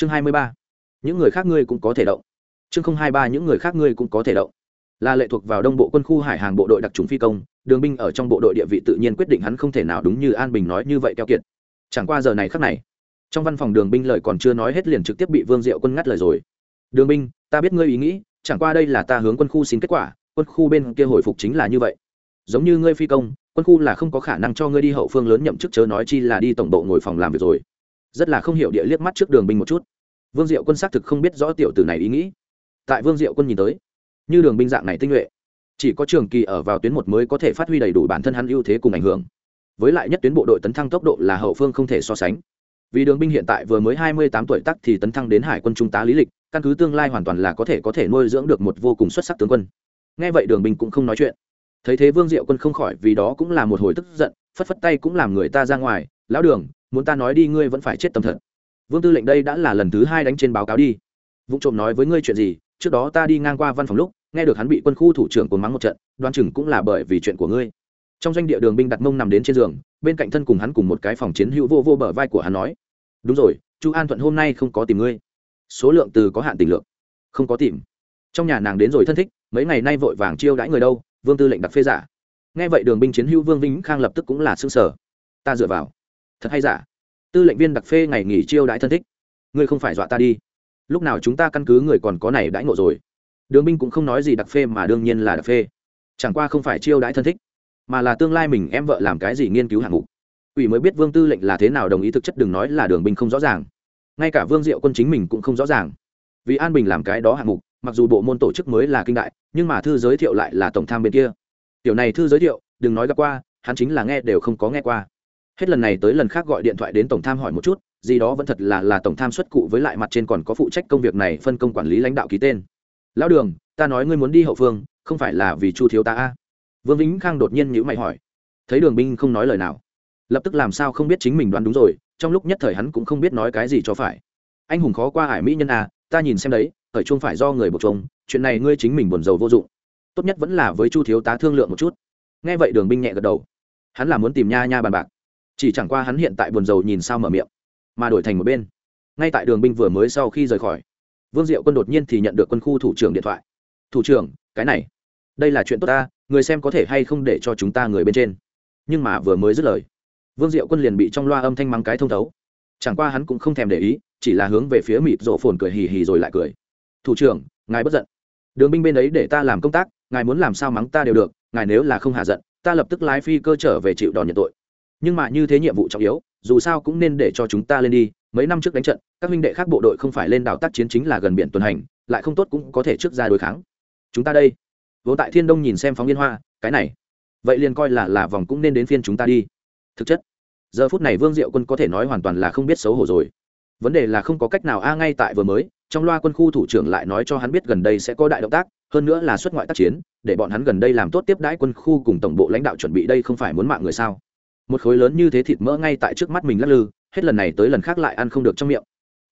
chương hai mươi ba. Những người khác ngươi cũng có thể động. Chương không hai ba, những người khác ngươi cũng có thể động. Là lệ thuộc vào đông bộ quân khu hải hàng bộ đội đặc trùng phi công, đường binh ở trong bộ đội địa vị tự nhiên quyết định hắn không thể nào đúng như an bình nói như vậy keo kiệt. Chẳng qua giờ này khắc này, trong văn phòng đường binh lời còn chưa nói hết liền trực tiếp bị vương diệu quân ngắt lời rồi. Đường binh, ta biết ngươi ý nghĩ, chẳng qua đây là ta hướng quân khu xin kết quả, quân khu bên kia hồi phục chính là như vậy. Giống như ngươi phi công, quân khu là không có khả năng cho ngươi đi hậu phương lớn nhậm chức chớ nói chi là đi tổng bộ ngồi phòng làm việc rồi rất là không hiểu địa liếc mắt trước đường binh một chút. Vương diệu quân xác thực không biết rõ tiểu tử này ý nghĩ. Tại vương diệu quân nhìn tới, như đường binh dạng này tinh nhuệ, chỉ có trường kỳ ở vào tuyến một mới có thể phát huy đầy đủ bản thân hắn ưu thế cùng ảnh hưởng. Với lại nhất tuyến bộ đội tấn thăng tốc độ là hậu phương không thể so sánh. Vì đường binh hiện tại vừa mới hai mươi tám tuổi tắc thì tấn thăng đến hải quân trung tá lý lịch, căn cứ tương lai hoàn toàn là có thể có thể nuôi dưỡng được một vô cùng xuất sắc tướng quân. Nghe vậy đường binh cũng không nói chuyện. Thấy thế vương diệu quân không khỏi vì đó cũng là một hồi tức giận, phất phất tay cũng làm người ta ra ngoài lão đường, muốn ta nói đi, ngươi vẫn phải chết tâm thật. Vương tư lệnh đây đã là lần thứ hai đánh trên báo cáo đi. Vụ trộm nói với ngươi chuyện gì, trước đó ta đi ngang qua văn phòng lúc, nghe được hắn bị quân khu thủ trưởng cồn mắng một trận đoan chừng cũng là bởi vì chuyện của ngươi. Trong doanh địa đường binh đặt mông nằm đến trên giường, bên cạnh thân cùng hắn cùng một cái phòng chiến hữu vô vô bờ vai của hắn nói, đúng rồi, chu an thuận hôm nay không có tìm ngươi. Số lượng từ có hạn tình lượng, không có tìm. Trong nhà nàng đến rồi thân thích, mấy ngày nay vội vàng chiêu đãi người đâu, vương tư lệnh đặt phê giả. Nghe vậy đường binh chiến hữu vương vĩnh khang lập tức cũng là xương sở ta dựa vào thật hay giả? Tư lệnh viên đặc phê ngày nghỉ chiêu đãi thân thích. Ngươi không phải dọa ta đi. Lúc nào chúng ta căn cứ người còn có này đãi ngộ rồi? Đường binh cũng không nói gì đặc phê mà đương nhiên là đặc phê. Chẳng qua không phải chiêu đãi thân thích, mà là tương lai mình em vợ làm cái gì nghiên cứu hạng mục. Ủy mới biết vương tư lệnh là thế nào đồng ý thực chất đừng nói là đường binh không rõ ràng. Ngay cả vương diệu quân chính mình cũng không rõ ràng. Vì an bình làm cái đó hạng mục, mặc dù bộ môn tổ chức mới là kinh đại, nhưng mà thư giới thiệu lại là tổng tham bên kia. Tiểu này thư giới thiệu, đừng nói gặp qua, hắn chính là nghe đều không có nghe qua hết lần này tới lần khác gọi điện thoại đến tổng tham hỏi một chút, gì đó vẫn thật là là tổng tham xuất cụ với lại mặt trên còn có phụ trách công việc này phân công quản lý lãnh đạo ký tên. Lão đường, ta nói ngươi muốn đi hậu phương, không phải là vì chu thiếu ta a? Vương vĩnh khang đột nhiên nhữ mày hỏi. Thấy đường binh không nói lời nào, lập tức làm sao không biết chính mình đoán đúng rồi, trong lúc nhất thời hắn cũng không biết nói cái gì cho phải. Anh hùng khó qua hải mỹ nhân a, ta nhìn xem đấy, thời chung phải do người buộc chồng chuyện này ngươi chính mình buồn rầu vô dụng. Tốt nhất vẫn là với chu thiếu tá thương lượng một chút. Nghe vậy đường binh nhẹ gật đầu. Hắn là muốn tìm nha nha bàn bạc chỉ chẳng qua hắn hiện tại buồn rầu nhìn sao mở miệng, mà đổi thành một bên. Ngay tại đường binh vừa mới sau khi rời khỏi, vương diệu quân đột nhiên thì nhận được quân khu thủ trưởng điện thoại. Thủ trưởng, cái này, đây là chuyện tốt ta, người xem có thể hay không để cho chúng ta người bên trên. Nhưng mà vừa mới dứt lời, vương diệu quân liền bị trong loa âm thanh mắng cái thông thấu. Chẳng qua hắn cũng không thèm để ý, chỉ là hướng về phía mịp rộ phồn cười hì hì rồi lại cười. Thủ trưởng, ngài bất giận. Đường binh bên ấy để ta làm công tác, ngài muốn làm sao mắng ta đều được, ngài nếu là không hạ giận, ta lập tức lái phi cơ trở về chịu đòn nhận tội nhưng mà như thế nhiệm vụ trọng yếu, dù sao cũng nên để cho chúng ta lên đi. Mấy năm trước đánh trận, các minh đệ khác bộ đội không phải lên đảo tác chiến chính là gần biển tuần hành, lại không tốt cũng có thể trước ra đối kháng. Chúng ta đây. Vô tại thiên đông nhìn xem phóng liên hoa, cái này. Vậy liền coi là là vòng cũng nên đến phiên chúng ta đi. Thực chất, giờ phút này vương diệu quân có thể nói hoàn toàn là không biết xấu hổ rồi. Vấn đề là không có cách nào a, ngay tại vừa mới, trong loa quân khu thủ trưởng lại nói cho hắn biết gần đây sẽ có đại động tác, hơn nữa là xuất ngoại tác chiến, để bọn hắn gần đây làm tốt tiếp đãi quân khu cùng tổng bộ lãnh đạo chuẩn bị đây không phải muốn mạng người sao? Một khối lớn như thế thịt mỡ ngay tại trước mắt mình lắc lư, hết lần này tới lần khác lại ăn không được trong miệng.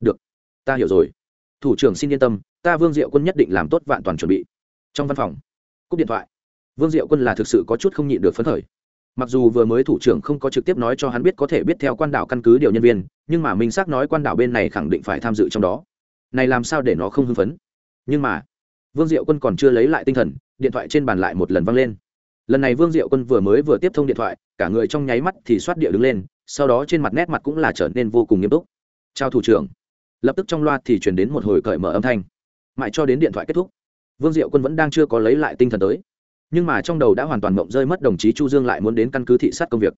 Được, ta hiểu rồi. Thủ trưởng xin yên tâm, ta vương diệu quân nhất định làm tốt vạn toàn chuẩn bị. Trong văn phòng, cúp điện thoại. Vương diệu quân là thực sự có chút không nhịn được phấn khởi. Mặc dù vừa mới thủ trưởng không có trực tiếp nói cho hắn biết có thể biết theo quan đảo căn cứ điều nhân viên, nhưng mà mình xác nói quan đảo bên này khẳng định phải tham dự trong đó. Này làm sao để nó không hưng phấn? Nhưng mà, vương diệu quân còn chưa lấy lại tinh thần, điện thoại trên bàn lại một lần văng lên lần này vương diệu quân vừa mới vừa tiếp thông điện thoại, cả người trong nháy mắt thì xoát địa đứng lên, sau đó trên mặt nét mặt cũng là trở nên vô cùng nghiêm túc. Chào thủ trưởng. Lập tức trong loa thì chuyển đến một hồi cởi mở âm thanh. Mãi cho đến điện thoại kết thúc, vương diệu quân vẫn đang chưa có lấy lại tinh thần tới. Nhưng mà trong đầu đã hoàn toàn mộng rơi mất đồng chí chu dương lại muốn đến căn cứ thị sát công việc.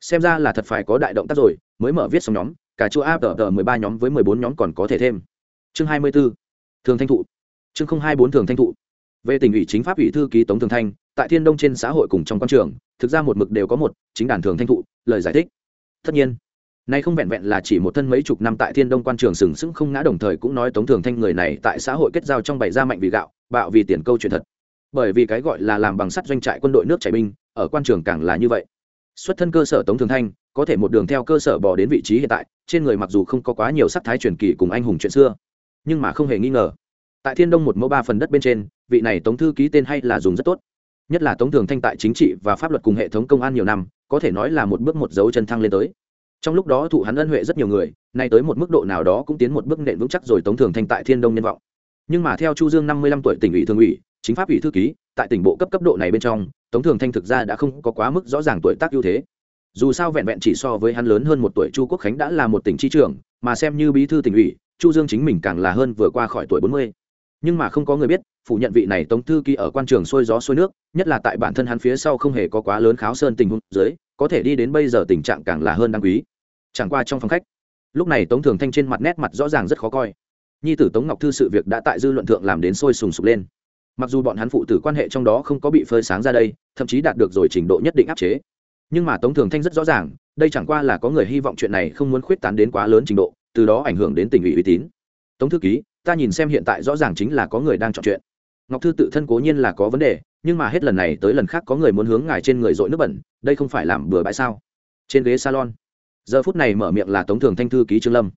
Xem ra là thật phải có đại động tác rồi, mới mở viết xong nhóm, cả chỗ áp tờ mười ba nhóm với mười bốn nhóm còn có thể thêm. Chương hai mươi 24. thường thanh thụ. Chương không hai bốn thường thanh thụ. Về tỉnh ủy chính pháp ủy thư ký tống thường thanh tại thiên đông trên xã hội cùng trong quan trường, thực ra một mực đều có một, chính đàn thường thanh thụ, lời giải thích. Tất nhiên, nay không vẹn vẹn là chỉ một thân mấy chục năm tại thiên đông quan trường sừng sững không ngã đồng thời cũng nói tống thường thanh người này tại xã hội kết giao trong bày ra mạnh vì gạo, bạo vì tiền câu chuyện thật. Bởi vì cái gọi là làm bằng sắt doanh trại quân đội nước chảy binh, ở quan trường càng là như vậy. Xuất thân cơ sở tống thường thanh, có thể một đường theo cơ sở bỏ đến vị trí hiện tại, trên người mặc dù không có quá nhiều sắc thái truyền kỳ cùng anh hùng chuyện xưa, nhưng mà không hề nghi ngờ. Tại thiên đông một mẫu ba phần đất bên trên, vị này tống thư ký tên hay là dùng rất tốt nhất là tống thường thanh tại chính trị và pháp luật cùng hệ thống công an nhiều năm, có thể nói là một bước một dấu chân thăng lên tới. Trong lúc đó thụ hắn ân huệ rất nhiều người, nay tới một mức độ nào đó cũng tiến một bước nện vững chắc rồi tống thường thanh tại thiên đông nhân vọng. Nhưng mà theo chu dương năm mươi lăm tuổi tỉnh ủy thường ủy, chính pháp ủy thư ký, tại tỉnh bộ cấp cấp độ này bên trong, tống thường thanh thực ra đã không có quá mức rõ ràng tuổi tác ưu thế. Dù sao vẹn vẹn chỉ so với hắn lớn hơn một tuổi chu quốc khánh đã là một tỉnh tri trưởng, mà xem như bí thư tỉnh ủy, chu dương chính mình càng là hơn vừa qua khỏi tuổi bốn mươi nhưng mà không có người biết, phủ nhận vị này tống thư ký ở quan trường sôi gió sôi nước, nhất là tại bản thân hắn phía sau không hề có quá lớn kháo sơn tình huống dưới, có thể đi đến bây giờ tình trạng càng là hơn đáng quý. Chẳng qua trong phòng khách, lúc này tống thường thanh trên mặt nét mặt rõ ràng rất khó coi. Nhi tử tống ngọc thư sự việc đã tại dư luận thượng làm đến sôi sùng sục lên. Mặc dù bọn hắn phụ tử quan hệ trong đó không có bị phơi sáng ra đây, thậm chí đạt được rồi trình độ nhất định áp chế. Nhưng mà tống thường thanh rất rõ ràng, đây chẳng qua là có người hy vọng chuyện này không muốn khuyết tán đến quá lớn trình độ, từ đó ảnh hưởng đến tình ủy uy tín. Tống thư ký ta nhìn xem hiện tại rõ ràng chính là có người đang chọn chuyện. Ngọc thư tự thân cố nhiên là có vấn đề, nhưng mà hết lần này tới lần khác có người muốn hướng ngài trên người dội nước bẩn, đây không phải làm bừa bãi sao? Trên ghế salon. Giờ phút này mở miệng là tống thường thanh thư ký trương lâm.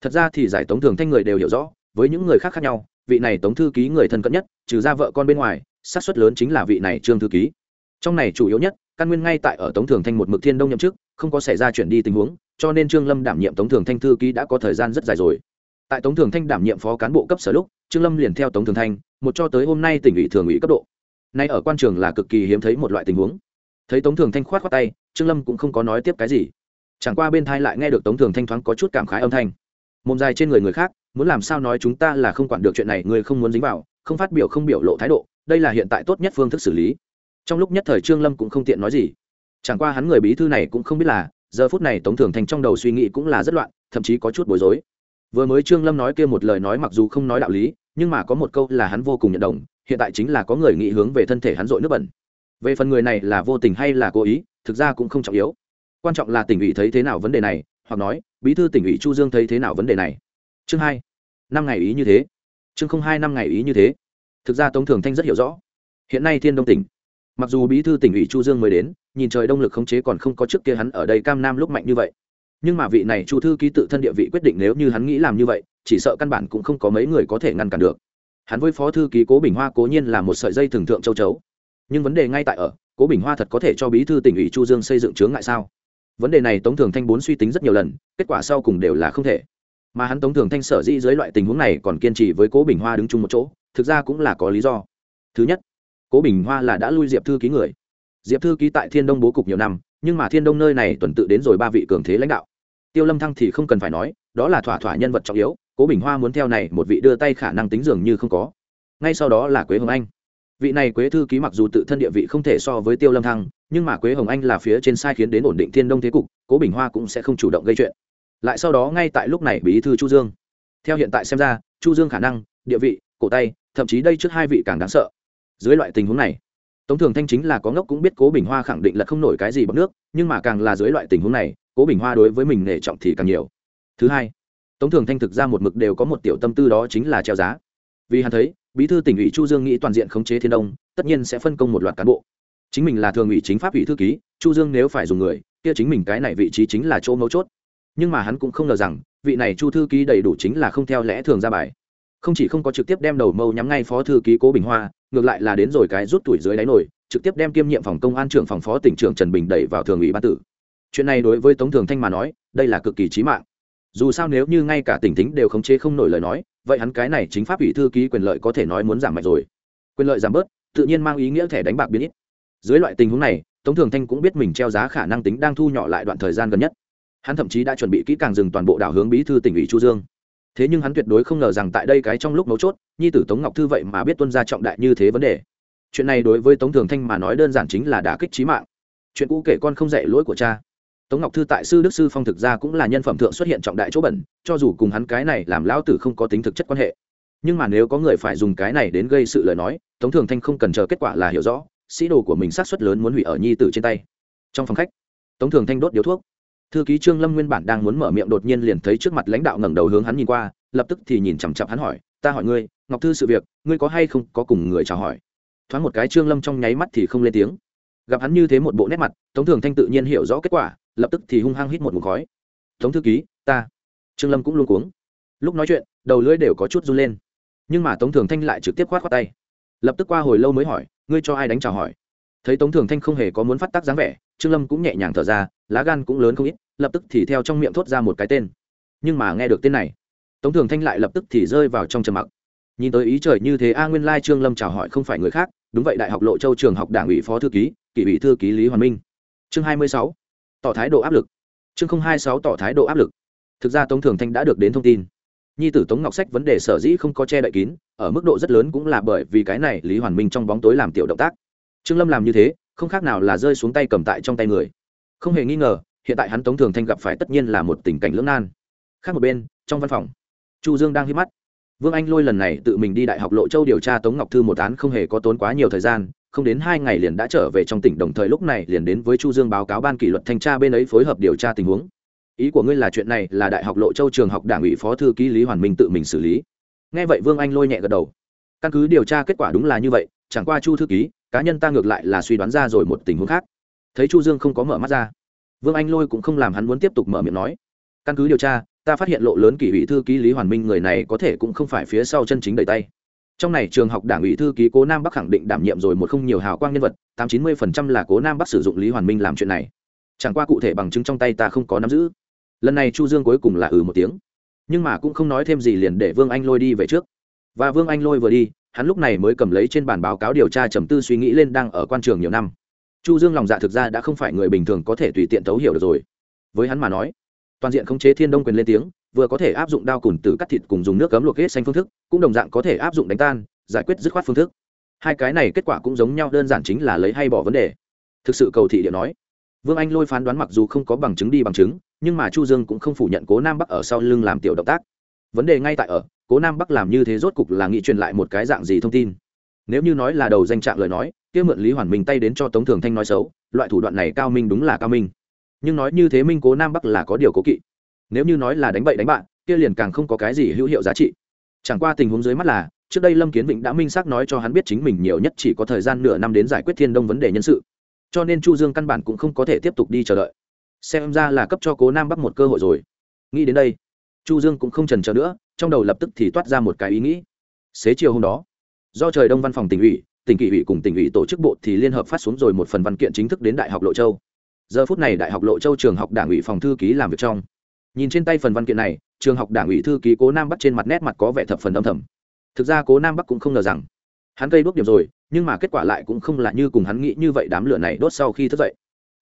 Thật ra thì giải tống thường thanh người đều hiểu rõ, với những người khác khác nhau, vị này tống thư ký người thân cận nhất, trừ ra vợ con bên ngoài, xác suất lớn chính là vị này trương thư ký. Trong này chủ yếu nhất, căn nguyên ngay tại ở tống thường thanh một mực thiên đông nhậm chức, không có xảy ra chuyển đi tình huống, cho nên trương lâm đảm nhiệm tống thường thanh thư ký đã có thời gian rất dài rồi tại tống thường thanh đảm nhiệm phó cán bộ cấp sở lúc, trương lâm liền theo tống thường thanh, một cho tới hôm nay tỉnh ủy thường ủy cấp độ. Nay ở quan trường là cực kỳ hiếm thấy một loại tình huống. Thấy tống thường thanh khoát khoát tay, trương lâm cũng không có nói tiếp cái gì. Chẳng qua bên thai lại nghe được tống thường thanh thoáng có chút cảm khái âm thanh. Mồm dài trên người người khác, muốn làm sao nói chúng ta là không quản được chuyện này, người không muốn dính vào, không phát biểu không biểu lộ thái độ, đây là hiện tại tốt nhất phương thức xử lý. Trong lúc nhất thời trương lâm cũng không tiện nói gì. Chẳng qua hắn người bí thư này cũng không biết là, giờ phút này tống thường thanh trong đầu suy nghĩ cũng là rất loạn, thậm chí có chút bối rối vừa mới trương lâm nói kia một lời nói mặc dù không nói đạo lý, nhưng mà có một câu là hắn vô cùng nhận đồng, hiện tại chính là có người nghĩ hướng về thân thể hắn dội nước bẩn. Về phần người này là vô tình hay là cố ý, thực ra cũng không trọng yếu. Quan trọng là tỉnh ủy thấy thế nào vấn đề này, hoặc nói, bí thư tỉnh ủy chu dương thấy thế nào vấn đề này. Chương hai, năm ngày ý như thế. Chương không hai, năm ngày ý như thế. Thực ra tống thường thanh rất hiểu rõ. Hiện nay thiên đông tỉnh. Mặc dù bí thư tỉnh ủy chu dương mới đến, nhìn trời đông lực khống chế còn không có trước kia hắn ở đây cam nam lúc mạnh như vậy nhưng mà vị này chu thư ký tự thân địa vị quyết định nếu như hắn nghĩ làm như vậy, chỉ sợ căn bản cũng không có mấy người có thể ngăn cản được. Hắn với phó thư ký cố bình hoa cố nhiên là một sợi dây thường thượng châu chấu. Nhưng vấn đề ngay tại ở, cố bình hoa thật có thể cho bí thư tỉnh ủy chu dương xây dựng chướng ngại sao? Vấn đề này tống thường thanh bốn suy tính rất nhiều lần, kết quả sau cùng đều là không thể. Mà hắn tống thường thanh sở dĩ dưới loại tình huống này còn kiên trì với cố bình hoa đứng chung một chỗ, thực ra cũng là có lý do. Thứ nhất, cố bình hoa là đã lui diệp thư ký người. Diệp thư ký tại thiên đông bố cục nhiều năm, nhưng mà thiên đông nơi này tuần tự đến rồi ba vị cường thế lãnh đạo tiêu lâm thăng thì không cần phải nói, đó là thỏa thỏa nhân vật trọng yếu, cố bình hoa muốn theo này một vị đưa tay khả năng tính dường như không có. Ngay sau đó là quế hồng anh. Vị này quế thư ký mặc dù tự thân địa vị không thể so với tiêu lâm thăng, nhưng mà quế hồng anh là phía trên sai khiến đến ổn định thiên đông thế cục, cố bình hoa cũng sẽ không chủ động gây chuyện. Lại sau đó ngay tại lúc này bí thư chu dương. Theo hiện tại xem ra, chu dương khả năng, địa vị, cổ tay, thậm chí đây trước hai vị càng đáng sợ. Dưới loại tình huống này, tống thường thanh chính là có ngốc cũng biết cố bình hoa khẳng định là không nổi cái gì bằng nước, nhưng mà càng là dưới loại tình huống này cố bình hoa đối với mình nể trọng thì càng nhiều. Thứ hai, tống thường thanh thực ra một mực đều có một tiểu tâm tư đó chính là treo giá. Vì hắn thấy, bí thư tỉnh ủy chu dương nghĩ toàn diện khống chế thiên đông, tất nhiên sẽ phân công một loạt cán bộ. Chính mình là thường ủy chính pháp ủy thư ký, chu dương nếu phải dùng người, kia chính mình cái này vị trí chính là chỗ mấu chốt. Nhưng mà hắn cũng không ngờ rằng, vị này chu thư ký đầy đủ chính là không theo lẽ thường ra bài. Không chỉ không có trực tiếp đem đầu mâu nhắm ngay phó thư ký cố bình hoa, ngược lại là đến rồi cái rút tuổi dưới đáy nổi, trực tiếp đem kiêm nhiệm phòng công an trưởng phòng phó tỉnh trưởng trần bình đẩy vào thường ủy ban tử chuyện này đối với tống thường thanh mà nói, đây là cực kỳ chí mạng. Dù sao nếu như ngay cả tỉnh tính đều khống chế không nổi lời nói, vậy hắn cái này chính pháp ủy thư ký quyền lợi có thể nói muốn giảm mạnh rồi. Quyền lợi giảm bớt, tự nhiên mang ý nghĩa thẻ đánh bạc biến ít. Dưới loại tình huống này, tống thường thanh cũng biết mình treo giá khả năng tính đang thu nhỏ lại đoạn thời gian gần nhất. Hắn thậm chí đã chuẩn bị kỹ càng dừng toàn bộ đảo hướng bí thư tỉnh ủy chu dương. Thế nhưng hắn tuyệt đối không ngờ rằng tại đây cái trong lúc mấu chốt, nhi tử tống ngọc thư vậy mà biết tuân ra trọng đại như thế vấn đề. Chuyện này đối với tống thường thanh mà nói đơn giản chính là đả kích trí mạng. Chuyện cũ kể con không dạy lỗi của cha tống ngọc thư tại sư đức sư phong thực ra cũng là nhân phẩm thượng xuất hiện trọng đại chỗ bẩn, cho dù cùng hắn cái này làm lão tử không có tính thực chất quan hệ. Nhưng mà nếu có người phải dùng cái này đến gây sự lời nói, tống thường thanh không cần chờ kết quả là hiểu rõ, sĩ đồ của mình sát xuất lớn muốn hủy ở nhi tử trên tay. Trong phòng khách, tống thường thanh đốt điếu thuốc. Thư ký trương lâm nguyên bản đang muốn mở miệng đột nhiên liền thấy trước mặt lãnh đạo ngẩng đầu hướng hắn nhìn qua, lập tức thì nhìn chằm chặp hắn hỏi, ta hỏi ngươi, ngọc thư sự việc, ngươi có hay không có cùng người chào hỏi? Thoáng một cái trương lâm trong nháy mắt thì không lên tiếng. Gặp hắn như thế một bộ nét mặt, tống thường thanh tự nhiên hiểu rõ kết quả lập tức thì hung hăng hít một mục khói. Tống thư ký, ta. Trương lâm cũng luôn cuống. Lúc nói chuyện, đầu lưỡi đều có chút run lên. Nhưng mà tống thường thanh lại trực tiếp khoát khoát tay. Lập tức qua hồi lâu mới hỏi, ngươi cho ai đánh chào hỏi? Thấy tống thường thanh không hề có muốn phát tác dáng vẻ, trương lâm cũng nhẹ nhàng thở ra, lá gan cũng lớn không ít, lập tức thì theo trong miệng thốt ra một cái tên. Nhưng mà nghe được tên này, tống thường thanh lại lập tức thì rơi vào trong trầm mặc. Nhìn tới ý trời như thế, a nguyên lai trương lâm chào hỏi không phải người khác, đúng vậy đại học lộ châu trường học đảng ủy phó thư ký, kỷ ủy thư ký lý hoàn minh. Chương hai mươi sáu tỏ thái độ áp lực. Chương không hai sáu tỏ thái độ áp lực. Thực ra tống thường thanh đã được đến thông tin. Nhi tử tống ngọc sách vấn đề sở dĩ không có che đậy kín, ở mức độ rất lớn cũng là bởi vì cái này lý hoàn minh trong bóng tối làm tiểu động tác. Trương lâm làm như thế, không khác nào là rơi xuống tay cầm tại trong tay người. Không hề nghi ngờ, hiện tại hắn tống thường thanh gặp phải tất nhiên là một tình cảnh lưỡng nan. Khác một bên, trong văn phòng, chu dương đang hít mắt. Vương anh lôi lần này tự mình đi đại học lộ châu điều tra tống ngọc thư một án không hề có tốn quá nhiều thời gian không đến hai ngày liền đã trở về trong tỉnh, đồng thời lúc này liền đến với chu dương báo cáo ban kỷ luật thanh tra bên ấy phối hợp điều tra tình huống. Ý của ngươi là chuyện này là đại học lộ châu trường học đảng ủy phó thư ký lý hoàn minh tự mình xử lý. Nghe vậy vương anh lôi nhẹ gật đầu. Căn cứ điều tra kết quả đúng là như vậy, chẳng qua chu thư ký, cá nhân ta ngược lại là suy đoán ra rồi một tình huống khác. Thấy chu dương không có mở mắt ra, vương anh lôi cũng không làm hắn muốn tiếp tục mở miệng nói. Căn cứ điều tra, ta phát hiện lộ lớn kỷ ủy thư ký lý hoàn minh người này có thể cũng không phải phía sau chân chính đầy tay trong này trường học đảng ủy thư ký cố nam bắc khẳng định đảm nhiệm rồi một không nhiều hào quang nhân vật, tám chín mươi phần trăm là cố nam bắc sử dụng lý hoàn minh làm chuyện này. Chẳng qua cụ thể bằng chứng trong tay ta không có nắm giữ. Lần này chu dương cuối cùng là ừ một tiếng. Nhưng mà cũng không nói thêm gì liền để vương anh lôi đi về trước. Và vương anh lôi vừa đi, hắn lúc này mới cầm lấy trên bản báo cáo điều tra trầm tư suy nghĩ lên đang ở quan trường nhiều năm. Chu dương lòng dạ thực ra đã không phải người bình thường có thể tùy tiện thấu hiểu được rồi. Với hắn mà nói, toàn diện khống chế thiên đông quyền lên tiếng vừa có thể áp dụng đao cùn từ cắt thịt cùng dùng nước cấm luộc hết xanh phương thức, cũng đồng dạng có thể áp dụng đánh tan, giải quyết dứt khoát phương thức. Hai cái này kết quả cũng giống nhau, đơn giản chính là lấy hay bỏ vấn đề. Thực sự cầu thị điện nói, vương anh lôi phán đoán mặc dù không có bằng chứng đi bằng chứng, nhưng mà chu dương cũng không phủ nhận cố nam bắc ở sau lưng làm tiểu động tác. Vấn đề ngay tại ở, cố nam bắc làm như thế rốt cục là nghị truyền lại một cái dạng gì thông tin. Nếu như nói là đầu danh trạng lời nói, kia mượn lý hoàn minh tay đến cho tống thường thanh nói xấu, loại thủ đoạn này cao minh đúng là cao minh. Nhưng nói như thế minh cố nam bắc là có điều cố kỵ nếu như nói là đánh bậy đánh bạn kia liền càng không có cái gì hữu hiệu giá trị. Chẳng qua tình huống dưới mắt là, trước đây lâm kiến vịnh đã minh xác nói cho hắn biết chính mình nhiều nhất chỉ có thời gian nửa năm đến giải quyết thiên đông vấn đề nhân sự. Cho nên chu dương căn bản cũng không có thể tiếp tục đi chờ đợi. Xem ra là cấp cho cố nam bắc một cơ hội rồi. Nghĩ đến đây, chu dương cũng không trần chờ nữa, trong đầu lập tức thì toát ra một cái ý nghĩ. Xế chiều hôm đó, do trời đông văn phòng tỉnh ủy, tỉnh kỷ ủy cùng tỉnh ủy tổ chức bộ thì liên hợp phát xuống rồi một phần văn kiện chính thức đến đại học lộ châu. Giờ phút này đại học lộ châu trường học đảng ủy phòng thư ký làm việc trong nhìn trên tay phần văn kiện này, trường học đảng ủy thư ký cố nam bắc trên mặt nét mặt có vẻ thập phần âm thầm. Thực ra cố nam bắc cũng không ngờ rằng, hắn cây đốt điểm rồi, nhưng mà kết quả lại cũng không là như cùng hắn nghĩ như vậy đám lửa này đốt sau khi thức dậy.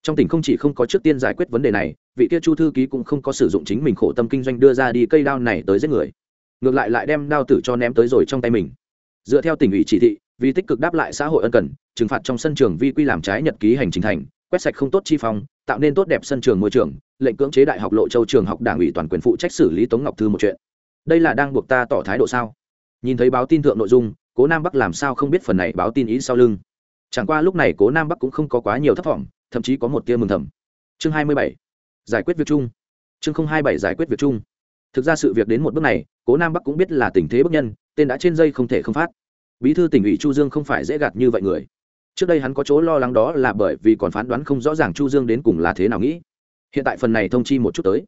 Trong tỉnh không chỉ không có trước tiên giải quyết vấn đề này, vị kia chu thư ký cũng không có sử dụng chính mình khổ tâm kinh doanh đưa ra đi cây đao này tới giết người. Ngược lại lại đem đao tử cho ném tới rồi trong tay mình. Dựa theo tỉnh ủy chỉ thị, vì tích cực đáp lại xã hội ân cần, trừng phạt trong sân trường vi quy làm trái nhật ký hành trình thành quét sạch không tốt chi phong, tạo nên tốt đẹp sân trường môi trường, lệnh cưỡng chế đại học lộ châu trường học đảng ủy toàn quyền phụ trách xử lý tống ngọc thư một chuyện. Đây là đang buộc ta tỏ thái độ sao? Nhìn thấy báo tin thượng nội dung, cố nam bắc làm sao không biết phần này báo tin ý sau lưng? Chẳng qua lúc này cố nam bắc cũng không có quá nhiều thất vọng, thậm chí có một tia mừng thầm. Chương hai mươi bảy, giải quyết việc chung. Chương không hai bảy giải quyết việc chung. Thực ra sự việc đến một bước này, cố nam bắc cũng biết là tình thế bất nhân, tên đã trên dây không thể không phát. Bí thư tỉnh ủy chu dương không phải dễ gạt như vậy người trước đây hắn có chỗ lo lắng đó là bởi vì còn phán đoán không rõ ràng chu dương đến cùng là thế nào nghĩ. Hiện tại phần này thông chi một chút tới.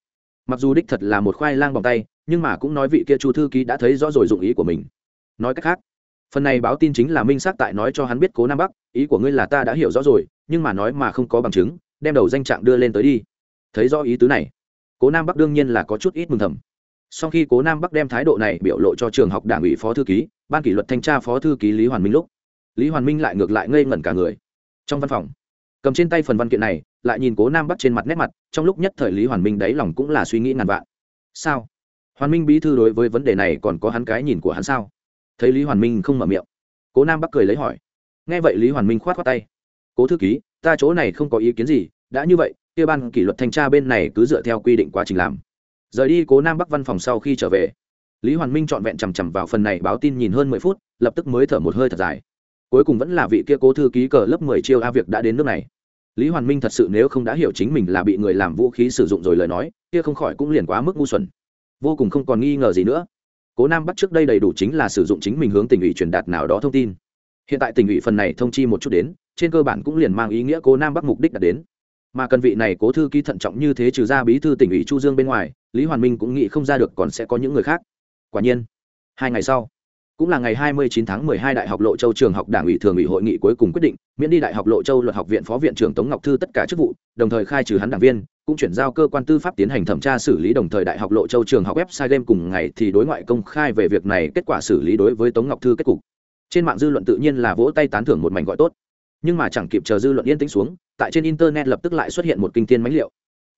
Mặc dù đích thật là một khoai lang bằng tay, nhưng mà cũng nói vị kia chu thư ký đã thấy rõ rồi dụng ý của mình. Nói cách khác, phần này báo tin chính là minh xác tại nói cho hắn biết cố nam bắc, ý của ngươi là ta đã hiểu rõ rồi, nhưng mà nói mà không có bằng chứng, đem đầu danh trạng đưa lên tới đi. Thấy rõ ý tứ này, cố nam bắc đương nhiên là có chút ít mừng thầm. Sau khi cố nam bắc đem thái độ này biểu lộ cho trường học đảng ủy phó thư ký, ban kỷ luật thanh tra phó thư ký lý hoàn minh lúc lý hoàn minh lại ngược lại ngây ngẩn cả người. Trong văn phòng, cầm trên tay phần văn kiện này, lại nhìn cố nam bắc trên mặt nét mặt, trong lúc nhất thời lý hoàn minh đáy lòng cũng là suy nghĩ ngàn vạn. Sao? Hoàn minh bí thư đối với vấn đề này còn có hắn cái nhìn của hắn sao? Thấy lý hoàn minh không mở miệng, cố nam bắc cười lấy hỏi. Nghe vậy lý hoàn minh khoát khoát tay. Cố thư ký, ta chỗ này không có ý kiến gì, đã như vậy, kia ban kỷ luật thanh tra bên này cứ dựa theo quy định quá trình làm. Rời đi cố nam bắc văn phòng sau khi trở về, lý hoàn minh trọn vẹn chằm chằm vào phần này báo tin nhìn hơn mười phút, lập tức mới thở một hơi thật dài cuối cùng vẫn là vị kia cố thư ký cờ lớp mười chiêu a việc đã đến nước này. Lý hoàn minh thật sự nếu không đã hiểu chính mình là bị người làm vũ khí sử dụng rồi lời nói, kia không khỏi cũng liền quá mức ngu xuẩn. Vô cùng không còn nghi ngờ gì nữa. Cố nam bắc trước đây đầy đủ chính là sử dụng chính mình hướng tỉnh ủy truyền đạt nào đó thông tin. Hiện tại tỉnh ủy phần này thông chi một chút đến, trên cơ bản cũng liền mang ý nghĩa cố nam bắc mục đích đạt đến. Mà cần vị này cố thư ký thận trọng như thế trừ ra bí thư tỉnh ủy chu dương bên ngoài, lý hoàn minh cũng nghĩ không ra được còn sẽ có những người khác. Quả nhiên, hai ngày sau cũng là ngày 29 tháng 12 đại học lộ châu trường học đảng ủy thường ủy hội nghị cuối cùng quyết định, miễn đi đại học lộ châu luật học viện phó viện trưởng tống ngọc thư tất cả chức vụ, đồng thời khai trừ hắn đảng viên, cũng chuyển giao cơ quan tư pháp tiến hành thẩm tra xử lý đồng thời đại học lộ châu trường học website game cùng ngày thì đối ngoại công khai về việc này, kết quả xử lý đối với tống ngọc thư kết cục. Trên mạng dư luận tự nhiên là vỗ tay tán thưởng một mảnh gọi tốt. Nhưng mà chẳng kịp chờ dư luận yên tĩnh xuống, tại trên internet lập tức lại xuất hiện một kinh thiên mãnh liệu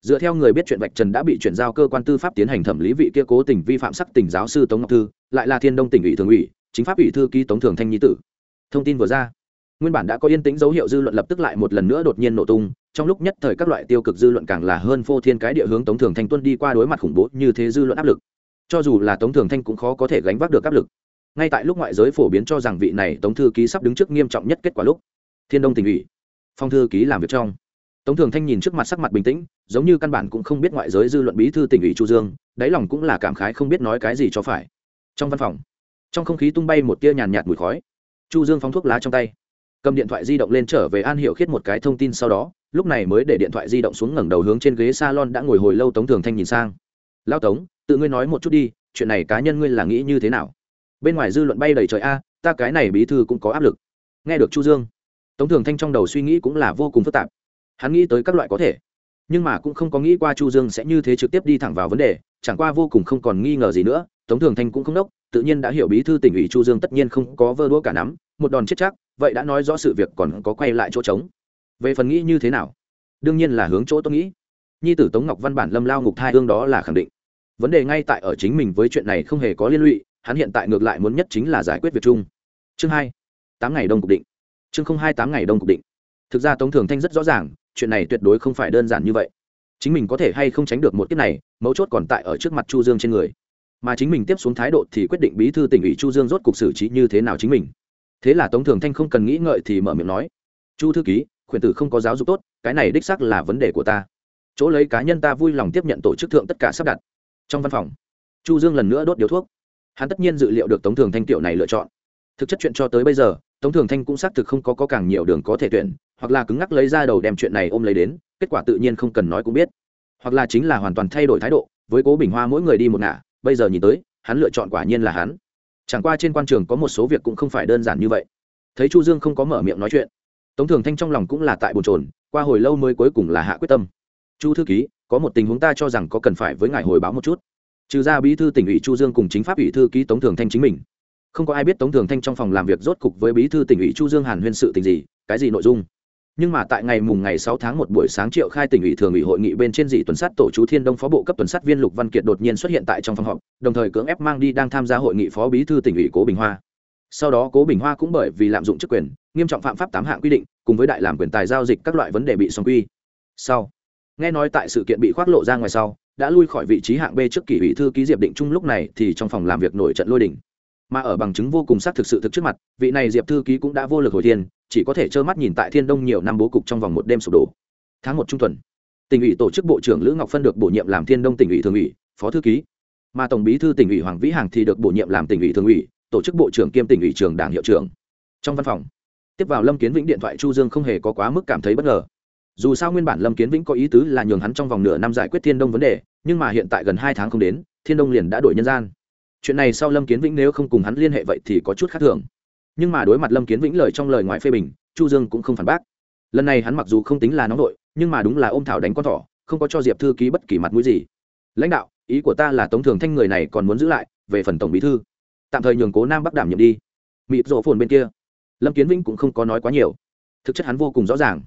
dựa theo người biết chuyện vạch trần đã bị chuyển giao cơ quan tư pháp tiến hành thẩm lý vị kia cố tình vi phạm sắc tình giáo sư tống ngọc thư, lại là thiên đông tỉnh ủy thường ủy, chính pháp ủy thư ký tống thường thanh nhi tử. Thông tin vừa ra, nguyên bản đã có yên tĩnh dấu hiệu dư luận lập tức lại một lần nữa đột nhiên nổ tung, trong lúc nhất thời các loại tiêu cực dư luận càng là hơn phô thiên cái địa hướng tống thường thanh tuân đi qua đối mặt khủng bố như thế dư luận áp lực. Cho dù là tống thường thanh cũng khó có thể gánh vác được áp lực. Ngay tại lúc ngoại giới phổ biến cho rằng vị này tống thư ký sắp đứng trước nghiêm trọng nhất kết quả lúc, thiên đông tỉnh ủy, phong thư ký làm việc trong tống thường thanh nhìn trước mặt sắc mặt bình tĩnh, giống như căn bản cũng không biết ngoại giới dư luận bí thư tỉnh ủy chu dương, đáy lòng cũng là cảm khái không biết nói cái gì cho phải. Trong văn phòng, trong không khí tung bay một tia nhàn nhạt mùi khói. Chu dương phóng thuốc lá trong tay, cầm điện thoại di động lên trở về an hiệu khiết một cái thông tin sau đó, lúc này mới để điện thoại di động xuống ngẩng đầu hướng trên ghế salon đã ngồi hồi lâu tống thường thanh nhìn sang. Lao tống, tự ngươi nói một chút đi, chuyện này cá nhân ngươi là nghĩ như thế nào? Bên ngoài dư luận bay đầy trời a, ta cái này bí thư cũng có áp lực. Nghe được chu dương, tống thường thanh trong đầu suy nghĩ cũng là vô cùng phức tạp hắn nghĩ tới các loại có thể. Nhưng mà cũng không có nghĩ qua chu dương sẽ như thế trực tiếp đi thẳng vào vấn đề, chẳng qua vô cùng không còn nghi ngờ gì nữa, tống thường thanh cũng không đốc, tự nhiên đã hiểu bí thư tỉnh ủy chu dương tất nhiên không có vơ đũa cả nắm, một đòn chết chắc, vậy đã nói rõ sự việc còn có quay lại chỗ trống. Về phần nghĩ như thế nào? Đương nhiên là hướng chỗ tôi nghĩ. Nhi tử tống ngọc văn bản lâm lao ngục thai hương đó là khẳng định. Vấn đề ngay tại ở chính mình với chuyện này không hề có liên lụy, hắn hiện tại ngược lại muốn nhất chính là giải quyết việc chung. Chương hai, tám ngày đông cục định. Chương không hai tám ngày đông cục định. Thực ra tống thường thanh rất rõ ràng chuyện này tuyệt đối không phải đơn giản như vậy. Chính mình có thể hay không tránh được một kiếp này mấu chốt còn tại ở trước mặt chu dương trên người. Mà chính mình tiếp xuống thái độ thì quyết định bí thư tỉnh ủy chu dương rốt cục xử trí như thế nào chính mình. Thế là tống thường thanh không cần nghĩ ngợi thì mở miệng nói chu thư ký khuyển tử không có giáo dục tốt cái này đích xác là vấn đề của ta. Chỗ lấy cá nhân ta vui lòng tiếp nhận tổ chức thượng tất cả sắp đặt. Trong văn phòng chu dương lần nữa đốt điếu thuốc. Hắn tất nhiên dự liệu được tống thường thanh tiểu này lựa chọn. Thực chất chuyện cho tới bây giờ tống thường thanh cũng xác thực không có, có càng nhiều đường có thể tuyển hoặc là cứng ngắc lấy ra đầu đem chuyện này ôm lấy đến, kết quả tự nhiên không cần nói cũng biết. Hoặc là chính là hoàn toàn thay đổi thái độ, với cố bình hoa mỗi người đi một ngả, bây giờ nhìn tới, hắn lựa chọn quả nhiên là hắn. Chẳng qua trên quan trường có một số việc cũng không phải đơn giản như vậy. Thấy chu dương không có mở miệng nói chuyện, tống thường thanh trong lòng cũng là tại bồn trồn qua hồi lâu mới cuối cùng là hạ quyết tâm. Chu thư ký, có một tình huống ta cho rằng có cần phải với ngài hồi báo một chút. Trừ ra bí thư tỉnh ủy chu dương cùng chính pháp ủy thư ký tống thường thanh chính mình. Không có ai biết tống thường thanh trong phòng làm việc rốt cục với bí thư tỉnh ủy chu dương hàn huyên sự tình gì, cái gì nội dung nhưng mà tại ngày mùng ngày 6 tháng một buổi sáng triệu khai tỉnh ủy thường ủy hội nghị bên trên dị tuần sát tổ chú Thiên Đông phó bộ cấp tuần sát viên Lục Văn Kiệt đột nhiên xuất hiện tại trong phòng họp, đồng thời cưỡng ép mang đi đang tham gia hội nghị phó bí thư tỉnh ủy Cố Bình Hoa. Sau đó Cố Bình Hoa cũng bởi vì lạm dụng chức quyền, nghiêm trọng phạm pháp tám hạng quy định, cùng với đại làm quyền tài giao dịch các loại vấn đề bị xong quy. Sau, nghe nói tại sự kiện bị khoác lộ ra ngoài sau, đã lui khỏi vị trí hạng B trước kỷ ủy thư ký Diệp Định Trung lúc này thì trong phòng làm việc nổi trận lôi đình. Mà ở bằng chứng vô cùng xác thực sự thực trước mặt, vị này Diệp thư ký cũng đã vô lực hồi thiên, chỉ có thể trơ mắt nhìn tại thiên đông nhiều năm bố cục trong vòng một đêm sụp đổ. Tháng một trung tuần, tỉnh ủy tổ chức bộ trưởng lữ ngọc phân được bổ nhiệm làm thiên đông tỉnh ủy thường ủy, phó thư ký. Mà tổng bí thư tỉnh ủy hoàng vĩ hàng thì được bổ nhiệm làm tỉnh ủy thường ủy, tổ chức bộ trưởng kiêm tỉnh ủy trường đảng hiệu trưởng. Trong văn phòng, tiếp vào lâm kiến vĩnh điện thoại chu dương không hề có quá mức cảm thấy bất ngờ. Dù sao nguyên bản lâm kiến vĩnh có ý tứ là nhường hắn trong vòng nửa năm giải quyết thiên đông vấn đề, nhưng mà hiện tại gần hai tháng không đến, thiên đông liền đã đổi nhân gian. Chuyện này sau lâm kiến vĩnh nếu không cùng hắn liên hệ vậy thì có chút khác thường nhưng mà đối mặt lâm kiến vĩnh lời trong lời ngoài phê bình, chu dương cũng không phản bác. Lần này hắn mặc dù không tính là nóng nội, nhưng mà đúng là ôm thảo đánh con thỏ, không có cho diệp thư ký bất kỳ mặt mũi gì. Lãnh đạo, ý của ta là tống thường thanh người này còn muốn giữ lại, về phần tổng bí thư. Tạm thời nhường cố nam bắc đảm nhiệm đi. Mịp rộ phồn bên kia. Lâm kiến vĩnh cũng không có nói quá nhiều. Thực chất hắn vô cùng rõ ràng.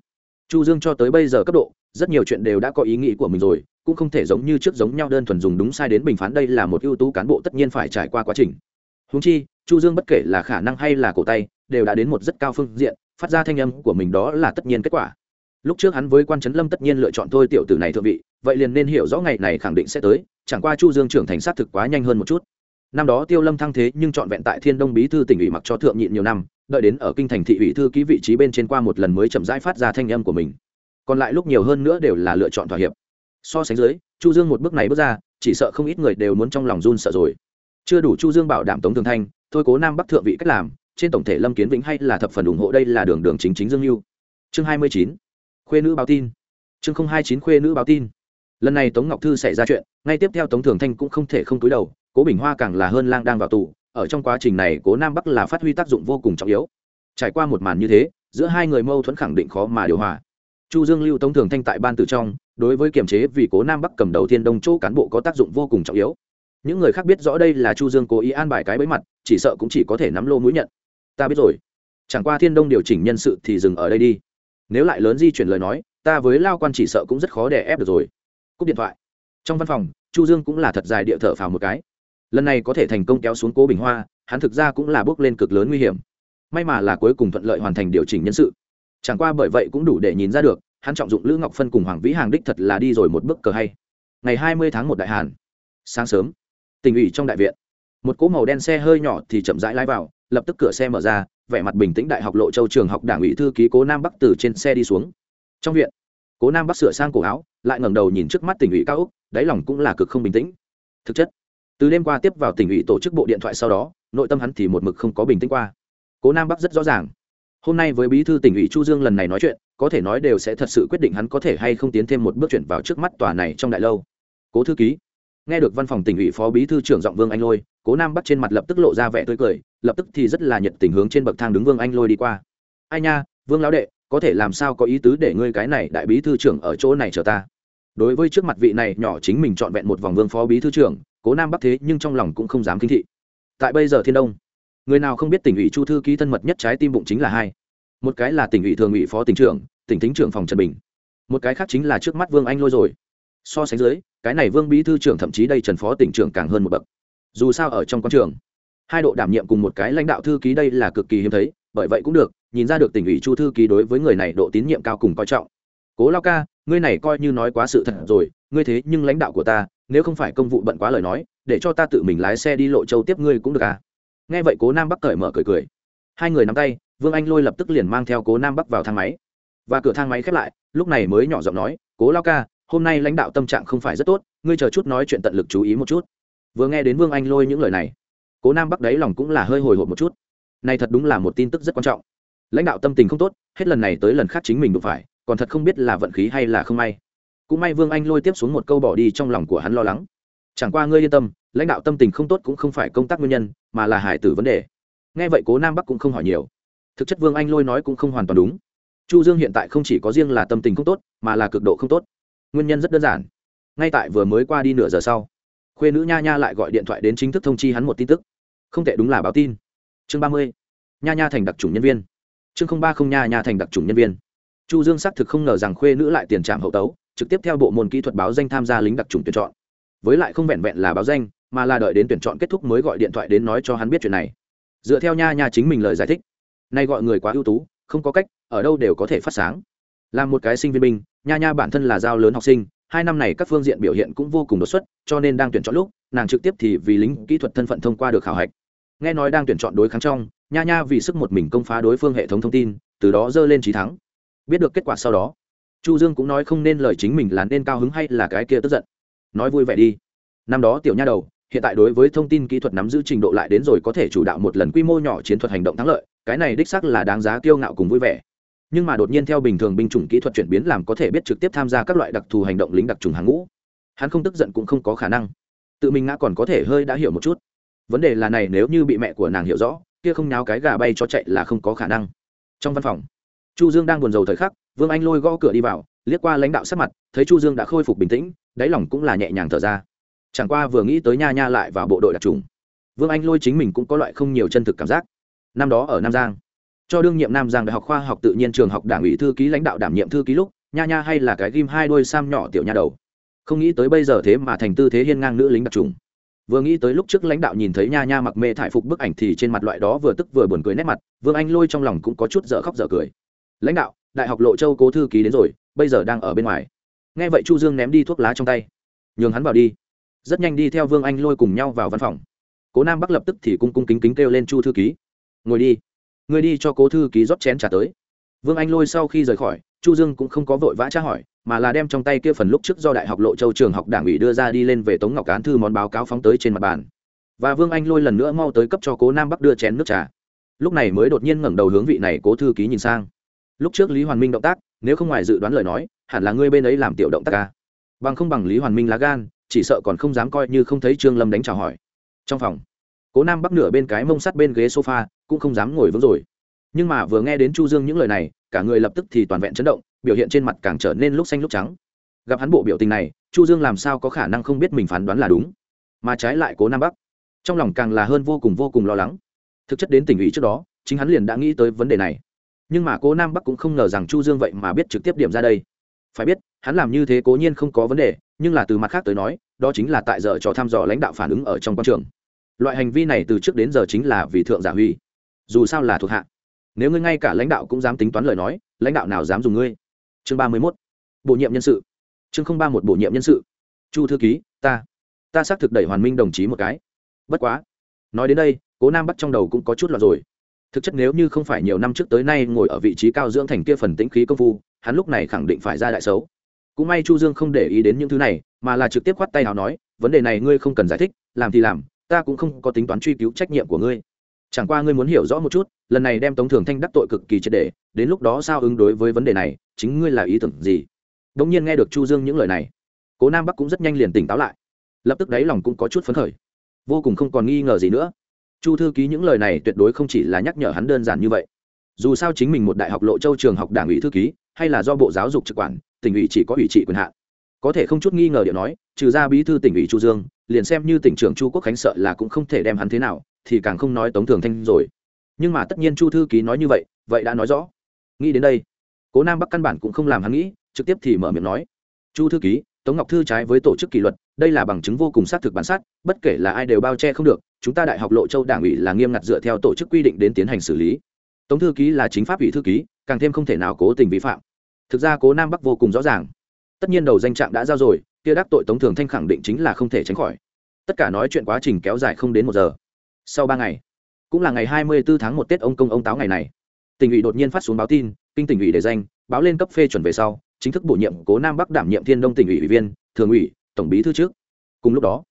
Chu dương cho tới bây giờ cấp độ, rất nhiều chuyện đều đã có ý nghĩ của mình rồi, cũng không thể giống như trước giống nhau đơn thuần dùng đúng sai đến bình phán đây là một ưu tú cán bộ tất nhiên phải trải qua quá trình. Húng chi chu dương bất kể là khả năng hay là cổ tay, đều đã đến một rất cao phương diện, phát ra thanh âm của mình đó là tất nhiên kết quả. Lúc trước hắn với quan trấn lâm tất nhiên lựa chọn thôi tiểu tử này thượng vị, vậy liền nên hiểu rõ ngày này khẳng định sẽ tới, chẳng qua chu dương trưởng thành sát thực quá nhanh hơn một chút. Năm đó tiêu lâm thăng thế nhưng chọn vẹn tại thiên đông bí thư tỉnh ủy mặc cho thượng nhịn nhiều năm, đợi đến ở kinh thành thị ủy thư ký vị trí bên trên qua một lần mới chậm rãi phát ra thanh âm của mình. Còn lại lúc nhiều hơn nữa đều là lựa chọn thỏa hiệp. So sánh dưới, chu dương một bước này bước ra, chỉ sợ không ít người đều muốn trong lòng run sợ rồi. Chưa đủ chu dương bảo đảm tống thường thanh thôi cố nam bắc thượng vị cách làm, trên tổng thể lâm kiến vĩnh hay là thập phần ủng hộ đây là đường đường chính chính dương lưu chương hai mươi chín, khuê nữ báo tin. Chương không hai chín, khuê nữ báo tin. Lần này tống ngọc thư xảy ra chuyện, ngay tiếp theo tống thường thanh cũng không thể không cúi đầu, cố bình hoa càng là hơn lang đang vào tù, ở trong quá trình này cố nam bắc là phát huy tác dụng vô cùng trọng yếu. Trải qua một màn như thế, giữa hai người mâu thuẫn khẳng định khó mà điều hòa. Chu dương lưu tống thường thanh tại ban tử trong, đối với kiềm chế vì cố nam bắc cầm đầu thiên đông chỗ cán bộ có tác dụng vô cùng trọng yếu. Những người khác biết rõ đây là chu dương cố ý an bài cái bẫy mặt chỉ sợ cũng chỉ có thể nắm lô mũi nhận. Ta biết rồi. Chẳng qua thiên đông điều chỉnh nhân sự thì dừng ở đây đi. Nếu lại lớn di chuyển lời nói, ta với lao quan chỉ sợ cũng rất khó để ép được rồi. Cúp điện thoại. Trong văn phòng, chu dương cũng là thật dài địa thở phào một cái. Lần này có thể thành công kéo xuống cố bình hoa, hắn thực ra cũng là bước lên cực lớn nguy hiểm. May mà là cuối cùng thuận lợi hoàn thành điều chỉnh nhân sự. Chẳng qua bởi vậy cũng đủ để nhìn ra được, hắn trọng dụng lữ ngọc phân cùng hoàng vĩ hàng đích thật là đi rồi một bước cờ hay. Ngày hai mươi tháng một đại hàn. Sáng sớm. Tỉnh ủy trong đại viện một cỗ màu đen xe hơi nhỏ thì chậm rãi lái vào, lập tức cửa xe mở ra, vẻ mặt bình tĩnh đại học lộ châu trường học đảng ủy thư ký cố nam bắc từ trên xe đi xuống. Trong viện, cố nam bắc sửa sang cổ áo, lại ngẩng đầu nhìn trước mắt tỉnh ủy cao úc đáy lòng cũng là cực không bình tĩnh. Thực chất, từ đêm qua tiếp vào tỉnh ủy tổ chức bộ điện thoại sau đó, nội tâm hắn thì một mực không có bình tĩnh qua. Cố nam bắc rất rõ ràng, hôm nay với bí thư tỉnh ủy chu dương lần này nói chuyện, có thể nói đều sẽ thật sự quyết định hắn có thể hay không tiến thêm một bước chuyển vào trước mắt tòa này trong đại lâu. Cố thư ký nghe được văn phòng tỉnh ủy phó bí thư trưởng giọng vương anh lôi, cố nam bắc trên mặt lập tức lộ ra vẻ tươi cười, lập tức thì rất là nhiệt tình hướng trên bậc thang đứng vương anh lôi đi qua. Ai nha, vương lão đệ, có thể làm sao có ý tứ để ngươi cái này đại bí thư trưởng ở chỗ này chờ ta? Đối với trước mặt vị này nhỏ chính mình trọn vẹn một vòng vương phó bí thư trưởng, cố nam bắc thế nhưng trong lòng cũng không dám kinh thị. Tại bây giờ thiên đông, người nào không biết tỉnh ủy chu thư ký thân mật nhất trái tim bụng chính là hai. Một cái là tỉnh ủy thường ủy phó tỉnh trưởng, tỉnh thính trưởng phòng trần bình. Một cái khác chính là trước mắt vương anh lôi rồi so sánh dưới, cái này vương bí thư trưởng thậm chí đây trần phó tỉnh trưởng càng hơn một bậc. Dù sao ở trong quan trường, hai độ đảm nhiệm cùng một cái lãnh đạo thư ký đây là cực kỳ hiếm thấy, bởi vậy cũng được, nhìn ra được tỉnh ủy chu thư ký đối với người này độ tín nhiệm cao cùng coi trọng. Cố lao ca, ngươi này coi như nói quá sự thật rồi, ngươi thế nhưng lãnh đạo của ta, nếu không phải công vụ bận quá lời nói, để cho ta tự mình lái xe đi lộ châu tiếp ngươi cũng được à? Nghe vậy cố nam bắc cởi mở cười cười. Hai người nắm tay, vương anh lôi lập tức liền mang theo cố nam bắc vào thang máy. Và cửa thang máy khép lại, lúc này mới nhỏ giọng nói, cố lao ca hôm nay lãnh đạo tâm trạng không phải rất tốt, ngươi chờ chút nói chuyện tận lực chú ý một chút. Vừa nghe đến vương anh lôi những lời này, cố nam bắc đáy lòng cũng là hơi hồi hộp một chút. Này thật đúng là một tin tức rất quan trọng. Lãnh đạo tâm tình không tốt, hết lần này tới lần khác chính mình đụng phải, còn thật không biết là vận khí hay là không may. Cũng may vương anh lôi tiếp xuống một câu bỏ đi trong lòng của hắn lo lắng. Chẳng qua ngươi yên tâm, lãnh đạo tâm tình không tốt cũng không phải công tác nguyên nhân, mà là hải tử vấn đề. Nghe vậy cố nam bắc cũng không hỏi nhiều. Thực chất vương anh lôi nói cũng không hoàn toàn đúng. Chu dương hiện tại không chỉ có riêng là tâm tình không tốt, mà là cực độ không tốt nguyên nhân rất đơn giản. Ngay tại vừa mới qua đi nửa giờ sau, khuê nữ nha nha lại gọi điện thoại đến chính thức thông chi hắn một tin tức. Không thể đúng là báo tin. Chương ba mươi, nha nha thành đặc trùng nhân viên. Chương không ba không nha nha thành đặc trùng nhân viên. Chu dương xác thực không ngờ rằng khuê nữ lại tiền trạm hậu tấu, trực tiếp theo bộ môn kỹ thuật báo danh tham gia lính đặc trùng tuyển chọn. Với lại không vẹn vẹn là báo danh, mà là đợi đến tuyển chọn kết thúc mới gọi điện thoại đến nói cho hắn biết chuyện này. Dựa theo nha nha chính mình lời giải thích. Nay gọi người quá ưu tú, không có cách, ở đâu đều có thể phát sáng là một cái sinh viên binh, nha nha bản thân là giao lớn học sinh, hai năm này các phương diện biểu hiện cũng vô cùng đột xuất, cho nên đang tuyển chọn lúc, nàng trực tiếp thì vì lính kỹ thuật thân phận thông qua được khảo hạch. Nghe nói đang tuyển chọn đối kháng trong, nha nha vì sức một mình công phá đối phương hệ thống thông tin, từ đó dơ lên trí thắng. Biết được kết quả sau đó, chu dương cũng nói không nên lời chính mình là nên cao hứng hay là cái kia tức giận. Nói vui vẻ đi. Năm đó tiểu nha đầu, hiện tại đối với thông tin kỹ thuật nắm giữ trình độ lại đến rồi có thể chủ đạo một lần quy mô nhỏ chiến thuật hành động thắng lợi, cái này đích xác là đáng giá kiêu ngạo cùng vui vẻ nhưng mà đột nhiên theo bình thường binh chủng kỹ thuật chuyển biến làm có thể biết trực tiếp tham gia các loại đặc thù hành động lính đặc trùng hàng ngũ. Hắn không tức giận cũng không có khả năng. Tự mình ngã còn có thể hơi đã hiểu một chút. Vấn đề là này, nếu như bị mẹ của nàng hiểu rõ, kia không nháo cái gà bay cho chạy là không có khả năng. Trong văn phòng, chu dương đang buồn rầu thời khắc, vương anh lôi gõ cửa đi vào, liếc qua lãnh đạo sắc mặt, thấy chu dương đã khôi phục bình tĩnh, đáy lòng cũng là nhẹ nhàng thở ra. Chẳng qua vừa nghĩ tới nha nha lại vào bộ đội đặc trùng. Vương anh lôi chính mình cũng có loại không nhiều chân thực cảm giác. Năm đó ở nam giang cho đương nhiệm nam giang đại học khoa học tự nhiên trường học đảng ủy thư ký lãnh đạo đảm nhiệm thư ký lúc, nha nha hay là cái ghim hai đôi sam nhỏ tiểu nha đầu. Không nghĩ tới bây giờ thế mà thành tư thế hiên ngang nữ lính đặc trùng. Vừa nghĩ tới lúc trước lãnh đạo nhìn thấy nha nha mặc mê thải phục bức ảnh thì trên mặt loại đó vừa tức vừa buồn cười nét mặt, vương anh lôi trong lòng cũng có chút dở khóc dở cười. Lãnh đạo, đại học lộ châu cố thư ký đến rồi, bây giờ đang ở bên ngoài. Nghe vậy chu dương ném đi thuốc lá trong tay. Nhường hắn vào đi. Rất nhanh đi theo vương anh lôi cùng nhau vào văn phòng. Cố nam bắc lập tức thì cung cung kính kính kêu lên chu thư ký. Ngồi đi người đi cho cố thư ký rót chén trả tới. Vương anh lôi sau khi rời khỏi, chu dương cũng không có vội vã tra hỏi, mà là đem trong tay kia phần lúc trước do đại học lộ châu trường học đảng ủy đưa ra đi lên về tống ngọc cán thư món báo cáo phóng tới trên mặt bàn. Và vương anh lôi lần nữa mau tới cấp cho cố nam bắc đưa chén nước trà. Lúc này mới đột nhiên ngẩng đầu hướng vị này cố thư ký nhìn sang. Lúc trước lý hoàn minh động tác, nếu không ngoài dự đoán lời nói, hẳn là ngươi bên ấy làm tiểu động tác ca bằng không bằng lý hoàn minh lá gan, chỉ sợ còn không dám coi như không thấy trương lâm đánh chào hỏi. Trong phòng, cố nam bắc nửa bên cái mông sắt bên ghế sofa cũng không dám ngồi vững rồi. Nhưng mà vừa nghe đến chu dương những lời này, cả người lập tức thì toàn vẹn chấn động, biểu hiện trên mặt càng trở nên lúc xanh lúc trắng. Gặp hắn bộ biểu tình này, chu dương làm sao có khả năng không biết mình phán đoán là đúng? Mà trái lại cố nam bắc, trong lòng càng là hơn vô cùng vô cùng lo lắng. Thực chất đến tỉnh ủy trước đó, chính hắn liền đã nghĩ tới vấn đề này. Nhưng mà cố nam bắc cũng không ngờ rằng chu dương vậy mà biết trực tiếp điểm ra đây. Phải biết, hắn làm như thế cố nhiên không có vấn đề, nhưng là từ mặt khác tới nói, đó chính là tại giờ cho thăm dò lãnh đạo phản ứng ở trong quan trường. Loại hành vi này từ trước đến giờ chính là vì thượng giả huy dù sao là thuộc hạ. Nếu ngươi ngay cả lãnh đạo cũng dám tính toán lời nói, lãnh đạo nào dám dùng ngươi? Chương ba mươi mốt. Bổ nhiệm nhân sự. Chương không ba một bổ nhiệm nhân sự. Chu thư ký, ta. Ta xác thực đẩy hoàn minh đồng chí một cái. Bất quá. Nói đến đây, cố nam bắt trong đầu cũng có chút lọt rồi. Thực chất nếu như không phải nhiều năm trước tới nay ngồi ở vị trí cao dưỡng thành kia phần tĩnh khí công phu, hắn lúc này khẳng định phải ra đại xấu. Cũng may chu dương không để ý đến những thứ này, mà là trực tiếp khoát tay nào nói, vấn đề này ngươi không cần giải thích, làm thì làm, ta cũng không có tính toán truy cứu trách nhiệm của ngươi chẳng qua ngươi muốn hiểu rõ một chút, lần này đem tống thường thanh đắc tội cực kỳ triệt đề đến lúc đó sao ứng đối với vấn đề này, chính ngươi là ý tưởng gì? Đống nhiên nghe được chu dương những lời này, cố nam bắc cũng rất nhanh liền tỉnh táo lại. Lập tức đáy lòng cũng có chút phấn khởi. Vô cùng không còn nghi ngờ gì nữa. Chu thư ký những lời này tuyệt đối không chỉ là nhắc nhở hắn đơn giản như vậy. Dù sao chính mình một đại học lộ châu trường học đảng ủy thư ký, hay là do bộ giáo dục trực quản, tỉnh ủy chỉ có ủy trị quyền hạn. Có thể không chút nghi ngờ điện nói, trừ ra bí thư tỉnh ủy chu dương liền xem như tỉnh trưởng chu quốc khánh sợ là cũng không thể đem hắn thế nào, thì càng không nói tống thường thanh rồi. Nhưng mà tất nhiên chu thư ký nói như vậy vậy đã nói rõ. Nghĩ đến đây, cố nam bắc căn bản cũng không làm hắn nghĩ, trực tiếp thì mở miệng nói. Chu thư ký, tống ngọc thư trái với tổ chức kỷ luật, đây là bằng chứng vô cùng xác thực bản sát, bất kể là ai đều bao che không được, chúng ta đại học lộ châu đảng ủy là nghiêm ngặt dựa theo tổ chức quy định đến tiến hành xử lý. Tống thư ký là chính pháp ủy thư ký, càng thêm không thể nào cố tình vi phạm. Thực ra cố nam bắc vô cùng rõ ràng. Tất nhiên đầu danh trạng đã giao rồi kia đắc tội tống thường thanh khẳng định chính là không thể tránh khỏi. Tất cả nói chuyện quá trình kéo dài không đến một giờ. Sau ba ngày, cũng là ngày hai mươi 24 tháng một tết ông công ông táo ngày này, tỉnh ủy đột nhiên phát xuống báo tin, kinh tỉnh ủy để danh, báo lên cấp phê chuẩn về sau, chính thức bổ nhiệm cố nam bắc đảm nhiệm thiên đông tỉnh ủy ủy viên, thường ủy, tổng bí thư trước. Cùng lúc đó,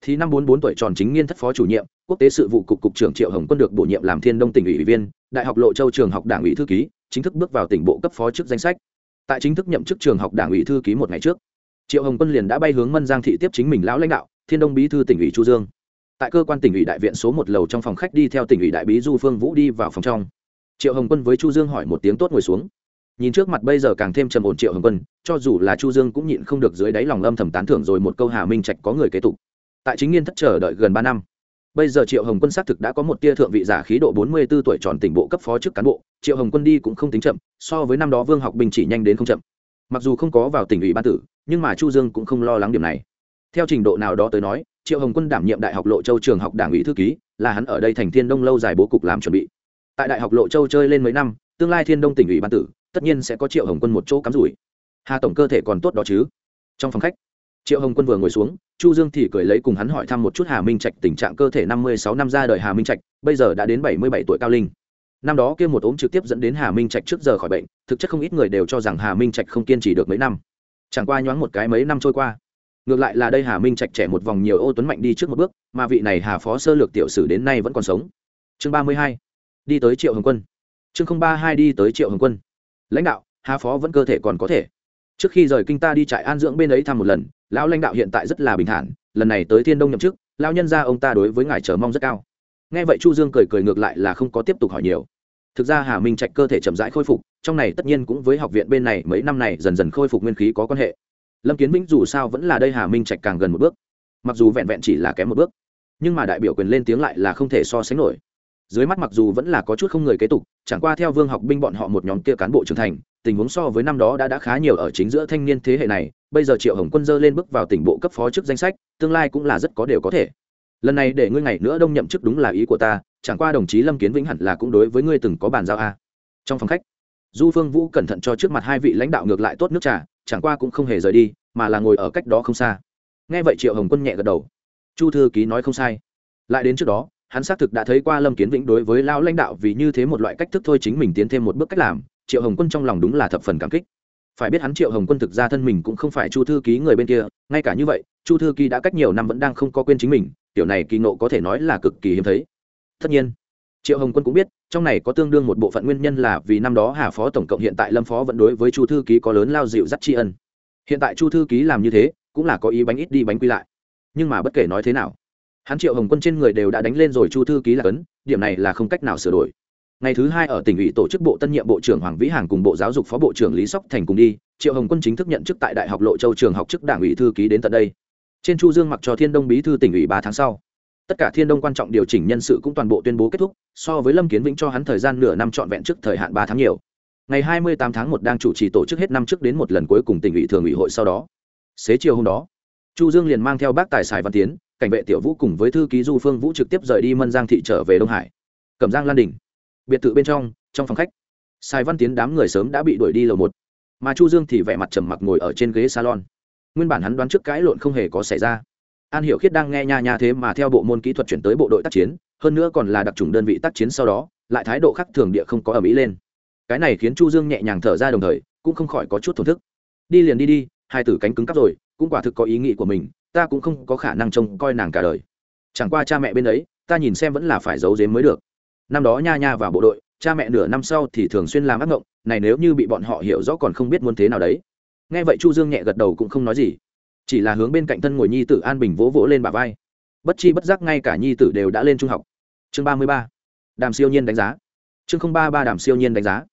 thì năm bốn bốn tuổi tròn chính nghiên thất phó chủ nhiệm, quốc tế sự vụ cục cục trưởng triệu hồng quân được bổ nhiệm làm thiên đông tỉnh ủy ủy viên, đại học lộ châu trường học đảng ủy thư ký, chính thức bước vào tỉnh bộ cấp phó chức danh sách. Tại chính thức nhậm chức trường học đảng ủy thư ký một ngày trước triệu hồng quân liền đã bay hướng mân giang thị tiếp chính mình lão lãnh đạo, thiên đông bí thư tỉnh ủy chu dương. Tại cơ quan tỉnh ủy đại viện số một lầu trong phòng khách đi theo tỉnh ủy đại bí du phương vũ đi vào phòng trong. Triệu hồng quân với chu dương hỏi một tiếng tốt ngồi xuống. Nhìn trước mặt bây giờ càng thêm trầm ổn triệu hồng quân, cho dù là chu dương cũng nhịn không được dưới đáy lòng âm thầm tán thưởng rồi một câu hà minh trạch có người kế tục. Tại chính nghiên thất chờ đợi gần ba năm, bây giờ triệu hồng quân xác thực đã có một tia thượng vị giả khí độ bốn mươi 44 tuổi tròn tỉnh bộ cấp phó chức cán bộ, triệu hồng quân đi cũng không tính chậm, so với năm đó vương học bình chỉ nhanh đến không chậm. Mặc dù không có vào tỉnh ủy ban tử nhưng mà chu dương cũng không lo lắng điểm này. Theo trình độ nào đó tới nói, triệu hồng quân đảm nhiệm đại học lộ châu trường học đảng ủy thư ký, là hắn ở đây thành thiên đông lâu dài bố cục làm chuẩn bị. Tại đại học lộ châu chơi lên mấy năm, tương lai thiên đông tỉnh ủy ban tử, tất nhiên sẽ có triệu hồng quân một chỗ cắm rủi. Hà tổng cơ thể còn tốt đó chứ? Trong phòng khách, triệu hồng quân vừa ngồi xuống, chu dương thì cười lấy cùng hắn hỏi thăm một chút hà minh trạch tình trạng cơ thể năm mươi sáu năm ra đời hà minh trạch, bây giờ đã đến bảy mươi bảy tuổi cao linh. Năm đó kia một ốm trực tiếp dẫn đến hà minh trạch trước giờ khỏi bệnh, thực chất không ít người đều cho rằng hà minh trạch không kiên trì được mấy năm chẳng qua nhoáng một cái mấy năm trôi qua. Ngược lại là đây hà minh trạch trẻ một vòng nhiều ô tuấn mạnh đi trước một bước, mà vị này hà phó sơ lược tiểu sử đến nay vẫn còn sống. Chương ba mươi hai, đi tới triệu hồng quân. Chương ba hai, đi tới triệu hồng quân. Lãnh đạo, hà phó vẫn cơ thể còn có thể. Trước khi rời kinh ta đi trại an dưỡng bên ấy thăm một lần, lão lãnh đạo hiện tại rất là bình thản, lần này tới thiên đông nhậm chức, lão nhân ra ông ta đối với ngài chờ mong rất cao. Nghe vậy chu dương cười cười ngược lại là không có tiếp tục hỏi nhiều thực ra hà minh trạch cơ thể chậm rãi khôi phục trong này tất nhiên cũng với học viện bên này mấy năm này dần dần khôi phục nguyên khí có quan hệ lâm kiến vĩnh dù sao vẫn là đây hà minh trạch càng gần một bước mặc dù vẹn vẹn chỉ là kém một bước nhưng mà đại biểu quyền lên tiếng lại là không thể so sánh nổi dưới mắt mặc dù vẫn là có chút không người kế tục chẳng qua theo vương học binh bọn họ một nhóm kia cán bộ trưởng thành tình huống so với năm đó đã đã khá nhiều ở chính giữa thanh niên thế hệ này bây giờ triệu hồng quân dơ lên bước vào tỉnh bộ cấp phó chức danh sách tương lai cũng là rất có đều có thể lần này để ngươi ngày nữa đông nhậm chức đúng là ý của ta chẳng qua đồng chí lâm kiến vĩnh hẳn là cũng đối với ngươi từng có bàn giao a. Trong phòng khách, du phương vũ cẩn thận cho trước mặt hai vị lãnh đạo ngược lại tốt nước trà, chẳng qua cũng không hề rời đi, mà là ngồi ở cách đó không xa. Nghe vậy triệu hồng quân nhẹ gật đầu. Chu thư ký nói không sai. Lại đến trước đó, hắn xác thực đã thấy qua lâm kiến vĩnh đối với Lão lãnh đạo vì như thế một loại cách thức thôi chính mình tiến thêm một bước cách làm, triệu hồng quân trong lòng đúng là thập phần cảm kích. Phải biết hắn triệu hồng quân thực ra thân mình cũng không phải chu thư ký người bên kia, ngay cả như vậy, chu thư ký đã cách nhiều năm vẫn đang không có quên chính mình kiểu này kỳ nộ có thể nói là cực kỳ hiếm thấy tất nhiên. Triệu hồng quân cũng biết, trong này có tương đương một bộ phận nguyên nhân là vì năm đó hà phó tổng cộng hiện tại lâm phó vẫn đối với chu thư ký có lớn lao dịu dắt tri ân. Hiện tại chu thư ký làm như thế, cũng là có ý bánh ít đi bánh quy lại. Nhưng mà bất kể nói thế nào, hắn triệu hồng quân trên người đều đã đánh lên rồi chu thư ký là cấn, điểm này là không cách nào sửa đổi. Ngày thứ hai ở tỉnh ủy tổ chức bộ tân nhiệm bộ trưởng hoàng vĩ hàng cùng bộ giáo dục phó bộ trưởng lý sóc thành cùng đi, triệu hồng quân chính thức nhận chức tại đại học lộ châu trường học chức đảng ủy thư ký đến tận đây. Trên chu dương mặc cho thiên đông bí thư tỉnh ủy ba tháng sau tất cả thiên đông quan trọng điều chỉnh nhân sự cũng toàn bộ tuyên bố kết thúc, so với lâm kiến vĩnh cho hắn thời gian nửa năm trọn vẹn trước thời hạn ba tháng nhiều. Ngày 28 tháng một đang chủ trì tổ chức hết năm trước đến một lần cuối cùng tỉnh ủy thường ủy hội sau đó. Xế chiều hôm đó, chu dương liền mang theo bác tài sài văn tiến, cảnh vệ tiểu vũ cùng với thư ký du phương vũ trực tiếp rời đi mân giang thị trở về đông hải. Cẩm giang lan đình biệt thự bên trong trong phòng khách sài văn tiến đám người sớm đã bị đuổi đi lầu một. Mà chu dương thì vẻ mặt trầm mặc ngồi ở trên ghế salon. Nguyên bản hắn đoán trước cãi lộn không hề có xảy ra an hiểu khiết đang nghe nha nha thế mà theo bộ môn kỹ thuật chuyển tới bộ đội tác chiến, hơn nữa còn là đặc trùng đơn vị tác chiến sau đó, lại thái độ khác thường địa không có ở mỹ lên. Cái này khiến chu dương nhẹ nhàng thở ra đồng thời, cũng không khỏi có chút thổn thức. Đi liền đi đi, hai tử cánh cứng cắp rồi, cũng quả thực có ý nghĩ của mình, ta cũng không có khả năng trông coi nàng cả đời. Chẳng qua cha mẹ bên ấy, ta nhìn xem vẫn là phải giấu giếm mới được. Năm đó nha nha vào bộ đội, cha mẹ nửa năm sau thì thường xuyên làm ác ngộng, này nếu như bị bọn họ hiểu rõ còn không biết muốn thế nào đấy. Nghe vậy chu dương nhẹ gật đầu cũng không nói gì chỉ là hướng bên cạnh thân ngồi nhi tử an bình vỗ vỗ lên bà vai. Bất chi bất giác ngay cả nhi tử đều đã lên trung học. Chương ba mươi ba. Đàm siêu nhiên đánh giá. Chương không ba ba đàm siêu nhiên đánh giá.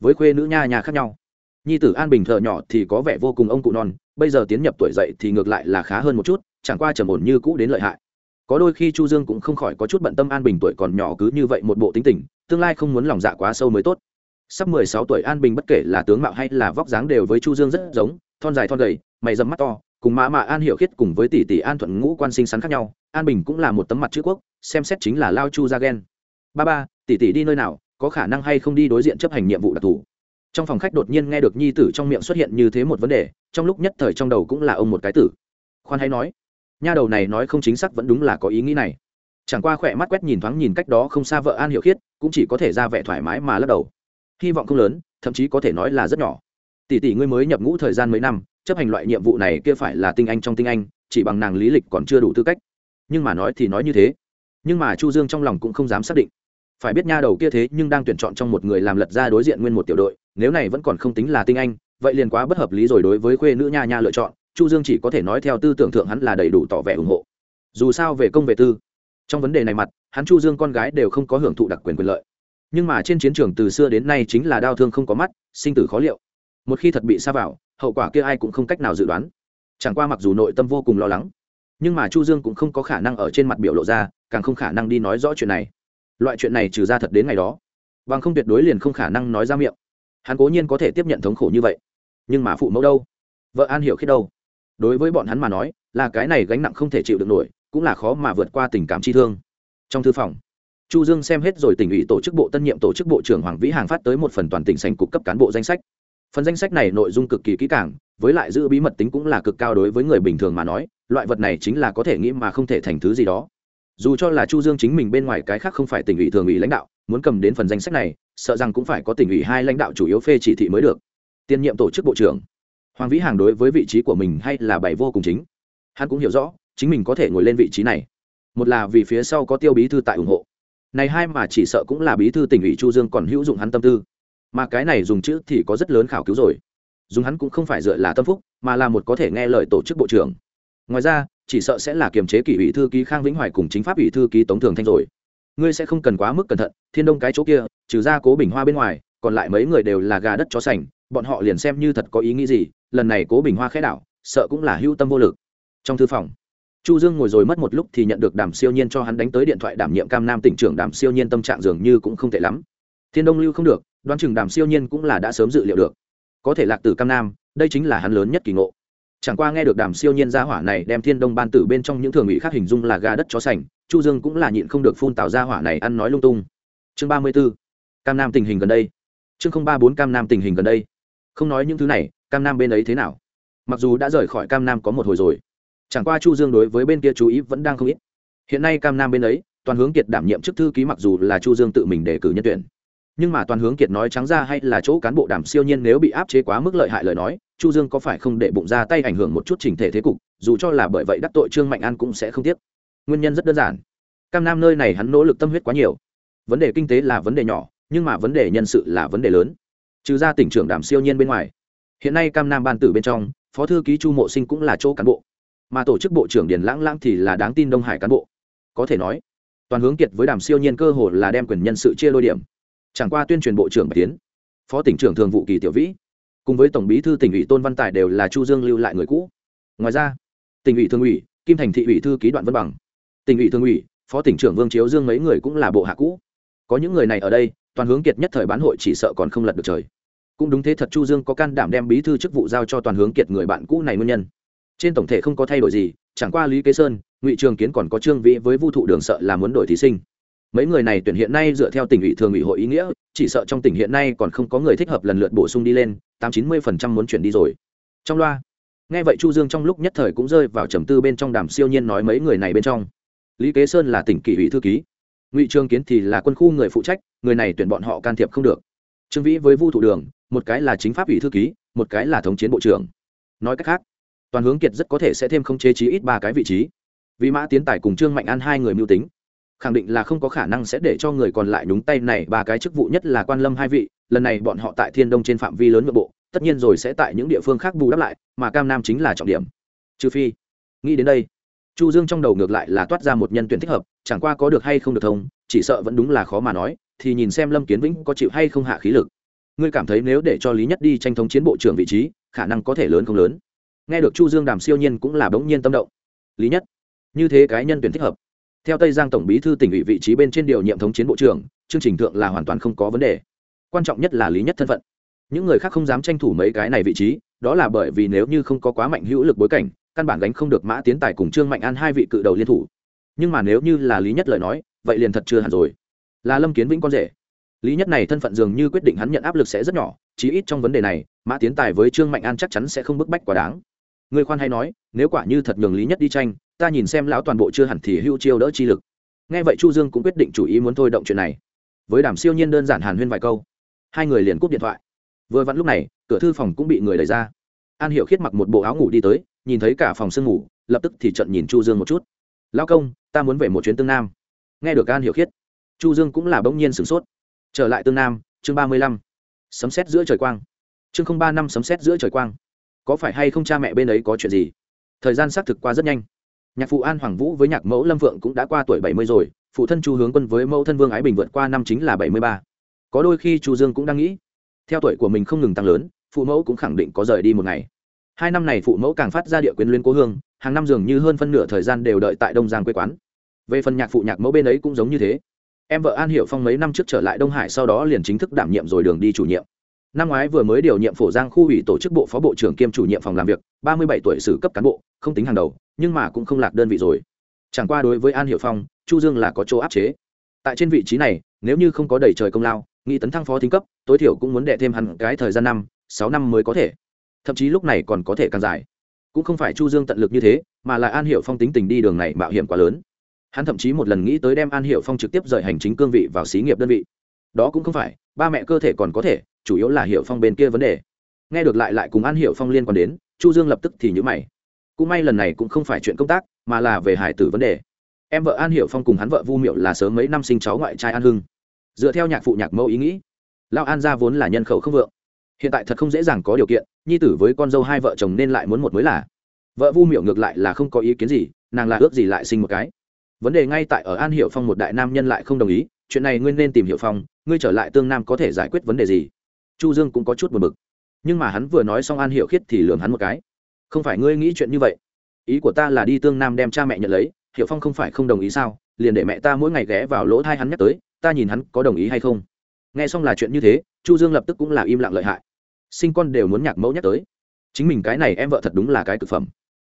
Với khuê nữ nha nhà khác nhau. Nhi tử an bình thợ nhỏ thì có vẻ vô cùng ông cụ non, bây giờ tiến nhập tuổi dậy thì ngược lại là khá hơn một chút, chẳng qua trầm ổn như cũ đến lợi hại. Có đôi khi chu dương cũng không khỏi có chút bận tâm an bình tuổi còn nhỏ cứ như vậy một bộ tính tình, tương lai không muốn lòng dạ quá sâu mới tốt. Sắp mười sáu tuổi an bình bất kể là tướng mạo hay là vóc dáng đều với chu dương rất giống, thon dài thon gầy, mày dầm mắt to cùng mã mạ an hiểu khiết cùng với tỷ tỷ an thuận ngũ quan sinh sắn khác nhau, an bình cũng là một tấm mặt chữ quốc, xem xét chính là lao chu ra ghen ba ba, tỷ tỷ đi nơi nào, có khả năng hay không đi đối diện chấp hành nhiệm vụ đặc thù? Trong phòng khách đột nhiên nghe được nhi tử trong miệng xuất hiện như thế một vấn đề, trong lúc nhất thời trong đầu cũng là ông một cái tử. Khoan hay nói, nha đầu này nói không chính xác vẫn đúng là có ý nghĩ này. Chẳng qua khỏe mắt quét nhìn thoáng nhìn cách đó không xa vợ an hiểu khiết, cũng chỉ có thể ra vẻ thoải mái mà lắc đầu. Hy vọng không lớn, thậm chí có thể nói là rất nhỏ. Tỷ tỷ ngươi mới nhập ngũ thời gian mấy năm chấp hành loại nhiệm vụ này kia phải là tinh anh trong tinh anh, chỉ bằng nàng lý lịch còn chưa đủ tư cách. Nhưng mà nói thì nói như thế. Nhưng mà chu dương trong lòng cũng không dám xác định. Phải biết nha đầu kia thế nhưng đang tuyển chọn trong một người làm lật ra đối diện nguyên một tiểu đội, nếu này vẫn còn không tính là tinh anh, vậy liền quá bất hợp lý rồi đối với khuê nữ nha nha lựa chọn, chu dương chỉ có thể nói theo tư tưởng thượng hắn là đầy đủ tỏ vẻ ủng hộ. Dù sao về công về tư, trong vấn đề này mặt, hắn chu dương con gái đều không có hưởng thụ đặc quyền quyền lợi. Nhưng mà trên chiến trường từ xưa đến nay chính là đau thương không có mắt, sinh tử khó liệu. Một khi thật bị xa vào hậu quả kia ai cũng không cách nào dự đoán. Chẳng qua mặc dù nội tâm vô cùng lo lắng, nhưng mà chu dương cũng không có khả năng ở trên mặt biểu lộ ra, càng không khả năng đi nói rõ chuyện này. Loại chuyện này trừ ra thật đến ngày đó, bằng không tuyệt đối liền không khả năng nói ra miệng. Hắn cố nhiên có thể tiếp nhận thống khổ như vậy. Nhưng mà phụ mẫu đâu? Vợ an hiểu khi đâu? Đối với bọn hắn mà nói, là cái này gánh nặng không thể chịu được nổi, cũng là khó mà vượt qua tình cảm chi thương. Trong thư phòng, chu dương xem hết rồi tỉnh ủy tổ chức bộ, tân nhiệm tổ chức bộ trưởng hoàng vĩ hàng phát tới một phần toàn tỉnh sành cục cấp cán bộ danh sách phần danh sách này nội dung cực kỳ kỹ càng, với lại giữ bí mật tính cũng là cực cao đối với người bình thường mà nói, loại vật này chính là có thể nghĩ mà không thể thành thứ gì đó. Dù cho là chu dương chính mình bên ngoài cái khác không phải tỉnh ủy thường ủy lãnh đạo, muốn cầm đến phần danh sách này, sợ rằng cũng phải có tỉnh ủy hai lãnh đạo chủ yếu phê chỉ thị mới được. Tiên nhiệm tổ chức bộ trưởng. Hoàng vĩ hàng đối với vị trí của mình hay là bảy vô cùng chính. Hắn cũng hiểu rõ, chính mình có thể ngồi lên vị trí này. Một là vì phía sau có tiêu bí thư tại ủng hộ. Này hai mà chỉ sợ cũng là bí thư tỉnh ủy chu dương còn hữu dụng hắn tâm tư mà cái này dùng chữ thì có rất lớn khảo cứu rồi. Dùng hắn cũng không phải dựa là tâm phúc, mà là một có thể nghe lời tổ chức bộ trưởng. Ngoài ra, chỉ sợ sẽ là kiềm chế kỷ ủy thư ký khang vĩnh hoài cùng chính pháp ủy thư ký tống thường thanh rồi. Ngươi sẽ không cần quá mức cẩn thận, thiên đông cái chỗ kia, trừ ra cố bình hoa bên ngoài, còn lại mấy người đều là gà đất chó sành, bọn họ liền xem như thật có ý nghĩ gì, lần này cố bình hoa khẽ đảo, sợ cũng là hưu tâm vô lực. Trong thư phòng, chu dương ngồi rồi mất một lúc thì nhận được đàm siêu nhiên cho hắn đánh tới điện thoại đảm nhiệm cam nam tỉnh trưởng đàm siêu nhiên tâm trạng dường như cũng không tệ lắm thiên đông lưu không được, đoán chừng đàm siêu nhiên cũng là đã sớm dự liệu được. Có thể lạc Tử cam nam, đây chính là hắn lớn nhất kỳ ngộ. Chẳng qua nghe được đàm siêu nhiên gia hỏa này đem thiên đông ban tử bên trong những thường ủy khác hình dung là ga đất chó sành, chu dương cũng là nhịn không được phun tào gia hỏa này ăn nói lung tung. Chương ba mươi 34. cam nam tình hình gần đây. Chương không ba bốn, cam nam tình hình gần đây. Không nói những thứ này, cam nam bên ấy thế nào? Mặc dù đã rời khỏi cam nam có một hồi rồi, chẳng qua chu dương đối với bên kia chú ý vẫn đang không ít. Hiện nay cam nam bên ấy, toàn hướng kiệt đảm nhiệm chức thư ký mặc dù là chu dương tự mình đề cử nhân tuyển nhưng mà toàn hướng kiệt nói trắng ra hay là chỗ cán bộ đảm siêu nhiên nếu bị áp chế quá mức lợi hại lời nói, chu dương có phải không để bụng ra tay ảnh hưởng một chút chỉnh thể thế cục, dù cho là bởi vậy đắc tội trương mạnh an cũng sẽ không tiếc. Nguyên nhân rất đơn giản. Cam nam nơi này hắn nỗ lực tâm huyết quá nhiều. Vấn đề kinh tế là vấn đề nhỏ, nhưng mà vấn đề nhân sự là vấn đề lớn. Trừ ra tỉnh trưởng đảm siêu nhiên bên ngoài. Hiện nay cam nam ban tử bên trong, phó thư ký chu mộ sinh cũng là chỗ cán bộ. Mà tổ chức bộ trưởng điền lãng lãng thì là đáng tin đông hải cán bộ. Có thể nói, toàn hướng kiệt với đàm siêu nhiên cơ hồ là đem quyền nhân sự chia đôi điểm chẳng qua tuyên truyền bộ trưởng bạch tiến phó tỉnh trưởng thường vụ kỳ tiểu vĩ, cùng với tổng bí thư tỉnh ủy tôn văn tài đều là chu dương lưu lại người cũ. Ngoài ra, tỉnh ủy thường ủy, kim thành thị ủy thư ký đoạn văn bằng, tỉnh ủy thường ủy, phó tỉnh trưởng vương chiếu dương mấy người cũng là bộ hạ cũ. Có những người này ở đây, toàn hướng kiệt nhất thời bán hội chỉ sợ còn không lật được trời. Cũng đúng thế thật chu dương có can đảm đem bí thư chức vụ giao cho toàn hướng kiệt người bạn cũ này nguyên nhân. Trên tổng thể không có thay đổi gì, chẳng qua lý kế sơn, ngụy trường kiến còn có trương vĩ với vu thụ đường sợ là muốn đổi thí sinh mấy người này tuyển hiện nay dựa theo tỉnh ủy thường ủy hội ý nghĩa, chỉ sợ trong tỉnh hiện nay còn không có người thích hợp lần lượt bổ sung đi lên, tám chín mươi phần trăm muốn chuyển đi rồi. Trong loa. Nghe vậy chu dương trong lúc nhất thời cũng rơi vào trầm tư bên trong đàm siêu nhiên nói mấy người này bên trong. Lý kế sơn là tỉnh kỷ ủy thư ký. Ngụy trương kiến thì là quân khu người phụ trách, người này tuyển bọn họ can thiệp không được. Trương vĩ với vu thủ đường, một cái là chính pháp ủy thư ký, một cái là thống chiến bộ trưởng. Nói cách khác, toàn hướng kiệt rất có thể sẽ thêm không chế trí ít ba cái vị trí. Vì mã tiến tài cùng trương mạnh an hai người mưu tính khẳng định là không có khả năng sẽ để cho người còn lại nhúng tay này. Ba cái chức vụ nhất là quan lâm hai vị, lần này bọn họ tại thiên đông trên phạm vi lớn nội bộ, tất nhiên rồi sẽ tại những địa phương khác bù đắp lại, mà cam nam chính là trọng điểm. Trừ phi, nghĩ đến đây, chu dương trong đầu ngược lại là toát ra một nhân tuyển thích hợp, chẳng qua có được hay không được thông, chỉ sợ vẫn đúng là khó mà nói, thì nhìn xem lâm kiến vĩnh có chịu hay không hạ khí lực. Ngươi cảm thấy nếu để cho lý nhất đi tranh thống chiến bộ trưởng vị trí, khả năng có thể lớn không lớn? Nghe được chu dương đàm siêu nhiên cũng là bỗng nhiên tâm động. Lý nhất, như thế cái nhân tuyển thích hợp theo tây giang tổng bí thư tỉnh ủy vị trí bên trên điều nhiệm thống chiến bộ trưởng, chương trình thượng là hoàn toàn không có vấn đề. Quan trọng nhất là lý nhất thân phận. Những người khác không dám tranh thủ mấy cái này vị trí, đó là bởi vì nếu như không có quá mạnh hữu lực bối cảnh, căn bản gánh không được mã tiến tài cùng trương mạnh an hai vị cự đầu liên thủ. Nhưng mà nếu như là lý nhất lời nói, vậy liền thật chưa hẳn rồi. Là lâm kiến vĩnh con rể. Lý nhất này thân phận dường như quyết định hắn nhận áp lực sẽ rất nhỏ, chí ít trong vấn đề này, mã tiến tài với trương mạnh an chắc chắn sẽ không bức bách quá đáng. Người khoan hay nói, nếu quả như thật nhường lý nhất đi tranh ta nhìn xem lão toàn bộ chưa hẳn thì hưu chiêu đỡ chi lực. Nghe vậy chu dương cũng quyết định chủ ý muốn thôi động chuyện này. Với đàm siêu nhiên đơn giản hàn huyên vài câu, hai người liền cúp điện thoại. Vừa vặn lúc này, cửa thư phòng cũng bị người đẩy ra. An hiểu khiết mặc một bộ áo ngủ đi tới, nhìn thấy cả phòng sương ngủ, lập tức thì trận nhìn chu dương một chút. Lão công, ta muốn về một chuyến tương nam. Nghe được an hiểu khiết, chu dương cũng là bỗng nhiên sửng sốt. Trở lại tương nam, chương ba mươi lăm, sấm xét giữa trời quang. Chương không ba năm sấm xét giữa trời quang. Có phải hay không cha mẹ bên ấy có chuyện gì? Thời gian xác thực qua rất nhanh nhạc phụ an hoàng vũ với nhạc mẫu lâm vượng cũng đã qua tuổi bảy mươi rồi, phụ thân chu hướng quân với mẫu thân vương ái bình vượt qua năm chính là bảy mươi ba. Có đôi khi chu dương cũng đang nghĩ, theo tuổi của mình không ngừng tăng lớn, phụ mẫu cũng khẳng định có rời đi một ngày. Hai năm này phụ mẫu càng phát ra địa quyền liên cố hương, hàng năm dường như hơn phân nửa thời gian đều đợi tại đông giang quê quán. Về phần nhạc phụ nhạc mẫu bên ấy cũng giống như thế. Em vợ an hiểu phong mấy năm trước trở lại đông hải sau đó liền chính thức đảm nhiệm rồi đường đi chủ nhiệm năm ngoái vừa mới điều nhiệm phổ giang khu ủy tổ chức bộ phó bộ trưởng kiêm chủ nhiệm phòng làm việc, ba mươi bảy tuổi xử cấp cán bộ, không tính hàng đầu, nhưng mà cũng không lạc đơn vị rồi. Chẳng qua đối với an hiệu phong, chu dương là có chỗ áp chế. Tại trên vị trí này, nếu như không có đầy trời công lao, nghị tấn thăng phó thính cấp, tối thiểu cũng muốn đệ thêm hẳn cái thời gian năm, sáu năm mới có thể. Thậm chí lúc này còn có thể càng dài. Cũng không phải chu dương tận lực như thế, mà là an hiệu phong tính tình đi đường này mạo hiểm quá lớn. Hắn thậm chí một lần nghĩ tới đem an hiệu phong trực tiếp rời hành chính cương vị vào xí nghiệp đơn vị. Đó cũng không phải ba mẹ cơ thể còn có thể, chủ yếu là hiệu phong bên kia vấn đề. Nghe được lại lại cùng an hiệu phong liên quan đến, chu dương lập tức thì nhữ mày. Cũng may lần này cũng không phải chuyện công tác, mà là về hải tử vấn đề. Em vợ an hiệu phong cùng hắn vợ vu miệu là sớm mấy năm sinh cháu ngoại trai an hưng. Dựa theo nhạc phụ nhạc mẫu ý nghĩ lao an gia vốn là nhân khẩu không vượng. Hiện tại thật không dễ dàng có điều kiện, nhi tử với con dâu hai vợ chồng nên lại muốn một mới là. Vợ vu miệu ngược lại là không có ý kiến gì, nàng là ước gì lại sinh một cái. Vấn đề ngay tại ở an hiệu phong một đại nam nhân lại không đồng ý chuyện này ngươi nên tìm hiệu phong, ngươi trở lại tương nam có thể giải quyết vấn đề gì? Chu dương cũng có chút buồn bực. Nhưng mà hắn vừa nói xong an Hiểu khiết thì lường hắn một cái. Không phải ngươi nghĩ chuyện như vậy. Ý của ta là đi tương nam đem cha mẹ nhận lấy hiệu phong không phải không đồng ý sao? Liền để mẹ ta mỗi ngày ghé vào lỗ thai hắn nhắc tới, ta nhìn hắn có đồng ý hay không? Nghe xong là chuyện như thế, chu dương lập tức cũng là im lặng lợi hại. Sinh con đều muốn nhạc mẫu nhắc tới. Chính mình cái này em vợ thật đúng là cái thực phẩm.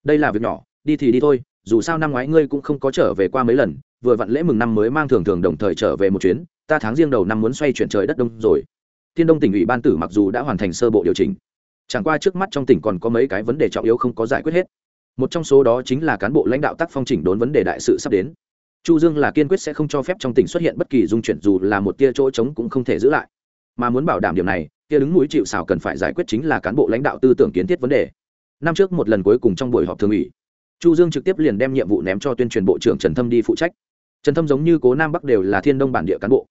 Đây là việc nhỏ, đi thì đi thôi, dù sao năm ngoái ngươi cũng không có trở về qua mấy lần vừa vặn lễ mừng năm mới mang thường thường đồng thời trở về một chuyến, ta tháng riêng đầu năm muốn xoay chuyển trời đất đông rồi. Thiên đông tỉnh ủy ban tử mặc dù đã hoàn thành sơ bộ điều chỉnh, chẳng qua trước mắt trong tỉnh còn có mấy cái vấn đề trọng yếu không có giải quyết hết. Một trong số đó chính là cán bộ lãnh đạo tác phong chỉnh đốn vấn đề đại sự sắp đến. Chu dương là kiên quyết sẽ không cho phép trong tỉnh xuất hiện bất kỳ dung chuyển dù là một tia chỗ trống cũng không thể giữ lại. Mà muốn bảo đảm điều này, tia đứng núi chịu xào cần phải giải quyết chính là cán bộ lãnh đạo tư tưởng kiến thiết vấn đề. Năm trước một lần cuối cùng trong buổi họp thường ủy, chu dương trực tiếp liền đem nhiệm vụ ném cho tuyên truyền bộ trưởng trần thâm đi phụ trách trần thâm giống như cố nam bắc đều là thiên đông bản địa cán bộ.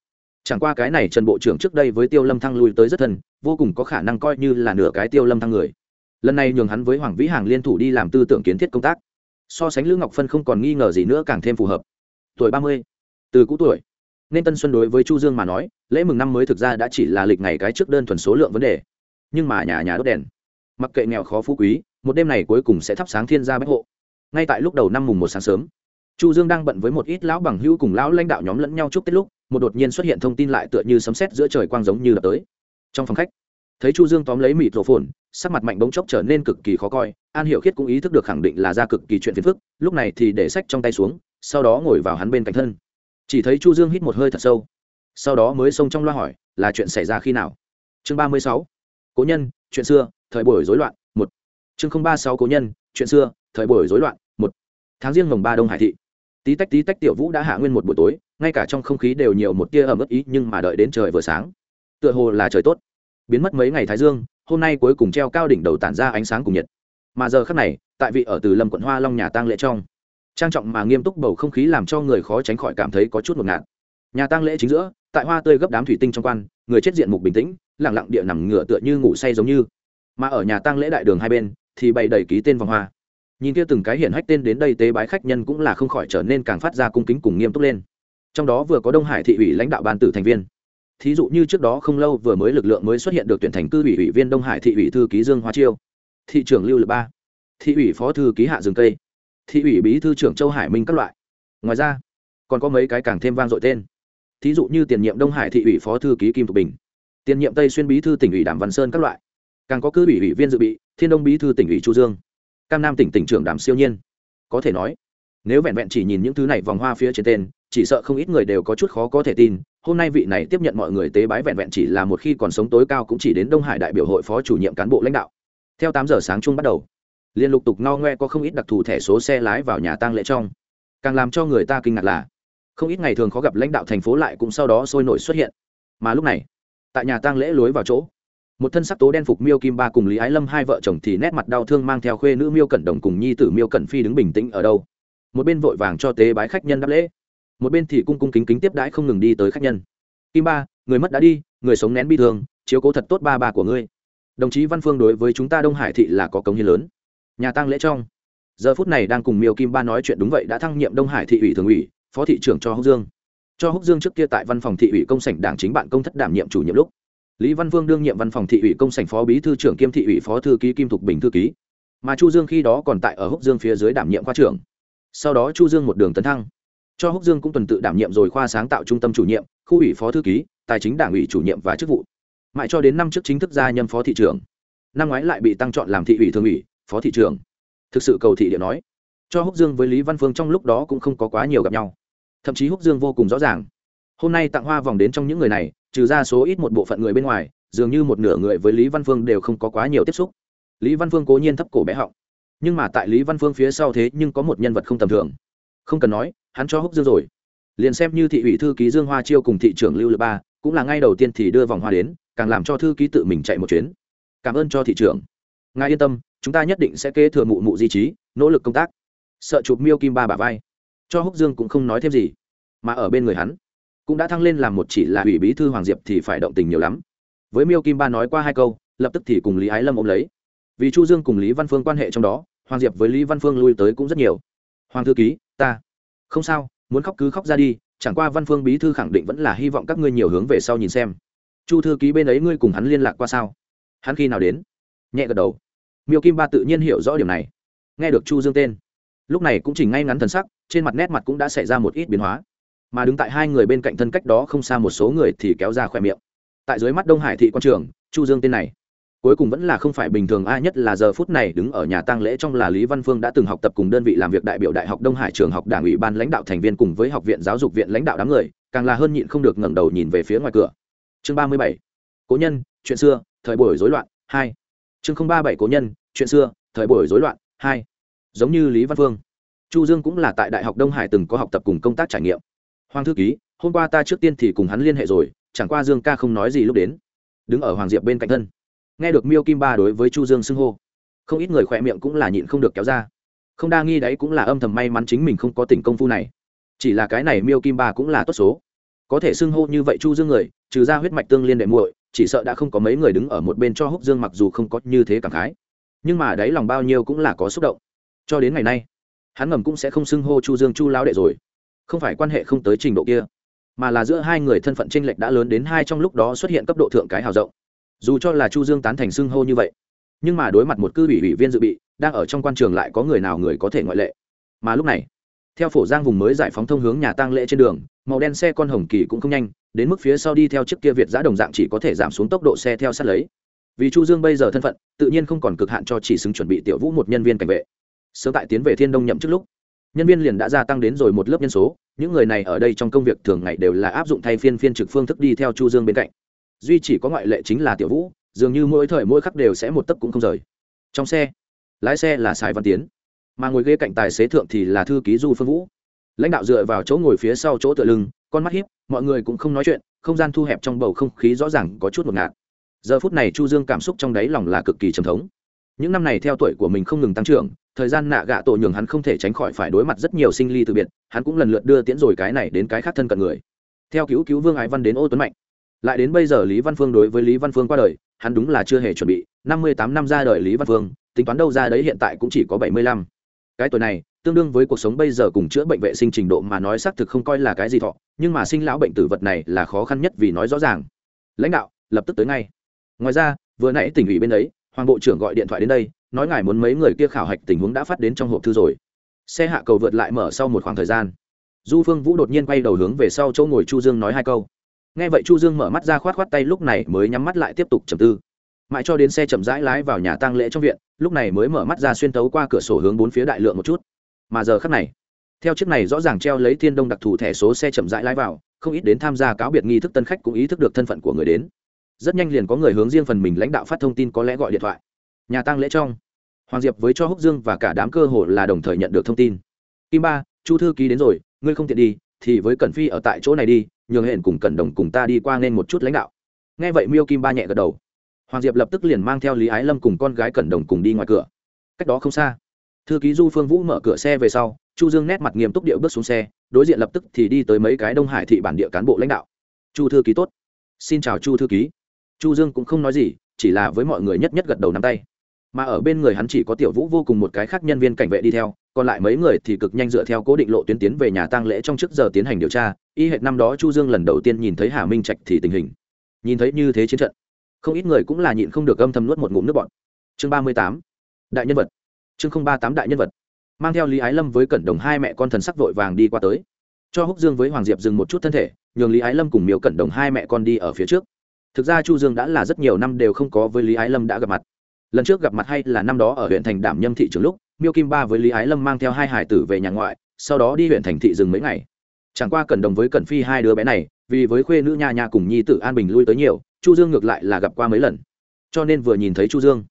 Chẳng qua cái này trần bộ trưởng trước đây với tiêu lâm thăng lui tới rất thân, vô cùng có khả năng coi như là nửa cái tiêu lâm thăng người. Lần này nhường hắn với hoàng vĩ hàng liên thủ đi làm tư tưởng kiến thiết công tác. So sánh lữ ngọc phân không còn nghi ngờ gì nữa càng thêm phù hợp. Tuổi ba mươi. Từ cũ tuổi. Nên tân xuân đối với chu dương mà nói, lễ mừng năm mới thực ra đã chỉ là lịch ngày cái trước đơn thuần số lượng vấn đề. Nhưng mà nhà nhà đốt đèn. Mặc kệ nghèo khó phú quý, một đêm này cuối cùng sẽ thắp sáng thiên gia bách hộ. Ngay tại lúc đầu năm mùng một sáng sớm chu dương đang bận với một ít lão bằng hữu cùng lão lãnh đạo nhóm lẫn nhau chúc tết lúc, một đột nhiên xuất hiện thông tin lại tựa như sấm sét giữa trời quang giống như đập tới. Trong phòng khách, thấy chu dương tóm lấy mịt rổ phồn sắc mặt mạnh bỗng chốc trở nên cực kỳ khó coi, an hiểu khiết cũng ý thức được khẳng định là ra cực kỳ chuyện phiền phức, lúc này thì để sách trong tay xuống, sau đó ngồi vào hắn bên cạnh thân. Chỉ thấy chu dương hít một hơi thật sâu, sau đó mới xông trong loa hỏi, là chuyện xảy ra khi nào? Chương ba mươi sáu, cố nhân, chuyện xưa, thời buổi rối loạn, một. Chương không ba sáu, cố nhân, chuyện xưa, thời buổi rối loạn, một. Tháng riêng mồng ba đông hải thị tí tách tí tách tiểu vũ đã hạ nguyên một buổi tối, ngay cả trong không khí đều nhiều một tia ẩm ướt ý, nhưng mà đợi đến trời vừa sáng, tựa hồ là trời tốt. Biến mất mấy ngày thái dương, hôm nay cuối cùng treo cao đỉnh đầu tản ra ánh sáng cùng nhiệt. Mà giờ khắc này, tại vị ở từ lâm quận hoa long nhà tang lễ trong, trang trọng mà nghiêm túc bầu không khí làm cho người khó tránh khỏi cảm thấy có chút ngột ngạt. Nhà tang lễ chính giữa, tại hoa tươi gấp đám thủy tinh trong quan, người chết diện mục bình tĩnh lẳng lặng địa nằm ngửa tựa như ngủ say giống như. Mà ở nhà tang lễ đại đường hai bên, thì bày đầy ký tên vòng hoa nhìn kia từng cái hiển hách tên đến đây tế bái khách nhân cũng là không khỏi trở nên càng phát ra cung kính cùng nghiêm túc lên. Trong đó vừa có đông hải thị ủy lãnh đạo ban tử thành viên. Thí dụ như trước đó không lâu vừa mới lực lượng mới xuất hiện được tuyển thành cư ủy ủy viên đông hải thị ủy thư ký dương hoa chiêu. Thị trưởng lưu lực ba. Thị ủy phó thư ký hạ rừng Tây thị ủy bí thư trưởng châu hải minh các loại. Ngoài ra, còn có mấy cái càng thêm vang dội tên. Thí dụ như tiền nhiệm đông hải thị ủy phó thư ký kim thục bình. Tiền nhiệm tây xuyên bí thư tỉnh ủy đàm văn sơn các loại. Càng có cư ủy ủy viên dự bị, thiên đông bí thư tỉnh ủy chu dương cam nam tỉnh tỉnh trưởng đàm siêu nhiên. Có thể nói, nếu vẹn vẹn chỉ nhìn những thứ này vòng hoa phía trên tên, chỉ sợ không ít người đều có chút khó có thể tin, hôm nay vị này tiếp nhận mọi người tế bái vẹn vẹn chỉ là một khi còn sống tối cao cũng chỉ đến đông hải đại biểu hội phó chủ nhiệm cán bộ lãnh đạo. Theo tám giờ sáng chung bắt đầu, liên lục tục no ngoe có không ít đặc thù thẻ số xe lái vào nhà tang lễ trong. Càng làm cho người ta kinh ngạc là, không ít ngày thường khó gặp lãnh đạo thành phố lại cũng sau đó sôi nổi xuất hiện. Mà lúc này, tại nhà tang lễ lối vào chỗ một thân sắc tố đen phục miêu kim ba cùng lý ái lâm hai vợ chồng thì nét mặt đau thương mang theo khuê nữ miêu cẩn đồng cùng nhi tử miêu cẩn phi đứng bình tĩnh ở đâu. Một bên vội vàng cho tế bái khách nhân đáp lễ. Một bên thì cung cung kính kính tiếp đãi không ngừng đi tới khách nhân. Kim ba, người mất đã đi, người sống nén bi thương, chiếu cố thật tốt ba bà của ngươi. Đồng chí văn phương đối với chúng ta đông hải thị là có công hiến lớn. Nhà tăng lễ trong. Giờ phút này đang cùng miêu kim ba nói chuyện đúng vậy đã thăng nhiệm đông hải thị ủy thường ủy, phó thị trưởng cho húc dương. Cho húc dương trước kia tại văn phòng thị ủy công sảnh đảng chính bạn công thất đảm nhiệm chủ nhiệm lúc lý văn vương đương nhiệm văn phòng thị ủy công sảnh phó bí thư trưởng kiêm thị ủy phó thư ký kim thục bình thư ký. Mà chu dương khi đó còn tại ở húc dương phía dưới đảm nhiệm khoa trưởng. Sau đó chu dương một đường tấn thăng. Cho húc dương cũng tuần tự đảm nhiệm rồi khoa sáng tạo trung tâm chủ nhiệm, khu ủy phó thư ký, tài chính đảng ủy chủ nhiệm và chức vụ. Mãi cho đến năm trước chính thức gia nhâm phó thị trưởng. Năm ngoái lại bị tăng chọn làm thị ủy thường ủy, phó thị trưởng. Thực sự cầu thị điện nói, cho húc dương với lý văn phương trong lúc đó cũng không có quá nhiều gặp nhau. Thậm chí húc dương vô cùng rõ ràng hôm nay tặng hoa vòng đến trong những người này, trừ ra số ít một bộ phận người bên ngoài, dường như một nửa người với lý văn phương đều không có quá nhiều tiếp xúc. Lý văn phương cố nhiên thấp cổ bé họng. Nhưng mà tại lý văn phương phía sau thế nhưng có một nhân vật không tầm thường. Không cần nói, hắn cho húc dương rồi. Liền xem như thị ủy thư ký dương hoa chiêu cùng thị trưởng lưu lực ba, cũng là ngay đầu tiên thì đưa vòng hoa đến, càng làm cho thư ký tự mình chạy một chuyến. Cảm ơn cho thị trưởng. Ngài yên tâm, chúng ta nhất định sẽ kế thừa mụ mụ di trí, nỗ lực công tác. Sợ chụp miêu kim ba bà vai. Cho húc dương cũng không nói thêm gì. Mà ở bên người hắn cũng đã thăng lên làm một chỉ là ủy bí thư hoàng diệp thì phải động tình nhiều lắm. Với miêu kim ba nói qua hai câu, lập tức thì cùng lý ái lâm ôm lấy. Vì chu dương cùng lý văn phương quan hệ trong đó, hoàng diệp với lý văn phương lui tới cũng rất nhiều. Hoàng thư ký, ta. Không sao, muốn khóc cứ khóc ra đi, chẳng qua văn phương bí thư khẳng định vẫn là hy vọng các ngươi nhiều hướng về sau nhìn xem. Chu thư ký bên ấy ngươi cùng hắn liên lạc qua sao? Hắn khi nào đến? Nhẹ gật đầu. Miêu kim ba tự nhiên hiểu rõ điều này. Nghe được chu dương tên, lúc này cũng chỉ ngay ngắn thần sắc, trên mặt nét mặt cũng đã xảy ra một ít biến hóa mà đứng tại hai người bên cạnh thân cách đó không xa một số người thì kéo ra khỏe miệng. Tại dưới mắt đông hải thị quan trường, chu dương tên này, cuối cùng vẫn là không phải bình thường ai, nhất là giờ phút này đứng ở nhà tang lễ trong là lý văn phương đã từng học tập cùng đơn vị làm việc đại biểu đại học đông hải trường học đảng ủy ban lãnh đạo thành viên cùng với học viện giáo dục viện lãnh đạo đám người, càng là hơn nhịn không được ngẩng đầu nhìn về phía ngoài cửa. Chương ba mươi bảy. Cố nhân, chuyện xưa, thời buổi rối loạn, hai. Chương không ba bảy cố nhân, chuyện xưa, thời buổi rối loạn, hai. Giống như lý văn phương, chu dương cũng là tại đại học đông hải từng có học tập cùng công tác trải nghiệm hoàng thư ký, hôm qua ta trước tiên thì cùng hắn liên hệ rồi, chẳng qua dương ca không nói gì lúc đến. Đứng ở hoàng diệp bên cạnh thân. Nghe được miêu kim ba đối với chu dương xưng hô, không ít người khỏe miệng cũng là nhịn không được kéo ra. Không đa nghi đấy cũng là âm thầm may mắn chính mình không có tỉnh công phu này. Chỉ là cái này miêu kim ba cũng là tốt số. Có thể xưng hô như vậy chu dương người, trừ ra huyết mạch tương liên đệ muội, chỉ sợ đã không có mấy người đứng ở một bên cho húc dương mặc dù không có như thế cảm khái. Nhưng mà đấy lòng bao nhiêu cũng là có xúc động. Cho đến ngày nay, hắn ngầm cũng sẽ không xưng hô chu dương chu lao đệ rồi không phải quan hệ không tới trình độ kia, mà là giữa hai người thân phận tranh lệch đã lớn đến hai trong lúc đó xuất hiện cấp độ thượng cái hào rộng. Dù cho là chu dương tán thành xưng hô như vậy, nhưng mà đối mặt một cư ủy ủy viên dự bị, đang ở trong quan trường lại có người nào người có thể ngoại lệ. Mà lúc này, theo phổ giang vùng mới giải phóng thông hướng nhà tang lễ trên đường, màu đen xe con hồng kỳ cũng không nhanh, đến mức phía sau đi theo chiếc kia việt giã đồng dạng chỉ có thể giảm xuống tốc độ xe theo sát lấy. Vì chu dương bây giờ thân phận, tự nhiên không còn cực hạn cho chỉ xứng chuẩn bị tiểu vũ một nhân viên cảnh vệ. Sớm tại tiến về thiên đông nhậm trước lúc nhân viên liền đã gia tăng đến rồi một lớp nhân số, những người này ở đây trong công việc thường ngày đều là áp dụng thay phiên phiên trực phương thức đi theo chu dương bên cạnh. Duy chỉ có ngoại lệ chính là tiểu vũ, dường như mỗi thời mỗi khắc đều sẽ một tấc cũng không rời. Trong xe, lái xe là sài văn tiến, mà ngồi ghế cạnh tài xế thượng thì là thư ký du phương vũ. Lãnh đạo dựa vào chỗ ngồi phía sau chỗ tựa lưng, con mắt hiếp mọi người cũng không nói chuyện, không gian thu hẹp trong bầu không khí rõ ràng có chút một ngạt. Giờ phút này chu dương cảm xúc trong đáy lòng là cực kỳ trầm thống. Những năm này theo tuổi của mình không ngừng tăng trưởng thời gian nạ gạ tổ nhường hắn không thể tránh khỏi phải đối mặt rất nhiều sinh ly từ biệt, hắn cũng lần lượt đưa tiễn rồi cái này đến cái khác thân cận người. Theo cứu cứu vương ái văn đến ô tuấn mạnh. Lại đến bây giờ lý văn phương đối với lý văn phương qua đời, hắn đúng là chưa hề chuẩn bị. Năm mươi tám năm ra đời lý văn phương, tính toán đâu ra đấy hiện tại cũng chỉ có bảy mươi lăm. Cái tuổi này, tương đương với cuộc sống bây giờ cùng chữa bệnh vệ sinh trình độ mà nói xác thực không coi là cái gì thọ, nhưng mà sinh lão bệnh tử vật này là khó khăn nhất vì nói rõ ràng. Lãnh đạo, lập tức tới ngay. Ngoài ra, vừa nãy tỉnh ủy bên ấy, hoàng bộ trưởng gọi điện thoại đến đây nói ngài muốn mấy người kia khảo hạch tình huống đã phát đến trong hộp thư rồi. Xe hạ cầu vượt lại mở sau một khoảng thời gian. Du phương vũ đột nhiên quay đầu hướng về sau chỗ ngồi chu dương nói hai câu. Nghe vậy chu dương mở mắt ra khoát khoát tay lúc này mới nhắm mắt lại tiếp tục trầm tư. Mãi cho đến xe chậm rãi lái vào nhà tang lễ trong viện, lúc này mới mở mắt ra xuyên tấu qua cửa sổ hướng bốn phía đại lượng một chút. Mà giờ khắc này, theo chiếc này rõ ràng treo lấy thiên đông đặc thù thẻ số xe chậm rãi lái vào, không ít đến tham gia cáo biệt nghi thức tân khách cũng ý thức được thân phận của người đến. Rất nhanh liền có người hướng riêng phần mình lãnh đạo phát thông tin có lẽ gọi điện thoại nhà tang lễ trong. Hoàng diệp với cho húc dương và cả đám cơ hội là đồng thời nhận được thông tin. Kim ba, chu thư ký đến rồi, ngươi không tiện đi, thì với cẩn phi ở tại chỗ này đi, nhường hẹn cùng cẩn đồng cùng ta đi qua nên một chút lãnh đạo. Nghe vậy miêu kim ba nhẹ gật đầu. Hoàng diệp lập tức liền mang theo lý ái lâm cùng con gái cẩn đồng cùng đi ngoài cửa. Cách đó không xa, thư ký du phương vũ mở cửa xe về sau, chu dương nét mặt nghiêm túc điệu bước xuống xe, đối diện lập tức thì đi tới mấy cái đông hải thị bản địa cán bộ lãnh đạo. Chu thư ký tốt. Xin chào chu thư ký. Chu dương cũng không nói gì, chỉ là với mọi người nhất nhất gật đầu nắm tay mà ở bên người hắn chỉ có tiểu vũ vô cùng một cái khác nhân viên cảnh vệ đi theo, còn lại mấy người thì cực nhanh dựa theo cố định lộ tuyến tiến về nhà tang lễ trong trước giờ tiến hành điều tra, y hệt năm đó chu dương lần đầu tiên nhìn thấy hà minh trạch thì tình hình. Nhìn thấy như thế chiến trận, không ít người cũng là nhịn không được âm thầm nuốt một ngụm nước bọn chương ba mươi tám, đại nhân vật. Chương không ba tám đại nhân vật. Mang theo lý ái lâm với cẩn đồng hai mẹ con thần sắc vội vàng đi qua tới. Cho húc dương với hoàng diệp dừng một chút thân thể, nhường lý ái lâm cùng miếu cẩn đồng hai mẹ con đi ở phía trước. Thực ra chu dương đã là rất nhiều năm đều không có với lý ái lâm đã gặp mặt lần trước gặp mặt hay là năm đó ở huyện thành đảm nhâm thị trường lúc, miêu kim ba với lý ái lâm mang theo hai hải tử về nhà ngoại, sau đó đi huyện thành thị dừng mấy ngày. Chẳng qua cẩn đồng với cẩn phi hai đứa bé này, vì với khuê nữ nha nha cùng nhi tử an bình lui tới nhiều, chu dương ngược lại là gặp qua mấy lần. Cho nên vừa nhìn thấy chu dương,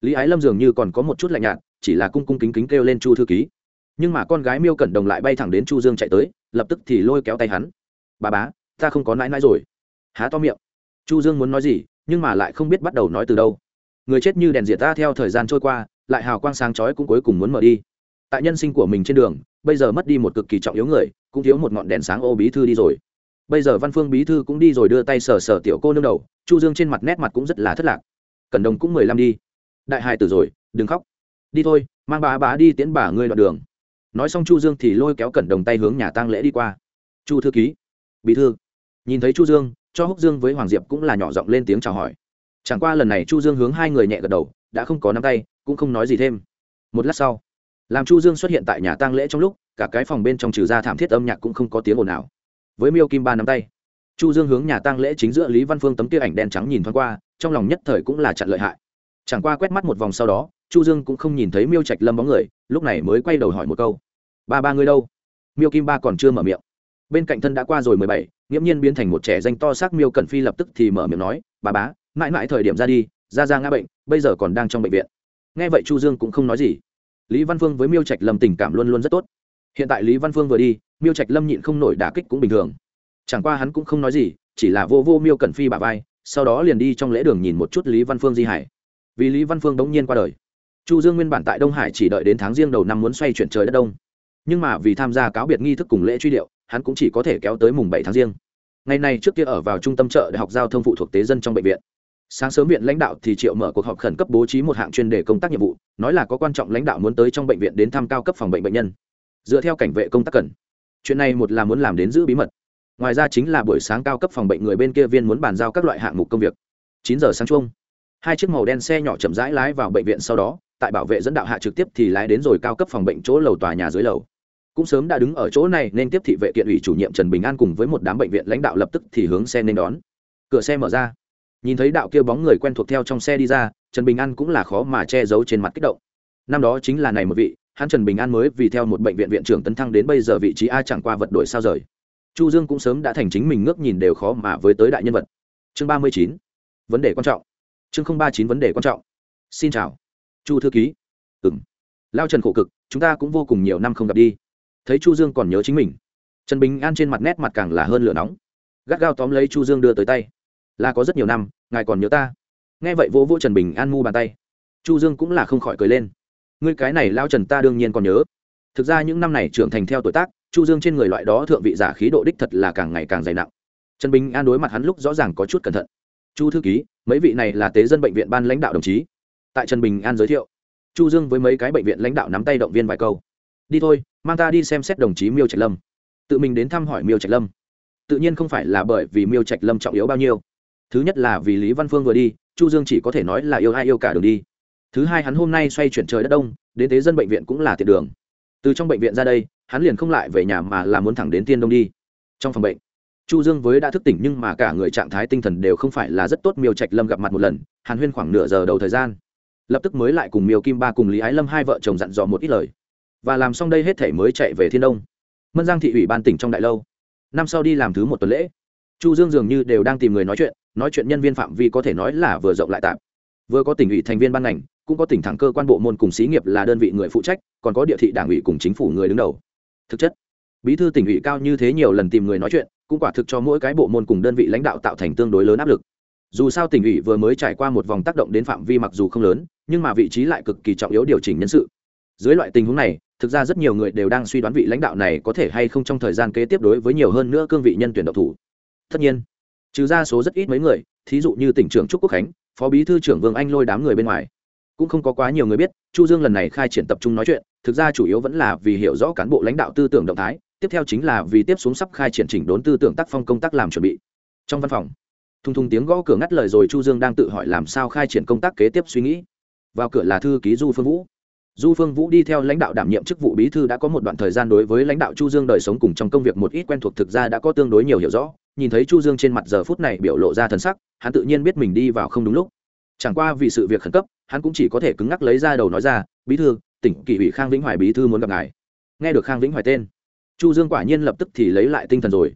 lý ái lâm dường như còn có một chút lạnh nhạt, chỉ là cung cung kính kính kêu lên chu thư ký. Nhưng mà con gái miêu cẩn đồng lại bay thẳng đến chu dương chạy tới, lập tức thì lôi kéo tay hắn. Bà bá, ta không có nãi nãi rồi. Há to miệng. Chu dương muốn nói gì, nhưng mà lại không biết bắt đầu nói từ đâu người chết như đèn diệt ta theo thời gian trôi qua, lại hào quang sáng chói cũng cuối cùng muốn mở đi. Tại nhân sinh của mình trên đường, bây giờ mất đi một cực kỳ trọng yếu người, cũng thiếu một ngọn đèn sáng ô bí thư đi rồi. Bây giờ văn phương bí thư cũng đi rồi đưa tay sờ sờ tiểu cô nương đầu, chu dương trên mặt nét mặt cũng rất là thất lạc. Cẩn đồng cũng mười lăm đi. Đại hài tử rồi, đừng khóc. Đi thôi, mang bà bá đi tiễn bà ngươi đoạn đường. Nói xong chu dương thì lôi kéo cẩn đồng tay hướng nhà tang lễ đi qua. Chu thư ký. Bí thư. Nhìn thấy chu dương, cho húc dương với hoàng diệp cũng là nhỏ giọng lên tiếng chào hỏi chẳng qua lần này chu dương hướng hai người nhẹ gật đầu, đã không có nắm tay, cũng không nói gì thêm. Một lát sau, làm chu dương xuất hiện tại nhà tang lễ trong lúc, cả cái phòng bên trong trừ ra thảm thiết âm nhạc cũng không có tiếng ồn nào. Với miêu kim ba nắm tay, chu dương hướng nhà tang lễ chính giữa lý văn phương tấm kia ảnh đen trắng nhìn thoáng qua, trong lòng nhất thời cũng là chặn lợi hại. Chẳng qua quét mắt một vòng sau đó, chu dương cũng không nhìn thấy miêu trạch lâm bóng người, lúc này mới quay đầu hỏi một câu. Ba ba người đâu? Miêu kim ba còn chưa mở miệng. Bên cạnh thân đã qua rồi mười bảy, nghiễm nhiên biến thành một trẻ danh to xác miêu cẩn phi lập tức thì mở miệng nói bà bá mãi mãi thời điểm ra đi, ra ra ngã bệnh, bây giờ còn đang trong bệnh viện. Nghe vậy chu dương cũng không nói gì. Lý văn phương với miêu trạch lâm tình cảm luôn luôn rất tốt. Hiện tại lý văn phương vừa đi, miêu trạch lâm nhịn không nổi đả kích cũng bình thường. Chẳng qua hắn cũng không nói gì, chỉ là vô vô miêu cẩn phi bà vai, sau đó liền đi trong lễ đường nhìn một chút lý văn phương di hải. Vì lý văn phương đống nhiên qua đời. Chu dương nguyên bản tại đông hải chỉ đợi đến tháng riêng đầu năm muốn xoay chuyển trời đất đông. Nhưng mà vì tham gia cáo biệt nghi thức cùng lễ truy điệu, hắn cũng chỉ có thể kéo tới mùng bảy tháng riêng. Ngày này trước kia ở vào trung tâm chợ đại học giao thông phụ thuộc tế dân trong bệnh viện sáng sớm viện lãnh đạo thì triệu mở cuộc họp khẩn cấp bố trí một hạng chuyên đề công tác nhiệm vụ, nói là có quan trọng lãnh đạo muốn tới trong bệnh viện đến thăm cao cấp phòng bệnh bệnh nhân. Dựa theo cảnh vệ công tác cần. Chuyện này một là muốn làm đến giữ bí mật, ngoài ra chính là buổi sáng cao cấp phòng bệnh người bên kia viên muốn bàn giao các loại hạng mục công việc. Chín giờ sáng chung hai chiếc màu đen xe nhỏ chậm rãi lái vào bệnh viện sau đó, tại bảo vệ dẫn đạo hạ trực tiếp thì lái đến rồi cao cấp phòng bệnh chỗ lầu tòa nhà dưới lầu. Cũng sớm đã đứng ở chỗ này nên tiếp thị vệ kiện ủy chủ nhiệm trần bình an cùng với một đám bệnh viện lãnh đạo lập tức thì hướng xe nên đón. Cửa xe mở ra nhìn thấy đạo kia bóng người quen thuộc theo trong xe đi ra, trần bình an cũng là khó mà che giấu trên mặt kích động. Năm đó chính là này một vị, hắn trần bình an mới vì theo một bệnh viện viện trưởng tấn thăng đến bây giờ vị trí a chẳng qua vật đổi sao rời. Chu dương cũng sớm đã thành chính mình ngước nhìn đều khó mà với tới đại nhân vật. Chương ba mươi chín, vấn đề quan trọng. Chương không ba chín vấn đề quan trọng. Xin chào. Chu thư ký. Ừng lao trần khổ cực, chúng ta cũng vô cùng nhiều năm không gặp đi. Thấy chu dương còn nhớ chính mình. Trần bình an trên mặt nét mặt càng là hơn lửa nóng. Gắt gao tóm lấy chu dương đưa tới tay là có rất nhiều năm, ngài còn nhớ ta? Nghe vậy vô vỗ trần bình an mu bàn tay. Chu dương cũng là không khỏi cười lên. Ngươi cái này lao trần ta đương nhiên còn nhớ. Thực ra những năm này trưởng thành theo tuổi tác, chu dương trên người loại đó thượng vị giả khí độ đích thật là càng ngày càng dày nặng. Trần bình an đối mặt hắn lúc rõ ràng có chút cẩn thận. Chu thư ký, mấy vị này là tế dân bệnh viện ban lãnh đạo đồng chí. Tại trần bình an giới thiệu, chu dương với mấy cái bệnh viện lãnh đạo nắm tay động viên vài câu. Đi thôi, mang ta đi xem xét đồng chí miêu trạch lâm. Tự mình đến thăm hỏi miêu trạch lâm. Tự nhiên không phải là bởi vì miêu trạch lâm trọng yếu bao nhiêu thứ nhất là vì lý văn phương vừa đi, chu dương chỉ có thể nói là yêu ai yêu cả đường đi. Thứ hai hắn hôm nay xoay chuyển trời đất đông, đến thế dân bệnh viện cũng là tiện đường. Từ trong bệnh viện ra đây, hắn liền không lại về nhà mà là muốn thẳng đến tiên đông đi. Trong phòng bệnh, chu dương với đã thức tỉnh nhưng mà cả người trạng thái tinh thần đều không phải là rất tốt, miêu trạch lâm gặp mặt một lần, hàn huyên khoảng nửa giờ đầu thời gian. Lập tức mới lại cùng miêu kim ba cùng lý ái lâm hai vợ chồng dặn dò một ít lời. Và làm xong đây hết thể mới chạy về thiên đông. Mân giang thị ủy ban tỉnh trong đại lâu. Năm sau đi làm thứ một tuần lễ. Chu dương dường như đều đang tìm người nói chuyện nói chuyện nhân viên phạm vi có thể nói là vừa rộng lại tạm. Vừa có tỉnh ủy thành viên ban ngành, cũng có tỉnh thẳng cơ quan bộ môn cùng xí nghiệp là đơn vị người phụ trách, còn có địa thị đảng ủy cùng chính phủ người đứng đầu. Thực chất, bí thư tỉnh ủy cao như thế nhiều lần tìm người nói chuyện, cũng quả thực cho mỗi cái bộ môn cùng đơn vị lãnh đạo tạo thành tương đối lớn áp lực. Dù sao tỉnh ủy vừa mới trải qua một vòng tác động đến phạm vi mặc dù không lớn, nhưng mà vị trí lại cực kỳ trọng yếu điều chỉnh nhân sự. Dưới loại tình huống này, thực ra rất nhiều người đều đang suy đoán vị lãnh đạo này có thể hay không trong thời gian kế tiếp đối với nhiều hơn nữa cương vị nhân tuyển độc thủ. Tất nhiên trừ ra số rất ít mấy người, thí dụ như tỉnh trưởng trúc quốc khánh, phó bí thư trưởng vương anh lôi đám người bên ngoài. Cũng không có quá nhiều người biết, chu dương lần này khai triển tập trung nói chuyện, thực ra chủ yếu vẫn là vì hiểu rõ cán bộ lãnh đạo tư tưởng động thái, tiếp theo chính là vì tiếp xuống sắp khai triển chỉnh đốn tư tưởng tác phong công tác làm chuẩn bị. Trong văn phòng, thùng thùng tiếng gõ cửa ngắt lời rồi chu dương đang tự hỏi làm sao khai triển công tác kế tiếp suy nghĩ. Vào cửa là thư ký du phương vũ. Du phương vũ đi theo lãnh đạo đảm nhiệm chức vụ bí thư đã có một đoạn thời gian đối với lãnh đạo chu dương đời sống cùng trong công việc một ít quen thuộc thực ra đã có tương đối nhiều hiểu rõ nhìn thấy chu dương trên mặt giờ phút này biểu lộ ra thần sắc, hắn tự nhiên biết mình đi vào không đúng lúc. Chẳng qua vì sự việc khẩn cấp, hắn cũng chỉ có thể cứng ngắc lấy ra đầu nói ra, bí thư, tỉnh kỷ ủy khang vĩnh hoài bí thư muốn gặp ngài. Nghe được khang vĩnh hoài tên, chu dương quả nhiên lập tức thì lấy lại tinh thần rồi.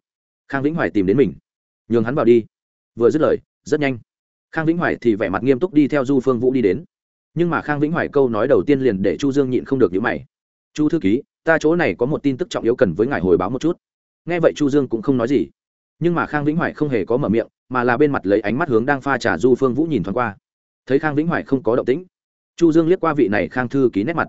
Khang vĩnh hoài tìm đến mình. Nhường hắn vào đi. Vừa dứt lời, rất nhanh. Khang vĩnh hoài thì vẻ mặt nghiêm túc đi theo du phương vũ đi đến. Nhưng mà khang vĩnh hoài câu nói đầu tiên liền để chu dương nhịn không được những mày. Chu thư ký, ta chỗ này có một tin tức trọng yếu cần với ngài hồi báo một chút. Nghe vậy chu dương cũng không nói gì nhưng mà khang vĩnh hoài không hề có mở miệng, mà là bên mặt lấy ánh mắt hướng đang pha trà du phương vũ nhìn thoáng qua. Thấy khang vĩnh hoài không có động tĩnh, chu dương liếc qua vị này khang thư ký nét mặt.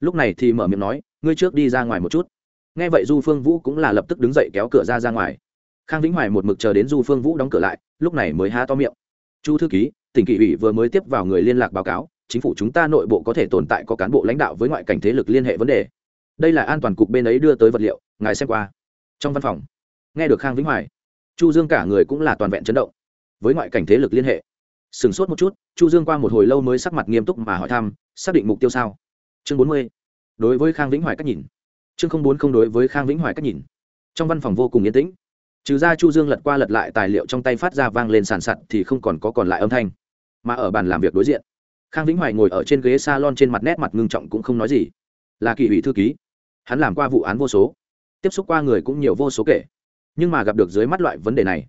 Lúc này thì mở miệng nói, ngươi trước đi ra ngoài một chút. Nghe vậy du phương vũ cũng là lập tức đứng dậy kéo cửa ra ra ngoài. Khang vĩnh hoài một mực chờ đến du phương vũ đóng cửa lại, lúc này mới há to miệng. Chu thư ký, tỉnh kỷ ủy vừa mới tiếp vào người liên lạc báo cáo, chính phủ chúng ta nội bộ có thể tồn tại có cán bộ lãnh đạo với ngoại cảnh thế lực liên hệ vấn đề. Đây là an toàn cục bên ấy đưa tới vật liệu, ngài xem qua. Trong văn phòng, nghe được khang vĩnh hoài chu dương cả người cũng là toàn vẹn chấn động. Với ngoại cảnh thế lực liên hệ sửng sốt một chút, chu dương qua một hồi lâu mới sắc mặt nghiêm túc mà hỏi thăm, xác định mục tiêu sao? Chương bốn mươi. Đối với khang vĩnh hoài cách nhìn. Chương không bốn không đối với khang vĩnh hoài cách nhìn. Trong văn phòng vô cùng yên tĩnh. Trừ ra chu dương lật qua lật lại tài liệu trong tay phát ra vang lên sàn sạt thì không còn có còn lại âm thanh. Mà ở bàn làm việc đối diện, khang vĩnh hoài ngồi ở trên ghế salon trên mặt nét mặt ngưng trọng cũng không nói gì. Là kỳ ủy thư ký. Hắn làm qua vụ án vô số. Tiếp xúc qua người cũng nhiều vô số kể nhưng mà gặp được dưới mắt loại vấn đề này.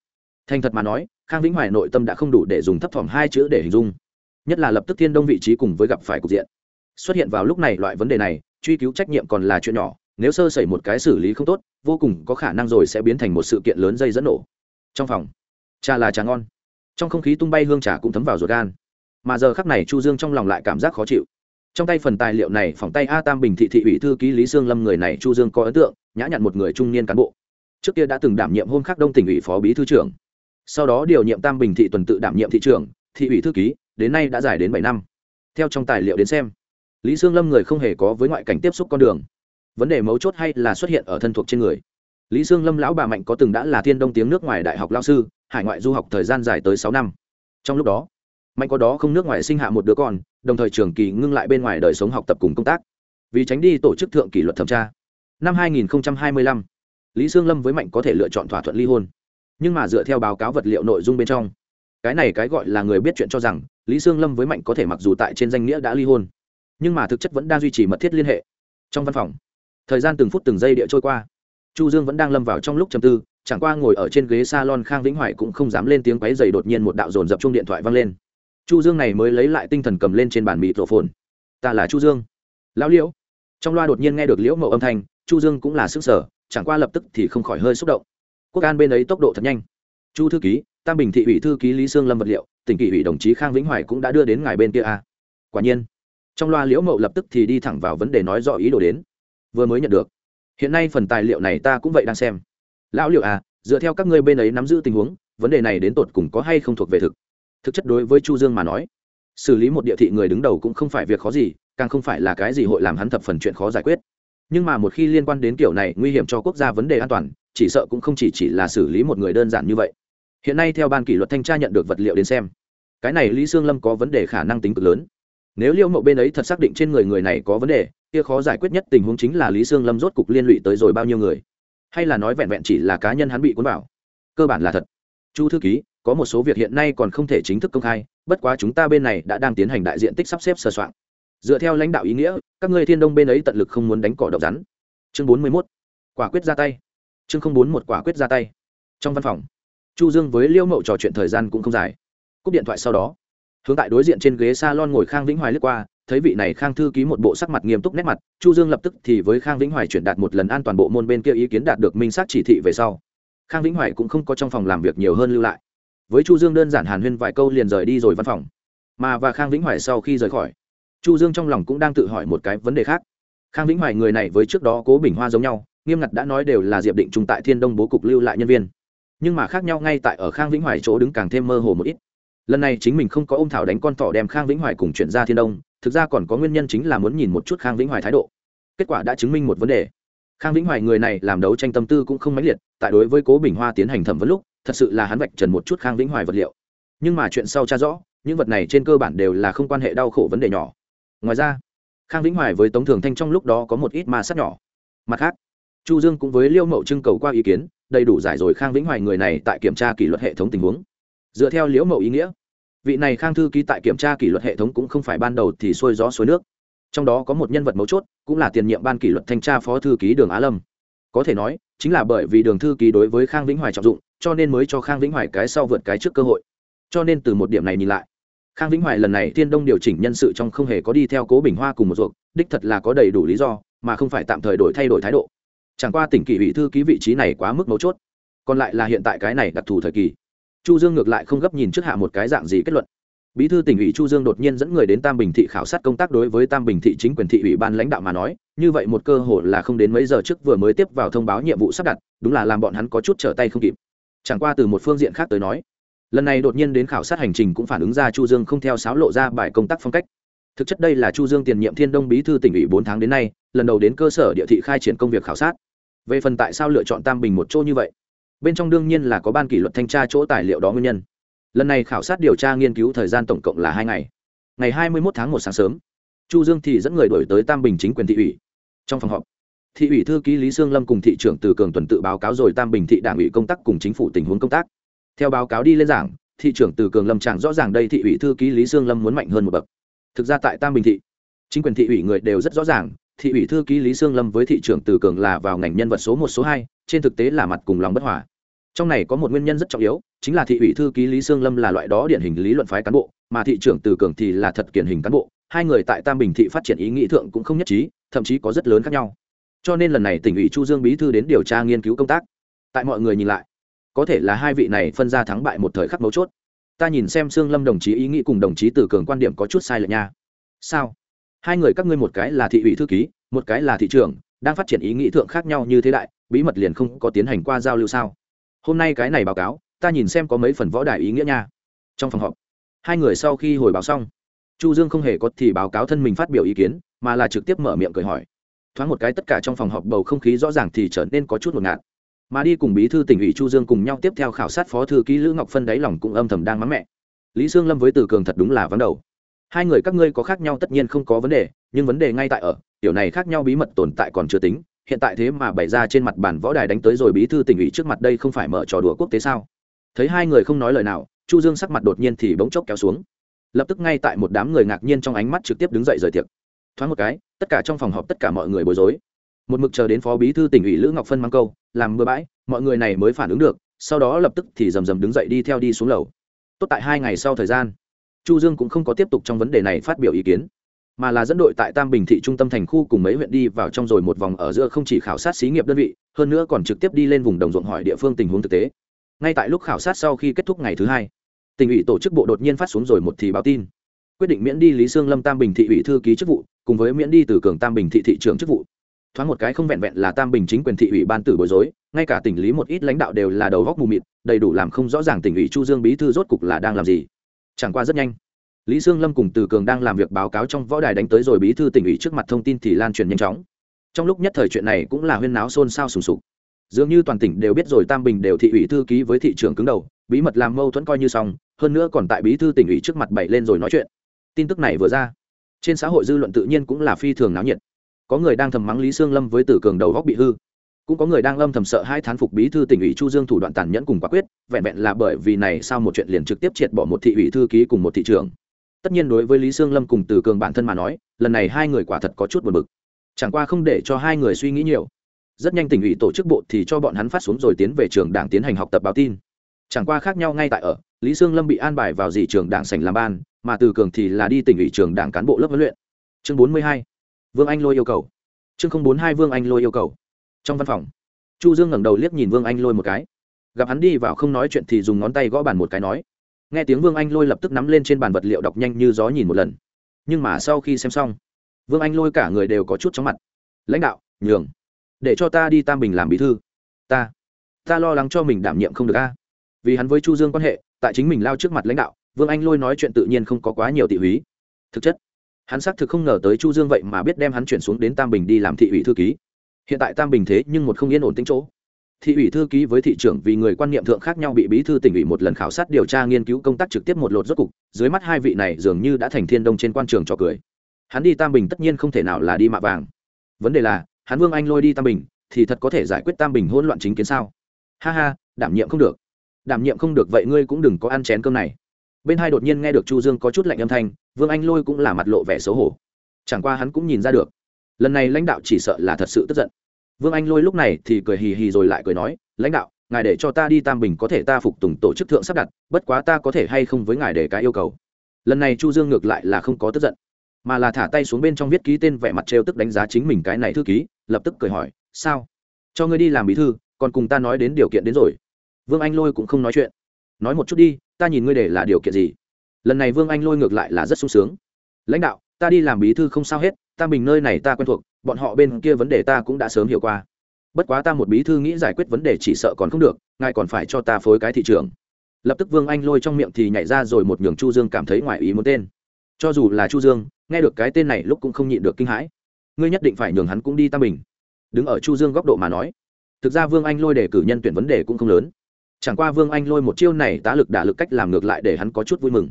Thành thật mà nói, khang vĩnh hoài nội tâm đã không đủ để dùng thấp thỏm hai chữ để hình dung. Nhất là lập tức thiên đông vị trí cùng với gặp phải cục diện. Xuất hiện vào lúc này loại vấn đề này, truy cứu trách nhiệm còn là chuyện nhỏ, nếu sơ sẩy một cái xử lý không tốt, vô cùng có khả năng rồi sẽ biến thành một sự kiện lớn dây dẫn nổ. Trong phòng, trà là trà ngon. Trong không khí tung bay hương trà cũng thấm vào ruột gan. Mà giờ khắc này chu dương trong lòng lại cảm giác khó chịu. Trong tay phần tài liệu này, phòng tay a tam bình thị thị ủy thư ký lý sương lâm người này chu dương có ấn tượng, nhã nhặn một người trung niên cán bộ trước kia đã từng đảm nhiệm hôn khác đông tỉnh ủy phó bí thư trưởng. Sau đó điều nhiệm tam bình thị tuần tự đảm nhiệm thị trưởng thị ủy thư ký đến nay đã dài đến bảy năm. Theo trong tài liệu đến xem lý sương lâm người không hề có với ngoại cảnh tiếp xúc con đường. Vấn đề mấu chốt hay là xuất hiện ở thân thuộc trên người? Lý sương lâm lão bà mạnh có từng đã là thiên đông tiếng nước ngoài đại học lao sư hải ngoại du học thời gian dài tới sáu năm. Trong lúc đó mạnh có đó không nước ngoài sinh hạ một đứa con đồng thời trường kỳ ngưng lại bên ngoài đời sống học tập cùng công tác. Vì tránh đi tổ chức thượng kỷ luật thẩm tra. Năm 2025, lý sương lâm với mạnh có thể lựa chọn thỏa thuận ly hôn nhưng mà dựa theo báo cáo vật liệu nội dung bên trong cái này cái gọi là người biết chuyện cho rằng lý sương lâm với mạnh có thể mặc dù tại trên danh nghĩa đã ly hôn nhưng mà thực chất vẫn đang duy trì mật thiết liên hệ trong văn phòng thời gian từng phút từng giây địa trôi qua chu dương vẫn đang lâm vào trong lúc chầm tư chẳng qua ngồi ở trên ghế salon khang vĩnh hoài cũng không dám lên tiếng quấy dày đột nhiên một đạo dồn dập chung điện thoại vang lên chu dương này mới lấy lại tinh thần cầm lên trên bàn mịt rổ phồn ta là chu dương lão liễu trong loa đột nhiên nghe được liễu mậu âm thanh chu dương cũng là sức sở chẳng qua lập tức thì không khỏi hơi xúc động. Quốc an bên ấy tốc độ thật nhanh. Chu thư ký, tam bình thị ủy thư ký lý sương lâm vật liệu, tỉnh kỷ ủy đồng chí khang vĩnh hoài cũng đã đưa đến ngài bên kia a. À. quả nhiên, trong loa liễu mậu lập tức thì đi thẳng vào vấn đề nói rõ ý đồ đến. Vừa mới nhận được. Hiện nay phần tài liệu này ta cũng vậy đang xem. Lão liệu à dựa theo các ngươi bên ấy nắm giữ tình huống, vấn đề này đến tột cùng có hay không thuộc về thực? Thực chất đối với chu dương mà nói, xử lý một địa thị người đứng đầu cũng không phải việc khó gì, càng không phải là cái gì hội làm hắn thập phần chuyện khó giải quyết nhưng mà một khi liên quan đến kiểu này, nguy hiểm cho quốc gia vấn đề an toàn, chỉ sợ cũng không chỉ chỉ là xử lý một người đơn giản như vậy. Hiện nay theo ban kỷ luật thanh tra nhận được vật liệu đến xem, cái này lý sương lâm có vấn đề khả năng tính cực lớn. Nếu liêu mậu bên ấy thật xác định trên người người này có vấn đề, kia khó giải quyết nhất tình huống chính là lý sương lâm rốt cục liên lụy tới rồi bao nhiêu người. Hay là nói vẹn vẹn chỉ là cá nhân hắn bị cuốn vào. Cơ bản là thật. Chu thư ký, có một số việc hiện nay còn không thể chính thức công khai, bất quá chúng ta bên này đã đang tiến hành đại diện tích sắp xếp sơ soạn dựa theo lãnh đạo ý nghĩa, các ngươi thiên đông bên ấy tận lực không muốn đánh cỏ độc rắn. Chương bốn mươi mốt. Quả quyết ra tay. Chương không bốn một quả quyết ra tay. Trong văn phòng, chu dương với liêu mậu trò chuyện thời gian cũng không dài. Cúp điện thoại sau đó, hướng tại đối diện trên ghế s a lon ngồi khang vĩnh hoài lướt qua, thấy vị này khang thư ký một bộ sắc mặt nghiêm túc nét mặt, chu dương lập tức thì với khang vĩnh hoài chuyển đạt một lần an toàn bộ môn bên kia ý kiến đạt được minh xác chỉ thị về sau. Khang vĩnh hoài cũng không có trong phòng làm việc nhiều hơn lưu lại. Với chu dương đơn giản hàn huyên vài câu liền rời đi rồi văn phòng. Mà và khang vĩnh hoài sau khi rời khỏi chu dương trong lòng cũng đang tự hỏi một cái vấn đề khác. Khang vĩnh hoài người này với trước đó cố bình hoa giống nhau, nghiêm ngặt đã nói đều là diệp định trung tại thiên đông bố cục lưu lại nhân viên. Nhưng mà khác nhau ngay tại ở khang vĩnh hoài chỗ đứng càng thêm mơ hồ một ít. Lần này chính mình không có ôm thảo đánh con thỏ đem khang vĩnh hoài cùng chuyển ra thiên đông, thực ra còn có nguyên nhân chính là muốn nhìn một chút khang vĩnh hoài thái độ. Kết quả đã chứng minh một vấn đề. Khang vĩnh hoài người này làm đấu tranh tâm tư cũng không mãnh liệt, tại đối với cố bình hoa tiến hành thẩm vấn lúc, thật sự là hắn vạch trần một chút khang vĩnh hoài vật liệu. Nhưng mà chuyện sau cha rõ, những vật này trên cơ bản đều là không quan hệ đau khổ vấn đề nhỏ ngoài ra, khang vĩnh hoài với tống thường thanh trong lúc đó có một ít ma sát nhỏ. Mặt khác, chu dương cũng với liêu mậu trưng cầu qua ý kiến, đầy đủ giải rồi khang vĩnh hoài người này tại kiểm tra kỷ luật hệ thống tình huống. Dựa theo liễu mậu ý nghĩa, vị này khang thư ký tại kiểm tra kỷ luật hệ thống cũng không phải ban đầu thì xuôi gió xuôi nước. Trong đó có một nhân vật mấu chốt, cũng là tiền nhiệm ban kỷ luật thanh tra phó thư ký đường á lâm. Có thể nói, chính là bởi vì đường thư ký đối với khang vĩnh hoài trọng dụng, cho nên mới cho khang vĩnh hoài cái sau vượt cái trước cơ hội. Cho nên từ một điểm này nhìn lại khang vĩnh hoài lần này thiên đông điều chỉnh nhân sự trong không hề có đi theo cố bình hoa cùng một ruột, đích thật là có đầy đủ lý do, mà không phải tạm thời đổi thay đổi thái độ. Chẳng qua tỉnh kỷ ủy thư ký vị trí này quá mức mấu chốt. Còn lại là hiện tại cái này đặc thù thời kỳ. Chu dương ngược lại không gấp nhìn trước hạ một cái dạng gì kết luận. Bí thư tỉnh ủy chu dương đột nhiên dẫn người đến tam bình thị khảo sát công tác đối với tam bình thị chính quyền thị ủy ban lãnh đạo mà nói, như vậy một cơ hội là không đến mấy giờ trước vừa mới tiếp vào thông báo nhiệm vụ sắp đặt, đúng là làm bọn hắn có chút trở tay không kịp. Chẳng qua từ một phương diện khác tới nói lần này đột nhiên đến khảo sát hành trình cũng phản ứng ra chu dương không theo sáo lộ ra bài công tác phong cách. Thực chất đây là chu dương tiền nhiệm thiên đông bí thư tỉnh ủy bốn tháng đến nay, lần đầu đến cơ sở địa thị khai triển công việc khảo sát. Về phần tại sao lựa chọn tam bình một chỗ như vậy? Bên trong đương nhiên là có ban kỷ luật thanh tra chỗ tài liệu đó nguyên nhân. Lần này khảo sát điều tra nghiên cứu thời gian tổng cộng là hai ngày. Ngày hai mươi một tháng một sáng sớm, chu dương thì dẫn người đổi tới tam bình chính quyền thị ủy. Trong phòng họp, thị ủy thư ký lý sương lâm cùng thị trưởng từ cường tuần tự báo cáo rồi tam bình thị đảng ủy công tác cùng chính phủ tình huống công tác theo báo cáo đi lên giảng, thị trưởng từ cường lâm tràng rõ ràng đây thị ủy thư ký lý sương lâm muốn mạnh hơn một bậc. Thực ra tại tam bình thị, chính quyền thị ủy người đều rất rõ ràng, thị ủy thư ký lý sương lâm với thị trưởng từ cường là vào ngành nhân vật số một, số hai, trên thực tế là mặt cùng lòng bất hòa. Trong này có một nguyên nhân rất trọng yếu, chính là thị ủy thư ký lý sương lâm là loại đó điển hình lý luận phái cán bộ, mà thị trưởng từ cường thì là thật kiển hình cán bộ. Hai người tại tam bình thị phát triển ý nghĩ thượng cũng không nhất trí, thậm chí có rất lớn khác nhau. Cho nên lần này tỉnh ủy chu dương bí thư đến điều tra nghiên cứu công tác. Tại mọi người nhìn lại có thể là hai vị này phân ra thắng bại một thời khắc mấu chốt. Ta nhìn xem sương lâm đồng chí ý nghĩ cùng đồng chí từ cường quan điểm có chút sai lệch nha. Sao? Hai người các ngươi một cái là thị ủy thư ký, một cái là thị trưởng, đang phát triển ý nghĩ thượng khác nhau như thế đại, bí mật liền không có tiến hành qua giao lưu sao? Hôm nay cái này báo cáo, ta nhìn xem có mấy phần võ đại ý nghĩa nha. Trong phòng họp, hai người sau khi hồi báo xong, chu dương không hề có thì báo cáo thân mình phát biểu ý kiến, mà là trực tiếp mở miệng cười hỏi. Thoáng một cái tất cả trong phòng họp bầu không khí rõ ràng thì trở nên có chút ngột ngạt mà đi cùng bí thư tỉnh ủy chu dương cùng nhau tiếp theo khảo sát phó thư ký lữ ngọc phân đáy lòng cũng âm thầm đang mắng mẹ. Lý sương lâm với từ cường thật đúng là vắng đầu. Hai người các ngươi có khác nhau tất nhiên không có vấn đề, nhưng vấn đề ngay tại ở kiểu này khác nhau bí mật tồn tại còn chưa tính, hiện tại thế mà bày ra trên mặt bàn võ đài đánh tới rồi bí thư tỉnh ủy trước mặt đây không phải mở trò đùa quốc tế sao? Thấy hai người không nói lời nào, chu dương sắc mặt đột nhiên thì bỗng chốc kéo xuống. Lập tức ngay tại một đám người ngạc nhiên trong ánh mắt trực tiếp đứng dậy rời tiệc. Thoáng một cái, tất cả trong phòng họp tất cả mọi người bối rối một mực chờ đến phó bí thư tỉnh ủy lữ ngọc phân mang câu, làm bừa bãi, mọi người này mới phản ứng được, sau đó lập tức thì rầm rầm đứng dậy đi theo đi xuống lầu. Tốt tại hai ngày sau thời gian, chu dương cũng không có tiếp tục trong vấn đề này phát biểu ý kiến, mà là dẫn đội tại tam bình thị trung tâm thành khu cùng mấy huyện đi vào trong rồi một vòng ở giữa không chỉ khảo sát xí nghiệp đơn vị, hơn nữa còn trực tiếp đi lên vùng đồng ruộng hỏi địa phương tình huống thực tế. Ngay tại lúc khảo sát sau khi kết thúc ngày thứ hai, tỉnh ủy tổ chức bộ đột nhiên phát xuống rồi một thì báo tin. Quyết định miễn đi lý sương lâm tam bình thị ủy thư ký chức vụ, cùng với miễn đi từ cường tam bình thị thị trưởng chức vụ thoáng một cái không vẹn vẹn là tam bình chính quyền thị ủy ban tử bối rối, ngay cả tỉnh lý một ít lãnh đạo đều là đầu góc mù mịt, đầy đủ làm không rõ ràng tỉnh ủy chu dương bí thư rốt cục là đang làm gì. Chẳng qua rất nhanh, lý sương lâm cùng từ cường đang làm việc báo cáo trong võ đài đánh tới rồi bí thư tỉnh ủy trước mặt thông tin thì lan truyền nhanh chóng. Trong lúc nhất thời chuyện này cũng là huyên náo xôn xao sùng sục. Dường như toàn tỉnh đều biết rồi tam bình đều thị ủy thư ký với thị trường cứng đầu, bí mật làm mâu thuẫn coi như xong, hơn nữa còn tại bí thư tỉnh ủy trước mặt bày lên rồi nói chuyện. Tin tức này vừa ra, trên xã hội dư luận tự nhiên cũng là phi thường náo nhiệt có người đang thầm mắng lý sương lâm với tử cường đầu góc bị hư. Cũng có người đang âm thầm sợ hai thán phục bí thư tỉnh ủy chu dương thủ đoạn tàn nhẫn cùng quả quyết, vẹn vẹn là bởi vì này sao một chuyện liền trực tiếp triệt bỏ một thị ủy thư ký cùng một thị trường tất nhiên đối với lý sương lâm cùng từ cường bản thân mà nói, lần này hai người quả thật có chút buồn bực. Chẳng qua không để cho hai người suy nghĩ nhiều. Rất nhanh tỉnh ủy tổ chức bộ thì cho bọn hắn phát xuống rồi tiến về trường đảng tiến hành học tập báo tin. Chẳng qua khác nhau ngay tại ở, lý sương lâm bị an bài vào dì trường đảng sành làm ban, mà từ cường thì là đi tỉnh ủy trường đảng cán bộ lớp huấn luyện. Chương bốn mươi hai vương anh lôi yêu cầu. Chương không bốn hai vương anh lôi yêu cầu. Trong văn phòng, chu dương ngẩng đầu liếc nhìn vương anh lôi một cái. Gặp hắn đi vào không nói chuyện thì dùng ngón tay gõ bàn một cái nói. Nghe tiếng vương anh lôi lập tức nắm lên trên bàn vật liệu đọc nhanh như gió nhìn một lần. Nhưng mà sau khi xem xong, vương anh lôi cả người đều có chút chóng mặt. Lãnh đạo, nhường. Để cho ta đi tam bình làm bí thư. Ta ta lo lắng cho mình đảm nhiệm không được a. Vì hắn với chu dương quan hệ, tại chính mình lao trước mặt lãnh đạo, vương anh lôi nói chuyện tự nhiên không có quá nhiều thị húy. Thực chất hắn xác thực không ngờ tới chu dương vậy mà biết đem hắn chuyển xuống đến tam bình đi làm thị ủy thư ký. Hiện tại tam bình thế nhưng một không yên ổn tính chỗ. Thị ủy thư ký với thị trưởng vì người quan niệm thượng khác nhau bị bí thư tỉnh ủy một lần khảo sát điều tra nghiên cứu công tác trực tiếp một lột rốt cục, dưới mắt hai vị này dường như đã thành thiên đông trên quan trường trò cười. Hắn đi tam bình tất nhiên không thể nào là đi mạ vàng. Vấn đề là, hắn vương anh lôi đi tam bình, thì thật có thể giải quyết tam bình hỗn loạn chính kiến sao? Ha ha, đảm nhiệm không được. Đảm nhiệm không được vậy ngươi cũng đừng có ăn chén cơm này bên hai đột nhiên nghe được chu dương có chút lạnh âm thanh, vương anh lôi cũng là mặt lộ vẻ xấu hổ. Chẳng qua hắn cũng nhìn ra được, lần này lãnh đạo chỉ sợ là thật sự tức giận. Vương anh lôi lúc này thì cười hì hì rồi lại cười nói, lãnh đạo, ngài để cho ta đi tam bình có thể ta phục tùng tổ chức thượng sắp đặt, bất quá ta có thể hay không với ngài để cái yêu cầu. Lần này chu dương ngược lại là không có tức giận, mà là thả tay xuống bên trong viết ký tên vẻ mặt trêu tức đánh giá chính mình cái này thư ký, lập tức cười hỏi, sao? Cho ngươi đi làm bí thư, còn cùng ta nói đến điều kiện đến rồi. Vương anh lôi cũng không nói chuyện. Nói một chút đi ta nhìn ngươi để là điều kiện gì? Lần này vương anh lôi ngược lại là rất sung sướng. Lãnh đạo, ta đi làm bí thư không sao hết, ta bình nơi này ta quen thuộc, bọn họ bên kia vấn đề ta cũng đã sớm hiểu qua. Bất quá ta một bí thư nghĩ giải quyết vấn đề chỉ sợ còn không được, ngài còn phải cho ta phối cái thị trường. Lập tức vương anh lôi trong miệng thì nhảy ra rồi một nhường chu dương cảm thấy ngoài ý muốn tên. Cho dù là chu dương, nghe được cái tên này lúc cũng không nhịn được kinh hãi. Ngươi nhất định phải nhường hắn cũng đi tam bình. Đứng ở chu dương góc độ mà nói. Thực ra vương anh lôi đề cử nhân tuyển vấn đề cũng không lớn chẳng qua vương anh lôi một chiêu này tá lực đả lực cách làm ngược lại để hắn có chút vui mừng.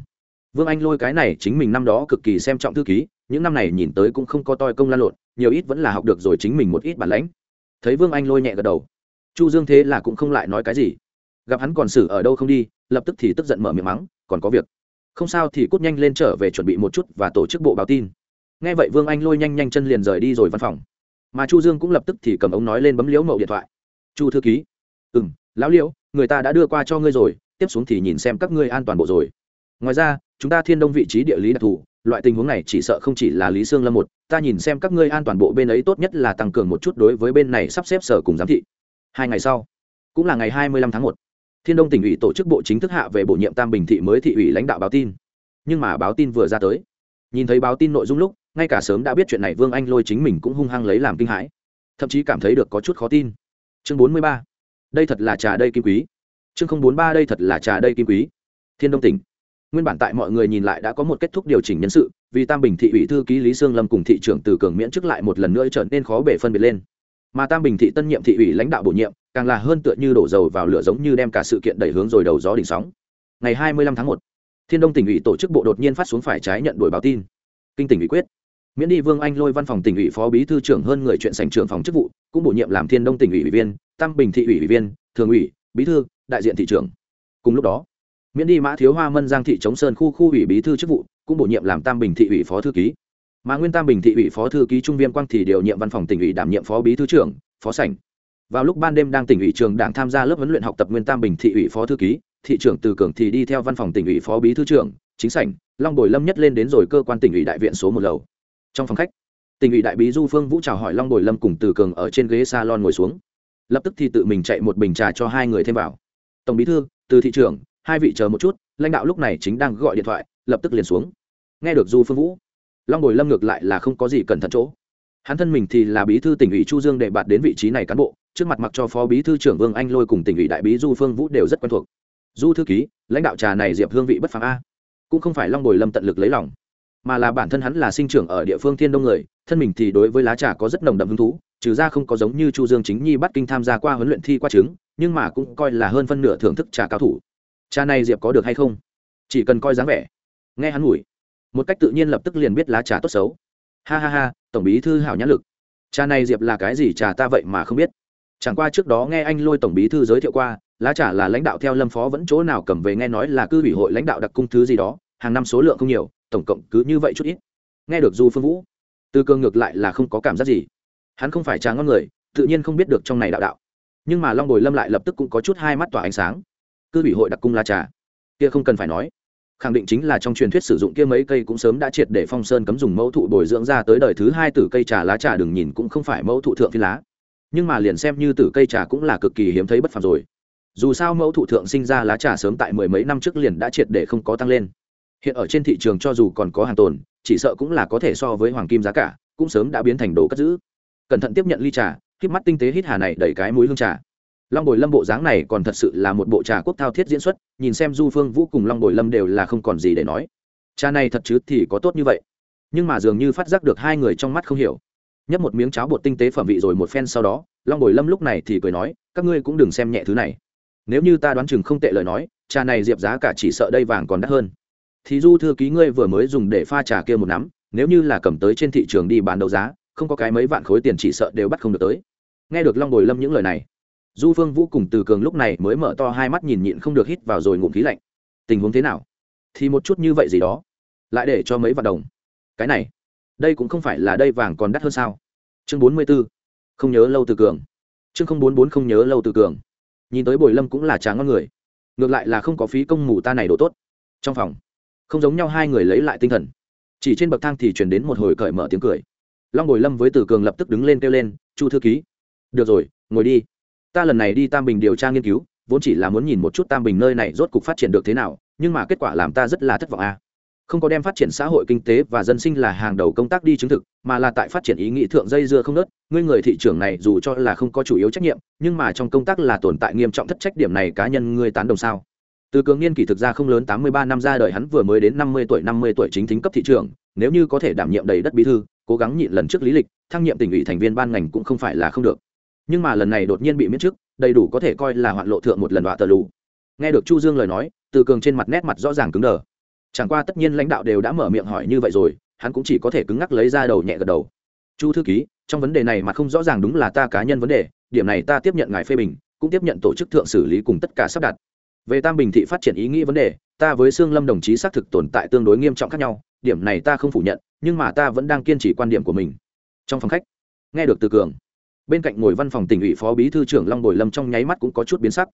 Vương anh lôi cái này chính mình năm đó cực kỳ xem trọng thư ký, những năm này nhìn tới cũng không có toi công lan lộn, nhiều ít vẫn là học được rồi chính mình một ít bản lãnh. Thấy vương anh lôi nhẹ gật đầu. Chu dương thế là cũng không lại nói cái gì. Gặp hắn còn xử ở đâu không đi, lập tức thì tức giận mở miệng mắng, còn có việc. Không sao thì cút nhanh lên trở về chuẩn bị một chút và tổ chức bộ báo tin. Nghe vậy vương anh lôi nhanh nhanh chân liền rời đi rồi văn phòng. Mà chu dương cũng lập tức thì cầm ống nói lên bấm liễu mậu điện thoại. Chu thư ký. Ừ m lão liễu người ta đã đưa qua cho ngươi rồi, tiếp xuống thì nhìn xem các ngươi an toàn bộ rồi. Ngoài ra, chúng ta thiên đông vị trí địa lý đặc thù, loại tình huống này chỉ sợ không chỉ là lý sương lâm một, ta nhìn xem các ngươi an toàn bộ bên ấy tốt nhất là tăng cường một chút đối với bên này sắp xếp sở cùng giám thị. Hai ngày sau, cũng là ngày hai mươi lăm tháng một, thiên đông tỉnh ủy tổ chức bộ chính thức hạ về bổ nhiệm tam bình thị mới thị ủy lãnh đạo báo tin. Nhưng mà báo tin vừa ra tới, nhìn thấy báo tin nội dung lúc, ngay cả sớm đã biết chuyện này vương anh lôi chính mình cũng hung hăng lấy làm kinh hãi. Thậm chí cảm thấy được có chút khó tin. Chương bốn mươi ba đây thật là trà đây kim quý. Chương không bốn ba đây thật là trà đây kim quý. Thiên đông tỉnh. Nguyên bản tại mọi người nhìn lại đã có một kết thúc điều chỉnh nhân sự vì tam bình thị ủy thư ký lý sương lâm cùng thị trưởng từ cường miễn chức lại một lần nữa trở nên khó bể phân biệt lên. Mà tam bình thị tân nhiệm thị ủy lãnh đạo bổ nhiệm càng là hơn tựa như đổ dầu vào lửa giống như đem cả sự kiện đẩy hướng rồi đầu gió đỉnh sóng. Ngày 25 tháng 1, thiên đông tỉnh ủy tổ chức bộ đột nhiên phát xuống phải trái nhận đuổi báo tin. Kinh tỉnh ủy quyết. Miễn đi vương anh lôi văn phòng tỉnh ủy phó bí thư trưởng hơn người chuyện sành trưởng phòng chức vụ cũng bổ nhiệm làm thiên đông tỉnh ủy ủy viên tam bình thị ủy ủy viên, thường ủy, bí thư, đại diện thị trưởng. Cùng lúc đó, miễn đi mã thiếu hoa mân giang thị chống sơn khu khu ủy bí thư chức vụ, cũng bổ nhiệm làm tam bình thị ủy phó thư ký. Mà nguyên tam bình thị ủy phó thư ký trung viêm quang thì điều nhiệm văn phòng tỉnh ủy đảm nhiệm phó bí thư trưởng, phó sảnh. Vào lúc ban đêm đang tỉnh ủy trường đảng tham gia lớp huấn luyện học tập nguyên tam bình thị ủy phó thư ký, thị trưởng từ cường thì đi theo văn phòng tỉnh ủy phó bí thư trưởng, chính sảnh, long bồi lâm nhất lên đến rồi cơ quan tỉnh ủy đại viện số một lầu. Trong phòng khách, tỉnh ủy đại bí du phương vũ chào hỏi long bồi lâm cùng từ cường ở trên ghế salon ngồi xuống lập tức thì tự mình chạy một bình trà cho hai người thêm vào. Tổng bí thư, từ thị trưởng, hai vị chờ một chút, lãnh đạo lúc này chính đang gọi điện thoại, lập tức liền xuống. Nghe được du phương vũ, long bồi lâm ngược lại là không có gì cần thận chỗ. Hắn thân mình thì là bí thư tỉnh ủy chu dương để bạt đến vị trí này cán bộ, trước mặt mặc cho phó bí thư trưởng vương anh lôi cùng tỉnh ủy đại bí du phương vũ đều rất quen thuộc. Du thư ký, lãnh đạo trà này diệp hương vị bất phàm a. Cũng không phải long bồi lâm tận lực lấy lòng, mà là bản thân hắn là sinh trưởng ở địa phương thiên đông người, thân mình thì đối với lá trà có rất nồng đậm hứng thú trừ ra không có giống như chu dương chính nhi bắt kinh tham gia qua huấn luyện thi qua chứng nhưng mà cũng coi là hơn phân nửa thưởng thức trà cao thủ. Trà này diệp có được hay không? Chỉ cần coi dáng vẻ. Nghe hắn ngủi. Một cách tự nhiên lập tức liền biết lá trà tốt xấu. Ha ha ha, tổng bí thư hảo nhã lực. Trà này diệp là cái gì trà ta vậy mà không biết. Chẳng qua trước đó nghe anh lôi tổng bí thư giới thiệu qua, lá trà là lãnh đạo theo lâm phó vẫn chỗ nào cầm về nghe nói là cư ủy hội lãnh đạo đặc cung thứ gì đó, hàng năm số lượng không nhiều, tổng cộng cứ như vậy chút ít. Nghe được du phương vũ tư cương ngược lại là không có cảm giác gì hắn không phải trà ngon người, tự nhiên không biết được trong này đạo đạo. Nhưng mà long bồi lâm lại lập tức cũng có chút hai mắt tỏa ánh sáng. Cư ủy hội đặc cung la trà. Kia không cần phải nói. Khẳng định chính là trong truyền thuyết sử dụng kia mấy cây cũng sớm đã triệt để phong sơn cấm dùng mẫu thụ bồi dưỡng ra tới đời thứ hai từ cây trà lá trà đừng nhìn cũng không phải mẫu thụ thượng phi lá. Nhưng mà liền xem như từ cây trà cũng là cực kỳ hiếm thấy bất phàm rồi. Dù sao mẫu thụ thượng sinh ra lá trà sớm tại mười mấy năm trước liền đã triệt để không có tăng lên. Hiện ở trên thị trường cho dù còn có hàng tồn, chỉ sợ cũng là có thể so với hoàng kim giá cả, cũng sớm đã biến thành đồ cất giữ cẩn thận tiếp nhận ly trà híp mắt tinh tế hít hà này đẩy cái mũi hương trà. Long bồi lâm bộ dáng này còn thật sự là một bộ trà quốc thao thiết diễn xuất, nhìn xem du phương vũ cùng long bồi lâm đều là không còn gì để nói. Trà này thật chứ thì có tốt như vậy. Nhưng mà dường như phát giác được hai người trong mắt không hiểu. Nhấp một miếng cháo bột tinh tế phẩm vị rồi một phen sau đó, long bồi lâm lúc này thì cười nói, các ngươi cũng đừng xem nhẹ thứ này. Nếu như ta đoán chừng không tệ lời nói, trà này diệp giá cả chỉ sợ đây vàng còn đắt hơn. Thì du thư ký ngươi vừa mới dùng để pha trà kia một nắm, nếu như là cầm tới trên thị trường đi bán đấu giá không có cái mấy vạn khối tiền chỉ sợ đều bắt không được tới. Nghe được long bồi lâm những lời này, du phương vũ cùng từ cường lúc này mới mở to hai mắt nhìn nhịn không được hít vào rồi ngụm khí lạnh. Tình huống thế nào? Thì một chút như vậy gì đó. Lại để cho mấy vạn đồng. Cái này, đây cũng không phải là đây vàng còn đắt hơn sao? Chương bốn mươi b ố không nhớ lâu từ cường. Chương không bốn bốn không nhớ lâu từ cường. Nhìn tới bồi lâm cũng là tráng ngon người. Ngược lại là không có phí công mù ta này đồ tốt. Trong phòng, không giống nhau hai người lấy lại tinh thần. Chỉ trên bậc thang thì chuyển đến một hồi cởi mở tiếng cười long bồi lâm với Tử cường lập tức đứng lên kêu lên, chu thư ký. Được rồi, ngồi đi. Ta lần này đi tam bình điều tra nghiên cứu, vốn chỉ là muốn nhìn một chút tam bình nơi này rốt cục phát triển được thế nào, nhưng mà kết quả làm ta rất là thất vọng a. Không có đem phát triển xã hội kinh tế và dân sinh là hàng đầu công tác đi chứng thực, mà là tại phát triển ý nghĩ thượng dây dưa không nớt, ngươi người thị trường này dù cho là không có chủ yếu trách nhiệm, nhưng mà trong công tác là tồn tại nghiêm trọng thất trách điểm này cá nhân ngươi tán đồng sao? Từ cường niên kỷ thực ra không lớn, tám mươi ba năm ra đời hắn vừa mới đến năm mươi tuổi, năm mươi tuổi chính thính cấp thị trường nếu như có thể đảm nhiệm đầy đất bí thư cố gắng nhịn lần trước lý lịch, thăng nhiệm tỉnh ủy thành viên ban ngành cũng không phải là không được. Nhưng mà lần này đột nhiên bị miễn chức đầy đủ có thể coi là hoạn lộ thượng một lần đọa tờ lù. Nghe được chu dương lời nói, từ cường trên mặt nét mặt rõ ràng cứng đờ. Chẳng qua tất nhiên lãnh đạo đều đã mở miệng hỏi như vậy rồi, hắn cũng chỉ có thể cứng ngắc lấy ra đầu nhẹ gật đầu. Chu thư ký, trong vấn đề này mà không rõ ràng đúng là ta cá nhân vấn đề, điểm này ta tiếp nhận ngài phê bình, cũng tiếp nhận tổ chức thượng xử lý cùng tất cả sắp đặt. Về tam bình thị phát triển ý nghĩ vấn đề, ta với sương lâm đồng chí xác thực tồn tại tương đối nghiêm trọng khác nhau, điểm này ta không phủ nhận nhưng mà ta vẫn đang kiên trì quan điểm của mình. Trong phòng khách, nghe được từ cường, bên cạnh ngồi văn phòng tỉnh ủy phó bí thư trưởng long bồi lâm trong nháy mắt cũng có chút biến sắc.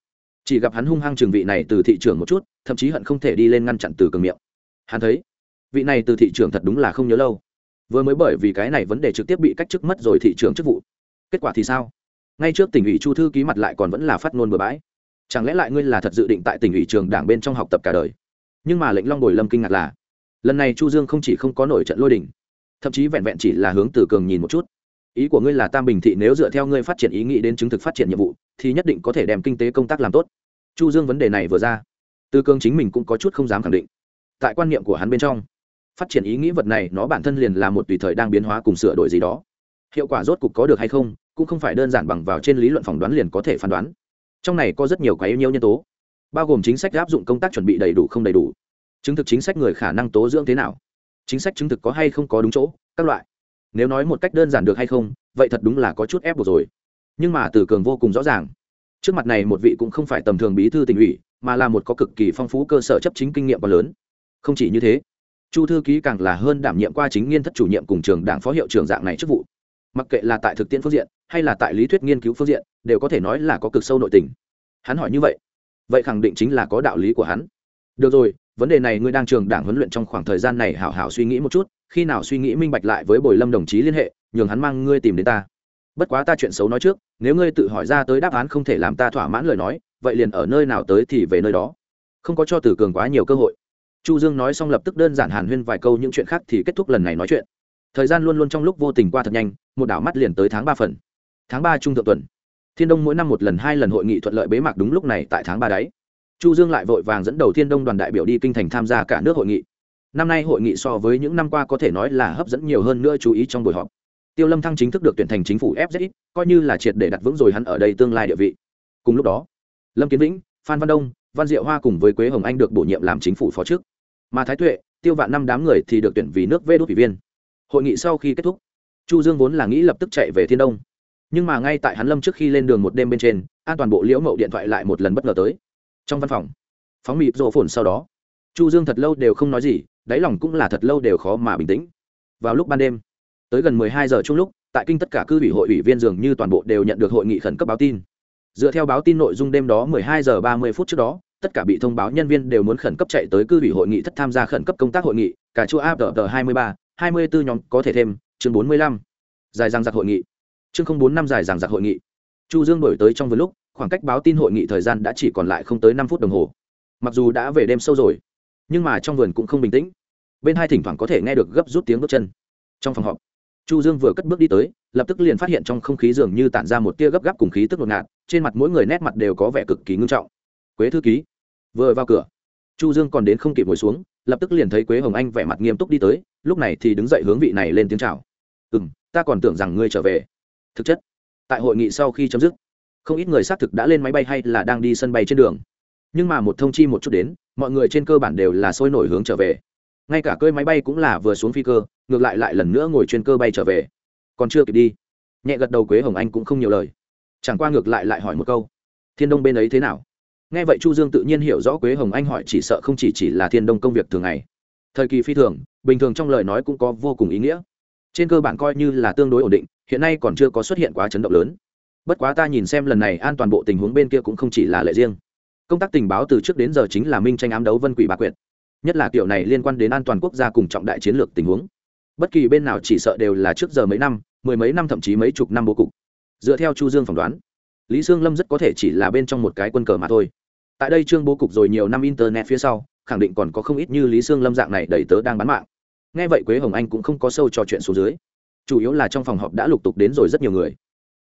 Chỉ gặp hắn hung hăng trường vị này từ thị trường một chút, thậm chí hận không thể đi lên ngăn chặn từ cường miệng. Hắn thấy, vị này từ thị trường thật đúng là không nhớ lâu. Vừa mới bởi vì cái này vấn đề trực tiếp bị cách chức mất rồi thị trường chức vụ. Kết quả thì sao? Ngay trước tỉnh ủy chu thư ký mặt lại còn vẫn là phát ngôn bừa bãi. Chẳng lẽ lại ngươi là thật dự định tại tỉnh ủy trường đảng bên trong học tập cả đời? Nhưng mà lệnh long bồi lâm kinh ngạc là lần này chu dương không chỉ không có nổi trận lôi đỉnh, thậm chí vẹn vẹn chỉ là hướng từ cường nhìn một chút. ý của ngươi là tam bình thị nếu dựa theo ngươi phát triển ý nghĩ đến chứng thực phát triển nhiệm vụ thì nhất định có thể đem kinh tế công tác làm tốt. chu dương vấn đề này vừa ra từ cường chính mình cũng có chút không dám khẳng định. tại quan niệm của hắn bên trong phát triển ý nghĩ vật này nó bản thân liền là một tùy thời đang biến hóa cùng sửa đổi gì đó. hiệu quả rốt cục có được hay không cũng không phải đơn giản bằng vào trên lý luận phỏng đoán liền có thể phán đoán. trong này có rất nhiều quá yếu nhiều nhân tố bao gồm chính sách áp dụng công tác chuẩn bị đầy đủ không đầy đủ chứng thực chính sách người khả năng tố dưỡng thế nào? Chính sách chứng thực có hay không có đúng chỗ? Các loại. Nếu nói một cách đơn giản được hay không, vậy thật đúng là có chút ép buộc rồi. Nhưng mà từ cường vô cùng rõ ràng. Trước mặt này một vị cũng không phải tầm thường bí thư tỉnh ủy, mà là một có cực kỳ phong phú cơ sở chấp chính kinh nghiệm và lớn. Không chỉ như thế, chu thư ký càng là hơn đảm nhiệm qua chính nghiên thất chủ nhiệm cùng trường đảng phó hiệu trưởng dạng này chức vụ. Mặc kệ là tại thực tiễn phương diện, hay là tại lý thuyết nghiên cứu phương diện, đều có thể nói là có cực sâu nội tình. Hắn hỏi như vậy vậy khẳng định chính là có đạo lý của hắn. Được rồi vấn đề này ngươi đang trường đảng huấn luyện trong khoảng thời gian này hảo hảo suy nghĩ một chút, khi nào suy nghĩ minh bạch lại với bồi lâm đồng chí liên hệ, nhường hắn mang ngươi tìm đến ta. Bất quá ta chuyện xấu nói trước, nếu ngươi tự hỏi ra tới đáp án không thể làm ta thỏa mãn lời nói, vậy liền ở nơi nào tới thì về nơi đó. Không có cho tử cường quá nhiều cơ hội. Chu dương nói xong lập tức đơn giản hàn huyên vài câu những chuyện khác thì kết thúc lần này nói chuyện. Thời gian luôn luôn trong lúc vô tình qua thật nhanh, một đảo mắt liền tới tháng ba phần. Tháng ba trung thượng tuần. Thiên đông mỗi năm một lần hai lần hội nghị thuận lợi bế mạc đúng lúc này tại tháng ba đấy chu dương lại vội vàng dẫn đầu thiên đông đoàn đại biểu đi kinh thành tham gia cả nước hội nghị. Năm nay hội nghị so với những năm qua có thể nói là hấp dẫn nhiều hơn nữa chú ý trong buổi họp. Tiêu lâm thăng chính thức được tuyển thành chính phủ FZI, coi như là triệt để đặt vững rồi hắn ở đây tương lai địa vị. Cùng lúc đó lâm kiến vĩnh phan văn đông văn diệu hoa cùng với quế hồng anh được bổ nhiệm làm chính phủ phó chức mà thái tuệ tiêu vạn năm đám người thì được tuyển vì nước vê đốt ủy viên. Hội nghị sau khi kết thúc chu dương vốn là nghĩ lập tức chạy về thiên đông. Nhưng mà ngay tại hắn lâm trước khi lên đường một đêm bên trên an toàn bộ liễu mậu điện thoại lại một lần bất ngờ tới trong văn phòng. Phóng mịp rộ phồn sau đó. Chu dương thật lâu đều không nói gì đáy lòng cũng là thật lâu đều khó mà bình tĩnh. Vào lúc ban đêm tới gần 12 giờ chung lúc tại kinh tất cả cư ủy hội ủy viên dường như toàn bộ đều nhận được hội nghị khẩn cấp báo tin. Dựa theo báo tin nội dung đêm đó 12 giờ 30 phút trước đó tất cả bị thông báo nhân viên đều muốn khẩn cấp chạy tới cư ủy hội nghị thất tham gia khẩn cấp công tác hội nghị cả chu áp tờ 23, 24 nhóm có thể thêm chương 45. dài dằng dặc hội nghị. Chương không bốn năm dài dằng dặc hội nghị. Chu dương đổi tới trong vừa lúc khoảng cách báo tin hội nghị thời gian đã chỉ còn lại không tới năm phút đồng hồ. Mặc dù đã về đêm sâu rồi, nhưng mà trong vườn cũng không bình tĩnh. Bên hai thỉnh thoảng có thể nghe được gấp rút tiếng bước chân. Trong phòng họp, chu dương vừa cất bước đi tới, lập tức liền phát hiện trong không khí dường như tản ra một tia gấp gáp cùng khí tức ngột ngạt, trên mặt mỗi người nét mặt đều có vẻ cực kỳ ngưng trọng. Quế thư ký, vừa vào cửa, chu dương còn đến không kịp ngồi xuống, lập tức liền thấy quế hồng anh vẻ mặt nghiêm túc đi tới, lúc này thì đứng dậy hướng vị này lên tiếng chào. Ừ ta còn tưởng rằng ngươi trở về. Thực chất, tại hội nghị sau khi chấm dứt không ít người xác thực đã lên máy bay hay là đang đi sân bay trên đường. Nhưng mà một thông chi một chút đến, mọi người trên cơ bản đều là sôi nổi hướng trở về. Ngay cả cơi máy bay cũng là vừa xuống phi cơ, ngược lại lại lần nữa ngồi trên cơ bay trở về. Còn chưa kịp đi, nhẹ gật đầu quế hồng anh cũng không nhiều lời. Chẳng qua ngược lại lại hỏi một câu, thiên đông bên ấy thế nào? Nghe vậy chu dương tự nhiên hiểu rõ quế hồng anh hỏi chỉ sợ không chỉ chỉ là thiên đông công việc thường ngày. Thời kỳ phi thường, bình thường trong lời nói cũng có vô cùng ý nghĩa. Trên cơ bản coi như là tương đối ổn định, hiện nay còn chưa có xuất hiện quá chấn động lớn bất quá ta nhìn xem lần này an toàn bộ tình huống bên kia cũng không chỉ là lệ riêng. Công tác tình báo từ trước đến giờ chính là minh tranh ám đấu vân quỷ bà quyệt. Nhất là kiểu này liên quan đến an toàn quốc gia cùng trọng đại chiến lược tình huống. Bất kỳ bên nào chỉ sợ đều là trước giờ mấy năm, mười mấy năm thậm chí mấy chục năm bố cục. Dựa theo chu dương phỏng đoán, lý sương lâm rất có thể chỉ là bên trong một cái quân cờ mà thôi. Tại đây trương bố cục rồi nhiều năm internet phía sau, khẳng định còn có không ít như lý sương lâm dạng này đầy tớ đang bán mạng. Nghe vậy quế hồng anh cũng không có sâu trò chuyện xuống dưới. Chủ yếu là trong phòng họp đã lục tục đến rồi rất nhiều người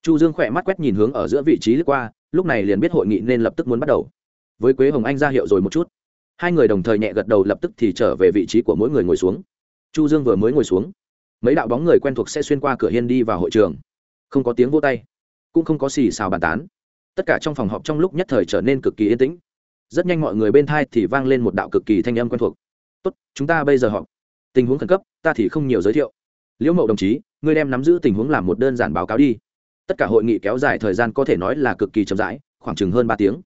chu dương khỏe mắt quét nhìn hướng ở giữa vị trí lướt qua, lúc này liền biết hội nghị nên lập tức muốn bắt đầu. Với quế hồng anh ra hiệu rồi một chút. Hai người đồng thời nhẹ gật đầu lập tức thì trở về vị trí của mỗi người ngồi xuống. Chu dương vừa mới ngồi xuống, mấy đạo bóng người quen thuộc sẽ xuyên qua cửa hiên đi vào hội trường. Không có tiếng vô tay, cũng không có xì xào bàn tán. Tất cả trong phòng họp trong lúc nhất thời trở nên cực kỳ yên tĩnh. Rất nhanh mọi người bên thai thì vang lên một đạo cực kỳ thanh âm quen thuộc. Tốt, chúng ta bây giờ họp. Tình huống khẩn cấp, ta thì không nhiều giới thiệu. Liễu mậu đồng chí, ngươi đem nắm giữ tình huống làm một đơn giản báo cáo đi tất cả hội nghị kéo dài thời gian có thể nói là cực kỳ chậm rãi, khoảng chừng hơn ba tiếng.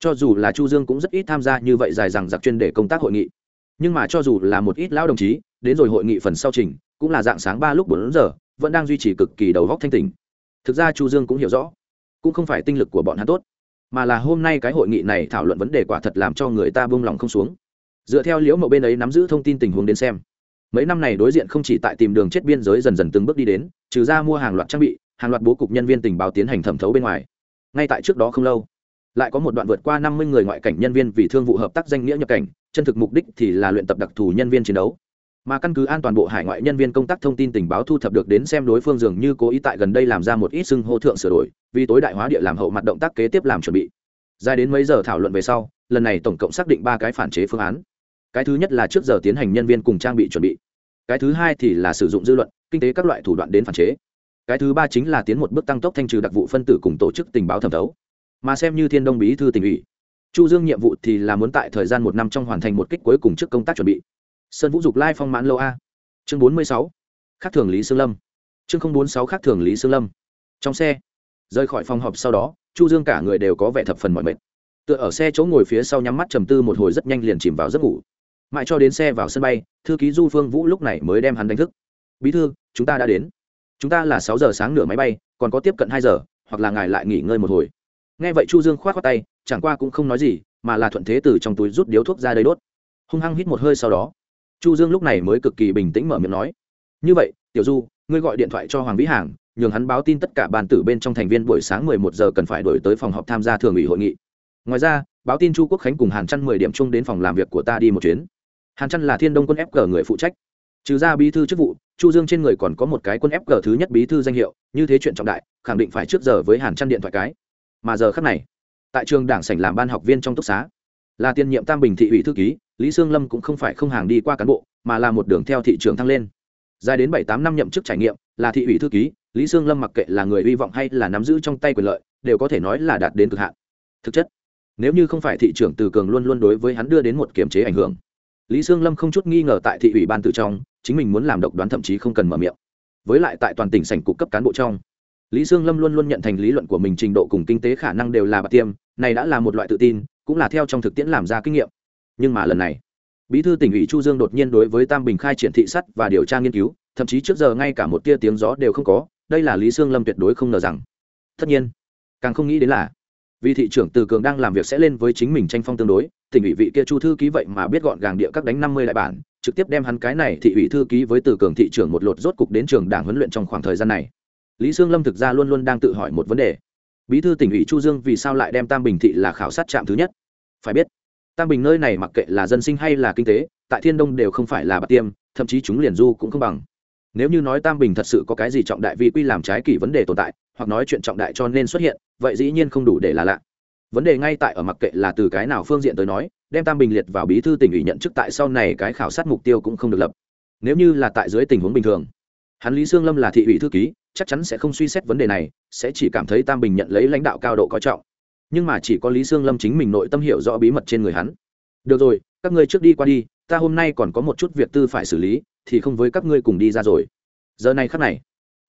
Cho dù là chu dương cũng rất ít tham gia như vậy dài rằng giặc chuyên để công tác hội nghị. Nhưng mà cho dù là một ít lão đồng chí, đến rồi hội nghị phần sau trình, cũng là dạng sáng ba lúc bốn giờ, vẫn đang duy trì cực kỳ đầu góc thanh tỉnh. thực ra chu dương cũng hiểu rõ, cũng không phải tinh lực của bọn hắn tốt, mà là hôm nay cái hội nghị này thảo luận vấn đề quả thật làm cho người ta buông lòng không xuống. Dựa theo liễu mộ bên ấy nắm giữ thông tin tình huống đến xem, mấy năm này đối diện không chỉ tại tìm đường chết biên giới dần dần từng bước đi đến, trừ ra mua hàng loạt trang bị hàng loạt bố cục nhân viên tình báo tiến hành thẩm thấu bên ngoài. Ngay tại trước đó không lâu, lại có một đoạn vượt qua năm mươi người ngoại cảnh nhân viên vì thương vụ hợp tác danh nghĩa nhập cảnh, chân thực mục đích thì là luyện tập đặc thù nhân viên chiến đấu. Mà căn cứ an toàn bộ hải ngoại nhân viên công tác thông tin tình báo thu thập được đến xem đối phương dường như cố ý tại gần đây làm ra một ít xưng hô thượng sửa đổi, vì tối đại hóa địa làm hậu mặt động tác kế tiếp làm chuẩn bị. Dài đến mấy giờ thảo luận về sau, lần này tổng cộng xác định ba cái phản chế phương án. Cái thứ nhất là trước giờ tiến hành nhân viên cùng trang bị chuẩn bị. Cái thứ hai thì là sử dụng dư luận, kinh tế các loại thủ đoạn đến phản chế cái thứ ba chính là tiến một bước tăng tốc thanh trừ đặc vụ phân tử cùng tổ chức tình báo thẩm thấu. Mà xem như thiên đông bí thư tỉnh ủy, chu dương nhiệm vụ thì là muốn tại thời gian một năm trong hoàn thành một kích cuối cùng trước công tác chuẩn bị. Sơn vũ dục lai phong mãn lâu a. Chương bốn mươi sáu khác thường lý sương lâm. Chương không bốn sáu khác thường lý sương lâm. Trong xe, rời khỏi phòng họp sau đó, chu dương cả người đều có vẻ thập phần mỏi mệt. Tựa ở xe chỗ ngồi phía sau nhắm mắt trầm tư một hồi rất nhanh liền chìm vào giấc ngủ. Mãi cho đến xe vào sân bay, thư ký du phương vũ lúc này mới đem hắn đánh thức. Bí thư, chúng ta đã đến chúng ta là sáu giờ sáng nửa máy bay, còn có tiếp cận hai giờ, hoặc là ngài lại nghỉ ngơi một hồi. Nghe vậy chu dương khoát khoát tay, chẳng qua cũng không nói gì, mà là thuận thế từ trong túi rút điếu thuốc ra đây đốt. Hung hăng hít một hơi sau đó, chu dương lúc này mới cực kỳ bình tĩnh mở miệng nói, như vậy, tiểu du, ngươi gọi điện thoại cho hoàng vĩ hàng, nhường hắn báo tin tất cả bàn tử bên trong thành viên buổi sáng 11 giờ cần phải đổi tới phòng họp tham gia thường ủy hội nghị. Ngoài ra, báo tin chu quốc khánh cùng hàn chăn 10 điểm chung đến phòng làm việc của ta đi một chuyến. Hàn chăn là thiên đông quân fg người phụ trách trừ ra bí thư chức vụ, chu dương trên người còn có một cái quân ép cờ thứ nhất bí thư danh hiệu, như thế chuyện trọng đại, khẳng định phải trước giờ với hàn trăn điện thoại cái. Mà giờ khắc này, tại trường đảng sảnh làm ban học viên trong túc xá, là tiên nhiệm tam bình thị ủy thư ký, lý sương lâm cũng không phải không hàng đi qua cán bộ, mà là một đường theo thị trường thăng lên. Dài đến bảy tám năm nhậm chức trải nghiệm, là thị ủy thư ký, lý sương lâm mặc kệ là người hy vọng hay là nắm giữ trong tay quyền lợi, đều có thể nói là đạt đến cực hạn. Thực chất, nếu như không phải thị trưởng từ cường luôn luôn đối với hắn đưa đến một kiểm chế ảnh hưởng lý sương lâm không chút nghi ngờ tại thị ủy ban tự trong, chính mình muốn làm độc đoán thậm chí không cần mở miệng. Với lại tại toàn tỉnh sảnh cục cấp cán bộ trong, lý sương lâm luôn luôn nhận thành lý luận của mình trình độ cùng kinh tế khả năng đều là bạc tiêm, này đã là một loại tự tin, cũng là theo trong thực tiễn làm ra kinh nghiệm. Nhưng mà lần này, bí thư tỉnh ủy chu dương đột nhiên đối với tam bình khai triển thị sắt và điều tra nghiên cứu, thậm chí trước giờ ngay cả một tia tiếng gió đều không có, đây là lý sương lâm tuyệt đối không ngờ rằng. Tất nhiên, càng không nghĩ đến là vì thị trưởng từ cường đang làm việc sẽ lên với chính mình tranh phong tương đối, tỉnh ủy vị kia chu thư ký vậy mà biết gọn gàng địa các đánh năm mươi đại bản, trực tiếp đem hắn cái này thị ủy thư ký với từ cường thị trưởng một lột rốt cục đến trường đảng huấn luyện trong khoảng thời gian này. Lý sương lâm thực ra luôn luôn đang tự hỏi một vấn đề. Bí thư tỉnh ủy chu dương vì sao lại đem tam bình thị là khảo sát trạm thứ nhất? Phải biết, tam bình nơi này mặc kệ là dân sinh hay là kinh tế, tại thiên đông đều không phải là bạc tiêm, thậm chí chúng liền du cũng không bằng. Nếu như nói tam bình thật sự có cái gì trọng đại vi quy làm trái kỷ vấn đề tồn tại hoặc nói chuyện trọng đại cho nên xuất hiện, vậy dĩ nhiên không đủ để là lạ. Vấn đề ngay tại ở mặc kệ là từ cái nào phương diện tới nói, đem tam bình liệt vào bí thư tỉnh ủy nhận chức tại sau này cái khảo sát mục tiêu cũng không được lập. Nếu như là tại dưới tình huống bình thường, hắn lý sương lâm là thị ủy thư ký, chắc chắn sẽ không suy xét vấn đề này, sẽ chỉ cảm thấy tam bình nhận lấy lãnh đạo cao độ coi trọng. Nhưng mà chỉ có lý sương lâm chính mình nội tâm hiểu rõ bí mật trên người hắn. Được rồi, các ngươi trước đi qua đi, ta hôm nay còn có một chút việc tư phải xử lý, thì không với các ngươi cùng đi ra rồi. Giờ này khắc này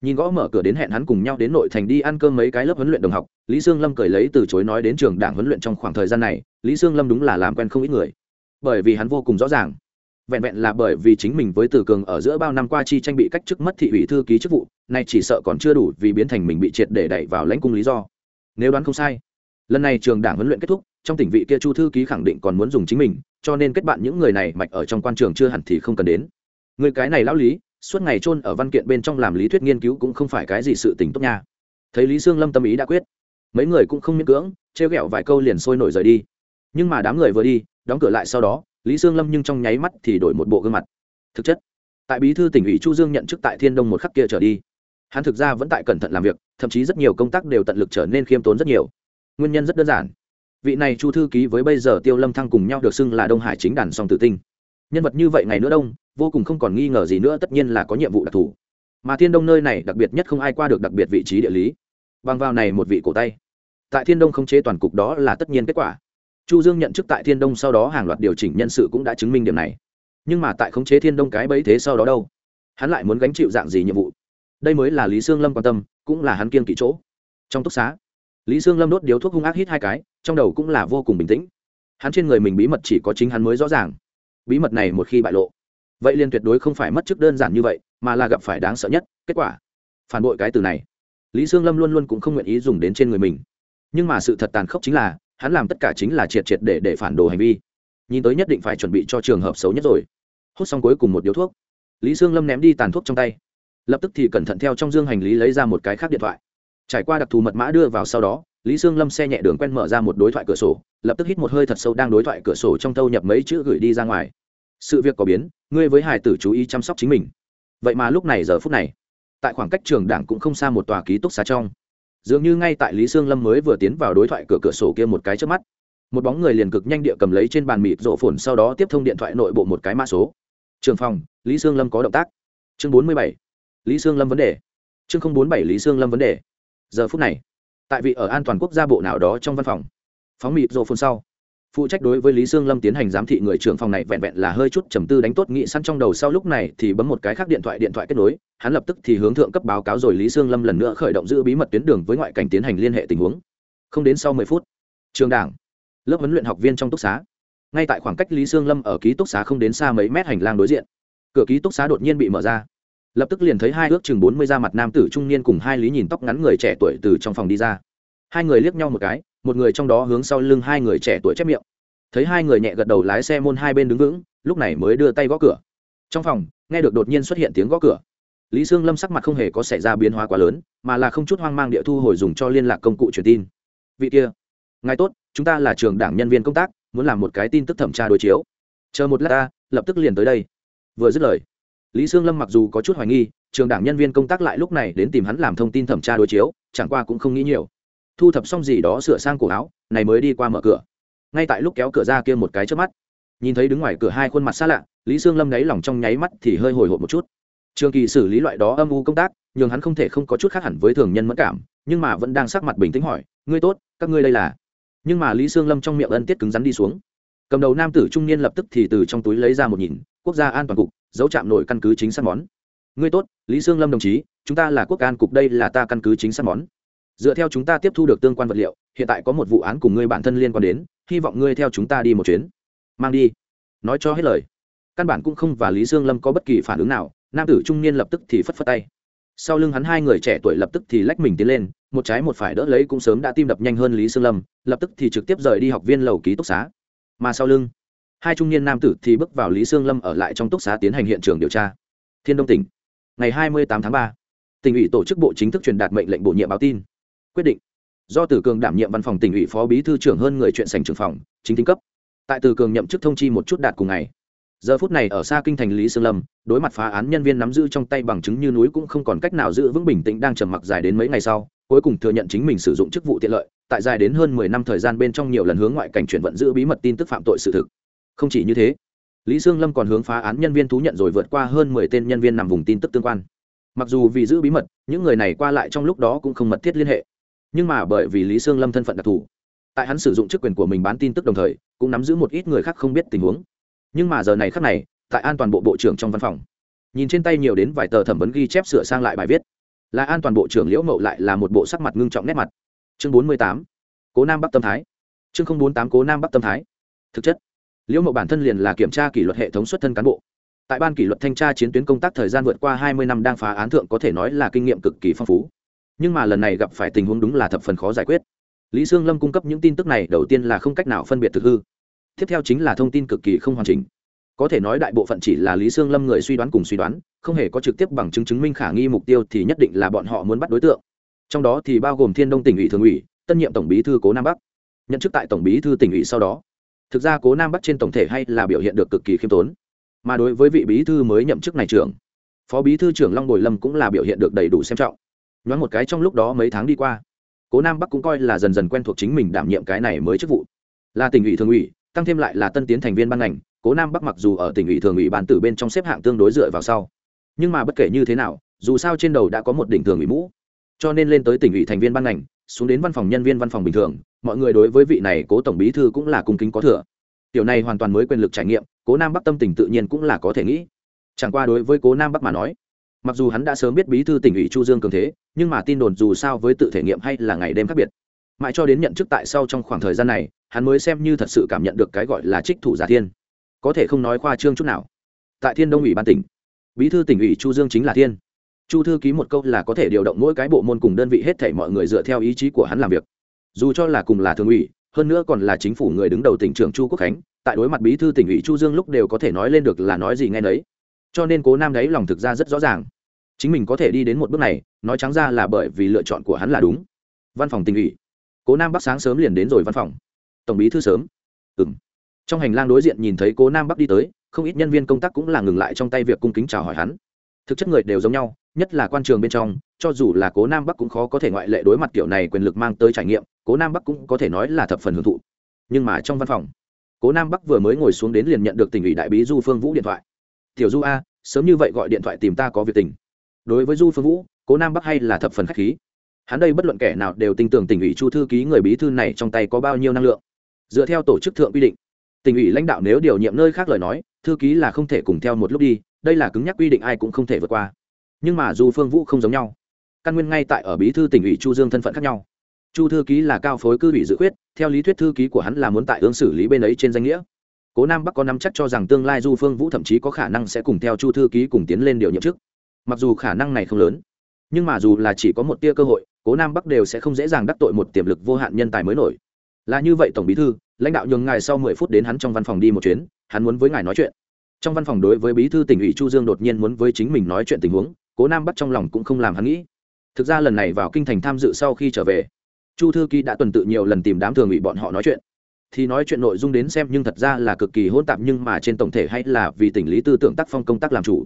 nhìn gõ mở cửa đến hẹn hắn cùng nhau đến nội thành đi ăn cơm mấy cái lớp huấn luyện đồng học, lý sương lâm cười lấy từ chối nói đến trường đảng huấn luyện trong khoảng thời gian này, lý sương lâm đúng là làm quen không ít người. Bởi vì hắn vô cùng rõ ràng, vẹn vẹn là bởi vì chính mình với từ cường ở giữa bao năm qua chi tranh bị cách chức mất thị ủy thư ký chức vụ, nay chỉ sợ còn chưa đủ vì biến thành mình bị triệt để đẩy vào lãnh cung lý do. Nếu đoán không sai, lần này trường đảng huấn luyện kết thúc, trong tỉnh vị kia chu thư ký khẳng định còn muốn dùng chính mình, cho nên kết bạn những người này mạch ở trong quan trường chưa hẳn thì không cần đến. Người cái này lão lý suốt ngày chôn ở văn kiện bên trong làm lý thuyết nghiên cứu cũng không phải cái gì sự tình tốt nha. Thấy lý sương lâm tâm ý đã quyết, mấy người cũng không miễn cưỡng, trêu ghẹo vài câu liền sôi nổi rời đi. Nhưng mà đám người vừa đi, đóng cửa lại sau đó, lý sương lâm nhưng trong nháy mắt thì đổi một bộ gương mặt. Thực chất, tại bí thư tỉnh ủy chu dương nhận chức tại thiên đông một khắc kia trở đi, hắn thực ra vẫn tại cẩn thận làm việc, thậm chí rất nhiều công tác đều tận lực trở nên khiêm tốn rất nhiều. Nguyên nhân rất đơn giản. Vị này chu thư ký với bây giờ tiêu lâm thăng cùng nhau được xưng là đông hải chính đàn song tử tinh nhân vật như vậy ngày nữa đông, vô cùng không còn nghi ngờ gì nữa, tất nhiên là có nhiệm vụ đặc thù. Mà thiên đông nơi này đặc biệt nhất không ai qua được đặc biệt vị trí địa lý. Bằng vào này một vị cổ tay, tại thiên đông không chế toàn cục đó là tất nhiên kết quả. Chu dương nhận chức tại thiên đông sau đó hàng loạt điều chỉnh nhân sự cũng đã chứng minh điểm này. Nhưng mà tại khống chế thiên đông cái bấy thế sau đó đâu? Hắn lại muốn gánh chịu dạng gì nhiệm vụ? Đây mới là lý sương lâm quan tâm, cũng là hắn kiên kỵ chỗ. Trong túc xá, lý sương lâm đốt điếu thuốc hung ác hít hai cái, trong đầu cũng là vô cùng bình tĩnh. Hắn trên người mình bí mật chỉ có chính hắn mới rõ ràng bí mật này một khi bại lộ, vậy liền tuyệt đối không phải mất chức đơn giản như vậy, mà là gặp phải đáng sợ nhất kết quả. Phản bội cái từ này, lý sương lâm luôn luôn cũng không nguyện ý dùng đến trên người mình. Nhưng mà sự thật tàn khốc chính là, hắn làm tất cả chính là triệt triệt để để phản đồ hành vi. Nhìn tới nhất định phải chuẩn bị cho trường hợp xấu nhất rồi. Hút xong cuối cùng một điếu thuốc, lý sương lâm ném đi tàn thuốc trong tay. Lập tức thì cẩn thận theo trong dương hành lý lấy ra một cái khác điện thoại. Trải qua đặc thù mật mã đưa vào sau đó lý sương lâm xe nhẹ đường quen mở ra một đối thoại cửa sổ, lập tức hít một hơi thật sâu đang đối thoại cửa sổ trong thâu nhập mấy chữ gửi đi ra ngoài. Sự việc có biến, ngươi với hải tử chú ý chăm sóc chính mình. Vậy mà lúc này giờ phút này, tại khoảng cách trường đảng cũng không xa một tòa ký túc xá trong. Dường như ngay tại lý sương lâm mới vừa tiến vào đối thoại cửa cửa sổ kia một cái trước mắt, một bóng người liền cực nhanh địa cầm lấy trên bàn mịt rộ phồn sau đó tiếp thông điện thoại nội bộ một cái mã số. Trường phòng, lý sương lâm có động tác. Chương bốn mươi bảy, lý sương lâm vấn đề. Chương không bốn bảy, lý sương lâm vấn đề. Giờ phút này tại vị ở an toàn quốc gia bộ nào đó trong văn phòng. Phóng mịp rộ phun sau. Phụ trách đối với lý sương lâm tiến hành giám thị người trưởng phòng này vẹn vẹn là hơi chút trầm tư đánh tốt nghị săn trong đầu sau lúc này thì bấm một cái khác điện thoại điện thoại kết nối. Hắn lập tức thì hướng thượng cấp báo cáo rồi lý sương lâm lần nữa khởi động giữ bí mật tuyến đường với ngoại cảnh tiến hành liên hệ tình huống. Không đến sau mười phút, trường đảng, lớp huấn luyện học viên trong túc xá. Ngay tại khoảng cách lý sương lâm ở ký túc xá không đến xa mấy mét hành lang đối diện, cửa ký túc xá đột nhiên bị mở ra lập tức liền thấy hai ước chừng bốn mươi da mặt nam tử trung niên cùng hai lý nhìn tóc ngắn người trẻ tuổi từ trong phòng đi ra. Hai người liếc nhau một cái, một người trong đó hướng sau lưng hai người trẻ tuổi chép miệng. Thấy hai người nhẹ gật đầu lái xe môn hai bên đứng vững, lúc này mới đưa tay gõ cửa. Trong phòng, nghe được đột nhiên xuất hiện tiếng gõ cửa. Lý sương lâm sắc mặt không hề có xảy ra biến hóa quá lớn, mà là không chút hoang mang địa thu hồi dùng cho liên lạc công cụ truyền tin. Vị kia, ngài tốt, chúng ta là trường đảng nhân viên công tác, muốn làm một cái tin tức thẩm tra đối chiếu. Chờ một lát ta, lập tức liền tới đây. Vừa dứt lời lý sương lâm mặc dù có chút hoài nghi, trường đảng nhân viên công tác lại lúc này đến tìm hắn làm thông tin thẩm tra đối chiếu, chẳng qua cũng không nghĩ nhiều. Thu thập xong gì đó sửa sang cổ áo, này mới đi qua mở cửa. Ngay tại lúc kéo cửa ra kia một cái trước mắt, nhìn thấy đứng ngoài cửa hai khuôn mặt xa lạ, lý sương lâm đáy lòng trong nháy mắt thì hơi hồi hộp một chút. Trường kỳ xử lý loại đó âm u công tác, nhường hắn không thể không có chút khác hẳn với thường nhân mất cảm, nhưng mà vẫn đang sắc mặt bình tĩnh hỏi, ngươi tốt, các ngươi đây là? Nhưng mà lý sương lâm trong miệng ân tiết cứng rắn đi xuống. Cầm đầu nam tử trung niên lập tức thì từ trong túi lấy ra một nhìn, quốc gia an toàn cục dấu chạm nổi căn cứ chính xác món. Ngươi tốt, lý sương lâm đồng chí, chúng ta là quốc an cục, đây là ta căn cứ chính xác món. Dựa theo chúng ta tiếp thu được tương quan vật liệu, hiện tại có một vụ án cùng ngươi bản thân liên quan đến, hy vọng ngươi theo chúng ta đi một chuyến. Mang đi. Nói cho hết lời. Căn bản cũng không và lý sương lâm có bất kỳ phản ứng nào, nam tử trung niên lập tức thì phất phất tay. Sau lưng hắn hai người trẻ tuổi lập tức thì lách mình tiến lên, một trái một phải đỡ lấy cũng sớm đã tim đập nhanh hơn lý sương lâm, lập tức thì trực tiếp rời đi học viên lầu ký túc xá. Mà sau lưng hai trung niên nam tử thì bước vào lý sương lâm ở lại trong túc xá tiến hành hiện trường điều tra. Thiên đông tỉnh, ngày hai mươi tám tháng ba, tỉnh ủy tổ chức bộ chính thức truyền đạt mệnh lệnh bổ nhiệm báo tin. Quyết định, do tử cường đảm nhiệm văn phòng tỉnh ủy phó bí thư trưởng hơn người chuyện sành trưởng phòng, chính tính cấp. Tại từ cường nhậm chức thông chi một chút đạt cùng ngày. Giờ phút này ở xa kinh thành lý sương lâm, đối mặt phá án nhân viên nắm giữ trong tay bằng chứng như núi cũng không còn cách nào giữ vững bình tĩnh đang trầm mặc dài đến mấy ngày sau, cuối cùng thừa nhận chính mình sử dụng chức vụ tiện lợi, tại dài đến hơn mười năm thời gian bên trong nhiều lần hướng ngoại cảnh chuyển vận giữ bí mật tin tức phạm tội sự thực không chỉ như thế, lý sương lâm còn hướng phá án nhân viên thú nhận rồi vượt qua hơn mười tên nhân viên nằm vùng tin tức tương quan. Mặc dù vì giữ bí mật, những người này qua lại trong lúc đó cũng không mật thiết liên hệ. Nhưng mà bởi vì lý sương lâm thân phận đặc thù, tại hắn sử dụng chức quyền của mình bán tin tức đồng thời, cũng nắm giữ một ít người khác không biết tình huống. Nhưng mà giờ này khác này, tại an toàn bộ bộ trưởng trong văn phòng, nhìn trên tay nhiều đến vài tờ thẩm vấn ghi chép sửa sang lại bài viết. Là an toàn bộ trưởng liễu mậu lại là một bộ sắc mặt ngưng trọng nét mặt. Chương bốn mươi tám, cố nam bắc tâm thái. Chương không bốn tám, cố nam bắc tâm thái. Thực chất liễu mậu bản thân liền là kiểm tra kỷ luật hệ thống xuất thân cán bộ. Tại ban kỷ luật thanh tra chiến tuyến công tác thời gian vượt qua hai mươi năm đang phá án thượng có thể nói là kinh nghiệm cực kỳ phong phú. Nhưng mà lần này gặp phải tình huống đúng là thập phần khó giải quyết. Lý sương lâm cung cấp những tin tức này đầu tiên là không cách nào phân biệt thực hư. Tiếp theo chính là thông tin cực kỳ không hoàn chỉnh. Có thể nói đại bộ phận chỉ là lý sương lâm người suy đoán cùng suy đoán, không hề có trực tiếp bằng chứng chứng minh khả nghi mục tiêu thì nhất định là bọn họ muốn bắt đối tượng. Trong đó thì bao gồm thiên đông tỉnh ủy thường ủy, tân nhiệm tổng bí thư cố nam bắc. Nhận chức tại tổng bí thư tỉnh ủy sau đó thực ra cố nam bắc trên tổng thể hay là biểu hiện được cực kỳ khiêm tốn. Mà đối với vị bí thư mới nhậm chức này trưởng, phó bí thư trưởng long bồi lâm cũng là biểu hiện được đầy đủ xem trọng. Nhoáng một cái trong lúc đó mấy tháng đi qua, cố nam bắc cũng coi là dần dần quen thuộc chính mình đảm nhiệm cái này mới chức vụ. Là tỉnh ủy thường ủy, tăng thêm lại là tân tiến thành viên ban ngành, cố nam bắc mặc dù ở tỉnh ủy thường ủy ban tử bên trong xếp hạng tương đối dựa vào sau. Nhưng mà bất kể như thế nào, dù sao trên đầu đã có một đỉnh thường ủy mũ, cho nên lên tới tỉnh ủy thành viên ban ngành xuống đến văn phòng nhân viên văn phòng bình thường, mọi người đối với vị này cố tổng bí thư cũng là cung kính có thừa. Tiểu này hoàn toàn mới quyền lực trải nghiệm, cố nam bắc tâm tình tự nhiên cũng là có thể nghĩ. Chẳng qua đối với cố nam bắc mà nói, mặc dù hắn đã sớm biết bí thư tỉnh ủy chu dương cường thế, nhưng mà tin đồn dù sao với tự thể nghiệm hay là ngày đêm khác biệt. Mãi cho đến nhận chức tại sau trong khoảng thời gian này, hắn mới xem như thật sự cảm nhận được cái gọi là trích thủ giả thiên. Có thể không nói khoa trương chút nào. Tại thiên đông ủy ban tỉnh, bí thư tỉnh ủy chu dương chính là thiên chu thư ký một câu là có thể điều động mỗi cái bộ môn cùng đơn vị hết thảy mọi người dựa theo ý chí của hắn làm việc. Dù cho là cùng là thường ủy, hơn nữa còn là chính phủ người đứng đầu tỉnh trưởng chu quốc khánh, tại đối mặt bí thư tỉnh ủy chu dương lúc đều có thể nói lên được là nói gì nghe nấy. Cho nên cố nam đấy lòng thực ra rất rõ ràng. Chính mình có thể đi đến một bước này, nói trắng ra là bởi vì lựa chọn của hắn là đúng. Văn phòng tỉnh ủy. Cố nam bắc sáng sớm liền đến rồi văn phòng. Tổng bí thư sớm. Ừ m trong hành lang đối diện nhìn thấy cố nam bắc đi tới, không ít nhân viên công tác cũng là ngừng lại trong tay việc cung kính chào hỏi hắn. Thực chất người đều giống nhau nhất là quan trường bên trong, cho dù là cố nam bắc cũng khó có thể ngoại lệ đối mặt kiểu này quyền lực mang tới trải nghiệm, cố nam bắc cũng có thể nói là thập phần hưởng thụ. Nhưng mà trong văn phòng, cố nam bắc vừa mới ngồi xuống đến liền nhận được tỉnh ủy đại bí du phương vũ điện thoại. Tiểu du a, sớm như vậy gọi điện thoại tìm ta có việc tình. Đối với du phương vũ, cố nam bắc hay là thập phần k h á c h khí. Hắn đây bất luận kẻ nào đều tin tưởng tỉnh ủy chu thư ký người bí thư này trong tay có bao nhiêu năng lượng. Dựa theo tổ chức thượng quy định, tỉnh ủy lãnh đạo nếu điều nhiệm nơi khác lời nói, thư ký là không thể cùng theo một lúc đi, đây là cứng nhắc quy định ai cũng không thể vượt qua nhưng mà dù phương vũ không giống nhau. Căn nguyên ngay tại ở bí thư tỉnh ủy chu dương thân phận khác nhau. Chu thư ký là cao phối cư ủy dự quyết theo lý thuyết thư ký của hắn là muốn tại ứng xử lý bên ấy trên danh nghĩa. Cố nam bắc có nắm chắc cho rằng tương lai du phương vũ thậm chí có khả năng sẽ cùng theo chu thư ký cùng tiến lên điều nhiệm chức. Mặc dù khả năng này không lớn, nhưng mà dù là chỉ có một tia cơ hội, cố nam bắc đều sẽ không dễ dàng đắc tội một tiềm lực vô hạn nhân tài mới nổi. Là như vậy tổng bí thư, lãnh đạo nhường ngài sau mười phút đến hắn trong văn phòng đi một chuyến, hắn muốn với ngài nói chuyện. Trong văn phòng đối với bí thư tỉnh ủy chu dương đột nhiên muốn với chính mình nói chuyện tình huống cố nam bắc trong lòng cũng không làm hắn nghĩ. Thực ra lần này vào kinh thành tham dự sau khi trở về, chu thư ký đã tuần tự nhiều lần tìm đám thường ủy bọn họ nói chuyện. Thì nói chuyện nội dung đến xem nhưng thật ra là cực kỳ hỗn tạp nhưng mà trên tổng thể hay là vì tỉnh lý tư tưởng tác phong công tác làm chủ.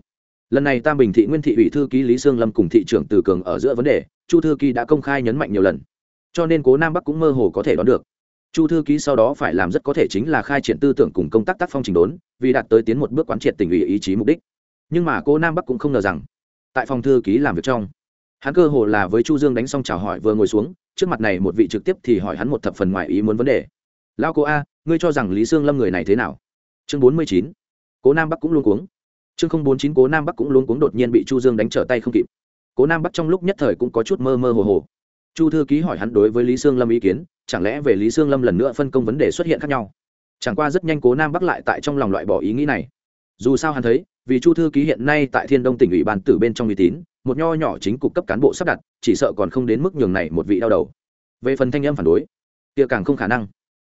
Lần này tam bình thị nguyên thị ủy thư ký lý sương lâm cùng thị trưởng từ cường ở giữa vấn đề, chu thư ký đã công khai nhấn mạnh nhiều lần. Cho nên cố nam bắc cũng mơ hồ có thể đoán được. Chu thư ký sau đó phải làm rất có thể chính là khai triển tư tưởng cùng công tác tác phong trình đốn, vì đạt tới tiến một bước quán triệt tỉnh ủy ý chí mục đích. Nhưng mà cố nam bắc cũng không ngờ rằng tại phòng thư ký làm việc trong. Hắn cơ hồ là với chu dương đánh xong chào hỏi vừa ngồi xuống, trước mặt này một vị trực tiếp thì hỏi hắn một thập phần ngoài ý muốn vấn đề. Lao cố a, ngươi cho rằng lý sương lâm người này thế nào? Chương bốn mươi chín. Cố nam bắc cũng luôn cuống. Chương không bốn chín, cố nam bắc cũng luôn cuống đột nhiên bị chu dương đánh trở tay không kịp. Cố nam bắc trong lúc nhất thời cũng có chút mơ mơ hồ hồ. Chu thư ký hỏi hắn đối với lý sương lâm ý kiến, chẳng lẽ về lý sương lâm lần nữa phân công vấn đề xuất hiện khác nhau? Chẳng qua rất nhanh cố nam bắc lại tại trong lòng loại bỏ ý nghĩ này. Dù sao hắn thấy vì chu thư ký hiện nay tại thiên đông tỉnh ủy ban tử bên trong uy tín, một nho nhỏ chính cục cấp cán bộ sắp đặt, chỉ sợ còn không đến mức nhường này một vị đau đầu. Về phần thanh âm phản đối, kia càng không khả năng.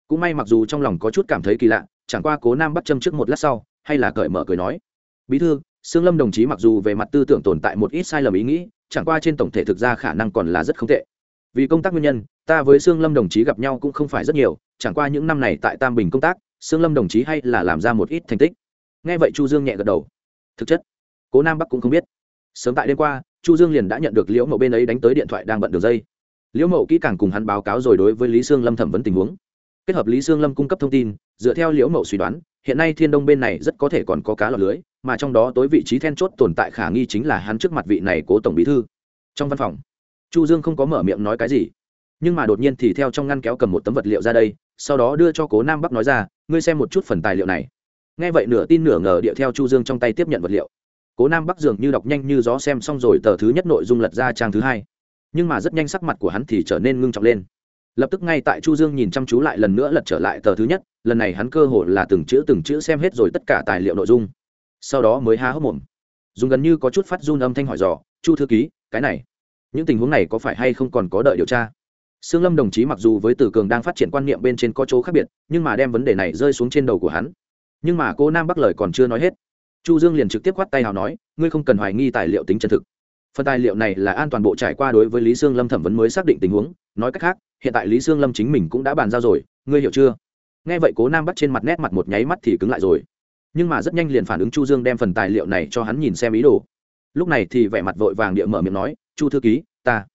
Cũng may mặc dù trong lòng có chút cảm thấy kỳ lạ, chẳng qua cố nam bắt châm trước một lát sau, hay là cởi mở cười nói. Bí thư, sương lâm đồng chí mặc dù về mặt tư tưởng tồn tại một ít sai lầm ý nghĩ, chẳng qua trên tổng thể thực ra khả năng còn là rất không tệ. Vì công tác nguyên nhân, ta với sương lâm đồng chí gặp nhau cũng không phải rất nhiều, chẳng qua những năm này tại tam bình công tác, sương lâm đồng chí hay là làm ra một ít thành tích. Nghe vậy chu dương nhẹ gật đầu thực chất, cố nam bắc cũng không biết. Sớm tại đêm qua, chu dương liền đã nhận được liễu mậu bên ấy đánh tới điện thoại đang bận đường dây. Liễu mậu kỹ càng cùng hắn báo cáo rồi đối với lý sương lâm thẩm vấn tình huống. Kết hợp lý sương lâm cung cấp thông tin, dựa theo liễu mậu suy đoán, hiện nay thiên đông bên này rất có thể còn có cá lọt lưới, mà trong đó tối vị trí then chốt tồn tại khả nghi chính là hắn trước mặt vị này cố tổng bí thư. Trong văn phòng, chu dương không có mở miệng nói cái gì, nhưng mà đột nhiên thì theo trong ngăn kéo cầm một tấm vật liệu ra đây, sau đó đưa cho cố nam bắc nói ra, ngươi xem một chút phần tài liệu này nghe vậy nửa tin nửa ngờ địa theo chu dương trong tay tiếp nhận vật liệu. Cố nam bắc dường như đọc nhanh như gió xem xong rồi tờ thứ nhất nội dung lật ra trang thứ hai. Nhưng mà rất nhanh sắc mặt của hắn thì trở nên ngưng trọng lên. Lập tức ngay tại chu dương nhìn chăm chú lại lần nữa lật trở lại tờ thứ nhất lần này hắn cơ hồ là từng chữ từng chữ xem hết rồi tất cả tài liệu nội dung. Sau đó mới há hốc mồm. Dùng gần như có chút phát run âm thanh hỏi dò chu thư ký cái này những tình huống này có phải hay không còn có đợi điều tra? Sương Lâm đồng chí mặc dù với Từ Cường đang phát triển quan niệm bên trên có chỗ khác biệt, nhưng mà đem vấn đề này rơi xuống trên đầu của hắn. Nhưng mà cô Nam Bắc lời còn chưa nói hết, Chu Dương liền trực tiếp quát tay hào nói, ngươi không cần hoài nghi tài liệu tính chân thực. Phần tài liệu này là an toàn bộ trải qua đối với Lý Sương Lâm thẩm vấn mới xác định tình huống, nói cách khác, hiện tại Lý Sương Lâm chính mình cũng đã bàn giao rồi, ngươi hiểu chưa? Nghe vậy Cố Nam Bắc trên mặt nét mặt một nháy mắt thì cứng lại rồi. Nhưng mà rất nhanh liền phản ứng Chu Dương đem phần tài liệu này cho hắn nhìn xem ý đồ. Lúc này thì vẻ mặt vội vàng địa mở miệng nói, "Chu thư ký, ta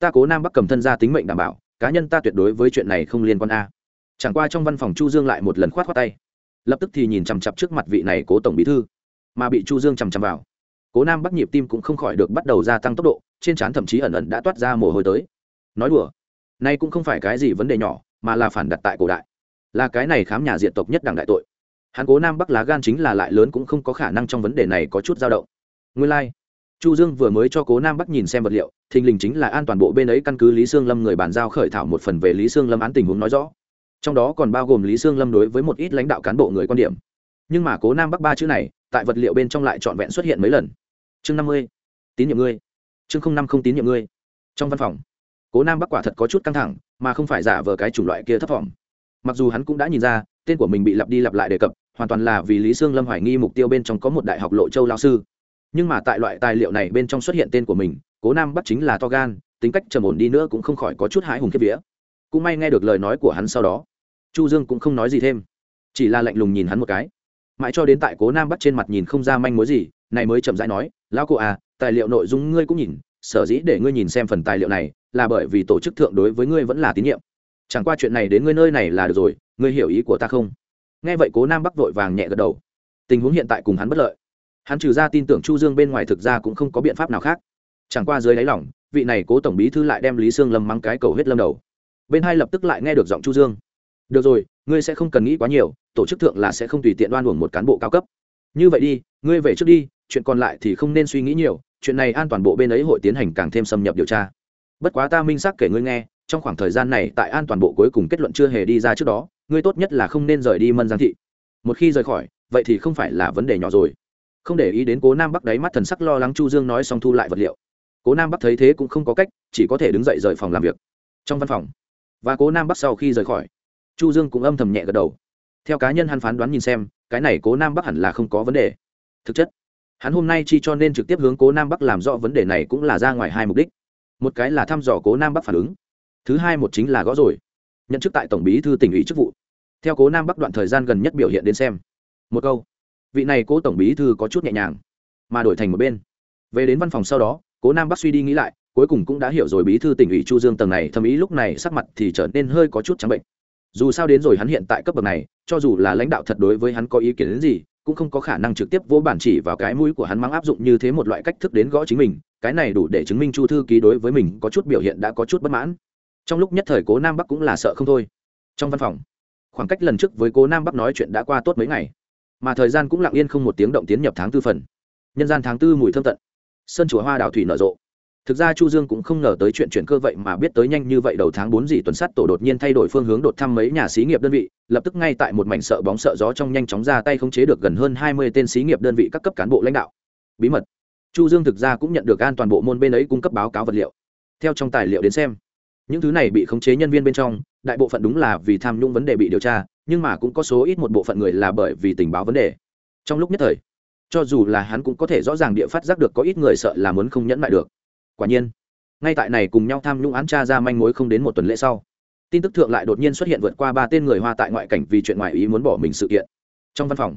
ta cố nam bắc cầm thân ra tính mệnh đảm bảo cá nhân ta tuyệt đối với chuyện này không liên quan a chẳng qua trong văn phòng chu dương lại một lần khoát khoát tay lập tức thì nhìn chằm chặp trước mặt vị này cố tổng bí thư mà bị chu dương chằm chằm vào. Cố nam bắc nhịp tim cũng không khỏi được bắt đầu gia tăng tốc độ trên trán thậm chí ẩn ẩn đã toát ra mồ hôi tới. Nói đùa nay cũng không phải cái gì vấn đề nhỏ mà là phản đặt tại cổ đại là cái này khám nhà diện tộc nhất đảng đại tội. Hắn cố nam bắc lá gan chính là lại lớn cũng không có khả năng trong vấn đề này có chút dao động. Nguyên lai、like, chu dương vừa mới cho cố nam bắc nhìn xem vật liệu thình lình chính là an toàn bộ bên ấy căn cứ lý sương lâm người bàn giao khởi thảo một phần về lý sương lâm án tình huống nói rõ trong đó còn bao gồm lý sương lâm đối với một ít lãnh đạo cán bộ người quan điểm nhưng mà cố nam bắc ba chữ này tại vật liệu bên trong lại trọn vẹn xuất hiện mấy lần chương năm mươi tín nhiệm ngươi chương không năm không tín nhiệm ngươi trong văn phòng cố nam bắc quả thật có chút căng thẳng mà không phải giả vờ cái chủng loại kia thấp thỏm. mặc dù hắn cũng đã nhìn ra tên của mình bị lặp đi lặp lại đề cập hoàn toàn là vì lý sương lâm hoài nghi mục tiêu bên trong có một đại học lộ châu lao sư nhưng mà tại loại tài liệu này bên trong xuất hiện tên của mình cố nam bắc chính là to gan tính cách trầm ổn đi nữa cũng không khỏi có chút hãi hùng kiếp vía cũng may nghe được lời nói của hắn sau đó chu dương cũng không nói gì thêm, chỉ là lạnh lùng nhìn hắn một cái. Mãi cho đến tại cố nam bắc trên mặt nhìn không ra manh mối gì, này mới chậm rãi nói, lão cô à tài liệu nội dung ngươi cũng nhìn, sở dĩ để ngươi nhìn xem phần tài liệu này là bởi vì tổ chức thượng đối với ngươi vẫn là tín nhiệm. Chẳng qua chuyện này đến ngươi nơi này là được rồi, ngươi hiểu ý của ta không? Nghe vậy cố nam bắc vội vàng nhẹ gật đầu. Tình huống hiện tại cùng hắn bất lợi. Hắn trừ ra tin tưởng chu dương bên ngoài thực ra cũng không có biện pháp nào khác. Chẳng qua dưới đáy lỏng vị này cố tổng bí thư lại đem lý sương lâm mắng cái cầu hết lâm đầu. Bên hai lập tức lại nghe được giọng chu dương được rồi, ngươi sẽ không cần nghĩ quá nhiều, tổ chức thượng là sẽ không tùy tiện đoan uổng một cán bộ cao cấp. Như vậy đi, ngươi về trước đi, chuyện còn lại thì không nên suy nghĩ nhiều, chuyện này an toàn bộ bên ấy hội tiến hành càng thêm xâm nhập điều tra. Bất quá ta minh xác kể ngươi nghe, trong khoảng thời gian này tại an toàn bộ cuối cùng kết luận chưa hề đi ra trước đó, ngươi tốt nhất là không nên rời đi mân giang thị. Một khi rời khỏi, vậy thì không phải là vấn đề nhỏ rồi. Không để ý đến cố nam bắc đáy mắt thần sắc lo lắng chu dương nói xong thu lại vật liệu. Cố nam bắc thấy thế cũng không có cách, chỉ có thể đứng dậy rời phòng làm việc. Trong văn phòng, và cố nam bắc sau khi rời khỏi chu dương cũng âm thầm nhẹ gật đầu. Theo cá nhân hắn phán đoán nhìn xem, cái này cố nam bắc hẳn là không có vấn đề. Thực chất, hắn hôm nay chi cho nên trực tiếp hướng cố nam bắc làm rõ vấn đề này cũng là ra ngoài hai mục đích. Một cái là thăm dò cố nam bắc phản ứng. Thứ hai một chính là gõ rồi. Nhận chức tại tổng bí thư tỉnh ủy chức vụ. Theo cố nam bắc đoạn thời gian gần nhất biểu hiện đến xem. Một câu, vị này cố tổng bí thư có chút nhẹ nhàng, mà đổi thành một bên. Về đến văn phòng sau đó, cố nam bắc suy đi nghĩ lại, cuối cùng cũng đã hiểu rồi bí thư tỉnh ủy chu dương tầng này thầm ý lúc này sắc mặt thì trở nên hơi có chút trắng bệnh dù sao đến rồi hắn hiện tại cấp bậc này, cho dù là lãnh đạo thật đối với hắn có ý kiến đến gì, cũng không có khả năng trực tiếp vô bản chỉ vào cái mũi của hắn mang áp dụng như thế một loại cách thức đến gõ chính mình, cái này đủ để chứng minh chu thư ký đối với mình có chút biểu hiện đã có chút bất mãn. Trong lúc nhất thời cố nam bắc cũng là sợ không thôi. Trong văn phòng, khoảng cách lần trước với cố nam bắc nói chuyện đã qua tốt mấy ngày, mà thời gian cũng lặng yên không một tiếng động tiến nhập tháng tư phần. Nhân gian tháng tư mùi thơm tận. Sân chùa hoa đào thủy nở rộ thực ra chu dương cũng không ngờ tới chuyện chuyển cơ vậy mà biết tới nhanh như vậy đầu tháng bốn gì tuần sát tổ đột nhiên thay đổi phương hướng đột thăm mấy nhà xí nghiệp đơn vị, lập tức ngay tại một mảnh sợ bóng sợ gió trong nhanh chóng ra tay khống chế được gần hơn hai mươi tên xí nghiệp đơn vị các cấp cán bộ lãnh đạo. Bí mật. Chu dương thực ra cũng nhận được an toàn bộ môn bên ấy cung cấp báo cáo vật liệu. Theo trong tài liệu đến xem, những thứ này bị khống chế nhân viên bên trong, đại bộ phận đúng là vì tham nhũng vấn đề bị điều tra, nhưng mà cũng có số ít một bộ phận người là bởi vì tình báo vấn đề. Trong lúc nhất thời, cho dù là hắn cũng có thể rõ ràng địa phát giác được có ít người sợ là muốn không nhẫn lại được quả nhiên, ngay tại này cùng nhau tham nhũng án tra ra manh mối không đến một tuần lễ sau, tin tức thượng lại đột nhiên xuất hiện vượt qua ba tên người hoa tại ngoại cảnh vì chuyện ngoại ý muốn bỏ mình sự kiện. Trong văn phòng,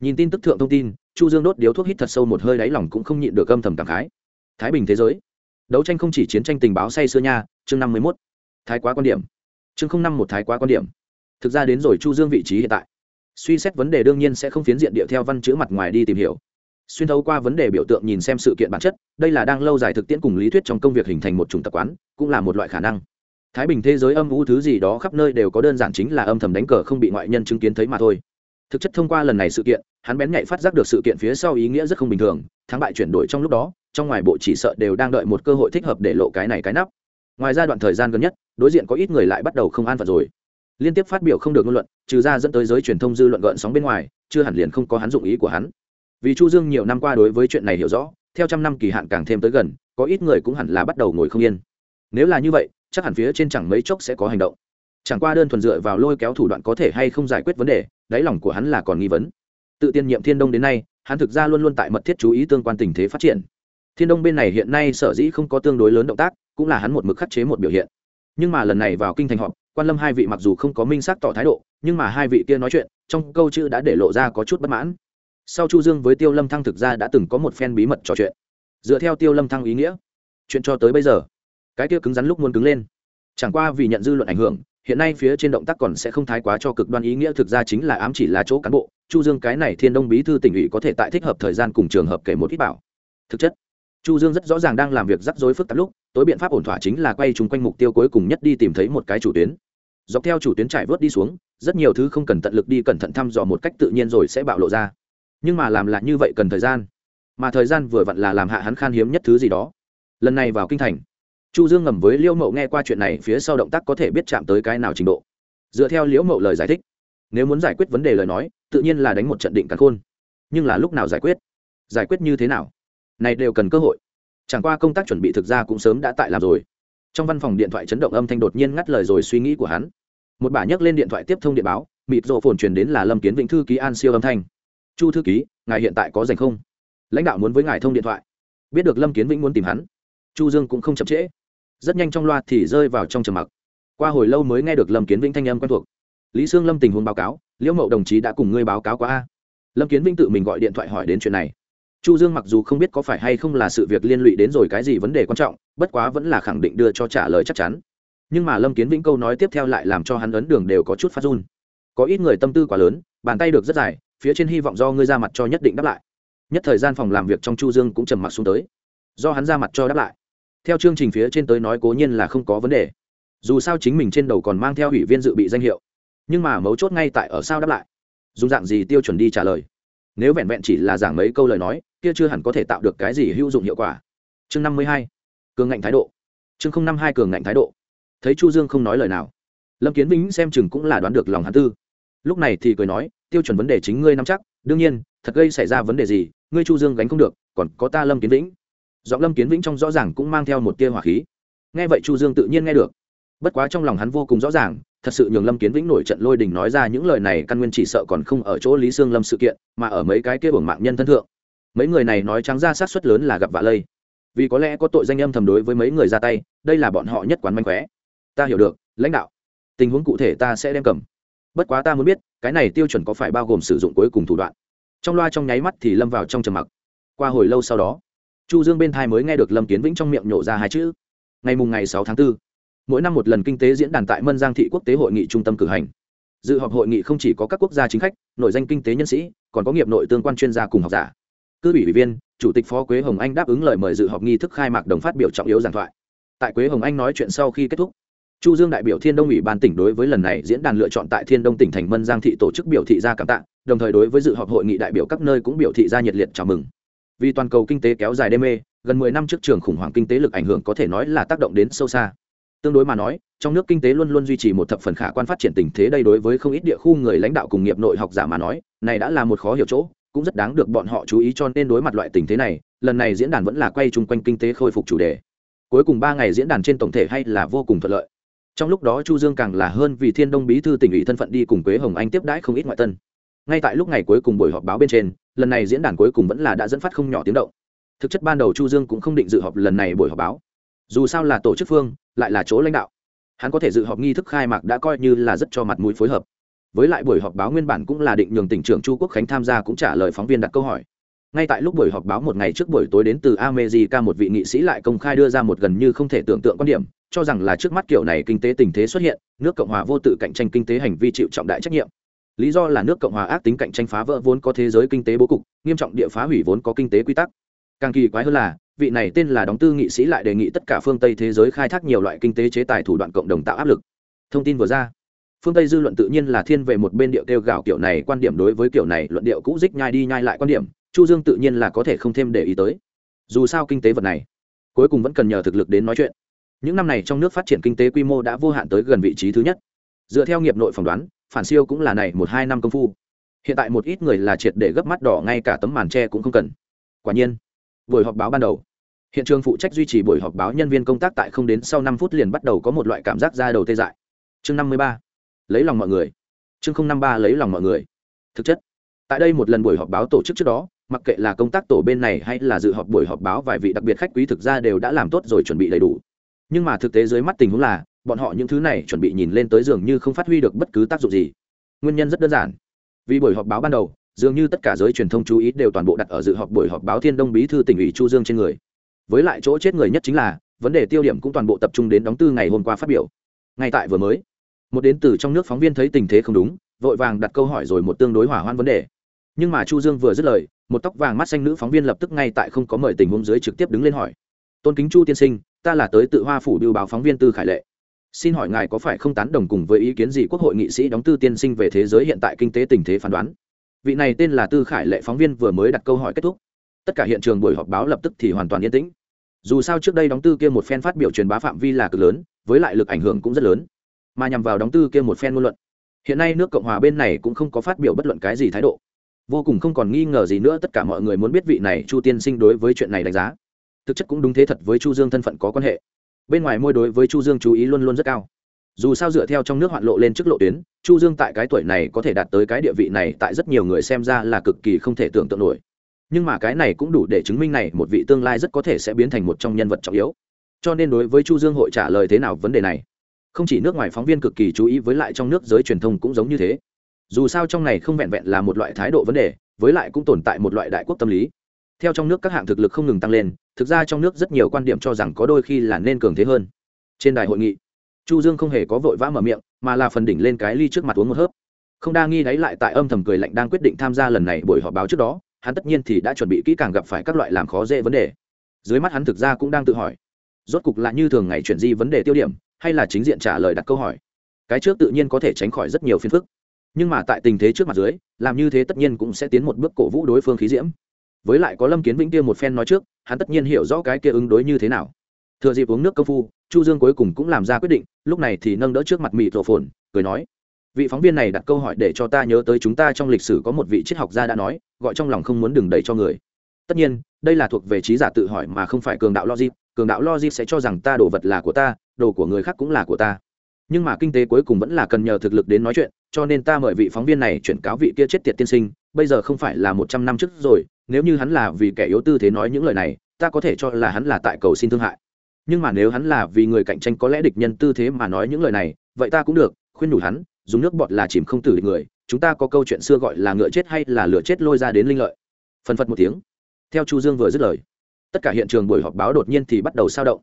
nhìn tin tức thượng thông tin, chu dương đốt điếu thuốc hít thật sâu một hơi đáy lòng cũng không nhịn được âm thầm cảm khái. Thái bình thế giới, đấu tranh không chỉ chiến tranh tình báo say xưa nha, chương năm mươi mốt, thái quá quan điểm. Chương không năm một thái quá quan điểm. Thực ra đến rồi chu dương vị trí hiện tại. Suy xét vấn đề đương nhiên sẽ không phiến diện địa theo văn chữ mặt ngoài đi tìm hiểu xuyên thấu qua vấn đề biểu tượng nhìn xem sự kiện bản chất, đây là đang lâu dài thực tiễn cùng lý thuyết trong công việc hình thành một chủng tập quán, cũng là một loại khả năng. Thái bình thế giới âm u thứ gì đó khắp nơi đều có đơn giản chính là âm thầm đánh cờ không bị ngoại nhân chứng kiến thấy mà thôi. Thực chất thông qua lần này sự kiện, hắn bén nhạy phát giác được sự kiện phía sau ý nghĩa rất không bình thường, thắng bại chuyển đổi trong lúc đó, trong ngoài bộ chỉ sợ đều đang đợi một cơ hội thích hợp để lộ cái này cái nắp. Ngoài ra đoạn thời gian gần nhất, đối diện có ít người lại bắt đầu không an phận rồi. Liên tiếp phát biểu không được ngôn luận, trừ ra dẫn tới giới truyền thông dư luận gợn sóng bên ngoài, chưa hẳn liền không có hắn dụng ý của hắn vì chu dương nhiều năm qua đối với chuyện này hiểu rõ, theo trăm năm kỳ hạn càng thêm tới gần, có ít người cũng hẳn là bắt đầu ngồi không yên. Nếu là như vậy, chắc hẳn phía trên chẳng mấy chốc sẽ có hành động. Chẳng qua đơn thuần dựa vào lôi kéo thủ đoạn có thể hay không giải quyết vấn đề, đáy lòng của hắn là còn nghi vấn. Tự tiên nhiệm thiên đông đến nay, hắn thực ra luôn luôn tại mật thiết chú ý tương quan tình thế phát triển. Thiên đông bên này hiện nay sở dĩ không có tương đối lớn động tác, cũng là hắn một mực khắc chế một biểu hiện. Nhưng mà lần này vào kinh thành họp, quan lâm hai vị mặc dù không có minh xác tỏ thái độ, nhưng mà hai vị kia nói chuyện, trong câu chữ đã để lộ ra có chút bất mãn sau chu dương với tiêu lâm thăng thực ra đã từng có một phen bí mật trò chuyện. Dựa theo tiêu lâm thăng ý nghĩa, chuyện cho tới bây giờ, cái kia cứng rắn lúc muốn cứng lên. Chẳng qua vì nhận dư luận ảnh hưởng, hiện nay phía trên động tác còn sẽ không thái quá cho cực đoan ý nghĩa thực ra chính là ám chỉ là chỗ cán bộ. Chu dương cái này thiên đông bí thư tỉnh ủy có thể tại thích hợp thời gian cùng trường hợp kể một ít bảo. Thực chất, chu dương rất rõ ràng đang làm việc rắc rối phức tạp lúc, tối biện pháp ổn thỏa chính là quay chung quanh mục tiêu cuối cùng nhất đi tìm thấy một cái chủ tuyến. Dọc theo chủ tuyến trải vớt đi xuống, rất nhiều thứ không cần tận lực đi cẩn thận thăm dò một cách tự nhiên rồi sẽ bạo lộ ra nhưng mà làm lại như vậy cần thời gian. Mà thời gian vừa vặn là làm hạ hắn khan hiếm nhất thứ gì đó. Lần này vào kinh thành, chu dương ngầm với liễu mậu nghe qua chuyện này, phía sau động tác có thể biết chạm tới cái nào trình độ. Dựa theo liễu mậu lời giải thích, nếu muốn giải quyết vấn đề lời nói, tự nhiên là đánh một trận định cắn khôn. Nhưng là lúc nào giải quyết? Giải quyết như thế nào? Này đều cần cơ hội. Chẳng qua công tác chuẩn bị thực ra cũng sớm đã tại làm rồi. Trong văn phòng điện thoại chấn động âm thanh đột nhiên ngắt lời rồi suy nghĩ của hắn. Một bà nhấc lên điện thoại tiếp thông điện báo, mịt rộ phồn truyền đến là lâm kiến vĩnh thư ký an siêu âm thanh chu thư ký, ngài hiện tại có dành không? Lãnh đạo muốn với ngài thông điện thoại. Biết được lâm kiến vĩnh muốn tìm hắn. Chu dương cũng không chậm trễ. Rất nhanh trong loa thì rơi vào trong trầm mặc. Qua hồi lâu mới nghe được lâm kiến vĩnh thanh âm quen thuộc. Lý sương lâm tình huống báo cáo, liễu mậu đồng chí đã cùng ngươi báo cáo qua a. Lâm kiến vĩnh tự mình gọi điện thoại hỏi đến chuyện này. Chu dương mặc dù không biết có phải hay không là sự việc liên lụy đến rồi cái gì vấn đề quan trọng, bất quá vẫn là khẳng định đưa cho trả lời chắc chắn. Nhưng mà lâm kiến vĩnh câu nói tiếp theo lại làm cho hắn ấn đường đều có chút phát run. Có ít người tâm tư quá lớn, bàn tay được rất dài phía trên hy vọng do ngươi ra mặt cho nhất định đáp lại. Nhất thời gian phòng làm việc trong chu dương cũng trầm mặc xuống tới. Do hắn ra mặt cho đáp lại. Theo chương trình phía trên tới nói cố nhiên là không có vấn đề. Dù sao chính mình trên đầu còn mang theo ủy viên dự bị danh hiệu. Nhưng mà mấu chốt ngay tại ở sao đáp lại. Dùng dạng gì tiêu chuẩn đi trả lời. Nếu vẹn vẹn chỉ là giảng mấy câu lời nói, kia chưa hẳn có thể tạo được cái gì hữu dụng hiệu quả. Chương năm mươi hai, cường ngạnh thái độ. Chương không năm hai, cường ngạnh thái độ. Thấy chu dương không nói lời nào. Lâm kiến vĩnh xem chừng cũng là đoán được lòng hắn tư lúc này thì cười nói, tiêu chuẩn vấn đề chính ngươi nắm chắc, đương nhiên, thật gây xảy ra vấn đề gì, ngươi chu dương gánh không được, còn có ta lâm kiến vĩnh. Giọng lâm kiến vĩnh trong rõ ràng cũng mang theo một tia hỏa khí. Nghe vậy chu dương tự nhiên nghe được. Bất quá trong lòng hắn vô cùng rõ ràng, thật sự nhường lâm kiến vĩnh nổi trận lôi đình nói ra những lời này căn nguyên chỉ sợ còn không ở chỗ lý sương lâm sự kiện, mà ở mấy cái kia bổng mạng nhân thân thượng. Mấy người này nói trắng ra sát suất lớn là gặp vạ lây. Vì có lẽ có tội danh âm thầm đối với mấy người ra tay, đây là bọn họ nhất quán manh khóe. Ta hiểu được, lãnh đạo, tình huống cụ thể ta sẽ đem cầm bất quá ta muốn biết cái này tiêu chuẩn có phải bao gồm sử dụng cuối cùng thủ đoạn? Trong loa trong nháy mắt thì lâm vào trong trầm mặc. Qua hồi lâu sau đó chu dương bên thai mới nghe được lâm kiến vĩnh trong miệng nhổ ra hai chữ. Ngày mùng ngày sáu tháng 4, mỗi năm một lần kinh tế diễn đàn tại mân giang thị quốc tế hội nghị trung tâm cử hành. Dự họp hội nghị không chỉ có các quốc gia chính khách nội danh kinh tế nhân sĩ còn có nghiệp nội tương quan chuyên gia cùng học giả. Cư ủy viên chủ tịch phó quế hồng anh đáp ứng lời mời dự họp nghi thức khai mạc đồng phát biểu trọng yếu giảng thoại. Tại quế hồng anh nói chuyện sau khi kết thúc chu dương đại biểu thiên đông ủy ban tỉnh đối với lần này diễn đàn lựa chọn tại thiên đông tỉnh thành mân giang thị tổ chức biểu thị ra cảm tạ, đồng thời đối với dự họp hội nghị đại biểu các nơi cũng biểu thị ra nhiệt liệt chào mừng. Vì toàn cầu kinh tế kéo dài đê mê, gần 10 năm trước trường khủng hoảng kinh tế lực ảnh hưởng có thể nói là tác động đến sâu xa. Tương đối mà nói, trong nước kinh tế luôn luôn duy trì một thập phần khả quan phát triển tình thế đây đối với không ít địa khu người lãnh đạo cùng nghiệp nội học giả mà nói, này đã là một khó hiểu chỗ, cũng rất đáng được bọn họ chú ý cho nên đối mặt loại tình thế này, lần này diễn đàn vẫn là quay chung quanh kinh tế khôi phục chủ đề. Cuối cùng ba ngày diễn đàn trên tổng thể hay là vô cùng thuận lợi trong lúc đó chu dương càng là hơn vì thiên đông bí thư tỉnh ủy thân phận đi cùng quế hồng anh tiếp đãi không ít ngoại tân. Ngay tại lúc ngày cuối cùng buổi họp báo bên trên, lần này diễn đàn cuối cùng vẫn là đã dẫn phát không nhỏ tiếng động. Thực chất ban đầu chu dương cũng không định dự họp lần này buổi họp báo. Dù sao là tổ chức phương, lại là chỗ lãnh đạo. Hắn có thể dự họp nghi thức khai mạc đã coi như là rất cho mặt mũi phối hợp. Với lại buổi họp báo nguyên bản cũng là định nhường tỉnh trưởng chu quốc khánh tham gia cũng trả lời phóng viên đặt câu hỏi ngay tại lúc buổi họp báo một ngày trước buổi tối đến từ america, một vị nghị sĩ lại công khai đưa ra một gần như không thể tưởng tượng quan điểm, cho rằng là trước mắt kiểu này kinh tế tình thế xuất hiện, nước cộng hòa vô tự cạnh tranh kinh tế hành vi chịu trọng đại trách nhiệm. Lý do là nước cộng hòa ác tính cạnh tranh phá vỡ vốn có thế giới kinh tế bố cục, nghiêm trọng địa phá hủy vốn có kinh tế quy tắc. Càng kỳ quái hơn là, vị này tên là đóng tư nghị sĩ lại đề nghị tất cả phương tây thế giới khai thác nhiều loại kinh tế chế tài thủ đoạn cộng đồng tạo áp lực. Thông tin vừa ra, phương tây dư luận tự nhiên là thiên về một bên điệu kêu gạo kiểu này, quan điểm đối với kiểu này luận điệu cũ dích nhai đi nhai lại quan điểm chu dương tự nhiên là có thể không thêm để ý tới. Dù sao kinh tế vật này, cuối cùng vẫn cần nhờ thực lực đến nói chuyện. Những năm này trong nước phát triển kinh tế quy mô đã vô hạn tới gần vị trí thứ nhất. Dựa theo nghiệp nội phỏng đoán, phản siêu cũng là này một hai năm công phu. Hiện tại một ít người là triệt để gấp mắt đỏ ngay cả tấm màn tre cũng không cần. Quả nhiên, buổi họp báo ban đầu, hiện trường phụ trách duy trì buổi họp báo nhân viên công tác tại không đến sau năm phút liền bắt đầu có một loại cảm giác ra đầu tê dại. Chương năm mươi ba, lấy lòng mọi người. Chương không năm ba, lấy lòng mọi người. Thực chất, tại đây một lần buổi họp báo tổ chức trước đó mặc kệ là công tác tổ bên này hay là dự họp buổi họp báo, vài vị đặc biệt khách quý thực ra đều đã làm tốt rồi chuẩn bị đầy đủ. Nhưng mà thực tế dưới mắt tình huống là, bọn họ những thứ này chuẩn bị nhìn lên tới dường như không phát huy được bất cứ tác dụng gì. Nguyên nhân rất đơn giản. Vì buổi họp báo ban đầu, dường như tất cả giới truyền thông chú ý đều toàn bộ đặt ở dự họp buổi họp báo thiên đông bí thư tỉnh ủy chu dương trên người. Với lại chỗ chết người nhất chính là, vấn đề tiêu điểm cũng toàn bộ tập trung đến đóng tư ngày hôm qua phát biểu. Ngay tại vừa mới, một đến từ trong nước phóng viên thấy tình thế không đúng, vội vàng đặt câu hỏi rồi một tương đối hỏa hoan vấn đề. Nhưng mà chu dương vừa dứt lời một tóc vàng mắt xanh nữ phóng viên lập tức ngay tại không có mời tình huống dưới trực tiếp đứng lên hỏi. Tôn kính chu tiên sinh, ta là tới tự hoa phủ biêu báo phóng viên tư khải lệ. Xin hỏi ngài có phải không tán đồng cùng với ý kiến gì quốc hội nghị sĩ đóng tư tiên sinh về thế giới hiện tại kinh tế tình thế phán đoán? Vị này tên là tư khải lệ phóng viên vừa mới đặt câu hỏi kết thúc. Tất cả hiện trường buổi họp báo lập tức thì hoàn toàn yên tĩnh. Dù sao trước đây đóng tư kia một phen phát biểu truyền bá phạm vi là cực lớn, với lại lực ảnh hưởng cũng rất lớn. Mà nhằm vào đóng tư kia một phen ngôn luận, hiện nay nước cộng hòa bên này cũng không có phát biểu bất luận cái gì thái độ vô cùng không còn nghi ngờ gì nữa, tất cả mọi người muốn biết vị này chu tiên sinh đối với chuyện này đánh giá. Thực chất cũng đúng thế, thật với chu dương thân phận có quan hệ. Bên ngoài môi đối với chu dương chú ý luôn luôn rất cao. Dù sao dựa theo trong nước hoạn lộ lên trước lộ tuyến, chu dương tại cái tuổi này có thể đạt tới cái địa vị này tại rất nhiều người xem ra là cực kỳ không thể tưởng tượng nổi. Nhưng mà cái này cũng đủ để chứng minh này một vị tương lai rất có thể sẽ biến thành một trong nhân vật trọng yếu. Cho nên đối với chu dương hội trả lời thế nào vấn đề này? Không chỉ nước ngoài phóng viên cực kỳ chú ý với lại trong nước giới truyền thông cũng giống như thế dù sao trong này không vẹn vẹn là một loại thái độ vấn đề, với lại cũng tồn tại một loại đại quốc tâm lý. Theo trong nước các hạng thực lực không ngừng tăng lên, thực ra trong nước rất nhiều quan điểm cho rằng có đôi khi là nên cường thế hơn. Trên đài hội nghị, chu dương không hề có vội vã mở miệng, mà là phần đỉnh lên cái ly trước mặt uống một hớp. Không đa nghi đáy lại tại âm thầm cười lạnh đang quyết định tham gia lần này buổi họp báo trước đó, hắn tất nhiên thì đã chuẩn bị kỹ càng gặp phải các loại làm khó dễ vấn đề. Dưới mắt hắn thực ra cũng đang tự hỏi, rốt cục là như thường ngày chuyển di vấn đề tiêu điểm, hay là chính diện trả lời đặt câu hỏi. Cái trước tự nhiên có thể tránh khỏi rất nhiều phiền phức nhưng mà tại tình thế trước mặt dưới, làm như thế tất nhiên cũng sẽ tiến một bước cổ vũ đối phương khí diễm. Với lại có lâm kiến vĩnh kia một phen nói trước, hắn tất nhiên hiểu rõ cái kia ứng đối như thế nào. Thừa dịp uống nước công phu, chu dương cuối cùng cũng làm ra quyết định, lúc này thì nâng đỡ trước mặt mịt thổ phồn, cười nói, vị phóng viên này đặt câu hỏi để cho ta nhớ tới chúng ta trong lịch sử có một vị triết học gia đã nói, gọi trong lòng không muốn đừng đẩy cho người. Tất nhiên, đây là thuộc về trí giả tự hỏi mà không phải cường đạo logic, cường đạo logic sẽ cho rằng ta đồ vật là của ta, đồ của người khác cũng là của ta. Nhưng mà kinh tế cuối cùng vẫn là cần nhờ thực lực đến nói chuyện cho nên ta mời vị phóng viên này chuyển cáo vị kia chết tiệt tiên sinh, bây giờ không phải là một trăm năm trước rồi, nếu như hắn là vì kẻ yếu tư thế nói những lời này, ta có thể cho là hắn là tại cầu xin thương hại. Nhưng mà nếu hắn là vì người cạnh tranh có lẽ địch nhân tư thế mà nói những lời này, vậy ta cũng được, khuyên nhủ hắn, dùng nước bọt là chìm không tử địch người, chúng ta có câu chuyện xưa gọi là ngựa chết hay là lửa chết lôi ra đến linh lợi. Phần phật một tiếng. Theo chu dương vừa dứt lời, tất cả hiện trường buổi họp báo đột nhiên thì bắt đầu sao động.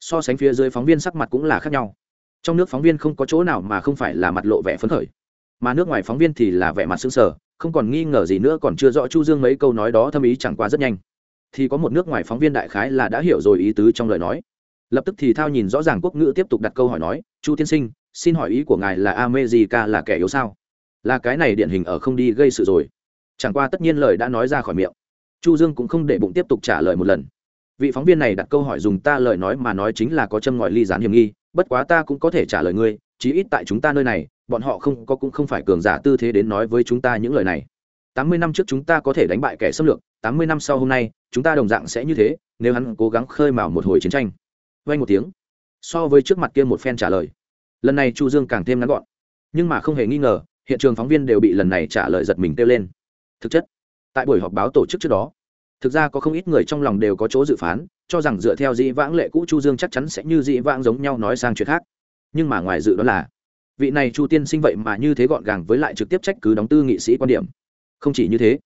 So sánh phía dưới phóng viên sắc mặt cũng là khác nhau. Trong nước phóng viên không có chỗ nào mà không phải là mặt lộ vẻ phấn khởi mà nước ngoài phóng viên thì là vẻ mặt sững sờ, không còn nghi ngờ gì nữa, còn chưa rõ chu dương mấy câu nói đó thâm ý chẳng qua rất nhanh. Thì có một nước ngoài phóng viên đại khái là đã hiểu rồi ý tứ trong lời nói. Lập tức thì thao nhìn rõ ràng quốc ngữ tiếp tục đặt câu hỏi nói, chu tiên sinh, xin hỏi ý của ngài là america là kẻ yếu sao? Là cái này điển hình ở không đi gây sự rồi. Chẳng qua tất nhiên lời đã nói ra khỏi miệng. Chu dương cũng không để bụng tiếp tục trả lời một lần. Vị phóng viên này đặt câu hỏi dùng ta lời nói mà nói chính là có châm ngòi ly gián hiểm nghi, bất quá ta cũng có thể trả lời ngươi chí ít tại chúng ta nơi này, bọn họ không có cũng không phải cường giả tư thế đến nói với chúng ta những lời này. Tám mươi năm trước chúng ta có thể đánh bại kẻ xâm lược, tám mươi năm sau hôm nay, chúng ta đồng dạng sẽ như thế, nếu hắn cố gắng khơi mào một hồi chiến tranh. Vay một tiếng. So với trước mặt kia một phen trả lời. Lần này chu dương càng thêm ngắn gọn. Nhưng mà không hề nghi ngờ, hiện trường phóng viên đều bị lần này trả lời giật mình kêu lên. Thực chất, tại buổi họp báo tổ chức trước đó, thực ra có không ít người trong lòng đều có chỗ dự phán, cho rằng dựa theo dĩ vãng lệ cũ chu dương chắc chắn sẽ như dĩ vãng giống nhau nói sang chuyện khác nhưng mà ngoài dự đó là, vị này chu tiên sinh vậy mà như thế gọn gàng với lại trực tiếp trách cứ đóng tư nghị sĩ quan điểm. Không chỉ như thế,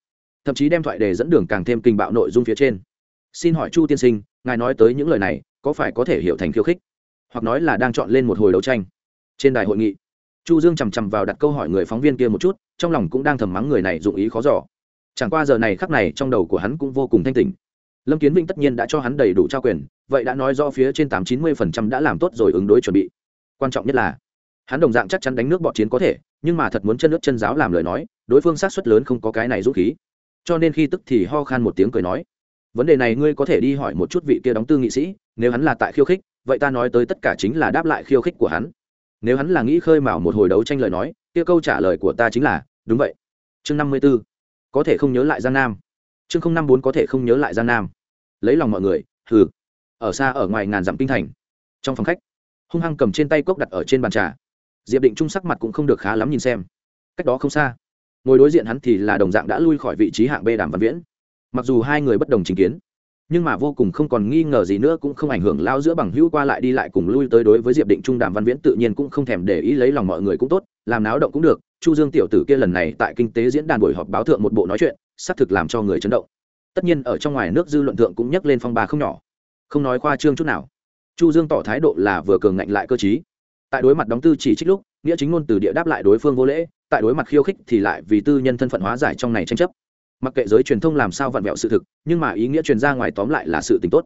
thậm chí đem thoại đề dẫn đường càng thêm kinh bạo nội dung phía trên. Xin hỏi chu tiên sinh, ngài nói tới những lời này, có phải có thể hiểu thành khiêu khích? Hoặc nói là đang chọn lên một hồi đấu tranh? Trên đài hội nghị, chu dương chằm chằm vào đặt câu hỏi người phóng viên kia một chút, trong lòng cũng đang thầm mắng người này dụng ý khó giỏ chẳng qua giờ này khắc này trong đầu của hắn cũng vô cùng thanh tỉnh lâm kiến vinh tất nhiên đã cho hắn đầy đủ trao quyền, vậy đã nói do phía trên tám chín mươi phần trăm đã làm tốt rồi ứng đối chuẩn bị quan trọng nhất là, hắn đồng dạng chắc chắn đánh nước bọn chiến có thể, nhưng mà thật muốn chân nước chân giáo làm lời nói, đối phương sát xuất lớn không có cái này dũng khí. Cho nên khi tức thì ho khan một tiếng cười nói, vấn đề này ngươi có thể đi hỏi một chút vị kia đóng tư nghị sĩ, nếu hắn là tại khiêu khích, vậy ta nói tới tất cả chính là đáp lại khiêu khích của hắn. Nếu hắn là nghĩ khơi mào một hồi đấu tranh lời nói, kia câu trả lời của ta chính là, đúng vậy. Chương năm mươi b ố có thể không nhớ lại giang nam. Chương không năm bốn, có thể không nhớ lại giang nam. Lấy lòng mọi người, hừ. Ở xa ở ngoài ngàn dặm kinh thành, trong phòng khách hung hăng cầm trên tay cốc đặt ở trên bàn trà. Diệp định trung sắc mặt cũng không được khá lắm nhìn xem. Cách đó không xa, ngồi đối diện hắn thì là đồng dạng đã lui khỏi vị trí hạng b đàm văn viễn. Mặc dù hai người bất đồng chính kiến, nhưng mà vô cùng không còn nghi ngờ gì nữa cũng không ảnh hưởng lao giữa bằng hữu qua lại đi lại cùng lui tới đối với diệp định trung đàm văn viễn tự nhiên cũng không thèm để ý lấy lòng mọi người cũng tốt, làm náo động cũng được. Chu dương tiểu tử kia lần này tại kinh tế diễn đàn buổi họp báo thượng một bộ nói chuyện, xác thực làm cho người chấn động. Tất nhiên ở trong ngoài nước dư luận thượng cũng nhắc lên phong ba không nhỏ. Không nói khoa trương chút nào chu dương tỏ thái độ là vừa cường ngạnh lại cơ chí tại đối mặt đóng tư chỉ trích lúc, nghĩa chính ngôn từ địa đáp lại đối phương vô lễ, tại đối mặt khiêu khích thì lại vì tư nhân thân phận hóa giải trong này tranh chấp. Mặc kệ giới truyền thông làm sao vặn vẹo sự thực, nhưng mà ý nghĩa truyền ra ngoài tóm lại là sự tình tốt.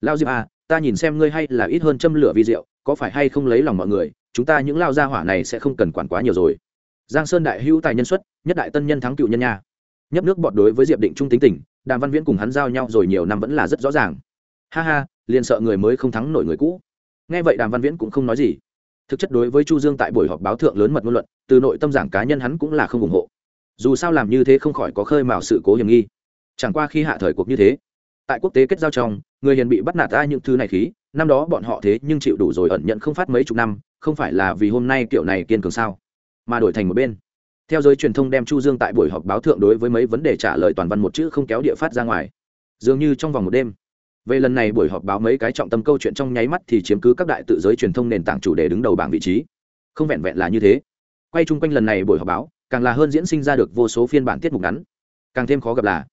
Lao diệp à ta nhìn xem ngươi hay là ít hơn châm lửa vi rượu, có phải hay không lấy lòng mọi người, chúng ta những lao gia hỏa này sẽ không cần quản quá nhiều rồi. Giang sơn đại hữu tài nhân xuất, nhất đại tân nhân thắng cựu nhân nha. Nhấp nước bọt đối với diệp định trung tính tình, đàm văn viễn cùng hắn giao nhau rồi nhiều năm vẫn là rất rõ ràng. Ha ha liền sợ người mới không thắng nổi người cũ. Nghe vậy đàm văn viễn cũng không nói gì. Thực chất đối với chu dương tại buổi họp báo thượng lớn mật ngôn luận, từ nội tâm giảng cá nhân hắn cũng là không ủng hộ. Dù sao làm như thế không khỏi có khơi mào sự cố hiểm nghi. Chẳng qua khi hạ thời cuộc như thế, tại quốc tế kết giao trong, người hiền bị bắt nạt ra những thứ này khí, năm đó bọn họ thế nhưng chịu đủ rồi ẩn nhận không phát mấy chục năm, không phải là vì hôm nay kiểu này kiên cường sao? Mà đổi thành một bên, theo giới truyền thông đem chu dương tại buổi họp báo thượng đối với mấy vấn đề trả lời toàn văn một chữ không kéo địa phát ra ngoài. Dường như trong vòng một đêm về lần này buổi họp báo mấy cái trọng tâm câu chuyện trong nháy mắt thì chiếm cứ các đại tự giới truyền thông nền tảng chủ đề đứng đầu bảng vị trí. Không vẹn vẹn là như thế. Quay chung quanh lần này buổi họp báo, càng là hơn diễn sinh ra được vô số phiên bản tiết mục ngắn. Càng thêm khó gặp là,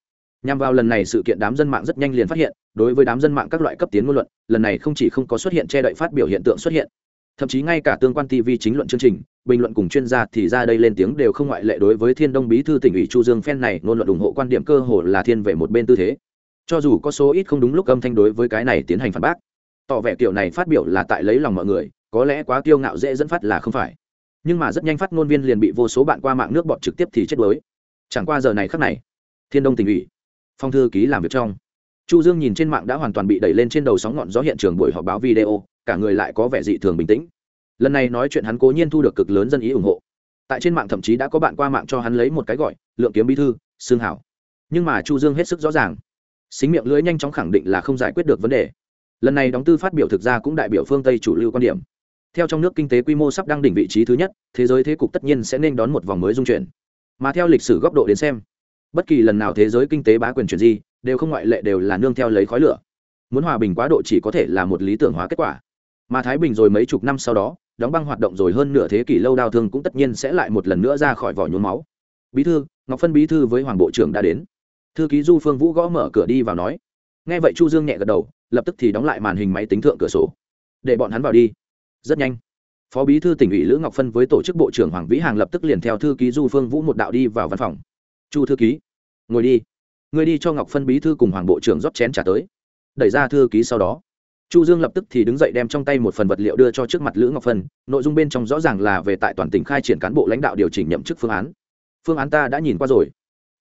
nhằm vào lần này sự kiện đám dân mạng rất nhanh liền phát hiện, đối với đám dân mạng các loại cấp tiến ngôn luận, lần này không chỉ không có xuất hiện che đậy phát biểu hiện tượng xuất hiện, thậm chí ngay cả tương quan tv chính luận chương trình, bình luận cùng chuyên gia thì ra đây lên tiếng đều không ngoại lệ đối với thiên đông bí thư tỉnh ủy chu dương phen này ngôn luận ủng hộ quan điểm cơ hồ là thiên về một bên tư thế cho dù có số ít không đúng lúc âm thanh đối với cái này tiến hành phản bác, tỏ vẻ kiểu này phát biểu là tại lấy lòng mọi người, có lẽ quá kiêu ngạo dễ dẫn phát là không phải. Nhưng mà rất nhanh phát ngôn viên liền bị vô số bạn qua mạng nước bọt trực tiếp thì chết bới chẳng qua giờ này khắc này, thiên đông tỉnh ủy, phong thư ký làm việc trong. Chu dương nhìn trên mạng đã hoàn toàn bị đẩy lên trên đầu sóng ngọn gió hiện trường buổi họp báo video, cả người lại có vẻ dị thường bình tĩnh. Lần này nói chuyện hắn cố nhiên thu được cực lớn dân ý ủng hộ. Tại trên mạng thậm chí đã có bạn qua mạng cho hắn lấy một cái gọi, lượng kiếm bí thư xương hảo. Nhưng mà chu dương hết sức rõ ràng xính miệng lưỡi nhanh chóng khẳng định là không giải quyết được vấn đề. Lần này đóng tư phát biểu thực ra cũng đại biểu phương tây chủ lưu quan điểm. Theo trong nước kinh tế quy mô sắp đăng đỉnh vị trí thứ nhất, thế giới thế cục tất nhiên sẽ nên đón một vòng mới dung chuyển. Mà theo lịch sử góc độ đến xem, bất kỳ lần nào thế giới kinh tế bá quyền chuyển gì đều không ngoại lệ đều là nương theo lấy khói lửa. Muốn hòa bình quá độ chỉ có thể là một lý tưởng hóa kết quả. Mà thái bình rồi mấy chục năm sau đó, đóng băng hoạt động rồi hơn nửa thế kỷ lâu đau thương cũng tất nhiên sẽ lại một lần nữa ra khỏi vỏ nhuốm máu. Bí thư, ngọc phân bí thư với hoàng bộ trưởng đã đến thư ký du phương vũ gõ mở cửa đi vào nói. Nghe vậy chu dương nhẹ gật đầu, lập tức thì đóng lại màn hình máy tính thượng cửa sổ. Để bọn hắn vào đi. Rất nhanh. Phó bí thư tỉnh ủy lữ ngọc phân với tổ chức bộ trưởng hoàng vĩ hàng lập tức liền theo thư ký du phương vũ một đạo đi vào văn phòng. Chu thư ký, ngồi đi. Người đi cho ngọc phân bí thư cùng hoàng bộ trưởng rót chén trả tới. Đẩy ra thư ký sau đó, chu dương lập tức thì đứng dậy đem trong tay một phần vật liệu đưa cho trước mặt lữ ngọc phân, nội dung bên trong rõ ràng là về tại toàn tỉnh khai triển cán bộ lãnh đạo điều chỉnh nhậm chức phương án. Phương án ta đã nhìn qua rồi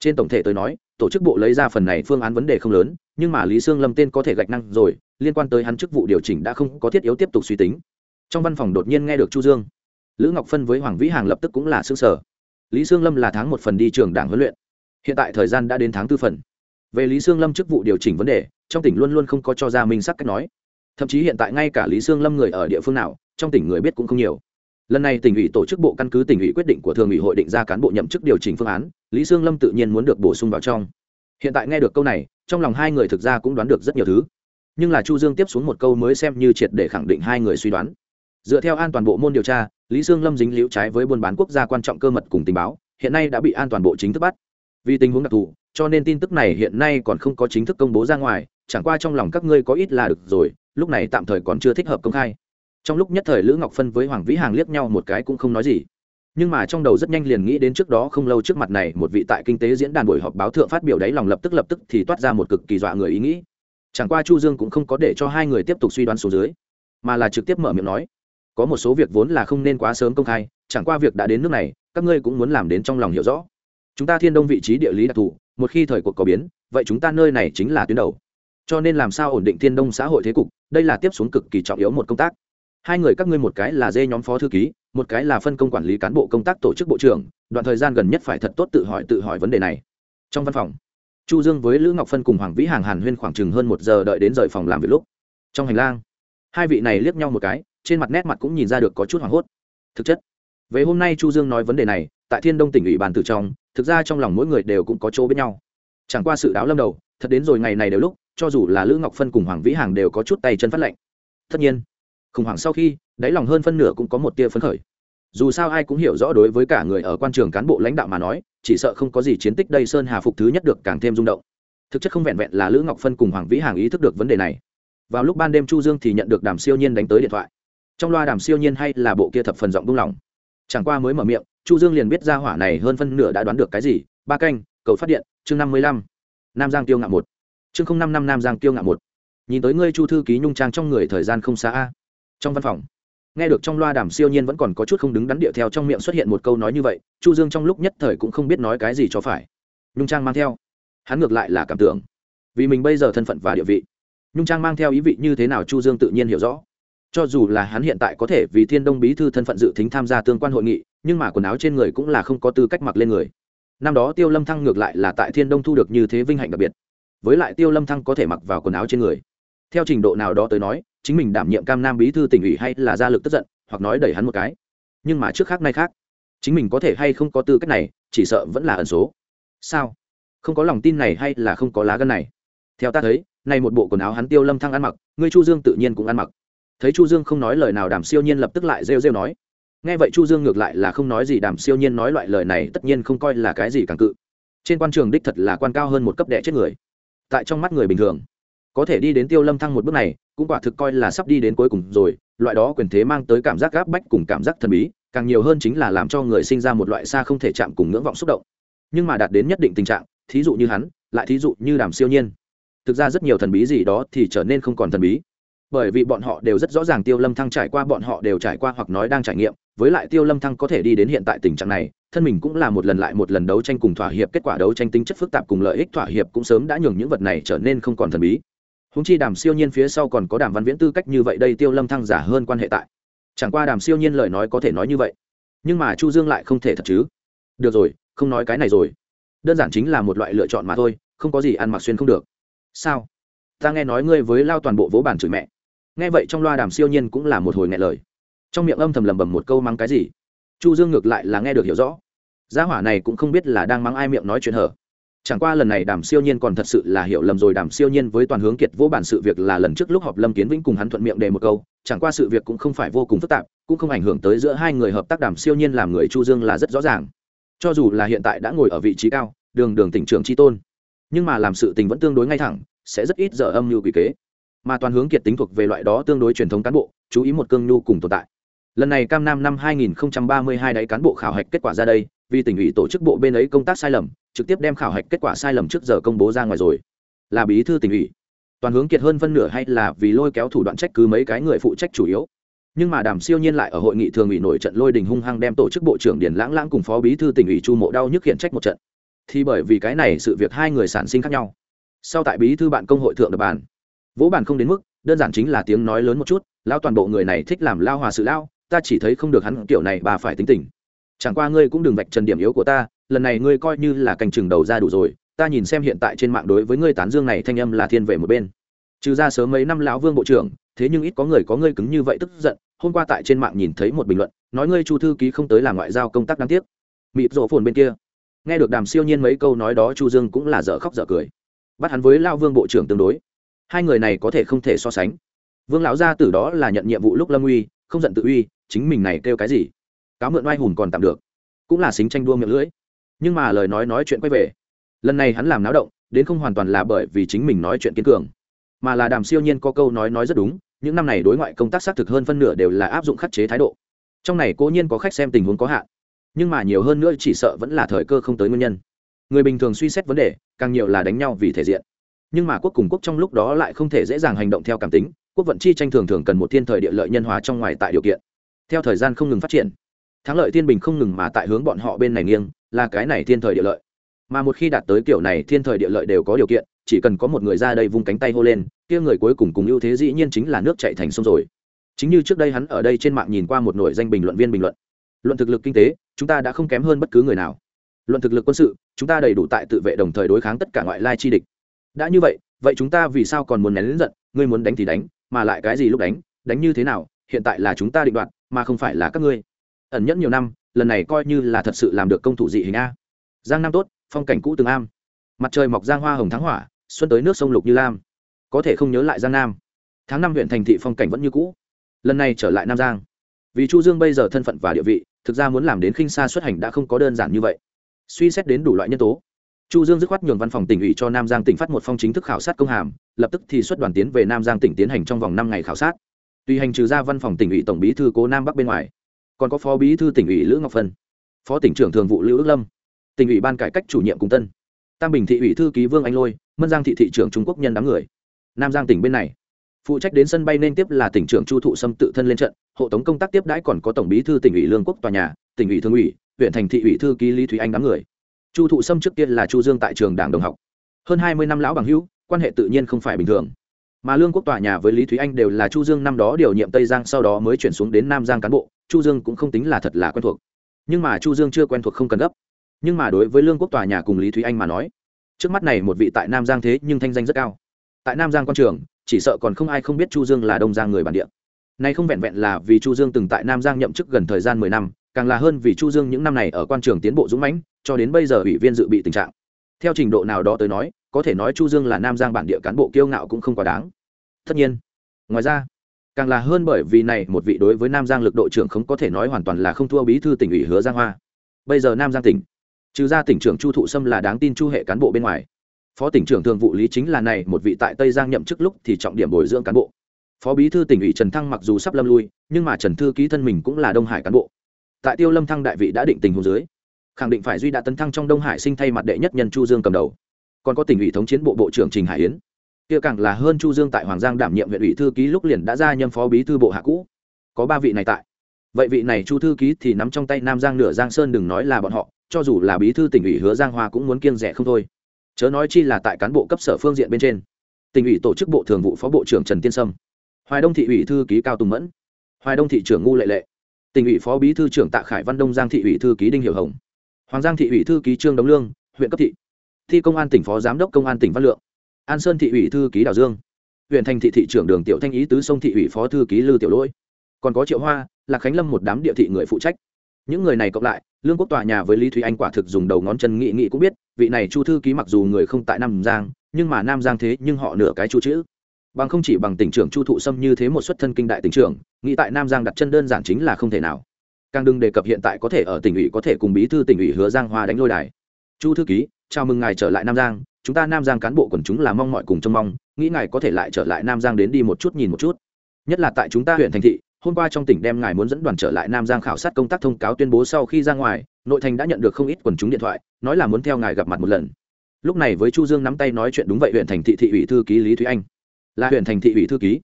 trên tổng thể tôi nói, tổ chức bộ lấy ra phần này phương án vấn đề không lớn, nhưng mà lý sương lâm tên có thể gạch năng rồi, liên quan tới hắn chức vụ điều chỉnh đã không có thiết yếu tiếp tục suy tính. Trong văn phòng đột nhiên nghe được chu dương. Lữ ngọc phân với hoàng vĩ hàng lập tức cũng là xương sở lý sương lâm là tháng một phần đi trường đảng huấn luyện. Hiện tại thời gian đã đến tháng tư phần. Về lý sương lâm chức vụ điều chỉnh vấn đề, trong tỉnh luôn luôn không có cho ra minh sắc cách nói. Thậm chí hiện tại ngay cả lý sương lâm người ở địa phương nào, trong tỉnh người biết cũng không nhiều lần này tỉnh ủy tổ chức bộ căn cứ tỉnh ủy quyết định của thường ủy hội định ra cán bộ nhậm chức điều chỉnh phương án, lý sương lâm tự nhiên muốn được bổ sung vào trong. Hiện tại nghe được câu này, trong lòng hai người thực ra cũng đoán được rất nhiều thứ. Nhưng là chu dương tiếp xuống một câu mới xem như triệt để khẳng định hai người suy đoán. Dựa theo an toàn bộ môn điều tra, lý sương lâm dính liễu trái với buôn bán quốc gia quan trọng cơ mật cùng tình báo, hiện nay đã bị an toàn bộ chính thức bắt. Vì tình huống đặc thù, cho nên tin tức này hiện nay còn không có chính thức công bố ra ngoài, chẳng qua trong lòng các ngươi có ít là được rồi, lúc này tạm thời còn chưa thích hợp công khai trong lúc nhất thời lữ ngọc phân với hoàng vĩ hàng liếc nhau một cái cũng không nói gì nhưng mà trong đầu rất nhanh liền nghĩ đến trước đó không lâu trước mặt này một vị tại kinh tế diễn đàn buổi họp báo thượng phát biểu đấy lòng lập tức lập tức thì toát ra một cực kỳ dọa người ý nghĩ chẳng qua chu dương cũng không có để cho hai người tiếp tục suy đoán số dưới mà là trực tiếp mở miệng nói có một số việc vốn là không nên quá sớm công khai chẳng qua việc đã đến nước này các ngươi cũng muốn làm đến trong lòng hiểu rõ chúng ta thiên đông vị trí địa lý đặc thù một khi thời cuộc có biến vậy chúng ta nơi này chính là tuyến đầu cho nên làm sao ổn định thiên đông xã hội thế cục đây là tiếp xuống cực kỳ trọng yếu một công tác hai người các ngươi một cái là dê nhóm phó thư ký, một cái là phân công quản lý cán bộ công tác tổ chức bộ trưởng, đoạn thời gian gần nhất phải thật tốt tự hỏi tự hỏi vấn đề này. Trong văn phòng, chu dương với lữ ngọc phân cùng hoàng vĩ hàng hàn huyên khoảng chừng hơn một giờ đợi đến rời phòng làm việc lúc. Trong hành lang, hai vị này liếc nhau một cái, trên mặt nét mặt cũng nhìn ra được có chút hoảng hốt. Thực chất, về hôm nay chu dương nói vấn đề này, tại thiên đông tỉnh ủy bàn tử trong, thực ra trong lòng mỗi người đều cũng có chỗ bên nhau. Chẳng qua sự đáo lâm đầu, thật đến rồi ngày này đều lúc, cho dù là lữ ngọc phân cùng hoàng vĩ hàng đều có chút tay chân phát lệnh. Tất nhiên khủng hoảng sau khi, đáy lòng hơn phân nửa cũng có một tia phấn khởi. Dù sao ai cũng hiểu rõ đối với cả người ở quan trường cán bộ lãnh đạo mà nói, chỉ sợ không có gì chiến tích đây sơn hà phục thứ nhất được càng thêm rung động. Thực chất không vẹn vẹn là lữ ngọc phân cùng hoàng vĩ hàng ý thức được vấn đề này. Vào lúc ban đêm chu dương thì nhận được đàm siêu nhiên đánh tới điện thoại. Trong loa đàm siêu nhiên hay là bộ kia thập phần giọng buông lỏng. Chẳng qua mới mở miệng, chu dương liền biết ra hỏa này hơn phân nửa đã đoán được cái gì. Ba canh, cầu phát điện, chương năm mươi lăm. Nam giang tiêu ngạo một. Chương không năm năm nam giang tiêu ngạo một. Nhìn tới ngươi chu thư ký nhung trang trong người thời gian không xa a trong văn phòng, nghe được trong loa đàm siêu nhiên vẫn còn có chút không đứng đắn điệu theo trong miệng xuất hiện một câu nói như vậy, chu dương trong lúc nhất thời cũng không biết nói cái gì cho phải. Nhung trang mang theo, hắn ngược lại là cảm tưởng, vì mình bây giờ thân phận và địa vị. Nhung trang mang theo ý vị như thế nào chu dương tự nhiên hiểu rõ. Cho dù là hắn hiện tại có thể vì thiên đông bí thư thân phận dự tính tham gia tương quan hội nghị, nhưng mà quần áo trên người cũng là không có tư cách mặc lên người. Năm đó tiêu lâm thăng ngược lại là tại thiên đông thu được như thế vinh hạnh đặc biệt. Với lại tiêu lâm thăng có thể mặc vào quần áo trên người theo trình độ nào đó tới nói, chính mình đảm nhiệm cam nam bí thư tỉnh ủy hay là ra lực tức giận, hoặc nói đẩy hắn một cái. Nhưng mà trước khác nay khác, chính mình có thể hay không có tư cách này, chỉ sợ vẫn là ẩn số. Sao? Không có lòng tin này hay là không có lá gân này? Theo ta thấy, nay một bộ quần áo hắn tiêu lâm thăng ăn mặc, ngươi chu dương tự nhiên cũng ăn mặc. Thấy chu dương không nói lời nào đàm siêu nhiên lập tức lại rêu rêu nói. Nghe vậy chu dương ngược lại là không nói gì, đàm siêu nhiên nói loại lời này tất nhiên không coi là cái gì càng cự. Trên quan trường đích thật là quan cao hơn một cấp đệ chết người. Tại trong mắt người bình thường có thể đi đến tiêu lâm thăng một bước này, cũng quả thực coi là sắp đi đến cuối cùng rồi, loại đó quyền thế mang tới cảm giác gáp bách cùng cảm giác thần bí, càng nhiều hơn chính là làm cho người sinh ra một loại xa không thể chạm cùng ngưỡng vọng xúc động. Nhưng mà đạt đến nhất định tình trạng, thí dụ như hắn, lại thí dụ như đàm siêu nhiên. Thực ra rất nhiều thần bí gì đó thì trở nên không còn thần bí. Bởi vì bọn họ đều rất rõ ràng tiêu lâm thăng trải qua, bọn họ đều trải qua hoặc nói đang trải nghiệm, với lại tiêu lâm thăng có thể đi đến hiện tại tình trạng này, thân mình cũng là một lần lại một lần đấu tranh cùng thỏa hiệp, kết quả đấu tranh tính chất phức tạp cùng lợi ích thỏa hiệp cũng sớm đã nhường những vật này trở nên không còn thần bí húng chi đàm siêu nhiên phía sau còn có đàm văn viễn tư cách như vậy, đây tiêu lâm thăng giả hơn quan hệ tại. Chẳng qua đàm siêu nhiên lời nói có thể nói như vậy. Nhưng mà chu dương lại không thể thật chứ. Được rồi, không nói cái này rồi. Đơn giản chính là một loại lựa chọn mà thôi, không có gì ăn mặc xuyên không được. Sao? Ta nghe nói ngươi với lao toàn bộ vỗ bản chửi mẹ. Nghe vậy trong loa đàm siêu nhiên cũng là một hồi nghẹn lời. Trong miệng âm thầm lầm bầm một câu mắng cái gì? Chu dương ngược lại là nghe được hiểu rõ. Gia hỏa này cũng không biết là đang mắng ai miệng nói chuyện hở chẳng qua lần này đàm siêu nhiên còn thật sự là hiểu lầm rồi. Đàm siêu nhiên với toàn hướng kiệt vô bản sự việc là lần trước lúc họp lâm kiến vĩnh cùng hắn thuận miệng đề một câu. Chẳng qua sự việc cũng không phải vô cùng phức tạp, cũng không ảnh hưởng tới giữa hai người hợp tác. Đàm siêu nhiên làm người chu dương là rất rõ ràng. Cho dù là hiện tại đã ngồi ở vị trí cao, đường đường tỉnh trưởng tri tôn, nhưng mà làm sự tình vẫn tương đối ngay thẳng, sẽ rất ít giờ âm mưu quỷ kế. Mà toàn hướng kiệt tính thuộc về loại đó tương đối truyền thống cán bộ, chú ý một cương nhu cùng tồn tại. Lần này cam nam năm 2032 đáy cán bộ khảo hạch kết quả ra đây vì tỉnh ủy tổ chức bộ bên ấy công tác sai lầm, trực tiếp đem khảo hạch kết quả sai lầm trước giờ công bố ra ngoài rồi. Là bí thư tỉnh ủy. Toàn hướng kiệt hơn phân nửa hay là vì lôi kéo thủ đoạn trách cứ mấy cái người phụ trách chủ yếu. Nhưng mà đàm siêu nhiên lại ở hội nghị thường ủy nổi trận lôi đình hung hăng đem tổ chức bộ trưởng điền lãng lãng cùng phó bí thư tỉnh ủy chu mộ đau nhức hiện trách một trận. Thì bởi vì cái này sự việc hai người sản sinh khác nhau. Sau tại bí thư bạn công hội thượng đập bàn. Vỗ bàn không đến mức, đơn giản chính là tiếng nói lớn một chút lao toàn bộ người này thích làm lao hòa sự lao, ta chỉ thấy không được hắn kiểu này, bà phải tính tình chẳng qua ngươi cũng đừng vạch trần điểm yếu của ta, lần này ngươi coi như là cành chừng đầu ra đủ rồi, ta nhìn xem hiện tại trên mạng đối với ngươi tán dương này thanh âm là thiên về một bên. Trừ ra sớm mấy năm lão vương bộ trưởng, thế nhưng ít có người có ngươi cứng như vậy tức giận, hôm qua tại trên mạng nhìn thấy một bình luận, nói ngươi chu thư ký không tới làm ngoại giao công tác đáng tiếc. Mịp rổ phồn bên kia. Nghe được đàm siêu nhiên mấy câu nói đó chu dương cũng là dở khóc dở cười. Bắt hắn với lao vương bộ trưởng tương đối. Hai người này có thể không thể so sánh. Vương lão gia tử đó là nhận nhiệm vụ lúc lâm uy, không giận tự uy, chính mình này kêu cái gì? Cáo mượn oai hùn còn tạm được, cũng là xính tranh đua miệng lưỡi. Nhưng mà lời nói nói chuyện quay về, lần này hắn làm náo động, đến không hoàn toàn là bởi vì chính mình nói chuyện kiên cường, mà là đàm siêu nhiên có câu nói nói rất đúng, những năm này đối ngoại công tác xác thực hơn phân nửa đều là áp dụng khắc chế thái độ. Trong này cố nhiên có khách xem tình huống có hạn, nhưng mà nhiều hơn nữa chỉ sợ vẫn là thời cơ không tới nguyên nhân. Người bình thường suy xét vấn đề, càng nhiều là đánh nhau vì thể diện. Nhưng mà quốc cùng quốc trong lúc đó lại không thể dễ dàng hành động theo cảm tính, quốc vận chi tranh thường thường cần một thiên thời địa lợi nhân hóa trong ngoài tại điều kiện. Theo thời gian không ngừng phát triển thắng lợi thiên bình không ngừng mà tại hướng bọn họ bên này nghiêng, là cái này thiên thời địa lợi. Mà một khi đạt tới kiểu này, thiên thời địa lợi đều có điều kiện, chỉ cần có một người ra đây vung cánh tay hô lên, kia người cuối cùng cùng ưu thế dĩ nhiên chính là nước chạy thành sông rồi. Chính như trước đây hắn ở đây trên mạng nhìn qua một nội danh bình luận viên bình luận. Luận thực lực kinh tế, chúng ta đã không kém hơn bất cứ người nào. Luận thực lực quân sự, chúng ta đầy đủ tại tự vệ đồng thời đối kháng tất cả ngoại lai chi địch. Đã như vậy vậy chúng ta vì sao còn muốn nén lính giận, ngươi muốn đánh thì đánh, mà lại cái gì lúc đánh đánh như thế nào, hiện tại là chúng ta định đoạt, mà không phải là các ngươi ẩn nhẫn nhiều năm, lần này coi như là thật sự làm được công thủ dị hình a. Giang nam tốt, phong cảnh cũ từng am. Mặt trời mọc giang hoa hồng thắng hỏa, xuân tới nước sông lục như lam. Có thể không nhớ lại giang nam. Tháng năm huyện thành thị phong cảnh vẫn như cũ. Lần này trở lại nam giang. Vì chu dương bây giờ thân phận và địa vị, thực ra muốn làm đến khinh xa xuất hành đã không có đơn giản như vậy. Suy xét đến đủ loại nhân tố. Chu dương dứt khoát nhường văn phòng tỉnh ủy cho nam giang tỉnh phát một phong chính thức khảo sát công hàm, lập tức thì xuất đoàn tiến về nam giang tỉnh tiến hành trong vòng năm ngày khảo sát. Tùy hành trừ ra văn phòng tỉnh ủy tổng bí thư cố nam bắc bên ngoài còn có phó bí thư tỉnh ủy lữ ngọc phân, phó tỉnh trưởng thường vụ lưu ước lâm, tỉnh ủy ban cải cách chủ nhiệm cùng tân, tam bình thị ủy thư ký vương anh lôi, mân giang thị thị trưởng trung quốc nhân đám người. Nam giang tỉnh bên này, phụ trách đến sân bay nên tiếp là tỉnh trưởng chu thụ sâm tự thân lên trận, hộ tống công tác tiếp đãi còn có tổng bí thư tỉnh ủy lương quốc tòa nhà, tỉnh ủy thường ủy, huyện thành thị ủy thư ký lý thúy anh đám người. Chu thụ sâm trước tiên là chu dương tại trường đảng đồng học. Hơn hai mươi năm lão bằng hữu, quan hệ tự nhiên không phải bình thường. Mà lương quốc tòa nhà với lý thúy anh đều là chu dương năm đó điều nhiệm tây giang sau đó mới chuyển xuống đến nam giang cán bộ chu dương cũng không tính là thật là quen thuộc. Nhưng mà chu dương chưa quen thuộc không cần gấp. Nhưng mà đối với lương quốc tòa nhà cùng lý thúy anh mà nói, trước mắt này một vị tại nam giang thế nhưng thanh danh rất cao. Tại nam giang quan trường, chỉ sợ còn không ai không biết chu dương là đông giang người bản địa. Nay không vẹn vẹn là vì chu dương từng tại nam giang nhậm chức gần thời gian mười năm, càng là hơn vì chu dương những năm này ở quan trường tiến bộ dũng mãnh, cho đến bây giờ ủy viên dự bị tình trạng. Theo trình độ nào đó tới nói, có thể nói chu dương là nam giang bản địa cán bộ kiêu ngạo cũng không quá đáng. Tất nhiên, ngoài ra càng là hơn bởi vì này một vị đối với nam giang lực đội trưởng không có thể nói hoàn toàn là không thua bí thư tỉnh ủy hứa giang hoa. Bây giờ nam giang tỉnh, trừ ra tỉnh trưởng chu thụ sâm là đáng tin chu hệ cán bộ bên ngoài. Phó tỉnh trưởng thường vụ lý chính là này một vị tại tây giang nhậm chức lúc thì trọng điểm bồi dưỡng cán bộ. Phó bí thư tỉnh ủy trần thăng mặc dù sắp lâm lui, nhưng mà trần thư ký thân mình cũng là đông hải cán bộ. Tại tiêu lâm thăng đại vị đã định tình hồ dưới, khẳng định phải duy đã tấn thăng trong đông hải sinh thay mặt đệ nhất nhân chu dương cầm đầu. Còn có tỉnh ủy thống chiến bộ bộ trưởng trình hải yến kia càng là hơn chu dương tại hoàng giang đảm nhiệm huyện ủy thư ký lúc liền đã ra nhâm phó bí thư bộ hạ cũ. Có ba vị này tại. Vậy vị này chu thư ký thì nắm trong tay nam giang nửa giang sơn đừng nói là bọn họ, cho dù là bí thư tỉnh ủy hứa giang hoa cũng muốn kiêng rẻ không thôi. Chớ nói chi là tại cán bộ cấp sở phương diện bên trên. Tỉnh ủy tổ chức bộ thường vụ phó bộ trưởng trần tiên sâm. Hoài đông thị ủy thư ký cao tùng mẫn. Hoài đông thị trưởng ngu lệ lệ. Tỉnh ủy phó bí thư trưởng tạ khải văn đông giang thị ủy thư ký đinh hiểu hồng. Hoàng giang thị ủy thư ký trương đống lương, huyện cấp thị. Thi công an tỉnh phó giám đốc công an tỉnh văn lượng an sơn thị ủy thư ký đào dương. Huyện thành thị thị trưởng đường tiểu thanh ý tứ sông thị ủy phó thư ký lư tiểu lỗi. Còn có triệu hoa là khánh lâm một đám địa thị người phụ trách. Những người này cộng lại, lương quốc tòa nhà với lý thúy anh quả thực dùng đầu ngón chân nghị nghị cũng biết, vị này chu thư ký mặc dù người không tại nam giang, nhưng mà nam giang thế nhưng họ nửa cái chu chữ. Bằng không chỉ bằng tỉnh trưởng chu thụ sâm như thế một xuất thân kinh đại tỉnh trưởng, nghĩ tại nam giang đặt chân đơn giản chính là không thể nào. Càng đừng đề cập hiện tại có thể ở tỉnh ủy có thể cùng bí thư tỉnh ủy hứa giang hoa đánh lôi đài. Chu thư ký, chào mừng ngài trở lại nam giang chúng ta nam giang cán bộ quần chúng là mong mọi cùng trông mong, nghĩ ngài có thể lại trở lại nam giang đến đi một chút nhìn một chút. Nhất là tại chúng ta huyện thành thị, hôm qua trong tỉnh đem ngài muốn dẫn đoàn trở lại nam giang khảo sát công tác thông cáo tuyên bố sau khi ra ngoài, nội thành đã nhận được không ít quần chúng điện thoại, nói là muốn theo ngài gặp mặt một lần. Lúc này với chu dương nắm tay nói chuyện đúng vậy, huyện thành thị thị ủy thư ký lý thúy anh. Là huyện thành thị ủy thư ký.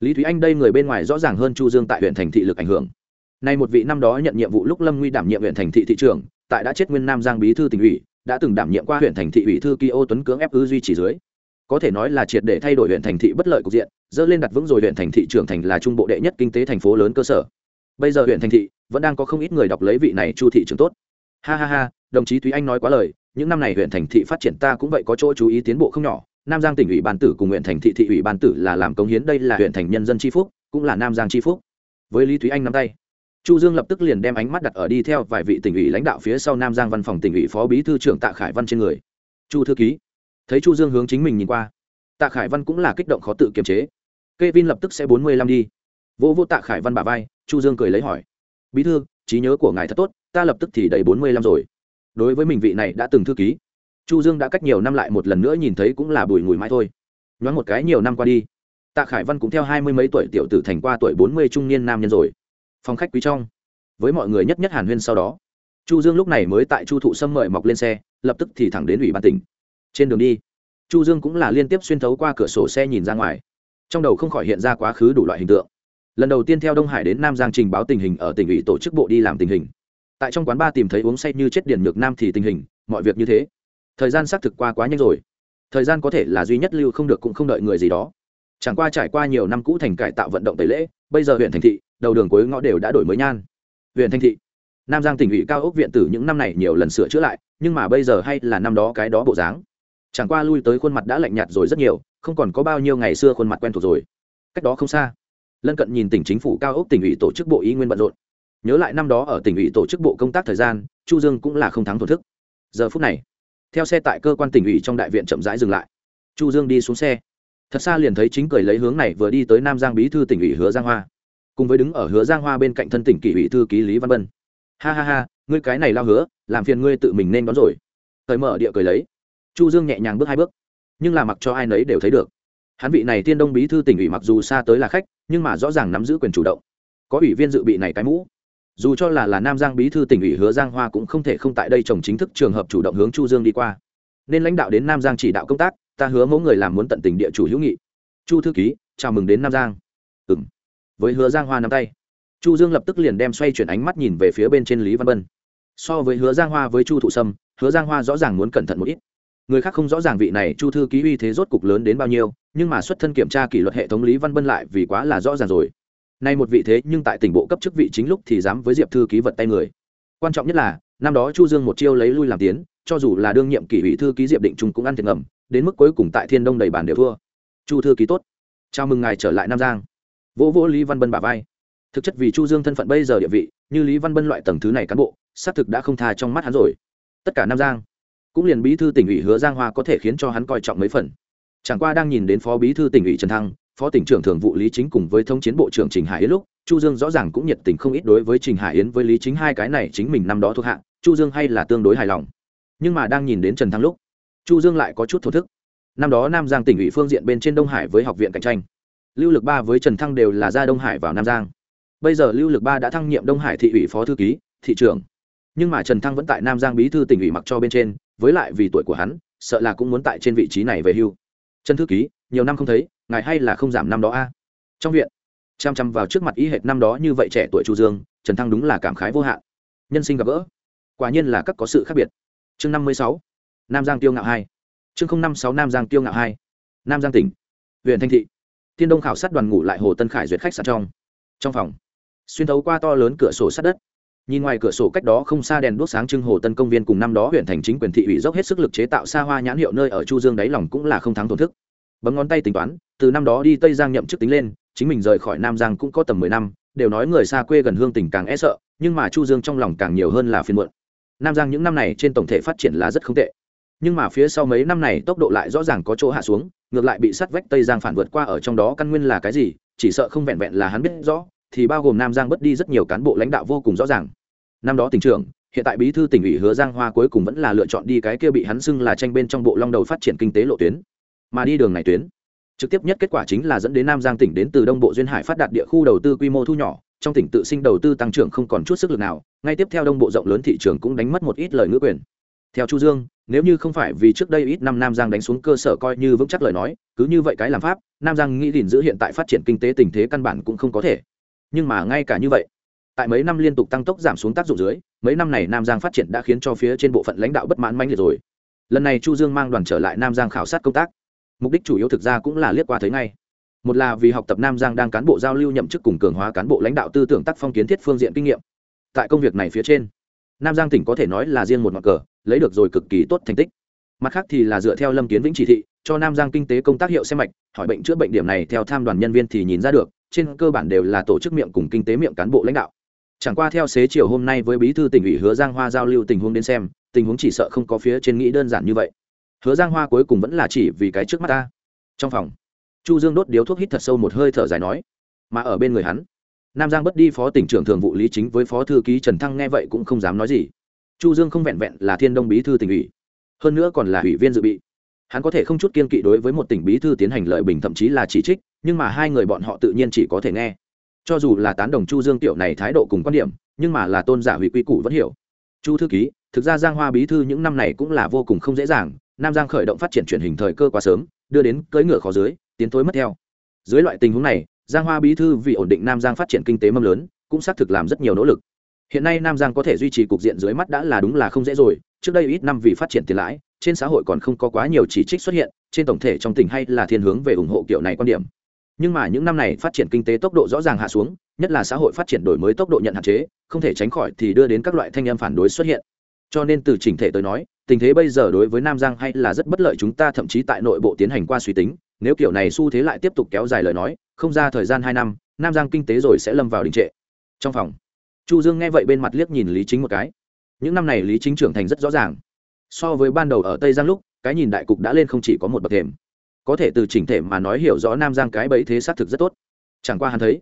Lý thúy anh đây người bên ngoài rõ ràng hơn chu dương tại huyện thành thị lực ảnh hưởng. Nay một vị năm đó nhận nhiệm vụ lúc lâm nguy đảm nhiệm huyện thành thị thị trưởng, tại đã chết nguyên nam giang bí thư tỉnh ủy đã từng đảm nhiệm qua huyện thành thị ủy thư ký ô tuấn cưỡng ép ư duy trì dưới. Có thể nói là triệt để thay đổi huyện thành thị bất lợi cục diện, dơ lên đặt vững rồi huyện thành thị trưởng thành là trung bộ đệ nhất kinh tế thành phố lớn cơ sở. Bây giờ huyện thành thị vẫn đang có không ít người đọc lấy vị này chu thị trưởng tốt. Ha ha ha, đồng chí thúy anh nói quá lời, những năm này huyện thành thị phát triển ta cũng vậy có chỗ chú ý tiến bộ không nhỏ. Nam giang tỉnh ủy ban tử cùng huyện thành thị thị ủy ban tử là làm công hiến đây là huyện thành nhân dân tri phúc, cũng là nam giang tri phúc. Với lý thúy anh nắm tay chu dương lập tức liền đem ánh mắt đặt ở đi theo vài vị tỉnh ủy lãnh đạo phía sau nam giang văn phòng tỉnh ủy phó bí thư trưởng tạ khải văn trên người. Chu thư ký. Thấy chu dương hướng chính mình nhìn qua, tạ khải văn cũng là kích động khó tự kiềm chế. Kê vin lập tức sẽ bốn mươi lăm đi. Vô vô tạ khải văn bà vai, chu dương cười lấy hỏi, bí thư, trí nhớ của ngài thật tốt, ta lập tức thì đầy bốn mươi lăm rồi. Đối với mình vị này đã từng thư ký. Chu dương đã cách nhiều năm lại một lần nữa nhìn thấy cũng là bùi ngùi mãi thôi. Nhoáng một cái nhiều năm qua đi, tạ khải văn cũng theo hai mươi mấy tuổi tiểu tử thành qua tuổi bốn mươi trung niên nam nhân rồi phòng khách quý trong. Với mọi người nhất nhất hàn huyên sau đó, chu dương lúc này mới tại chu thụ sâm mời mọc lên xe, lập tức thì thẳng đến ủy ban tỉnh. Trên đường đi, chu dương cũng là liên tiếp xuyên thấu qua cửa sổ xe nhìn ra ngoài. Trong đầu không khỏi hiện ra quá khứ đủ loại hình tượng. Lần đầu tiên theo đông hải đến nam giang trình báo tình hình ở tỉnh ủy tổ chức bộ đi làm tình hình. Tại trong quán ba tìm thấy uống say như chết điển nhược nam thì tình hình, mọi việc như thế. Thời gian xác thực qua quá nhanh rồi. Thời gian có thể là duy nhất lưu không được cũng không đợi người gì đó. Chẳng qua trải qua nhiều năm cũ thành cải tạo vận động tẩy lễ, bây giờ huyện thành thị đầu đường cuối ngõ đều đã đổi mới nhan. Huyện thanh thị, nam giang tỉnh ủy cao ốc viện tử những năm này nhiều lần sửa chữa lại, nhưng mà bây giờ hay là năm đó cái đó bộ dáng. Chẳng qua lui tới khuôn mặt đã lạnh nhạt rồi rất nhiều, không còn có bao nhiêu ngày xưa khuôn mặt quen thuộc rồi. Cách đó không xa, lân cận nhìn tỉnh chính phủ cao ốc tỉnh ủy tổ chức bộ ý nguyên bận rộn. Nhớ lại năm đó ở tỉnh ủy tổ chức bộ công tác thời gian, chu dương cũng là không thắng thổ thức. Giờ phút này, theo xe tại cơ quan tỉnh ủy trong đại viện chậm rãi dừng lại. Chu dương đi xuống xe. Thật xa liền thấy chính cười lấy hướng này vừa đi tới nam giang bí thư tỉnh ủy hứa giang hoa cùng với đứng ở hứa giang hoa bên cạnh thân tỉnh kỷ ủy thư ký lý văn bân ha ha ha, ngươi cái này lao hứa, làm phiền ngươi tự mình nên đón rồi. Thời mở địa cười lấy. Chu dương nhẹ nhàng bước hai bước. Nhưng là mặc cho ai nấy đều thấy được. Hắn vị này tiên đông bí thư tỉnh ủy mặc dù xa tới là khách, nhưng mà rõ ràng nắm giữ quyền chủ động. Có ủy viên dự bị này cái mũ. Dù cho là là nam giang bí thư tỉnh ủy hứa giang hoa cũng không thể không tại đây trồng chính thức trường hợp chủ động hướng chu dương đi qua. Nên lãnh đạo đến nam giang chỉ đạo công tác, ta hứa mỗi người làm muốn tận tình địa chủ hữu nghị. Chu thư ký, chào mừng đến nam giang. Ừng với hứa giang hoa nắm tay. Chu dương lập tức liền đem xoay chuyển ánh mắt nhìn về phía bên trên lý văn bân. So với hứa giang hoa với chu thụ sâm, hứa giang hoa rõ ràng muốn cẩn thận một ít. Người khác không rõ ràng vị này chu thư ký uy thế rốt cục lớn đến bao nhiêu, nhưng mà xuất thân kiểm tra kỷ luật hệ thống lý văn bân lại vì quá là rõ ràng rồi. Nay một vị thế nhưng tại tỉnh bộ cấp chức vị chính lúc thì dám với diệp thư ký vật tay người. Quan trọng nhất là, năm đó chu dương một chiêu lấy lui làm tiến, cho dù là đương nhiệm kỷ ủy thư ký diệp định trung cũng ăn thiệt ngầm, đến mức cuối cùng tại thiên đông đầy bàn đều thua. Chu thư ký tốt. Chào mừng ngài trở lại nam giang vỗ vỗ lý văn bân bà vai. Thực chất vì chu dương thân phận bây giờ địa vị, như lý văn bân loại tầng thứ này cán bộ, xác thực đã không tha trong mắt hắn rồi. Tất cả nam giang, cũng liền bí thư tỉnh ủy hứa giang hoa có thể khiến cho hắn coi trọng mấy phần. Chẳng qua đang nhìn đến phó bí thư tỉnh ủy trần thăng, phó tỉnh trưởng thường vụ lý chính cùng với thông chiến bộ trưởng trình hải yến lúc, chu dương rõ ràng cũng nhiệt tình không ít đối với trình hải yến với lý chính hai cái này chính mình năm đó thuộc hạng chu dương hay là tương đối hài lòng. Nhưng mà đang nhìn đến trần thăng lúc, chu dương lại có chút thổ thức. Năm đó nam giang tỉnh ủy phương diện bên trên đông hải với học viện cạnh tranh lưu lực ba với trần thăng đều là ra đông hải vào nam giang. Bây giờ lưu lực ba đã thăng nhiệm đông hải thị ủy phó thư ký, thị trưởng. Nhưng mà trần thăng vẫn tại nam giang bí thư tỉnh ủy mặc cho bên trên, với lại vì tuổi của hắn, sợ là cũng muốn tại trên vị trí này về hưu. Trần thư ký, nhiều năm không thấy, ngài hay là không giảm năm đó a? Trong viện, chăm chăm vào trước mặt ý hệt năm đó như vậy trẻ tuổi chu dương, trần thăng đúng là cảm khái vô hạn. Nhân sinh gặp gỡ, quả nhiên là các có sự khác biệt. Chương năm mươi sáu, nam giang tiêu ngạo hai. Chương năm sáu, nam giang tiêu ngạo hai. Nam giang tỉnh, huyện thanh thị thiên đông khảo sát đoàn ngủ lại hồ tân khải duyệt khách sạn trong. Trong phòng, xuyên thấu qua to lớn cửa sổ sát đất. Nhìn ngoài cửa sổ cách đó không xa đèn đuốc sáng trưng hồ tân công viên cùng năm đó huyện thành chính quyền thị ủy dốc hết sức lực chế tạo xa hoa nhãn hiệu nơi ở chu dương đáy lòng cũng là không thắng tổn thức. Bấm ngón tay tính toán, từ năm đó đi tây giang nhậm chức tính lên, chính mình rời khỏi nam giang cũng có tầm mười năm, đều nói người xa quê gần hương tỉnh càng e sợ, nhưng mà chu dương trong lòng càng nhiều hơn là phiên muộn. Nam giang những năm này trên tổng thể phát triển là rất không tệ nhưng mà phía sau mấy năm này tốc độ lại rõ ràng có chỗ hạ xuống, ngược lại bị sắt vách tây giang phản vượt qua ở trong đó căn nguyên là cái gì, chỉ sợ không vẹn vẹn là hắn biết rõ, thì bao gồm nam giang mất đi rất nhiều cán bộ lãnh đạo vô cùng rõ ràng. Năm đó tỉnh trưởng, hiện tại bí thư tỉnh ủy hứa giang hoa cuối cùng vẫn là lựa chọn đi cái kia bị hắn xưng là tranh bên trong bộ long đầu phát triển kinh tế lộ tuyến. Mà đi đường này tuyến, trực tiếp nhất kết quả chính là dẫn đến nam giang tỉnh đến từ đông bộ duyên hải phát đạt địa khu đầu tư quy mô thu nhỏ, trong tỉnh tự sinh đầu tư tăng trưởng không còn chút sức lực nào, ngay tiếp theo đông bộ rộng lớn thị trường cũng đánh mất một ít lời ngữ quyền theo chu dương, nếu như không phải vì trước đây ít năm nam giang đánh xuống cơ sở coi như vững chắc lời nói, cứ như vậy cái làm pháp, nam giang nghĩ gìn giữ hiện tại phát triển kinh tế tình thế căn bản cũng không có thể. Nhưng mà ngay cả như vậy, tại mấy năm liên tục tăng tốc giảm xuống tác dụng dưới, mấy năm này nam giang phát triển đã khiến cho phía trên bộ phận lãnh đạo bất mãn manh liệt rồi. Lần này chu dương mang đoàn trở lại nam giang khảo sát công tác. Mục đích chủ yếu thực ra cũng là liếc qua thấy ngay. Một là vì học tập nam giang đang cán bộ giao lưu nhậm chức cùng cường hóa cán bộ lãnh đạo tư tưởng tác phong kiến thiết phương diện kinh nghiệm. Tại công việc này phía trên, nam giang tỉnh có thể nói là riêng một mặt cờ lấy được rồi cực kỳ tốt thành tích. Mặt khác thì là dựa theo lâm kiến vĩnh chỉ thị, cho nam giang kinh tế công tác hiệu xem mạch, hỏi bệnh chữa bệnh điểm này theo tham đoàn nhân viên thì nhìn ra được, trên cơ bản đều là tổ chức miệng cùng kinh tế miệng cán bộ lãnh đạo. Chẳng qua theo xế chiều hôm nay với bí thư tỉnh ủy hứa giang hoa giao lưu tình huống đến xem, tình huống chỉ sợ không có phía trên nghĩ đơn giản như vậy. Hứa giang hoa cuối cùng vẫn là chỉ vì cái trước mắt ta. Trong phòng, chu dương đốt điếu thuốc hít thật sâu một hơi thở dài nói, mà ở bên người hắn, nam giang bất đi phó tỉnh trưởng thường vụ lý chính với phó thư ký trần thăng nghe vậy cũng không dám nói gì chu dương không vẹn vẹn là thiên đông bí thư tỉnh ủy, hơn nữa còn là ủy viên dự bị. Hắn có thể không chút kiên kỵ đối với một tỉnh bí thư tiến hành lợi bình thậm chí là chỉ trích, nhưng mà hai người bọn họ tự nhiên chỉ có thể nghe. Cho dù là tán đồng chu dương tiểu này thái độ cùng quan điểm, nhưng mà là tôn giả hủy quy củ vẫn hiểu. Chu thư ký, thực ra giang hoa bí thư những năm này cũng là vô cùng không dễ dàng, nam giang khởi động phát triển truyền hình thời cơ quá sớm, đưa đến cưỡi ngựa khó dưới, tiến thối mất theo. Dưới loại tình huống này, giang hoa bí thư vì ổn định nam giang phát triển kinh tế mâm lớn, cũng xác thực làm rất nhiều nỗ lực hiện nay nam giang có thể duy trì cục diện dưới mắt đã là đúng là không dễ rồi, trước đây ít năm vì phát triển tiền lãi, trên xã hội còn không có quá nhiều chỉ trích xuất hiện, trên tổng thể trong tỉnh hay là thiên hướng về ủng hộ kiểu này quan điểm. Nhưng mà những năm này phát triển kinh tế tốc độ rõ ràng hạ xuống, nhất là xã hội phát triển đổi mới tốc độ nhận hạn chế, không thể tránh khỏi thì đưa đến các loại thanh em phản đối xuất hiện. Cho nên từ chỉnh thể tới nói, tình thế bây giờ đối với nam giang hay là rất bất lợi chúng ta thậm chí tại nội bộ tiến hành qua suy tính, nếu kiểu này xu thế lại tiếp tục kéo dài lời nói, không ra thời gian hai năm, nam giang kinh tế rồi sẽ lâm vào đình trệ. Trong phòng chu dương nghe vậy bên mặt liếc nhìn lý chính một cái. Những năm này lý chính trưởng thành rất rõ ràng. So với ban đầu ở tây giang lúc, cái nhìn đại cục đã lên không chỉ có một bậc thềm. Có thể từ chỉnh thể mà nói hiểu rõ nam giang cái bẫy thế xác thực rất tốt. Chẳng qua hắn thấy,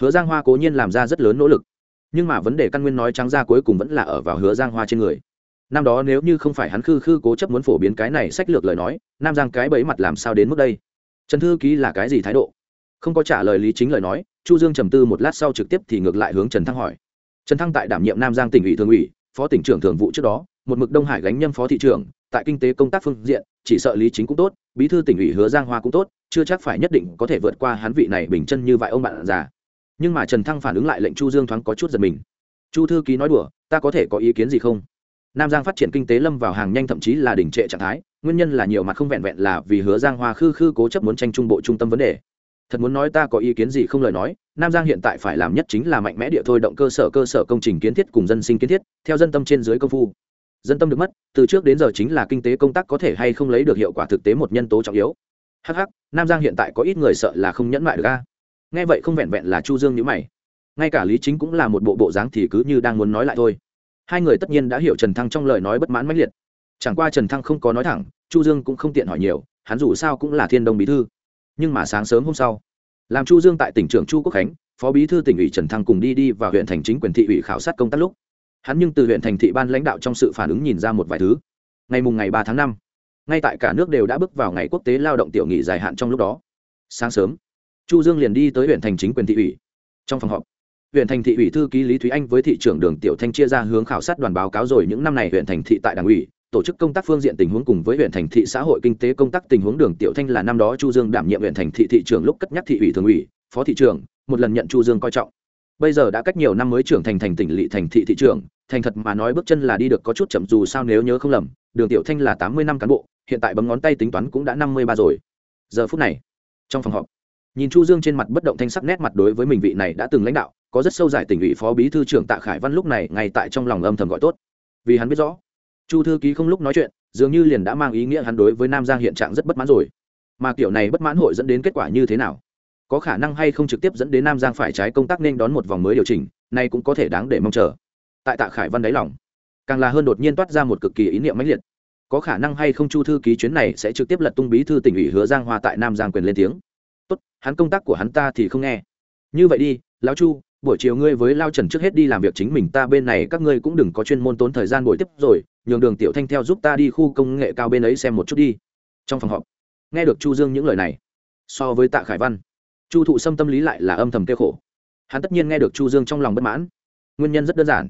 hứa giang hoa cố nhiên làm ra rất lớn nỗ lực. Nhưng mà vấn đề căn nguyên nói trắng ra cuối cùng vẫn là ở vào hứa giang hoa trên người. Năm đó nếu như không phải hắn khư khư cố chấp muốn phổ biến cái này sách lược lời nói, nam giang cái bẫy mặt làm sao đến mức đây? Trần thư ký là cái gì thái độ? Không có trả lời lý chính lời nói, chu dương trầm tư một lát sau trực tiếp thì ngược lại hướng trần thăng hỏi trần thăng tại đảm nhiệm nam giang tỉnh ủy thường ủy, phó tỉnh trưởng thường vụ trước đó, một mực đông hải gánh nhâm phó thị trưởng, tại kinh tế công tác phương diện, chỉ sợ lý chính cũng tốt, bí thư tỉnh ủy hứa giang hoa cũng tốt, chưa chắc phải nhất định có thể vượt qua hắn vị này bình chân như vậy ông bạn già. Nhưng mà trần thăng phản ứng lại lệnh chu dương thoáng có chút giật mình. Chu thư ký nói đùa, ta có thể có ý kiến gì không? Nam giang phát triển kinh tế lâm vào hàng nhanh thậm chí là đỉnh trệ trạng thái, nguyên nhân là nhiều mặt không vẹn vẹn là vì hứa giang hoa khư khư cố chấp muốn tranh trung bộ trung tâm vấn đề thật muốn nói ta có ý kiến gì không lời nói, nam giang hiện tại phải làm nhất chính là mạnh mẽ địa thôi động cơ sở cơ sở công trình kiến thiết cùng dân sinh kiến thiết, theo dân tâm trên dưới công phu. Dân tâm được mất, từ trước đến giờ chính là kinh tế công tác có thể hay không lấy được hiệu quả thực tế một nhân tố trọng yếu. Hh nam giang hiện tại có ít người sợ là không nhẫn mại được ca nghe vậy không vẹn vẹn là chu dương nhữ mày. Ngay cả lý chính cũng là một bộ bộ dáng thì cứ như đang muốn nói lại thôi. Hai người tất nhiên đã hiểu trần thăng trong lời nói bất mãn mãnh liệt. Chẳng qua trần thăng không có nói thẳng, chu dương cũng không tiện hỏi nhiều, hắn dù sao cũng là thiên đông bí thư nhưng mà sáng sớm hôm sau, làm chu dương tại tỉnh trưởng chu quốc khánh, phó bí thư tỉnh ủy trần thăng cùng đi đi vào huyện thành chính quyền thị ủy khảo sát công tác lúc, hắn nhưng từ huyện thành thị ban lãnh đạo trong sự phản ứng nhìn ra một vài thứ. Ngày mùng ngày ba tháng năm, ngay tại cả nước đều đã bước vào ngày quốc tế lao động tiểu nghị dài hạn trong lúc đó. Sáng sớm, chu dương liền đi tới huyện thành chính quyền thị ủy. Trong phòng họp, huyện thành thị ủy thư ký lý thúy anh với thị trưởng đường tiểu thanh chia ra hướng khảo sát đoàn báo cáo rồi những năm này huyện thành thị tại đảng ủy tổ chức công tác phương diện tình huống cùng với huyện thành thị xã hội kinh tế công tác tình huống đường tiểu thanh là năm đó chu dương đảm nhiệm huyện thành thị thị trưởng lúc cất nhắc thị ủy thường ủy, phó thị trưởng, một lần nhận chu dương coi trọng. Bây giờ đã cách nhiều năm mới trưởng thành thành tỉnh lỵ thành thị thị trưởng, thành thật mà nói bước chân là đi được có chút chậm dù sao nếu nhớ không lầm, đường tiểu thanh là tám mươi năm cán bộ, hiện tại bấm ngón tay tính toán cũng đã năm mươi ba rồi. Giờ phút này, trong phòng họp, nhìn chu dương trên mặt bất động thanh sắc nét mặt đối với mình vị này đã từng lãnh đạo, có rất sâu giải tỉnh ủy phó bí thư trưởng tạ khải văn lúc này ngay tại trong lòng âm thầm gọi tốt. Vì hắn biết rõ chu thư ký không lúc nói chuyện, dường như liền đã mang ý nghĩa hắn đối với nam giang hiện trạng rất bất mãn rồi. Mà kiểu này bất mãn hội dẫn đến kết quả như thế nào? Có khả năng hay không trực tiếp dẫn đến nam giang phải trái công tác nên đón một vòng mới điều chỉnh, nay cũng có thể đáng để mong chờ. Tại tạ khải văn đáy lòng, càng là hơn đột nhiên toát ra một cực kỳ ý niệm mãnh liệt. Có khả năng hay không chu thư ký chuyến này sẽ trực tiếp lật tung bí thư tỉnh ủy hứa giang hoa tại nam giang quyền lên tiếng. Tốt, hắn công tác của hắn ta thì không nghe. Như vậy đi, lão chu buổi chiều ngươi với lao trần trước hết đi làm việc chính mình, ta bên này các ngươi cũng đừng có chuyên môn tốn thời gian buổi tiếp rồi, nhường đường tiểu thanh theo giúp ta đi khu công nghệ cao bên ấy xem một chút đi. Trong phòng họp, nghe được chu dương những lời này, so với tạ khải văn, chu thụ sâm tâm lý lại là âm thầm kêu khổ. Hắn tất nhiên nghe được chu dương trong lòng bất mãn. Nguyên nhân rất đơn giản,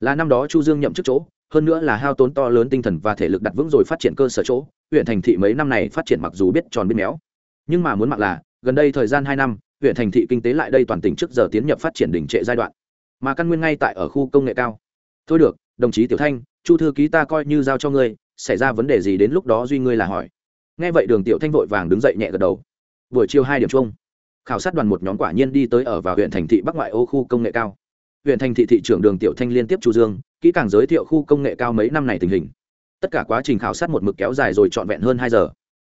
là năm đó chu dương nhậm chức chỗ, hơn nữa là hao tốn to lớn tinh thần và thể lực đặt vững rồi phát triển cơ sở chỗ, huyện thành thị mấy năm này phát triển mặc dù biết tròn biết méo, nhưng mà muốn mặc là, gần đây thời gian hai năm huyện thành thị kinh tế lại đây toàn tỉnh trước giờ tiến nhập phát triển đỉnh trệ giai đoạn. Mà căn nguyên ngay tại ở khu công nghệ cao. Thôi được, đồng chí tiểu thanh, chu thư ký ta coi như giao cho ngươi, xảy ra vấn đề gì đến lúc đó duy ngươi là hỏi. Nghe vậy đường tiểu thanh vội vàng đứng dậy nhẹ gật đầu. Buổi chiều hai điểm chung, khảo sát đoàn một nhóm quả nhiên đi tới ở vào huyện thành thị bắc ngoại ô khu công nghệ cao. Huyện thành thị thị trưởng đường tiểu thanh liên tiếp chu dương, kỹ càng giới thiệu khu công nghệ cao mấy năm này tình hình. Tất cả quá trình khảo sát một mực kéo dài rồi trọn vẹn hơn hai giờ.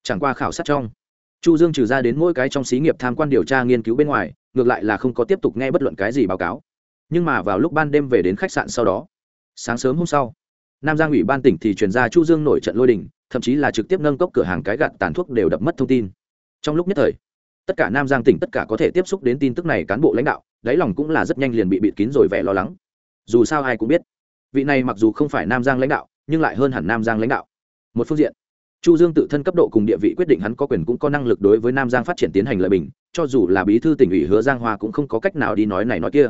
Chẳng qua khảo sát trong chu dương trừ ra đến mỗi cái trong xí nghiệp tham quan điều tra nghiên cứu bên ngoài, ngược lại là không có tiếp tục nghe bất luận cái gì báo cáo. Nhưng mà vào lúc ban đêm về đến khách sạn sau đó, sáng sớm hôm sau, nam giang ủy ban tỉnh thì truyền ra chu dương nổi trận lôi đình, thậm chí là trực tiếp nâng cốc cửa hàng cái gạt tàn thuốc đều đập mất thông tin. Trong lúc nhất thời, tất cả nam giang tỉnh tất cả có thể tiếp xúc đến tin tức này cán bộ lãnh đạo, đáy lòng cũng là rất nhanh liền bị bịt kín rồi vẻ lo lắng. Dù sao ai cũng biết, vị này mặc dù không phải nam giang lãnh đạo, nhưng lại hơn hẳn nam giang lãnh đạo. Một phương diện chu dương tự thân cấp độ cùng địa vị quyết định hắn có quyền cũng có năng lực đối với nam giang phát triển tiến hành lợi bình, cho dù là bí thư tỉnh ủy hứa giang hoa cũng không có cách nào đi nói này nói kia.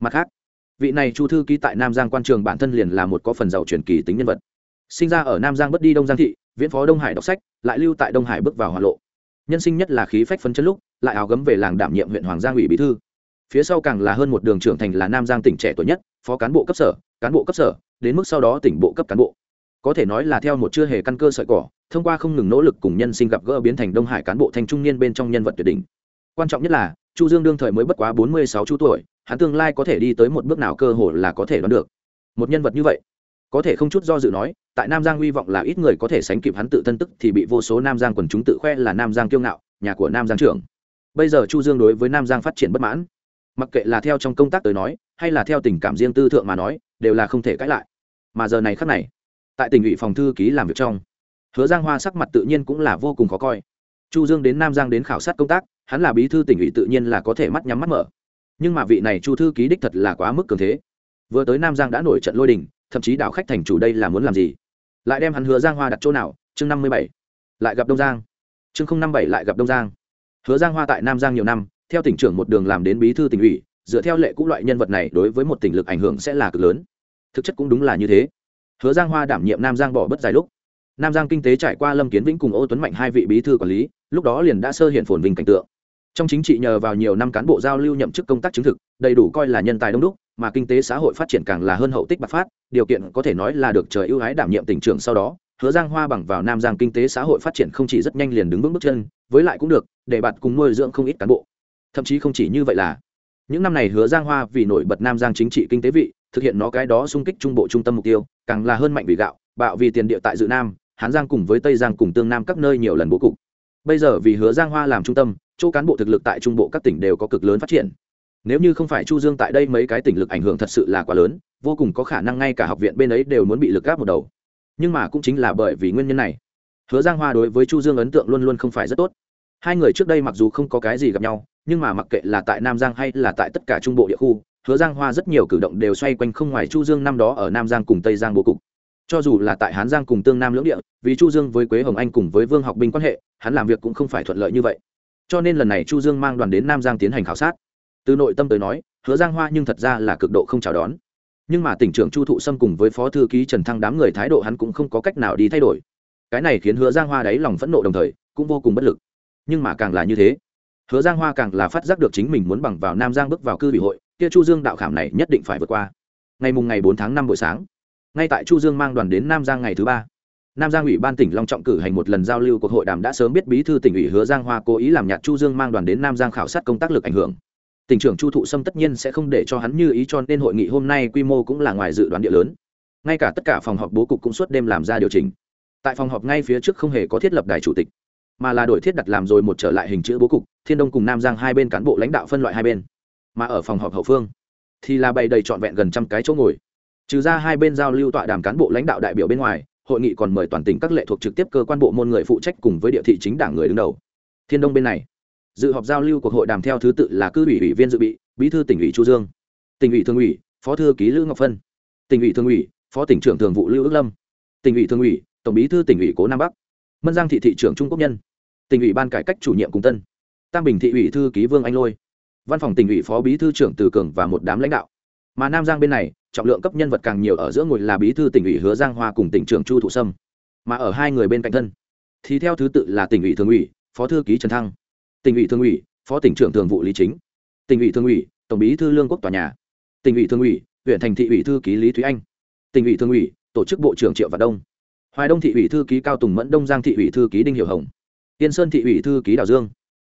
Mặt khác, vị này chu thư ký tại nam giang quan trường bản thân liền là một có phần giàu truyền kỳ tính nhân vật. Sinh ra ở nam giang bất đi đông giang thị, viễn phó đông hải đọc sách, lại lưu tại đông hải bước vào hoa lộ. Nhân sinh nhất là khí phách phấn chân lúc, lại áo gấm về làng đảm nhiệm huyện hoàng giang ủy bí thư. Phía sau càng là hơn một đường trưởng thành là nam giang tỉnh trẻ tuổi nhất, phó cán bộ cấp sở, cán bộ cấp sở, đến mức sau đó tỉnh bộ cấp cán bộ có thể nói là theo một chưa hề căn cơ sợi cỏ, thông qua không ngừng nỗ lực cùng nhân sinh gặp gỡ biến thành đông hải cán bộ thanh trung niên bên trong nhân vật tuyệt đỉnh. Quan trọng nhất là, chu dương đương thời mới bất quá bốn mươi sáu chú tuổi, hắn tương lai có thể đi tới một bước nào cơ hồ là có thể đoán được. Một nhân vật như vậy, có thể không chút do dự nói, tại nam giang hy vọng là ít người có thể sánh kịp hắn tự thân tức thì bị vô số nam giang quần chúng tự khoe là nam giang kiêu ngạo, nhà của nam giang trưởng. Bây giờ chu dương đối với nam giang phát triển bất mãn. Mặc kệ là theo trong công tác tới nói, hay là theo tình cảm riêng tư thượng mà nói, đều là không thể cãi lại. Mà giờ này khắc này tại tỉnh ủy phòng thư ký làm việc trong. Hứa giang hoa sắc mặt tự nhiên cũng là vô cùng khó coi. Chu dương đến nam giang đến khảo sát công tác, hắn là bí thư tỉnh ủy tự nhiên là có thể mắt nhắm mắt mở. Nhưng mà vị này chu thư ký đích thật là quá mức cường thế. Vừa tới nam giang đã nổi trận lôi đình, thậm chí đảo khách thành chủ đây là muốn làm gì? Lại đem hắn hứa giang hoa đặt chỗ nào? Chương năm mươi bảy, lại gặp đông giang. Chương không năm bảy lại gặp đông giang. Hứa giang hoa tại nam giang nhiều năm, theo tỉnh trưởng một đường làm đến bí thư tỉnh ủy, dựa theo lệ cũ loại nhân vật này đối với một tỉnh lực ảnh hưởng sẽ là cực lớn. Thực chất cũng đúng là như thế hứa giang hoa đảm nhiệm nam giang bỏ bất dài lúc. Nam giang kinh tế trải qua lâm kiến vĩnh cùng ô tuấn mạnh hai vị bí thư quản lý, lúc đó liền đã sơ hiện phồn vinh cảnh tượng. Trong chính trị nhờ vào nhiều năm cán bộ giao lưu nhậm chức công tác chứng thực, đầy đủ coi là nhân tài đông đúc, mà kinh tế xã hội phát triển càng là hơn hậu tích bạc phát, điều kiện có thể nói là được trời ưu ái đảm nhiệm tỉnh trưởng sau đó, hứa giang hoa bằng vào nam giang kinh tế xã hội phát triển không chỉ rất nhanh liền đứng vững bước chân, với lại cũng được, để bạn cùng nuôi dưỡng không ít cán bộ. Thậm chí không chỉ như vậy là, những năm này hứa giang hoa vì nổi bật nam giang chính trị kinh tế vị thực hiện nó cái đó xung kích trung bộ trung tâm mục tiêu, càng là hơn mạnh vì gạo, bạo vì tiền địa tại dự nam, hán giang cùng với tây giang cùng tương nam các nơi nhiều lần bố cục. Bây giờ vì hứa giang hoa làm trung tâm, chỗ cán bộ thực lực tại trung bộ các tỉnh đều có cực lớn phát triển. Nếu như không phải chu dương tại đây mấy cái tỉnh lực ảnh hưởng thật sự là quá lớn, vô cùng có khả năng ngay cả học viện bên ấy đều muốn bị lực gáp một đầu. Nhưng mà cũng chính là bởi vì nguyên nhân này. Hứa giang hoa đối với chu dương ấn tượng luôn luôn không phải rất tốt. Hai người trước đây mặc dù không có cái gì gặp nhau, nhưng mà mặc kệ là tại nam giang hay là tại tất cả trung bộ địa khu hứa giang hoa rất nhiều cử động đều xoay quanh không ngoài chu dương năm đó ở nam giang cùng tây giang bố cục. Cho dù là tại hán giang cùng tương nam lưỡng địa, vì chu dương với quế hồng anh cùng với vương học binh quan hệ, hắn làm việc cũng không phải thuận lợi như vậy. Cho nên lần này chu dương mang đoàn đến nam giang tiến hành khảo sát. Từ nội tâm tới nói, hứa giang hoa nhưng thật ra là cực độ không chào đón. Nhưng mà tỉnh trưởng chu thụ sâm cùng với phó thư ký trần thăng đám người thái độ hắn cũng không có cách nào đi thay đổi. Cái này khiến hứa giang hoa đáy lòng phẫn nộ đồng thời, cũng vô cùng bất lực. Nhưng mà càng là như thế, hứa giang hoa càng là phát giác được chính mình muốn bằng vào nam giang bước vào cư ủy hội kia chu dương đạo khảm này nhất định phải vượt qua. Ngày mùng ngày bốn tháng năm buổi sáng, ngay tại chu dương mang đoàn đến nam giang ngày thứ ba. Nam giang ủy ban tỉnh long trọng cử hành một lần giao lưu cuộc hội đàm đã sớm biết bí thư tỉnh ủy hứa giang hoa cố ý làm nhạt chu dương mang đoàn đến nam giang khảo sát công tác lực ảnh hưởng. Tỉnh trưởng chu thụ sâm tất nhiên sẽ không để cho hắn như ý cho nên hội nghị hôm nay quy mô cũng là ngoài dự đoán địa lớn. Ngay cả tất cả phòng họp bố cục cũng suốt đêm làm ra điều chỉnh. Tại phòng họp ngay phía trước không hề có thiết lập đài chủ tịch, mà là đổi thiết đặt làm rồi một trở lại hình chữ bố cục, thiên đông cùng nam giang hai bên cán bộ lãnh đạo phân loại hai bên mà ở phòng họp hậu phương, thì là bày đầy trọn vẹn gần trăm cái chỗ ngồi. Trừ ra hai bên giao lưu tọa đàm cán bộ lãnh đạo đại biểu bên ngoài, hội nghị còn mời toàn tỉnh các lệ thuộc trực tiếp cơ quan bộ môn người phụ trách cùng với địa thị chính đảng người đứng đầu. Thiên đông bên này, dự họp giao lưu cuộc hội đàm theo thứ tự là cư ủy ủy viên dự bị, bí thư tỉnh ủy chu dương, tỉnh ủy thường ủy, phó thư ký lữ ngọc phân, tỉnh ủy thường ủy, phó tỉnh trưởng thường vụ lưu ước lâm, tỉnh ủy thường ủy, tổng bí thư tỉnh ủy cố nam bắc, mân giang thị thị trưởng trung quốc nhân, tỉnh ủy ban cải cách chủ nhiệm cùng tân, tam bình thị ủy thư ký vương anh lôi văn phòng tỉnh ủy phó bí thư trưởng từ cường và một đám lãnh đạo. Mà nam giang bên này, trọng lượng cấp nhân vật càng nhiều ở giữa ngồi là bí thư tỉnh ủy hứa giang hoa cùng tỉnh trưởng chu thụ sâm. Mà ở hai người bên cạnh thân, thì theo thứ tự là tỉnh ủy thường ủy, phó thư ký trần thăng. Tỉnh ủy thường ủy, phó tỉnh trưởng thường vụ lý chính. Tỉnh ủy thường ủy, tổng bí thư lương quốc tòa nhà. Tỉnh ủy thường ủy, huyện thành thị ủy thư ký lý thúy anh. Tỉnh ủy thường ủy, tổ chức bộ trưởng triệu văn đông. Hoài đông thị ủy thư ký cao tùng mẫn, đông giang thị ủy thư ký đinh Hiểu hồng. Tiên sơn thị ủy thư ký đào dương.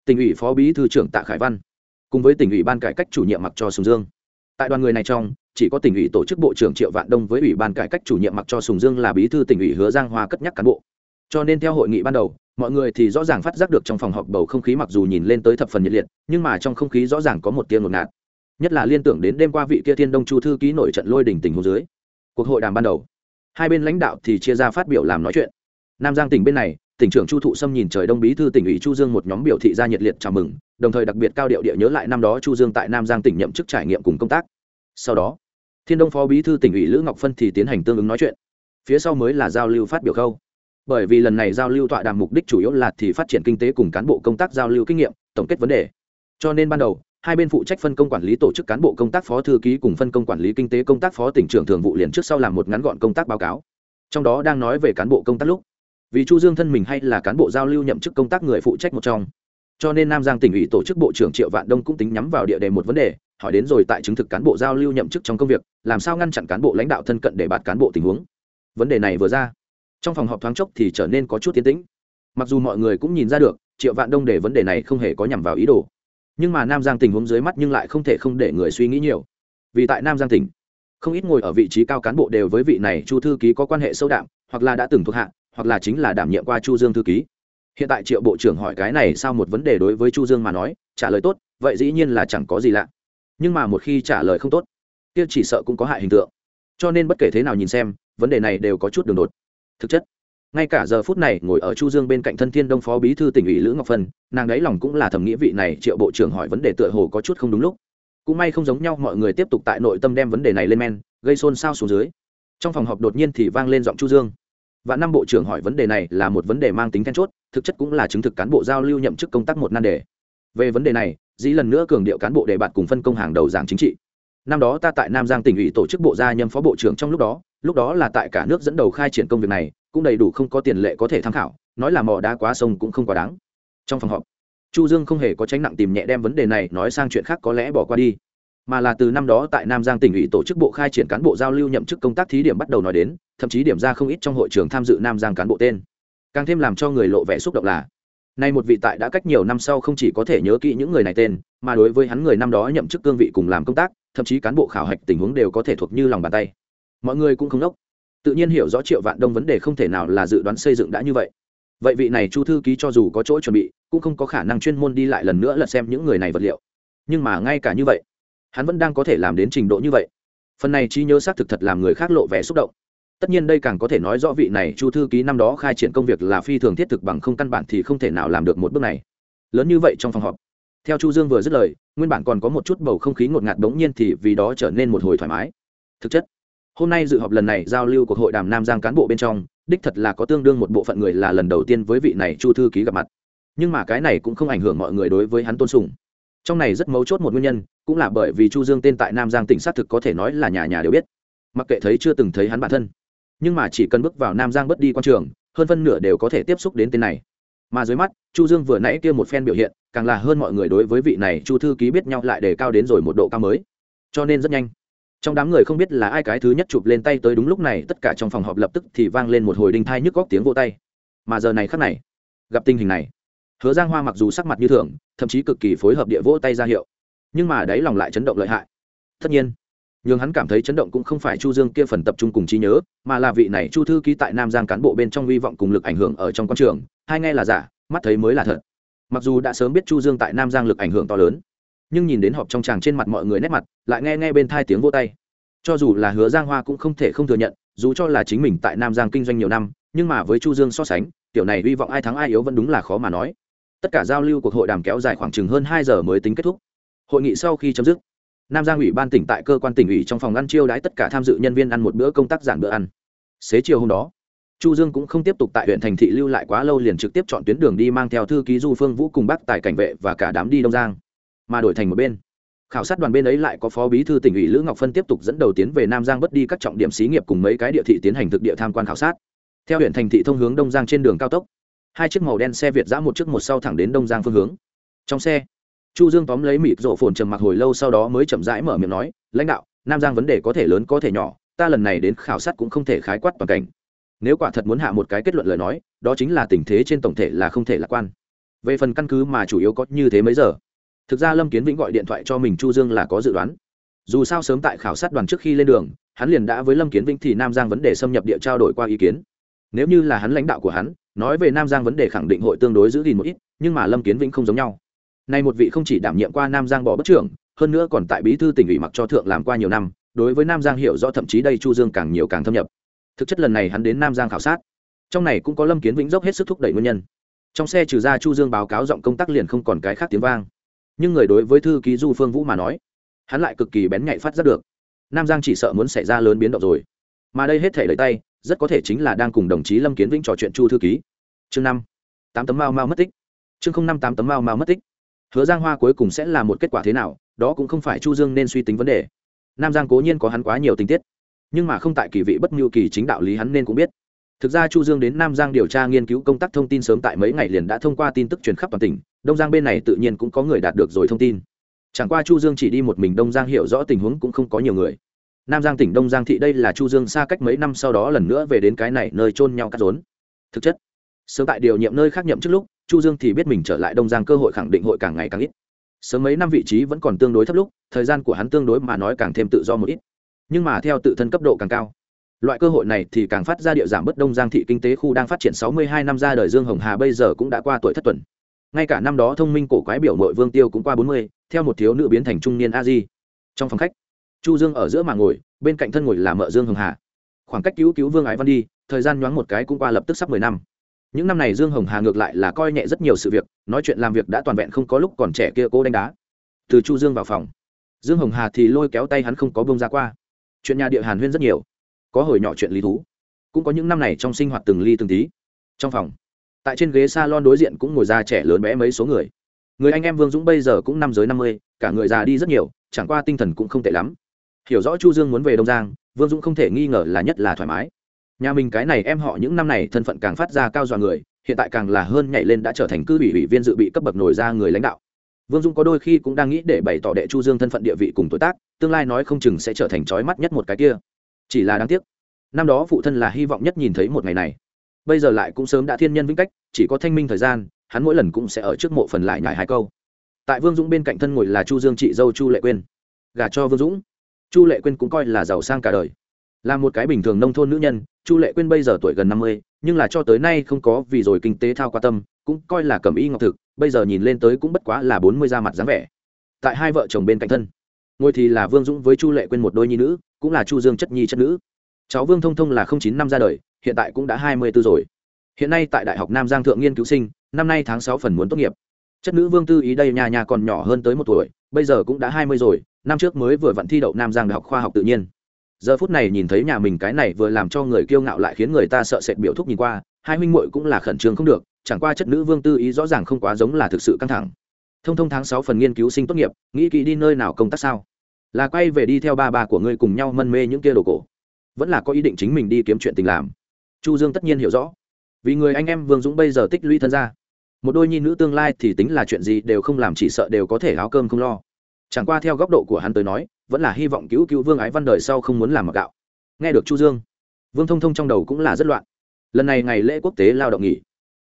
Tỉnh ủy phó bí thư trưởng tạ khải văn cùng với tỉnh ủy ban cải cách chủ nhiệm mặc cho sùng dương. Tại đoàn người này trong, chỉ có tỉnh ủy tổ chức bộ trưởng triệu vạn đông với ủy ban cải cách chủ nhiệm mặc cho sùng dương là bí thư tỉnh ủy hứa giang hoa cất nhắc cán bộ. Cho nên theo hội nghị ban đầu, mọi người thì rõ ràng phát giác được trong phòng họp bầu không khí mặc dù nhìn lên tới thập phần nhiệt liệt, nhưng mà trong không khí rõ ràng có một tiên ngột ngạt. Nhất là liên tưởng đến đêm qua vị kia thiên đông chu thư ký nổi trận lôi đỉnh tình hồ dưới. Cuộc hội đàm ban đầu, hai bên lãnh đạo thì chia ra phát biểu làm nói chuyện. Nam giang tỉnh bên này tỉnh trưởng chu thụ sâm nhìn trời đông bí thư tỉnh ủy chu dương một nhóm biểu thị ra nhiệt liệt chào mừng, đồng thời đặc biệt cao điệu địa nhớ lại năm đó chu dương tại nam giang tỉnh nhậm chức trải nghiệm cùng công tác. Sau đó, thiên đông phó bí thư tỉnh ủy lữ ngọc phân thì tiến hành tương ứng nói chuyện. Phía sau mới là giao lưu phát biểu khâu. Bởi vì lần này giao lưu tọa đàm mục đích chủ yếu là thì phát triển kinh tế cùng cán bộ công tác giao lưu kinh nghiệm, tổng kết vấn đề. Cho nên ban đầu, hai bên phụ trách phân công quản lý tổ chức cán bộ công tác phó thư ký cùng phân công quản lý kinh tế công tác phó tỉnh trưởng thường vụ liền trước sau làm một ngắn gọn công tác báo cáo. Trong đó đang nói về cán bộ công tác lúc vì chu dương thân mình hay là cán bộ giao lưu nhậm chức công tác người phụ trách một trong. Cho nên nam giang tỉnh ủy tổ chức bộ trưởng triệu vạn đông cũng tính nhắm vào địa đề một vấn đề, hỏi đến rồi tại chứng thực cán bộ giao lưu nhậm chức trong công việc, làm sao ngăn chặn cán bộ lãnh đạo thân cận để bạt cán bộ tình huống. Vấn đề này vừa ra, trong phòng họp thoáng chốc thì trở nên có chút tiến tĩnh. Mặc dù mọi người cũng nhìn ra được, triệu vạn đông để vấn đề này không hề có nhằm vào ý đồ. Nhưng mà nam giang tình huống dưới mắt nhưng lại không thể không để người suy nghĩ nhiều. Vì tại nam giang tỉnh, không ít ngồi ở vị trí cao cán bộ đều với vị này chu thư ký có quan hệ sâu đậm hoặc là đã từng thuộc hạ hoặc là chính là đảm nhiệm qua chu dương thư ký. Hiện tại triệu bộ trưởng hỏi cái này sao một vấn đề đối với chu dương mà nói, trả lời tốt, vậy dĩ nhiên là chẳng có gì lạ. Nhưng mà một khi trả lời không tốt, kia chỉ sợ cũng có hại hình tượng. Cho nên bất kể thế nào nhìn xem, vấn đề này đều có chút đường đột. Thực chất, ngay cả giờ phút này ngồi ở chu dương bên cạnh thân thiên đông phó bí thư tỉnh ủy lữ ngọc phân, nàng đấy lòng cũng là thẩm nghĩa vị này triệu bộ trưởng hỏi vấn đề tựa hồ có chút không đúng lúc. Cũng may không giống nhau, mọi người tiếp tục tại nội tâm đem vấn đề này lên men, gây xôn xao xuống dưới. Trong phòng họp đột nhiên thì vang lên giọng chu dương và năm bộ trưởng hỏi vấn đề này là một vấn đề mang tính then chốt, thực chất cũng là chứng thực cán bộ giao lưu nhậm chức công tác một nan đề. Về vấn đề này, dĩ lần nữa cường điệu cán bộ đề bạt cùng phân công hàng đầu giảng chính trị. Năm đó ta tại nam giang tỉnh ủy tổ chức bộ gia nhâm phó bộ trưởng trong lúc đó lúc đó là tại cả nước dẫn đầu khai triển công việc này, cũng đầy đủ không có tiền lệ có thể tham khảo, nói là mò đá quá sông cũng không quá đáng. Trong phòng họp, chu dương không hề có tránh nặng tìm nhẹ đem vấn đề này nói sang chuyện khác có lẽ bỏ qua đi mà là từ năm đó tại nam giang tỉnh ủy tổ chức bộ khai triển cán bộ giao lưu nhậm chức công tác thí điểm bắt đầu nói đến, thậm chí điểm ra không ít trong hội trường tham dự nam giang cán bộ tên. Càng thêm làm cho người lộ vẻ xúc động là, nay một vị tại đã cách nhiều năm sau không chỉ có thể nhớ kỹ những người này tên, mà đối với hắn người năm đó nhậm chức cương vị cùng làm công tác, thậm chí cán bộ khảo hạch tình huống đều có thể thuộc như lòng bàn tay. Mọi người cũng không đốc tự nhiên hiểu rõ triệu vạn đông vấn đề không thể nào là dự đoán xây dựng đã như vậy. Vậy vị này chu thư ký cho dù có chỗ chuẩn bị, cũng không có khả năng chuyên môn đi lại lần nữa lật xem những người này vật liệu. Nhưng mà ngay cả như vậy hắn vẫn đang có thể làm đến trình độ như vậy. Phần này trí nhớ xác thực thật làm người khác lộ vẻ xúc động. Tất nhiên đây càng có thể nói rõ vị này chu thư ký năm đó khai triển công việc là phi thường thiết thực bằng không căn bản thì không thể nào làm được một bước này. Lớn như vậy trong phòng họp. Theo chu dương vừa dứt lời, nguyên bản còn có một chút bầu không khí ngột ngạt đống nhiên thì vì đó trở nên một hồi thoải mái. Thực chất, hôm nay dự họp lần này giao lưu cuộc hội đàm nam giang cán bộ bên trong, đích thật là có tương đương một bộ phận người là lần đầu tiên với vị này chu thư ký gặp mặt. Nhưng mà cái này cũng không ảnh hưởng mọi người đối với hắn tôn sùng. Trong này rất mấu chốt một nguyên nhân cũng là bởi vì chu dương tên tại nam giang tỉnh xác thực có thể nói là nhà nhà đều biết, mặc kệ thấy chưa từng thấy hắn bản thân. Nhưng mà chỉ cần bước vào nam giang bất đi quan trường, hơn phân nửa đều có thể tiếp xúc đến tên này. Mà dưới mắt, chu dương vừa nãy kia một phen biểu hiện, càng là hơn mọi người đối với vị này chu thư ký biết nhau lại đề cao đến rồi một độ cao mới. Cho nên rất nhanh, trong đám người không biết là ai cái thứ nhất chụp lên tay tới đúng lúc này, tất cả trong phòng họp lập tức thì vang lên một hồi đinh thai nhức góc tiếng vô tay. Mà giờ này khắc này, gặp tình hình này, hứa giang hoa mặc dù sắc mặt như thường, thậm chí cực kỳ phối hợp địa vỗ tay ra hiệu nhưng mà đáy lòng lại chấn động lợi hại. Tất nhiên nhưng hắn cảm thấy chấn động cũng không phải chu dương kia phần tập trung cùng trí nhớ, mà là vị này chu thư ký tại nam giang cán bộ bên trong hy vọng cùng lực ảnh hưởng ở trong quan trường, hai nghe là giả, mắt thấy mới là thật. Mặc dù đã sớm biết chu dương tại nam giang lực ảnh hưởng to lớn, nhưng nhìn đến họp trong tràng trên mặt mọi người nét mặt, lại nghe nghe bên thai tiếng vô tay. Cho dù là hứa giang hoa cũng không thể không thừa nhận, dù cho là chính mình tại nam giang kinh doanh nhiều năm, nhưng mà với chu dương so sánh, tiểu này hy vọng ai thắng ai yếu vẫn đúng là khó mà nói. Tất cả giao lưu cuộc hội đàm kéo dài khoảng chừng hơn hai giờ mới tính kết thúc hội nghị sau khi chấm dứt, nam giang ủy ban tỉnh tại cơ quan tỉnh ủy trong phòng ăn chiêu đãi tất cả tham dự nhân viên ăn một bữa công tác giản bữa ăn. Xế chiều hôm đó, chu dương cũng không tiếp tục tại huyện thành thị lưu lại quá lâu liền trực tiếp chọn tuyến đường đi mang theo thư ký du phương vũ cùng bác tài cảnh vệ và cả đám đi đông giang, mà đổi thành một bên. Khảo sát đoàn bên ấy lại có phó bí thư tỉnh ủy lữ ngọc phân tiếp tục dẫn đầu tiến về nam giang bất đi các trọng điểm xí nghiệp cùng mấy cái địa thị tiến hành thực địa tham quan khảo sát. Theo huyện thành thị thông hướng đông giang trên đường cao tốc, hai chiếc màu đen xe việt giã một chiếc một sau thẳng đến đông giang phương hướng. Trong xe chu dương tóm lấy mịt rộ phồn trầm mặc hồi lâu sau đó mới chậm rãi mở miệng nói, lãnh đạo, nam giang vấn đề có thể lớn có thể nhỏ, ta lần này đến khảo sát cũng không thể khái quát toàn cảnh. Nếu quả thật muốn hạ một cái kết luận lời nói, đó chính là tình thế trên tổng thể là không thể lạc quan. Về phần căn cứ mà chủ yếu có như thế mấy giờ, thực ra lâm kiến vĩnh gọi điện thoại cho mình chu dương là có dự đoán. Dù sao sớm tại khảo sát đoàn trước khi lên đường, hắn liền đã với lâm kiến vĩnh thì nam giang vấn đề xâm nhập địa trao đổi qua ý kiến. Nếu như là hắn lãnh đạo của hắn, nói về nam giang vấn đề khẳng định hội tương đối giữ gìn một ít, nhưng mà lâm kiến vĩnh không giống nhau nay một vị không chỉ đảm nhiệm qua nam giang bỏ bất trưởng, hơn nữa còn tại bí thư tỉnh ủy mặc cho thượng làm qua nhiều năm, đối với nam giang hiểu rõ thậm chí đây chu dương càng nhiều càng thâm nhập. Thực chất lần này hắn đến nam giang khảo sát. Trong này cũng có lâm kiến vĩnh dốc hết sức thúc đẩy nguyên nhân. Trong xe trừ ra chu dương báo cáo giọng công tác liền không còn cái khác tiếng vang. Nhưng người đối với thư ký du phương vũ mà nói, hắn lại cực kỳ bén nhạy phát giác được. Nam giang chỉ sợ muốn xảy ra lớn biến động rồi. Mà đây hết thể lời tay, rất có thể chính là đang cùng đồng chí lâm kiến vĩnh trò chuyện chu thư ký. Chương năm, tám tấm mao mao mất tích. Chương không năm tám tấm mao mao mất tích hứa giang hoa cuối cùng sẽ là một kết quả thế nào, đó cũng không phải chu dương nên suy tính vấn đề. Nam giang cố nhiên có hắn quá nhiều tình tiết, nhưng mà không tại kỳ vị bất mưu kỳ chính đạo lý hắn nên cũng biết. Thực ra chu dương đến nam giang điều tra nghiên cứu công tác thông tin sớm tại mấy ngày liền đã thông qua tin tức truyền khắp toàn tỉnh, đông giang bên này tự nhiên cũng có người đạt được rồi thông tin. Chẳng qua chu dương chỉ đi một mình đông giang hiểu rõ tình huống cũng không có nhiều người. Nam giang tỉnh đông giang thị đây là chu dương xa cách mấy năm sau đó lần nữa về đến cái này nơi trôn nhau cắt rốn. Thực chất, sớm tại điều nhiệm nơi khác nhậm trước lúc chu dương thì biết mình trở lại đông giang cơ hội khẳng định hội càng ngày càng ít. Sớm mấy năm vị trí vẫn còn tương đối thấp lúc thời gian của hắn tương đối mà nói càng thêm tự do một ít. Nhưng mà theo tự thân cấp độ càng cao loại cơ hội này thì càng phát ra địa giảm bất đông giang thị kinh tế khu đang phát triển 62 năm ra đời dương hồng hà bây giờ cũng đã qua tuổi thất tuần. Ngay cả năm đó thông minh cổ quái biểu mội vương tiêu cũng qua 40, theo một thiếu nữ biến thành trung niên a di. Trong phòng khách chu dương ở giữa mà ngồi bên cạnh thân ngồi là mợ dương hồng hà. Khoảng cách cứu cứu vương ái văn đi thời gian nhoáng một cái cũng qua lập tức sắp mười năm những năm này dương hồng hà ngược lại là coi nhẹ rất nhiều sự việc, nói chuyện làm việc đã toàn vẹn không có lúc còn trẻ kia cô đánh đá. Từ chu dương vào phòng, dương hồng hà thì lôi kéo tay hắn không có bông ra qua. Chuyện nhà địa hàn huyên rất nhiều, có hồi nhỏ chuyện lý thú, cũng có những năm này trong sinh hoạt từng ly từng tí. Trong phòng, tại trên ghế s a lon đối diện cũng ngồi ra trẻ lớn bé mấy số người. Người anh em vương dũng bây giờ cũng năm giới năm mươi, cả người già đi rất nhiều, chẳng qua tinh thần cũng không tệ lắm. Hiểu rõ chu dương muốn về đông giang, vương dũng không thể nghi ngờ là nhất là thoải mái nhà mình cái này em họ những năm này thân phận càng phát ra cao dọa người, hiện tại càng là hơn nhảy lên đã trở thành cư ủy ủy viên dự bị cấp bậc nổi ra người lãnh đạo. Vương dung có đôi khi cũng đang nghĩ để bày tỏ đệ chu dương thân phận địa vị cùng tuổi tác, tương lai nói không chừng sẽ trở thành trói mắt nhất một cái kia. Chỉ là đáng tiếc, năm đó phụ thân là hy vọng nhất nhìn thấy một ngày này. Bây giờ lại cũng sớm đã thiên nhân vĩnh cách, chỉ có thanh minh thời gian, hắn mỗi lần cũng sẽ ở trước mộ phần lại nhải hai câu. Tại vương dũng bên cạnh thân ngồi là chu dương chị dâu chu lệ quyên. Gà cho vương dũng. Chu lệ quyên cũng coi là giàu sang cả đời là một cái bình thường nông thôn nữ nhân, chu lệ quyên bây giờ tuổi gần năm mươi, nhưng là cho tới nay không có vì rồi kinh tế thao qua tâm, cũng coi là cầm y ngọc thực, bây giờ nhìn lên tới cũng bất quá là bốn mươi da mặt dáng vẻ. Tại hai vợ chồng bên cạnh thân, ngồi thì là vương dũng với chu lệ quyên một đôi nhi nữ, cũng là chu dương chất nhi chất nữ. Cháu vương thông thông là không chín năm ra đời, hiện tại cũng đã hai mươi b ố rồi. Hiện nay tại đại học nam giang thượng nghiên cứu sinh, năm nay tháng sáu phần muốn tốt nghiệp. Chất nữ vương tư ý đây nhà nhà còn nhỏ hơn tới một tuổi, bây giờ cũng đã hai mươi rồi, năm trước mới vừa vặn thi đậu nam giang đại học khoa học tự nhiên giờ phút này nhìn thấy nhà mình cái này vừa làm cho người kiêu ngạo lại khiến người ta sợ sệt biểu thúc nhìn qua, hai huynh muội cũng là khẩn trương không được, chẳng qua chất nữ vương tư ý rõ ràng không quá giống là thực sự căng thẳng. Thông thông tháng sáu phần nghiên cứu sinh tốt nghiệp, nghĩ kỹ đi nơi nào công tác sao? Là quay về đi theo ba bà của ngươi cùng nhau mân mê những kia đồ cổ. Vẫn là có ý định chính mình đi kiếm chuyện tình làm. Chu dương tất nhiên hiểu rõ. Vì người anh em vương dũng bây giờ tích lũy thân ra một đôi nhi nữ tương lai thì tính là chuyện gì đều không làm chỉ sợ đều có thể áo cơm không lo chẳng qua theo góc độ của hắn tới nói, vẫn là hy vọng cứu cứu vương ái văn đời sau không muốn làm mặc gạo. Nghe được chu dương, vương thông thông trong đầu cũng là rất loạn. Lần này ngày lễ quốc tế lao động nghỉ.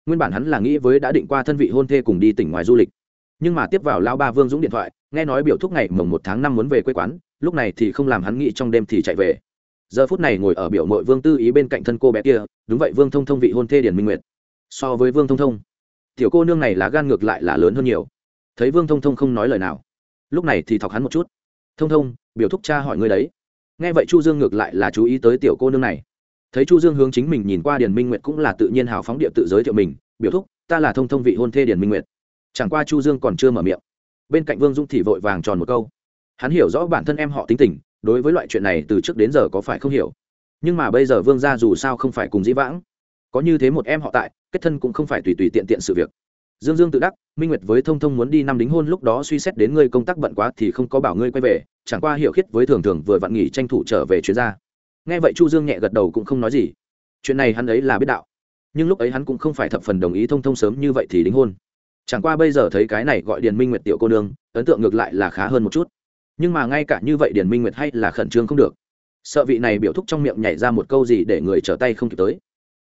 Nguyên bản hắn là nghĩ với đã định qua thân vị hôn thê cùng đi tỉnh ngoài du lịch. Nhưng mà tiếp vào lao ba vương dũng điện thoại, nghe nói biểu thúc ngày mồng một tháng năm muốn về quê quán, lúc này thì không làm hắn nghĩ trong đêm thì chạy về. Giờ phút này ngồi ở biểu mội vương tư ý bên cạnh thân cô bé kia, đúng vậy vương thông thông vị hôn thê điển minh nguyệt. So với vương thông thông, tiểu cô nương này lá gan ngược lại là lớn hơn nhiều. Thấy vương thông thông không nói lời nào lúc này thì thọc hắn một chút. Thông thông, biểu thúc cha hỏi ngươi đấy. Nghe vậy chu dương ngược lại là chú ý tới tiểu cô nương này. Thấy chu dương hướng chính mình nhìn qua điền minh nguyệt cũng là tự nhiên hào phóng địa tự giới thiệu mình, biểu thúc, ta là thông thông vị hôn thê điền minh nguyệt. Chẳng qua chu dương còn chưa mở miệng. Bên cạnh vương dung thì vội vàng tròn một câu. Hắn hiểu rõ bản thân em họ tính tình, đối với loại chuyện này từ trước đến giờ có phải không hiểu. Nhưng mà bây giờ vương gia dù sao không phải cùng dĩ vãng. Có như thế một em họ tại, kết thân cũng không phải tùy tùy tiện tiện sự việc dương dương tự đắc, minh nguyệt với thông thông muốn đi năm đính hôn lúc đó suy xét đến ngươi công tác bận quá thì không có bảo ngươi quay về, chẳng qua hiểu khiết với thường thường vừa vặn nghỉ tranh thủ trở về chuyến ra. Nghe vậy chu dương nhẹ gật đầu cũng không nói gì. Chuyện này hắn ấy là biết đạo, nhưng lúc ấy hắn cũng không phải thập phần đồng ý thông thông sớm như vậy thì đính hôn. Chẳng qua bây giờ thấy cái này gọi điền minh nguyệt tiểu cô nương, ấn tượng ngược lại là khá hơn một chút. Nhưng mà ngay cả như vậy điền minh nguyệt hay là khẩn trương không được. Sợ vị này biểu thúc trong miệng nhảy ra một câu gì để người trở tay không kịp tới.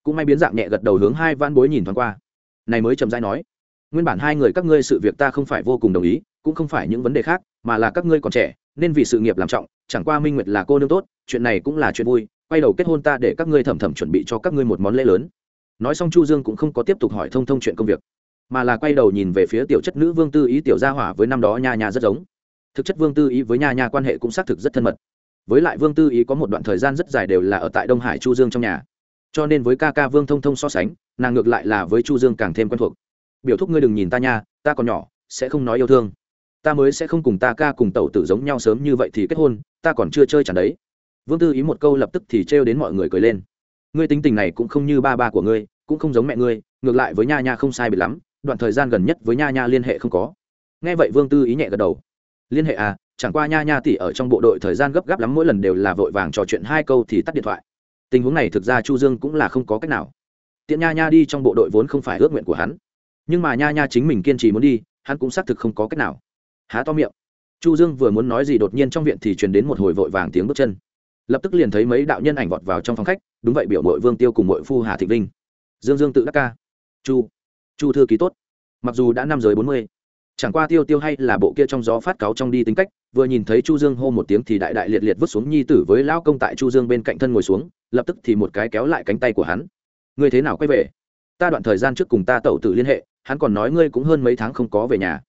Cũng may biến dạng nhẹ gật đầu hướng hai van bối nhìn thoáng qua. Này mới chậm rãi nói nguyên bản hai người các ngươi sự việc ta không phải vô cùng đồng ý, cũng không phải những vấn đề khác, mà là các ngươi còn trẻ, nên vì sự nghiệp làm trọng, chẳng qua minh nguyệt là cô nương tốt, chuyện này cũng là chuyện vui, quay đầu kết hôn ta để các ngươi thầm thầm chuẩn bị cho các ngươi một món lễ lớn. Nói xong chu dương cũng không có tiếp tục hỏi thông thông chuyện công việc, mà là quay đầu nhìn về phía tiểu chất nữ vương tư ý tiểu gia hỏa với năm đó nha nha rất giống. Thực chất vương tư ý với nha nha quan hệ cũng xác thực rất thân mật. Với lại vương tư ý có một đoạn thời gian rất dài đều là ở tại đông hải chu dương trong nhà. Cho nên với ca ca vương thông thông so sánh, nàng ngược lại là với chu dương càng thêm quen thuộc biểu thúc ngươi đừng nhìn ta nha, ta còn nhỏ, sẽ không nói yêu thương. Ta mới sẽ không cùng ta ca cùng tẩu tử giống nhau sớm như vậy thì kết hôn, ta còn chưa chơi chẳng đấy. Vương tư ý một câu lập tức thì trêu đến mọi người cười lên. Ngươi tính tình này cũng không như ba ba của ngươi, cũng không giống mẹ ngươi, ngược lại với nha nha không sai biệt lắm, đoạn thời gian gần nhất với nha nha liên hệ không có. Nghe vậy vương tư ý nhẹ gật đầu. Liên hệ à chẳng qua nha nha tỷ ở trong bộ đội thời gian gấp gáp lắm mỗi lần đều là vội vàng trò chuyện hai câu thì tắt điện thoại. Tình huống này thực ra chu dương cũng là không có cách nào. Tiện nha nha đi trong bộ đội vốn không phải ước nguyện của hắn nhưng mà nha nha chính mình kiên trì muốn đi, hắn cũng xác thực không có cách nào. Há to miệng. Chu dương vừa muốn nói gì đột nhiên trong viện thì truyền đến một hồi vội vàng tiếng bước chân. Lập tức liền thấy mấy đạo nhân ảnh vọt vào trong phòng khách, đúng vậy biểu mội vương tiêu cùng mội phu hà thị vinh. Dương dương tự đắc ca. Chu. Chu thư ký tốt. Mặc dù đã năm giới bốn mươi, chẳng qua tiêu tiêu hay là bộ kia trong gió phát cáo trong đi tính cách, vừa nhìn thấy chu dương hô một tiếng thì đại đại liệt liệt vứt xuống nhi tử với lão công tại chu dương bên cạnh thân ngồi xuống, lập tức thì một cái kéo lại cánh tay của hắn. Người thế nào quay về? Ta đoạn thời gian trước cùng ta tẩu tử liên hệ hắn còn nói ngươi cũng hơn mấy tháng không có về nhà.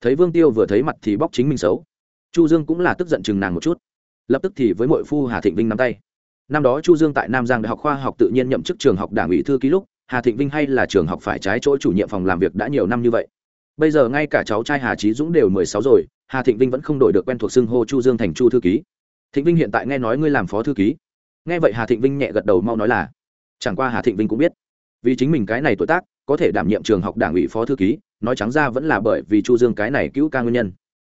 Thấy vương tiêu vừa thấy mặt thì bóc chính mình xấu. Chu dương cũng là tức giận chừng nàng một chút. Lập tức thì với mội phu hà thịnh vinh nắm tay. Năm đó chu dương tại nam giang đại học khoa học tự nhiên nhậm chức trường học đảng ủy thư ký lúc, hà thịnh vinh hay là trường học phải trái chỗ chủ nhiệm phòng làm việc đã nhiều năm như vậy. Bây giờ ngay cả cháu trai hà trí dũng đều mười sáu rồi, hà thịnh vinh vẫn không đổi được quen thuộc xưng hô chu dương thành chu thư ký. Thịnh vinh hiện tại nghe nói ngươi làm phó thư ký. Nghe vậy hà thịnh vinh nhẹ gật đầu mau nói là, chẳng qua hà thịnh vinh cũng biết, vì chính mình cái này tuổi tác có thể đảm nhiệm trường học đảng ủy phó thư ký, nói trắng ra vẫn là bởi vì chu dương cái này cứu ca nguyên nhân.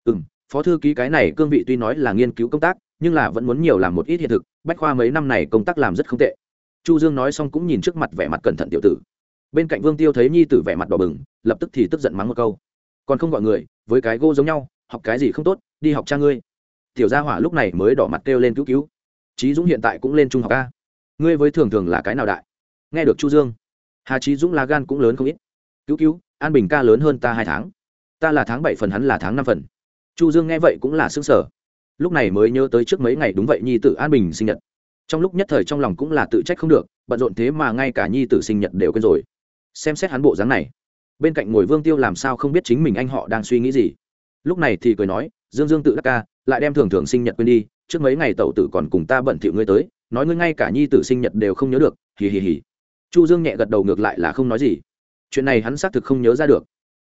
Ừ m phó thư ký cái này cương vị tuy nói là nghiên cứu công tác, nhưng là vẫn muốn nhiều làm một ít hiện thực, bách khoa mấy năm này công tác làm rất không tệ. Chu dương nói xong cũng nhìn trước mặt vẻ mặt cẩn thận tiểu tử. Bên cạnh vương tiêu thấy nhi tử vẻ mặt đỏ bừng, lập tức thì tức giận mắng một câu. Còn không gọi người, với cái gô giống nhau, học cái gì không tốt, đi học cha ngươi. Tiểu gia hỏa lúc này mới đỏ mặt kêu lên cứu cứu. Trí dũng hiện tại cũng lên trung học a. Ngươi với thường thường là cái nào đại? Nghe được chu dương hà trí dũng là gan cũng lớn không ít cứu cứu an bình ca lớn hơn ta hai tháng ta là tháng bảy phần hắn là tháng năm phần chu dương nghe vậy cũng là xương sở lúc này mới nhớ tới trước mấy ngày đúng vậy nhi tử an bình sinh nhật trong lúc nhất thời trong lòng cũng là tự trách không được bận rộn thế mà ngay cả nhi tử sinh nhật đều quên rồi xem xét hắn bộ dáng này bên cạnh ngồi vương tiêu làm sao không biết chính mình anh họ đang suy nghĩ gì lúc này thì cười nói dương dương tự đắc ca lại đem thường thường sinh nhật quên đi trước mấy ngày tẩu tử còn cùng ta bận thỉu ngươi tới nói ngươi ngay cả nhi tử sinh nhật đều không nhớ được hì hì hì chu dương nhẹ gật đầu ngược lại là không nói gì. Chuyện này hắn xác thực không nhớ ra được.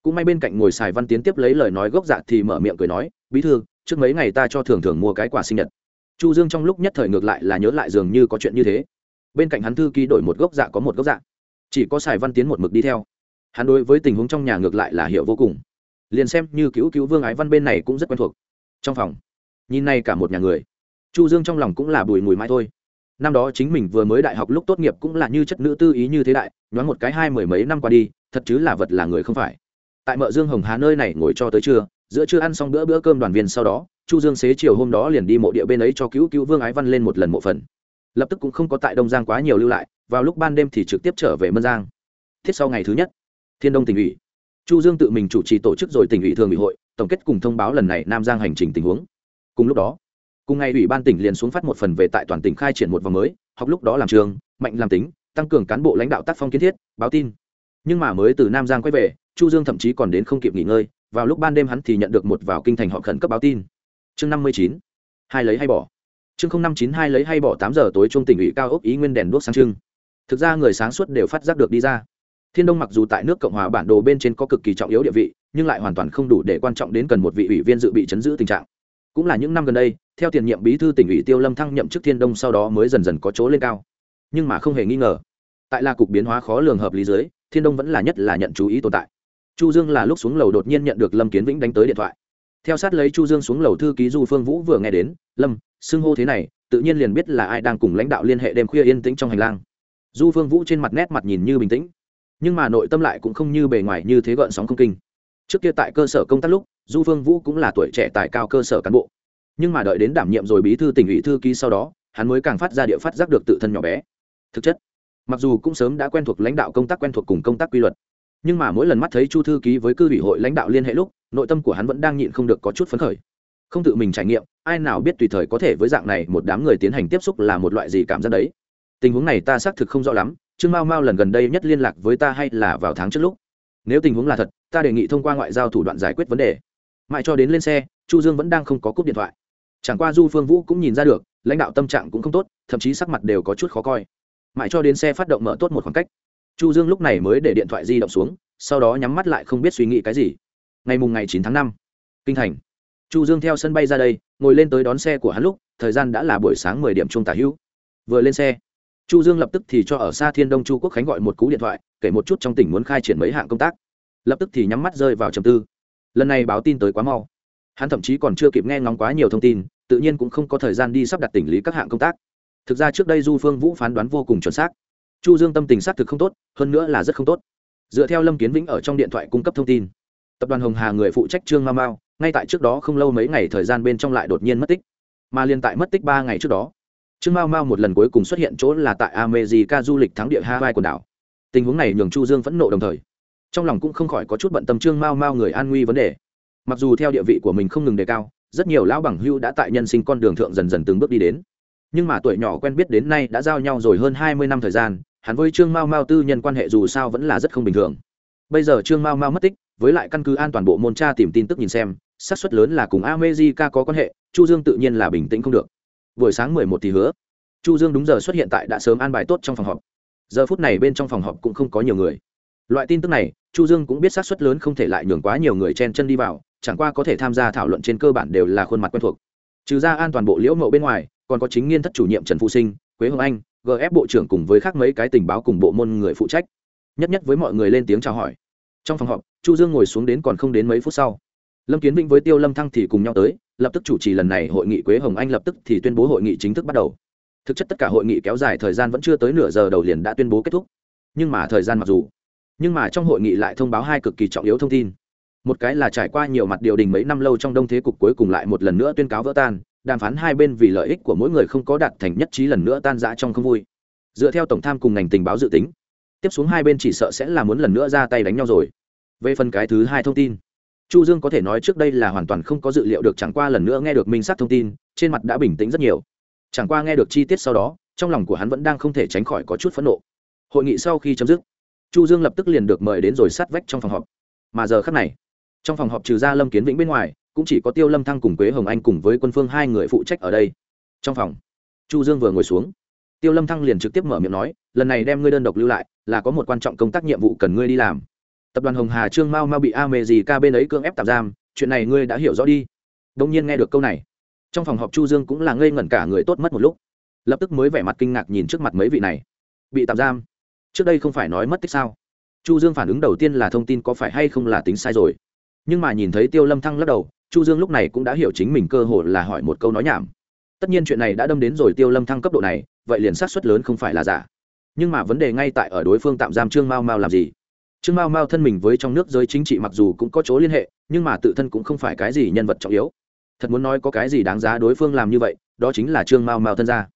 Cũng may bên cạnh ngồi xài văn tiến tiếp lấy lời nói gốc dạ thì mở miệng cười nói, bí thư, trước mấy ngày ta cho thường thường mua cái quà sinh nhật. Chu dương trong lúc nhất thời ngược lại là nhớ lại dường như có chuyện như thế. Bên cạnh hắn thư ký đổi một gốc dạ có một gốc dạ. Chỉ có xài văn tiến một mực đi theo. Hắn đối với tình huống trong nhà ngược lại là hiểu vô cùng. Liền xem như cứu cứu vương ái văn bên này cũng rất quen thuộc. Trong phòng, nhìn này cả một nhà người. Chu dương trong lòng cũng là bùi mùi mai thôi năm đó chính mình vừa mới đại học lúc tốt nghiệp cũng là như chất nữ tư ý như thế đại, nhoáng một cái hai mười mấy năm qua đi, thật chứ là vật là người không phải. Tại mợ dương hồng hà nơi này ngồi cho tới trưa, giữa trưa ăn xong bữa bữa cơm đoàn viên sau đó, chu dương xế chiều hôm đó liền đi mộ địa bên ấy cho cứu cứu vương ái văn lên một lần mộ phần. Lập tức cũng không có tại đông giang quá nhiều lưu lại, vào lúc ban đêm thì trực tiếp trở về mân giang. Thiết sau ngày thứ nhất, thiên đông tỉnh ủy. Chu dương tự mình chủ trì tổ chức rồi tỉnh ủy thường ủy hội, tổng kết cùng thông báo lần này nam giang hành trình tình huống. Cùng lúc đó cùng ngày ủy ban tỉnh liền xuống phát một phần về tại toàn tỉnh khai triển một vòng mới, học lúc đó làm trường, mạnh làm tính, tăng cường cán bộ lãnh đạo tác phong kiến thiết, báo tin. Nhưng mà mới từ nam giang quay về, chu dương thậm chí còn đến không kịp nghỉ ngơi, vào lúc ban đêm hắn thì nhận được một vào kinh thành họ khẩn cấp báo tin. Chương năm mươi chín, hai lấy hay bỏ. Chương không năm chín, hai lấy hay bỏ tám giờ tối trung tỉnh ủy cao ốc ý nguyên đèn đuốc sáng trưng. Thực ra người sáng suốt đều phát giác được đi ra. Thiên đông mặc dù tại nước cộng hòa bản đồ bên trên có cực kỳ trọng yếu địa vị, nhưng lại hoàn toàn không đủ để quan trọng đến cần một vị ủy viên dự bị chấn giữ tình trạng cũng là những năm gần đây, theo tiền nhiệm bí thư tỉnh ủy tiêu lâm thăng nhậm chức thiên đông sau đó mới dần dần có chỗ lên cao. Nhưng mà không hề nghi ngờ, tại là cục biến hóa khó lường hợp lý dưới, thiên đông vẫn là nhất là nhận chú ý tồn tại. Chu dương là lúc xuống lầu đột nhiên nhận được lâm kiến vĩnh đánh tới điện thoại. Theo sát lấy chu dương xuống lầu thư ký du phương vũ vừa nghe đến, lâm, xưng hô thế này, tự nhiên liền biết là ai đang cùng lãnh đạo liên hệ đêm khuya yên tĩnh trong hành lang. Du phương vũ trên mặt nét mặt nhìn như bình tĩnh, nhưng mà nội tâm lại cũng không như bề ngoài như thế gợn sóng không kinh. Trước kia tại cơ sở công tác lúc du phương vũ cũng là tuổi trẻ tại cao cơ sở cán bộ. Nhưng mà đợi đến đảm nhiệm rồi bí thư tỉnh ủy thư ký sau đó, hắn mới càng phát ra địa phát giác được tự thân nhỏ bé. Thực chất, mặc dù cũng sớm đã quen thuộc lãnh đạo công tác quen thuộc cùng công tác quy luật, nhưng mà mỗi lần mắt thấy chu thư ký với cư ủy hội lãnh đạo liên hệ lúc, nội tâm của hắn vẫn đang nhịn không được có chút phấn khởi. Không tự mình trải nghiệm, ai nào biết tùy thời có thể với dạng này một đám người tiến hành tiếp xúc là một loại gì cảm giác đấy. Tình huống này ta xác thực không rõ lắm, trương mao mao lần gần đây nhất liên lạc với ta hay là vào tháng trước lúc? Nếu tình huống là thật, ta đề nghị thông qua ngoại giao thủ đoạn giải quyết vấn đề mãi cho đến lên xe, chu dương vẫn đang không có cúp điện thoại. Chẳng qua du phương vũ cũng nhìn ra được, lãnh đạo tâm trạng cũng không tốt, thậm chí sắc mặt đều có chút khó coi. Mãi cho đến xe phát động mở tốt một khoảng cách, chu dương lúc này mới để điện thoại di động xuống, sau đó nhắm mắt lại không biết suy nghĩ cái gì. Ngày mùng ngày chín tháng năm, kinh thành, chu dương theo sân bay ra đây, ngồi lên tới đón xe của hắn lúc, thời gian đã là buổi sáng mười điểm trung tả hữu. Vừa lên xe, chu dương lập tức thì cho ở xa thiên đông chu quốc khánh gọi một cú điện thoại, kể một chút trong tỉnh muốn khai triển mấy hạng công tác. Lập tức thì nhắm mắt rơi vào trầm tư lần này báo tin tới quá mau. Hắn thậm chí còn chưa kịp nghe ngóng quá nhiều thông tin, tự nhiên cũng không có thời gian đi sắp đặt tỉnh lý các hạng công tác. Thực ra trước đây du phương vũ phán đoán vô cùng chuẩn xác. Chu dương tâm tình xác thực không tốt, hơn nữa là rất không tốt. Dựa theo lâm kiến vĩnh ở trong điện thoại cung cấp thông tin, tập đoàn hồng hà người phụ trách trương ma mao ngay tại trước đó không lâu mấy ngày thời gian bên trong lại đột nhiên mất tích. Mà liên tại mất tích ba ngày trước đó, trương mao mao một lần cuối cùng xuất hiện chỗ là tại amejica du lịch thắng địa hawaii quần đảo. Tình huống này nhường chu dương phẫn nộ đồng thời trong lòng cũng không khỏi có chút bận tâm trương mao mao người an nguy vấn đề. Mặc dù theo địa vị của mình không ngừng đề cao, rất nhiều lão bằng hưu đã tại nhân sinh con đường thượng dần dần từng bước đi đến. Nhưng mà tuổi nhỏ quen biết đến nay đã giao nhau rồi hơn hai mươi năm thời gian, hắn với trương mao mao tư nhân quan hệ dù sao vẫn là rất không bình thường. Bây giờ trương mao mao mất tích, với lại căn cứ an toàn bộ môn tra tìm tin tức nhìn xem, xác suất lớn là cùng amejica có quan hệ, chu dương tự nhiên là bình tĩnh không được. Buổi sáng mười một thì hứa. Chu dương đúng giờ xuất hiện tại đã sớm an bài tốt trong phòng họp. Giờ phút này bên trong phòng họp cũng không có nhiều người loại tin tức này, chu dương cũng biết xác suất lớn không thể lại nhường quá nhiều người chen chân đi vào, chẳng qua có thể tham gia thảo luận trên cơ bản đều là khuôn mặt quen thuộc. Trừ ra an toàn bộ liễu mậu bên ngoài, còn có chính nghiên thất chủ nhiệm trần phụ sinh, quế hồng anh gf bộ trưởng cùng với khác mấy cái tình báo cùng bộ môn người phụ trách. Nhất nhất với mọi người lên tiếng chào hỏi. Trong phòng họp, chu dương ngồi xuống đến còn không đến mấy phút sau. Lâm kiến vĩnh với tiêu lâm thăng thì cùng nhau tới, lập tức chủ trì lần này hội nghị quế hồng anh lập tức thì tuyên bố hội nghị chính thức bắt đầu. Thực chất tất cả hội nghị kéo dài thời gian vẫn chưa tới nửa giờ đầu liền đã tuyên bố kết thúc. Nhưng mà thời gian mặc dù nhưng mà trong hội nghị lại thông báo hai cực kỳ trọng yếu thông tin. Một cái là trải qua nhiều mặt điều đình mấy năm lâu trong đông thế cục cuối cùng lại một lần nữa tuyên cáo vỡ tan, đàm phán hai bên vì lợi ích của mỗi người không có đạt thành nhất trí lần nữa tan rã trong không vui. Dựa theo tổng tham cùng ngành tình báo dự tính, tiếp xuống hai bên chỉ sợ sẽ là muốn lần nữa ra tay đánh nhau rồi. Về phần cái thứ hai thông tin, chu dương có thể nói trước đây là hoàn toàn không có dự liệu được chẳng qua lần nữa nghe được minh sát thông tin, trên mặt đã bình tĩnh rất nhiều. Chẳng qua nghe được chi tiết sau đó, trong lòng của hắn vẫn đang không thể tránh khỏi có chút phẫn nộ. Hội nghị sau khi chấm dứt chu dương lập tức liền được mời đến rồi sát vách trong phòng họp. Mà giờ khắc này, trong phòng họp trừ ra lâm kiến vĩnh bên ngoài, cũng chỉ có tiêu lâm thăng cùng quế hồng anh cùng với quân phương hai người phụ trách ở đây. Trong phòng, chu dương vừa ngồi xuống. Tiêu lâm thăng liền trực tiếp mở miệng nói, lần này đem ngươi đơn độc lưu lại, là có một quan trọng công tác nhiệm vụ cần ngươi đi làm. Tập đoàn hồng hà trương mao mao bị a mê gì ca bên ấy cưỡng ép tạm giam, chuyện này ngươi đã hiểu rõ đi. Đông nhiên nghe được câu này, trong phòng họp chu dương cũng là ngây ngẩn cả người tốt mất một lúc. Lập tức mới vẻ mặt kinh ngạc nhìn trước mặt mấy vị này. Bị tạm giam trước đây không phải nói mất tích sao? Chu dương phản ứng đầu tiên là thông tin có phải hay không là tính sai rồi. Nhưng mà nhìn thấy tiêu lâm thăng lắc đầu, chu dương lúc này cũng đã hiểu chính mình cơ hội là hỏi một câu nói nhảm. Tất nhiên chuyện này đã đâm đến rồi tiêu lâm thăng cấp độ này, vậy liền sát xuất lớn không phải là giả. Nhưng mà vấn đề ngay tại ở đối phương tạm giam trương mao mao làm gì? Trương mao mao thân mình với trong nước giới chính trị mặc dù cũng có chỗ liên hệ, nhưng mà tự thân cũng không phải cái gì nhân vật trọng yếu. Thật muốn nói có cái gì đáng giá đối phương làm như vậy, đó chính là trương mao mao thân gia.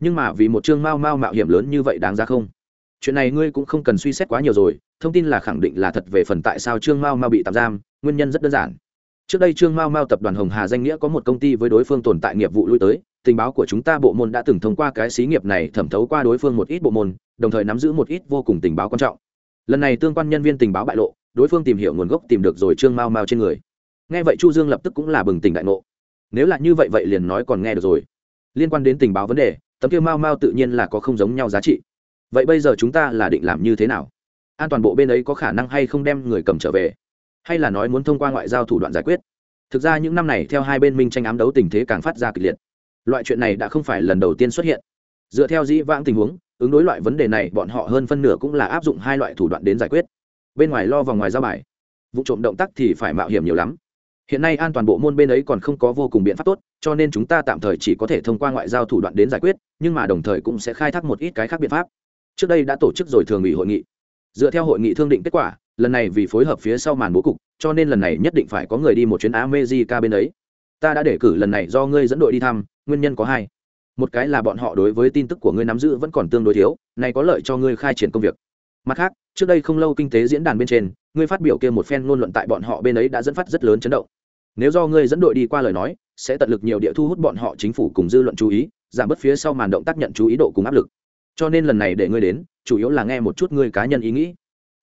Nhưng mà vì một trương mao mao mạo hiểm lớn như vậy đáng giá không? Chuyện này ngươi cũng không cần suy xét quá nhiều rồi, thông tin là khẳng định là thật về phần tại sao trương mao mao bị tạm giam, nguyên nhân rất đơn giản. Trước đây trương mao mao tập đoàn hồng hà danh nghĩa có một công ty với đối phương tồn tại nghiệp vụ lui tới, tình báo của chúng ta bộ môn đã từng thông qua cái xí nghiệp này thẩm thấu qua đối phương một ít bộ môn, đồng thời nắm giữ một ít vô cùng tình báo quan trọng. Lần này tương quan nhân viên tình báo bại lộ, đối phương tìm hiểu nguồn gốc tìm được rồi trương mao mao trên người. Nghe vậy chu dương lập tức cũng là bừng tỉnh đại ngộ. Nếu là như vậy vậy liền nói còn nghe được rồi. Liên quan đến tình báo vấn đề, tấm kia mao mao tự nhiên là có không giống nhau giá trị vậy bây giờ chúng ta là định làm như thế nào? An toàn bộ bên ấy có khả năng hay không đem người cầm trở về? Hay là nói muốn thông qua ngoại giao thủ đoạn giải quyết? Thực ra những năm này theo hai bên minh tranh ám đấu tình thế càng phát ra kịch liệt. Loại chuyện này đã không phải lần đầu tiên xuất hiện. Dựa theo dĩ vãng tình huống, ứng đối loại vấn đề này bọn họ hơn phân nửa cũng là áp dụng hai loại thủ đoạn đến giải quyết. Bên ngoài lo vòng ngoài ra bài. Vụ trộm động tác thì phải mạo hiểm nhiều lắm. Hiện nay an toàn bộ môn bên ấy còn không có vô cùng biện pháp tốt, cho nên chúng ta tạm thời chỉ có thể thông qua ngoại giao thủ đoạn đến giải quyết, nhưng mà đồng thời cũng sẽ khai thác một ít cái khác biện pháp trước đây đã tổ chức rồi thường ủy hội nghị. Dựa theo hội nghị thương định kết quả, lần này vì phối hợp phía sau màn bố cục, cho nên lần này nhất định phải có người đi một chuyến America bên ấy. Ta đã để cử lần này do ngươi dẫn đội đi thăm, nguyên nhân có hai. Một cái là bọn họ đối với tin tức của ngươi nắm giữ vẫn còn tương đối thiếu, này có lợi cho ngươi khai triển công việc. Mặt khác, trước đây không lâu kinh tế diễn đàn bên trên, ngươi phát biểu kia một phen ngôn luận tại bọn họ bên ấy đã dẫn phát rất lớn chấn động. Nếu do ngươi dẫn đội đi qua lời nói, sẽ tận lực nhiều địa thu hút bọn họ chính phủ cùng dư luận chú ý, giảm bớt phía sau màn động tác nhận chú ý độ cùng áp lực cho nên lần này để ngươi đến, chủ yếu là nghe một chút ngươi cá nhân ý nghĩ.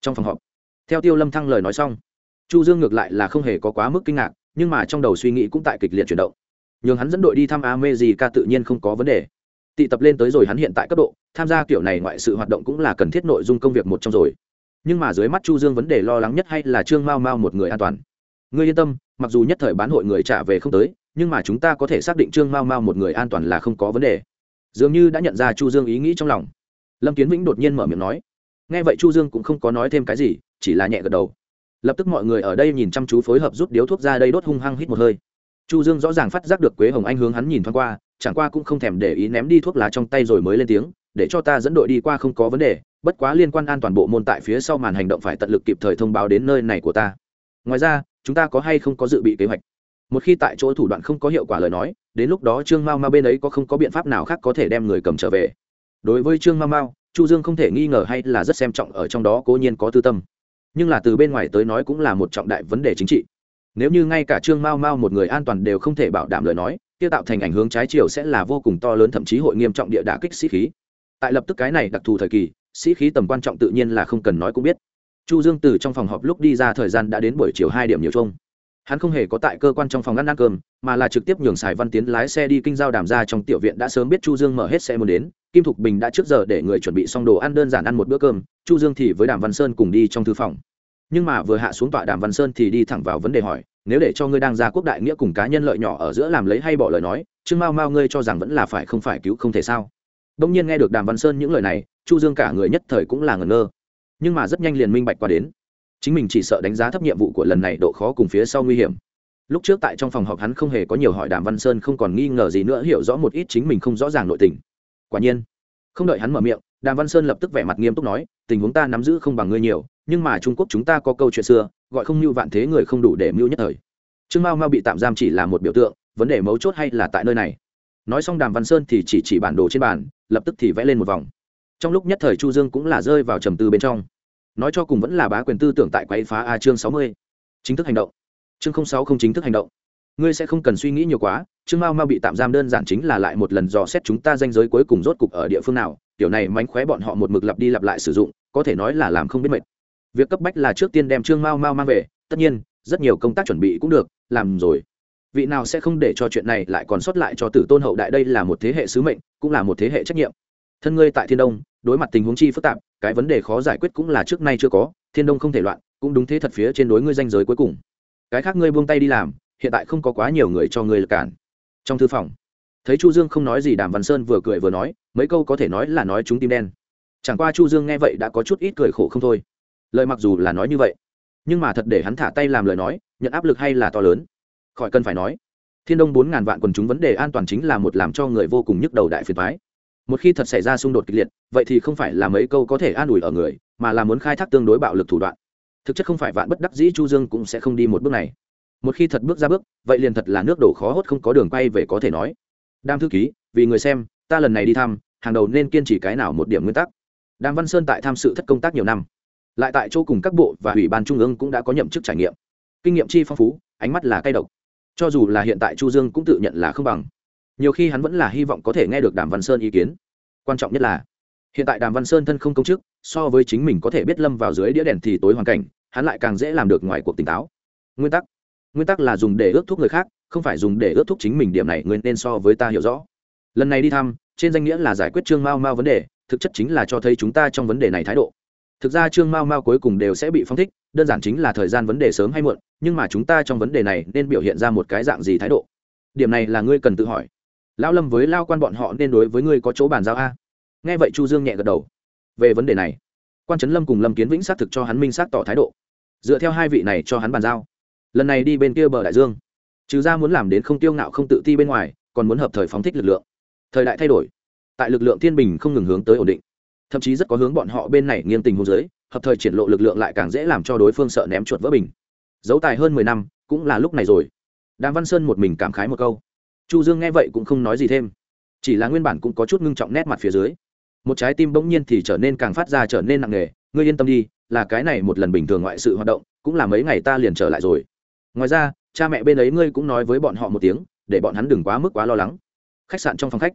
Trong phòng họp, theo tiêu lâm thăng lời nói xong, chu dương ngược lại là không hề có quá mức kinh ngạc, nhưng mà trong đầu suy nghĩ cũng tại kịch liệt chuyển động. Nhường hắn dẫn đội đi thăm ame gì ca tự nhiên không có vấn đề. Tị tập lên tới rồi hắn hiện tại cấp độ, tham gia kiểu này ngoại sự hoạt động cũng là cần thiết nội dung công việc một trong rồi. Nhưng mà dưới mắt chu dương vấn đề lo lắng nhất hay là trương mao mao một người an toàn? Ngươi yên tâm, mặc dù nhất thời bán hội người trả về không tới, nhưng mà chúng ta có thể xác định trương mao mao một người an toàn là không có vấn đề dường như đã nhận ra chu dương ý nghĩ trong lòng. Lâm kiến vĩnh đột nhiên mở miệng nói, nghe vậy chu dương cũng không có nói thêm cái gì, chỉ là nhẹ gật đầu. Lập tức mọi người ở đây nhìn chăm chú phối hợp rút điếu thuốc ra đây đốt hung hăng hít một hơi. Chu dương rõ ràng phát giác được quế hồng anh hướng hắn nhìn thoáng qua, chẳng qua cũng không thèm để ý ném đi thuốc lá trong tay rồi mới lên tiếng, để cho ta dẫn đội đi qua không có vấn đề, bất quá liên quan an toàn bộ môn tại phía sau màn hành động phải tận lực kịp thời thông báo đến nơi này của ta. Ngoài ra, chúng ta có hay không có dự bị kế hoạch? Một khi tại chỗ thủ đoạn không có hiệu quả lời nói, đến lúc đó trương mao mao bên ấy có không có biện pháp nào khác có thể đem người cầm trở về. Đối với trương mao mao chu dương không thể nghi ngờ hay là rất xem trọng ở trong đó cố nhiên có tư tâm. Nhưng là từ bên ngoài tới nói cũng là một trọng đại vấn đề chính trị. Nếu như ngay cả trương mao mao một người an toàn đều không thể bảo đảm lời nói, kia tạo thành ảnh hướng trái chiều sẽ là vô cùng to lớn thậm chí hội nghiêm trọng địa đả kích sĩ khí. Tại lập tức cái này đặc thù thời kỳ, sĩ khí tầm quan trọng tự nhiên là không cần nói cũng biết. Chu dương từ trong phòng họp lúc đi ra thời gian đã đến buổi chiều hai điểm nhiều chung hắn không hề có tại cơ quan trong phòng ăn ăn cơm, mà là trực tiếp nhường sài văn tiến lái xe đi kinh giao đàm ra trong tiểu viện đã sớm biết chu dương mở hết xe muốn đến. Kim thục bình đã trước giờ để người chuẩn bị xong đồ ăn đơn giản ăn một bữa cơm, chu dương thì với đàm văn sơn cùng đi trong thư phòng. Nhưng mà vừa hạ xuống tọa đàm văn sơn thì đi thẳng vào vấn đề hỏi, nếu để cho ngươi đang ra quốc đại nghĩa cùng cá nhân lợi nhỏ ở giữa làm lấy hay bỏ lời nói chứ mau mau ngươi cho rằng vẫn là phải không phải cứu không thể sao? Đông nhiên nghe được đàm văn sơn những lời này, chu dương cả người nhất thời cũng là ngẩn ngơ. Nhưng mà rất nhanh liền minh bạch qua đến chính mình chỉ sợ đánh giá thấp nhiệm vụ của lần này độ khó cùng phía sau nguy hiểm. Lúc trước tại trong phòng họp hắn không hề có nhiều hỏi đàm văn sơn không còn nghi ngờ gì nữa, hiểu rõ một ít chính mình không rõ ràng nội tình. Quả nhiên, không đợi hắn mở miệng, đàm văn sơn lập tức vẻ mặt nghiêm túc nói, tình huống ta nắm giữ không bằng ngươi nhiều, nhưng mà trung quốc chúng ta có câu chuyện xưa, gọi không mưu vạn thế người không đủ để mưu nhất thời. Trương mao mao bị tạm giam chỉ là một biểu tượng, vấn đề mấu chốt hay là tại nơi này? Nói xong đàm văn sơn thì chỉ chỉ bản đồ trên bàn, lập tức thì vẽ lên một vòng. Trong lúc nhất thời chu dương cũng là rơi vào trầm tư bên trong nói cho cùng vẫn là bá quyền tư tưởng tại quấy phá a chương sáu mươi. Chính thức hành động. Chương sáu không chính thức hành động. Ngươi sẽ không cần suy nghĩ nhiều quá chương mao mao bị tạm giam đơn giản chính là lại một lần dò xét chúng ta danh giới cuối cùng rốt cục ở địa phương nào, kiểu này mánh khóe bọn họ một mực lặp đi lặp lại sử dụng, có thể nói là làm không biết mệt. Việc cấp bách là trước tiên đem trương mao mao mang về, tất nhiên, rất nhiều công tác chuẩn bị cũng được, làm rồi. Vị nào sẽ không để cho chuyện này lại còn sót lại cho tử tôn hậu đại đây là một thế hệ sứ mệnh, cũng là một thế hệ trách nhiệm. Thân ngươi tại thiên đông đối mặt tình huống chi phức tạp, cái vấn đề khó giải quyết cũng là trước nay chưa có, thiên đông không thể loạn, cũng đúng thế thật phía trên đối ngươi danh giới cuối cùng. Cái khác ngươi buông tay đi làm, hiện tại không có quá nhiều người cho ngươi lực cản. Trong thư phòng, thấy chu dương không nói gì, đàm văn sơn vừa cười vừa nói, mấy câu có thể nói là nói chúng tim đen. Chẳng qua chu dương nghe vậy đã có chút ít cười khổ không thôi. Lời mặc dù là nói như vậy, nhưng mà thật để hắn thả tay làm lời nói, nhận áp lực hay là to lớn? Khỏi cần phải nói, thiên đông bốn ngàn vạn quần chúng vấn đề an toàn chính là một làm cho người vô cùng nhức đầu đại phiền thoái một khi thật xảy ra xung đột kịch liệt, vậy thì không phải là mấy câu có thể an ủi ở người, mà là muốn khai thác tương đối bạo lực thủ đoạn. Thực chất không phải vạn bất đắc dĩ chu dương cũng sẽ không đi một bước này. Một khi thật bước ra bước, vậy liền thật là nước đổ khó hốt không có đường quay về có thể nói. Đam thư ký, vì người xem, ta lần này đi thăm, hàng đầu nên kiên trì cái nào một điểm nguyên tắc. Đàm văn sơn tại tham sự thất công tác nhiều năm. Lại tại chỗ cùng các bộ và ủy ban trung ương cũng đã có nhậm chức trải nghiệm. Kinh nghiệm chi phong phú, ánh mắt là cay độc. Cho dù là hiện tại chu dương cũng tự nhận là không bằng nhiều khi hắn vẫn là hy vọng có thể nghe được đàm văn sơn ý kiến. Quan trọng nhất là, hiện tại đàm văn sơn thân không công chức, so với chính mình có thể biết lâm vào dưới đĩa đèn thì tối hoàn cảnh, hắn lại càng dễ làm được ngoài cuộc tỉnh táo. Nguyên tắc nguyên tắc là dùng để ước thúc người khác, không phải dùng để ước thúc chính mình, điểm này người nên so với ta hiểu rõ. Lần này đi thăm, trên danh nghĩa là giải quyết trương mao mao vấn đề, thực chất chính là cho thấy chúng ta trong vấn đề này thái độ. Thực ra trương mao mao cuối cùng đều sẽ bị phong thích, đơn giản chính là thời gian vấn đề sớm hay muộn, nhưng mà chúng ta trong vấn đề này nên biểu hiện ra một cái dạng gì thái độ? Điểm này là ngươi cần tự hỏi. Lão lâm với lao quan bọn họ nên đối với ngươi có chỗ bàn giao a? Nghe vậy chu dương nhẹ gật đầu. Về vấn đề này, quan trấn lâm cùng lâm kiến vĩnh xác thực cho hắn minh xác tỏ thái độ. Dựa theo hai vị này cho hắn bàn giao, lần này đi bên kia bờ đại dương. Trừ ra muốn làm đến không tiêu ngạo không tự ti bên ngoài, còn muốn hợp thời phóng thích lực lượng. Thời đại thay đổi, tại lực lượng thiên bình không ngừng hướng tới ổn định. Thậm chí rất có hướng bọn họ bên này nghiêng tình hôn giới hợp thời triển lộ lực lượng lại càng dễ làm cho đối phương sợ ném chuột vỡ bình. Giấu tài hơn mười năm, cũng là lúc này rồi. Đàm văn sơn một mình cảm khái một câu chu dương nghe vậy cũng không nói gì thêm. Chỉ là nguyên bản cũng có chút ngưng trọng nét mặt phía dưới. Một trái tim bỗng nhiên thì trở nên càng phát ra trở nên nặng nề, ngươi yên tâm đi, là cái này một lần bình thường ngoại sự hoạt động, cũng là mấy ngày ta liền trở lại rồi. Ngoài ra, cha mẹ bên ấy ngươi cũng nói với bọn họ một tiếng, để bọn hắn đừng quá mức quá lo lắng. Khách sạn trong phòng khách.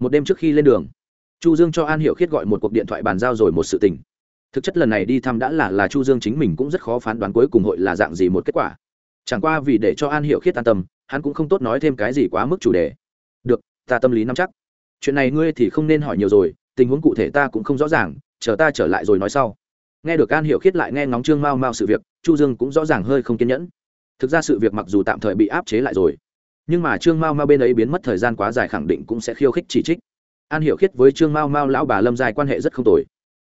Một đêm trước khi lên đường, chu dương cho an hiểu khiết gọi một cuộc điện thoại bàn giao rồi một sự tình. Thực chất lần này đi thăm đã là là chu dương chính mình cũng rất khó phán đoán cuối cùng hội là dạng gì một kết quả. Chẳng qua vì để cho an hiểu khiết an tâm hắn cũng không tốt nói thêm cái gì quá mức chủ đề. Được, ta tâm lý nắm chắc. Chuyện này ngươi thì không nên hỏi nhiều rồi, tình huống cụ thể ta cũng không rõ ràng, chờ ta trở lại rồi nói sau. Nghe được an hiểu khiết lại nghe ngóng trương mau mau sự việc, chu dương cũng rõ ràng hơi không kiên nhẫn. Thực ra sự việc mặc dù tạm thời bị áp chế lại rồi, nhưng mà trương mao mao bên ấy biến mất thời gian quá dài khẳng định cũng sẽ khiêu khích chỉ trích. An hiểu khiết với trương mao mao lão bà lâm dài quan hệ rất không tồi.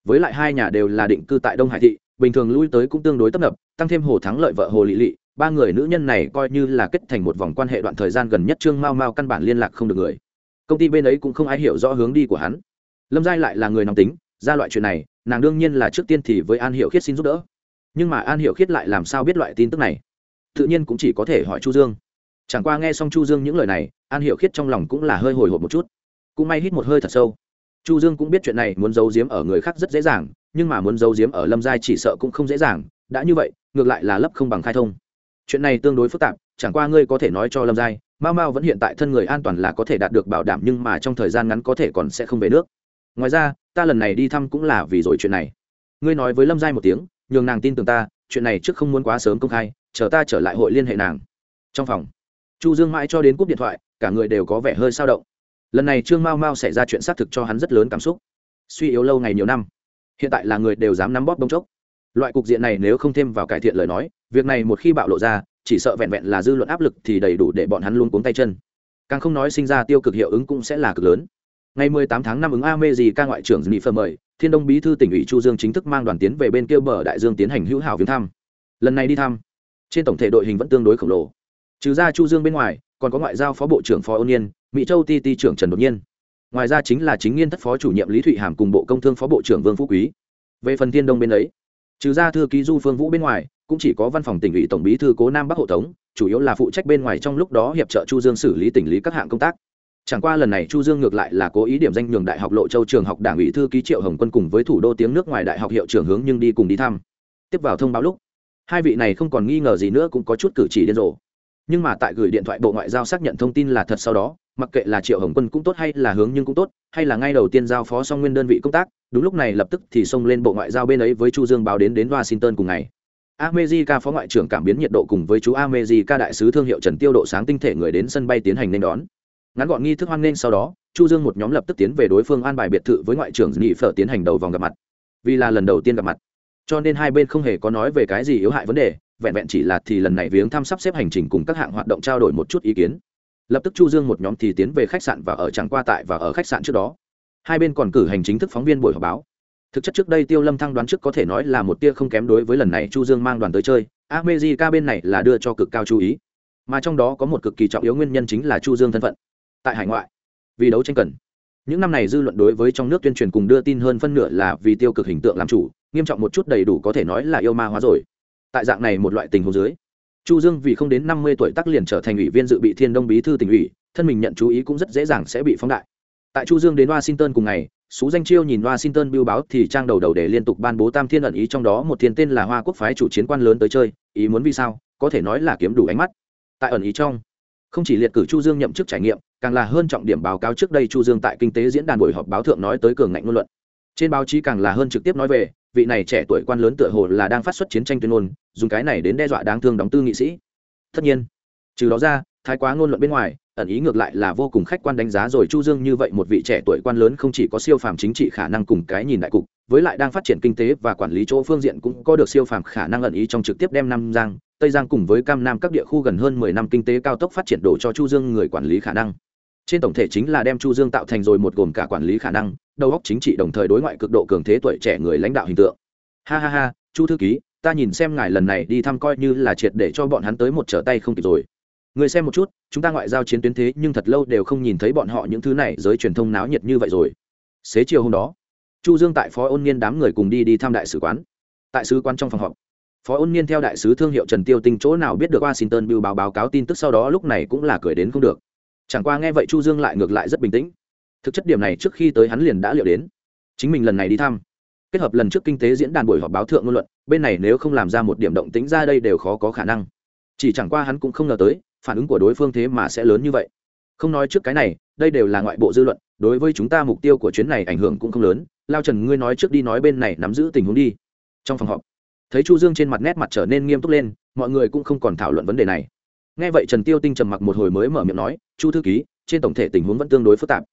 Với lại hai nhà đều là định cư tại đông hải thị, bình thường lui tới cũng tương đối tấp nập, tăng thêm hồ thắng lợi vợ hồ lị lị ba người nữ nhân này coi như là kết thành một vòng quan hệ đoạn thời gian gần nhất trương mao mao căn bản liên lạc không được người. Công ty bên ấy cũng không ai hiểu rõ hướng đi của hắn. Lâm giai lại là người nóng tính, ra loại chuyện này, nàng đương nhiên là trước tiên thì với an hiểu khiết xin giúp đỡ. Nhưng mà an hiểu khiết lại làm sao biết loại tin tức này? Tự nhiên cũng chỉ có thể hỏi chu dương. Chẳng qua nghe xong chu dương những lời này, an hiểu khiết trong lòng cũng là hơi hồi hộp một chút. Cũng may hít một hơi thật sâu. Chu dương cũng biết chuyện này muốn giấu giếm ở người khác rất dễ dàng, nhưng mà muốn giấu giếm ở lâm giai chỉ sợ cũng không dễ dàng. Đã như vậy, ngược lại là lấp không bằng khai thông chuyện này tương đối phức tạp, chẳng qua ngươi có thể nói cho lâm giai, mao mao vẫn hiện tại thân người an toàn là có thể đạt được bảo đảm nhưng mà trong thời gian ngắn có thể còn sẽ không về nước. Ngoài ra, ta lần này đi thăm cũng là vì rồi chuyện này. Ngươi nói với lâm giai một tiếng, nhường nàng tin tưởng ta, chuyện này trước không muốn quá sớm công khai, chờ ta trở lại hội liên hệ nàng. Trong phòng, chu dương mãi cho đến cúp điện thoại, cả người đều có vẻ hơi sao động. Lần này trương mao mao xảy ra chuyện xác thực cho hắn rất lớn cảm xúc. Suy yếu lâu ngày nhiều năm, hiện tại là người đều dám nắm bóp bông chốc. Loại cục diện này nếu không thêm vào cải thiện lời nói việc này một khi bạo lộ ra, chỉ sợ vẹn vẹn là dư luận áp lực thì đầy đủ để bọn hắn luôn cuống tay chân. Càng không nói sinh ra tiêu cực hiệu ứng cũng sẽ là cực lớn. Ngày 18 tháng 5 ứng a gì ca ngoại trưởng dì phơ mời, thiên đông bí thư tỉnh ủy chu dương chính thức mang đoàn tiến về bên kia bờ đại dương tiến hành hữu hảo viếng thăm. Lần này đi thăm, trên tổng thể đội hình vẫn tương đối khổng lồ. Trừ ra chu dương bên ngoài, còn có ngoại giao phó bộ trưởng phó ôn nhiên, mỹ châu ti ti trưởng trần đột nhiên. Ngoài ra chính là chính nghiên thất phó chủ nhiệm lý thụy hàm cùng bộ công thương phó bộ trưởng vương phú quý. Về phần thiên đông bên ấy, trừ ra thư ký du phương vũ bên ngoài cũng chỉ có văn phòng tỉnh ủy tổng bí thư cố nam bắc hộ tống, chủ yếu là phụ trách bên ngoài trong lúc đó hiệp trợ chu dương xử lý tỉnh lý các hạng công tác. Chẳng qua lần này chu dương ngược lại là cố ý điểm danh nhường đại học lộ châu trường học đảng ủy thư ký triệu hồng quân cùng với thủ đô tiếng nước ngoài đại học hiệu trưởng hướng nhưng đi cùng đi thăm. Tiếp vào thông báo lúc, hai vị này không còn nghi ngờ gì nữa cũng có chút cử chỉ điên rồ. Nhưng mà tại gửi điện thoại bộ ngoại giao xác nhận thông tin là thật sau đó, mặc kệ là triệu hồng quân cũng tốt hay là hướng nhưng cũng tốt, hay là ngay đầu tiên giao phó xong nguyên đơn vị công tác, đúng lúc này lập tức thì xông lên bộ ngoại giao bên ấy với chu dương báo đến đến washington cùng ngày. America phó ngoại trưởng cảm biến nhiệt độ cùng với chú America đại sứ thương hiệu Trần Tiêu độ sáng tinh thể người đến sân bay tiến hành nên đón. Ngắn gọn nghi thức hoan nghênh sau đó, Chu Dương một nhóm lập tức tiến về đối phương an bài biệt thự với ngoại trưởng Nghị Phở tiến hành đầu vòng gặp mặt. Vì là lần đầu tiên gặp mặt, cho nên hai bên không hề có nói về cái gì yếu hại vấn đề, vẹn vẹn chỉ là thì lần này viếng thăm sắp xếp hành trình cùng các hạng hoạt động trao đổi một chút ý kiến lập tức chu dương một nhóm thì tiến về khách sạn và ở chẳng qua tại và ở khách sạn trước đó hai bên còn cử hành chính thức phóng viên buổi họp báo thực chất trước đây tiêu lâm thăng đoán trước có thể nói là một tia không kém đối với lần này chu dương mang đoàn tới chơi. Armezika bên này là đưa cho cực cao chú ý. Mà trong đó có một cực kỳ trọng yếu nguyên nhân chính là chu dương thân phận. Tại hải ngoại, vì đấu tranh cần. Những năm này dư luận đối với trong nước tuyên truyền cùng đưa tin hơn phân nửa là vì tiêu cực hình tượng làm chủ, nghiêm trọng một chút đầy đủ có thể nói là yêu ma hóa rồi. Tại dạng này một loại tình huống dưới, chu dương vì không đến năm mươi tuổi tắc liền trở thành ủy viên dự bị thiên đông bí thư tỉnh ủy, thân mình nhận chú ý cũng rất dễ dàng sẽ bị phóng đại. Tại chu dương đến washington cùng ngày Sú danh chiêu nhìn washington biêu báo thì trang đầu đầu để liên tục ban bố tam thiên ẩn ý trong đó một thiên tên là hoa quốc phái chủ chiến quan lớn tới chơi, ý muốn vì sao, có thể nói là kiếm đủ ánh mắt. Tại ẩn ý trong, không chỉ liệt cử chu dương nhậm chức trải nghiệm, càng là hơn trọng điểm báo cáo trước đây chu dương tại kinh tế diễn đàn buổi họp báo thượng nói tới cường ngạnh ngôn luận. Trên báo chí càng là hơn trực tiếp nói về, vị này trẻ tuổi quan lớn tựa hồ là đang phát xuất chiến tranh tuyên ngôn, dùng cái này đến đe dọa đáng thương đóng tư nghị sĩ. Tất nhiên trừ đó ra, thái quá ngôn luận bên ngoài, ẩn ý ngược lại là vô cùng khách quan đánh giá rồi chu dương như vậy một vị trẻ tuổi quan lớn không chỉ có siêu phàm chính trị khả năng cùng cái nhìn đại cục, với lại đang phát triển kinh tế và quản lý chỗ phương diện cũng có được siêu phàm khả năng ẩn ý trong trực tiếp đem nam giang, tây giang cùng với cam nam các địa khu gần hơn mười năm kinh tế cao tốc phát triển đổ cho chu dương người quản lý khả năng. Trên tổng thể chính là đem chu dương tạo thành rồi một gồm cả quản lý khả năng, đầu óc chính trị đồng thời đối ngoại cực độ cường thế tuổi trẻ người lãnh đạo hình tượng. Ha ha ha, chu thư ký, ta nhìn xem ngài lần này đi thăm coi như là triệt để cho bọn hắn tới một trở tay không kịp rồi người xem một chút, chúng ta ngoại giao chiến tuyến thế nhưng thật lâu đều không nhìn thấy bọn họ những thứ này giới truyền thông náo nhiệt như vậy rồi. Xế chiều hôm đó, chu dương tại phó ôn niên đám người cùng đi đi thăm đại sứ quán. Tại sứ quán trong phòng họp, phó ôn niên theo đại sứ thương hiệu trần tiêu tinh chỗ nào biết được washington bưu báo báo cáo tin tức sau đó lúc này cũng là cười đến không được. Chẳng qua nghe vậy chu dương lại ngược lại rất bình tĩnh. Thực chất điểm này trước khi tới hắn liền đã liệu đến. Chính mình lần này đi thăm, kết hợp lần trước kinh tế diễn đàn buổi họp báo thượng ngôn luận, bên này nếu không làm ra một điểm động tính ra đây đều khó có khả năng. Chỉ chẳng qua hắn cũng không ngờ tới phản ứng của đối phương thế mà sẽ lớn như vậy. Không nói trước cái này, đây đều là ngoại bộ dư luận, đối với chúng ta mục tiêu của chuyến này ảnh hưởng cũng không lớn. Lao trần, ngươi nói trước đi nói bên này nắm giữ tình huống đi. Trong phòng họp, thấy chu dương trên mặt nét mặt trở nên nghiêm túc lên, mọi người cũng không còn thảo luận vấn đề này. Nghe vậy trần tiêu tinh trầm mặc một hồi mới mở miệng nói, chu thư ký, trên tổng thể tình huống vẫn tương đối phức tạp.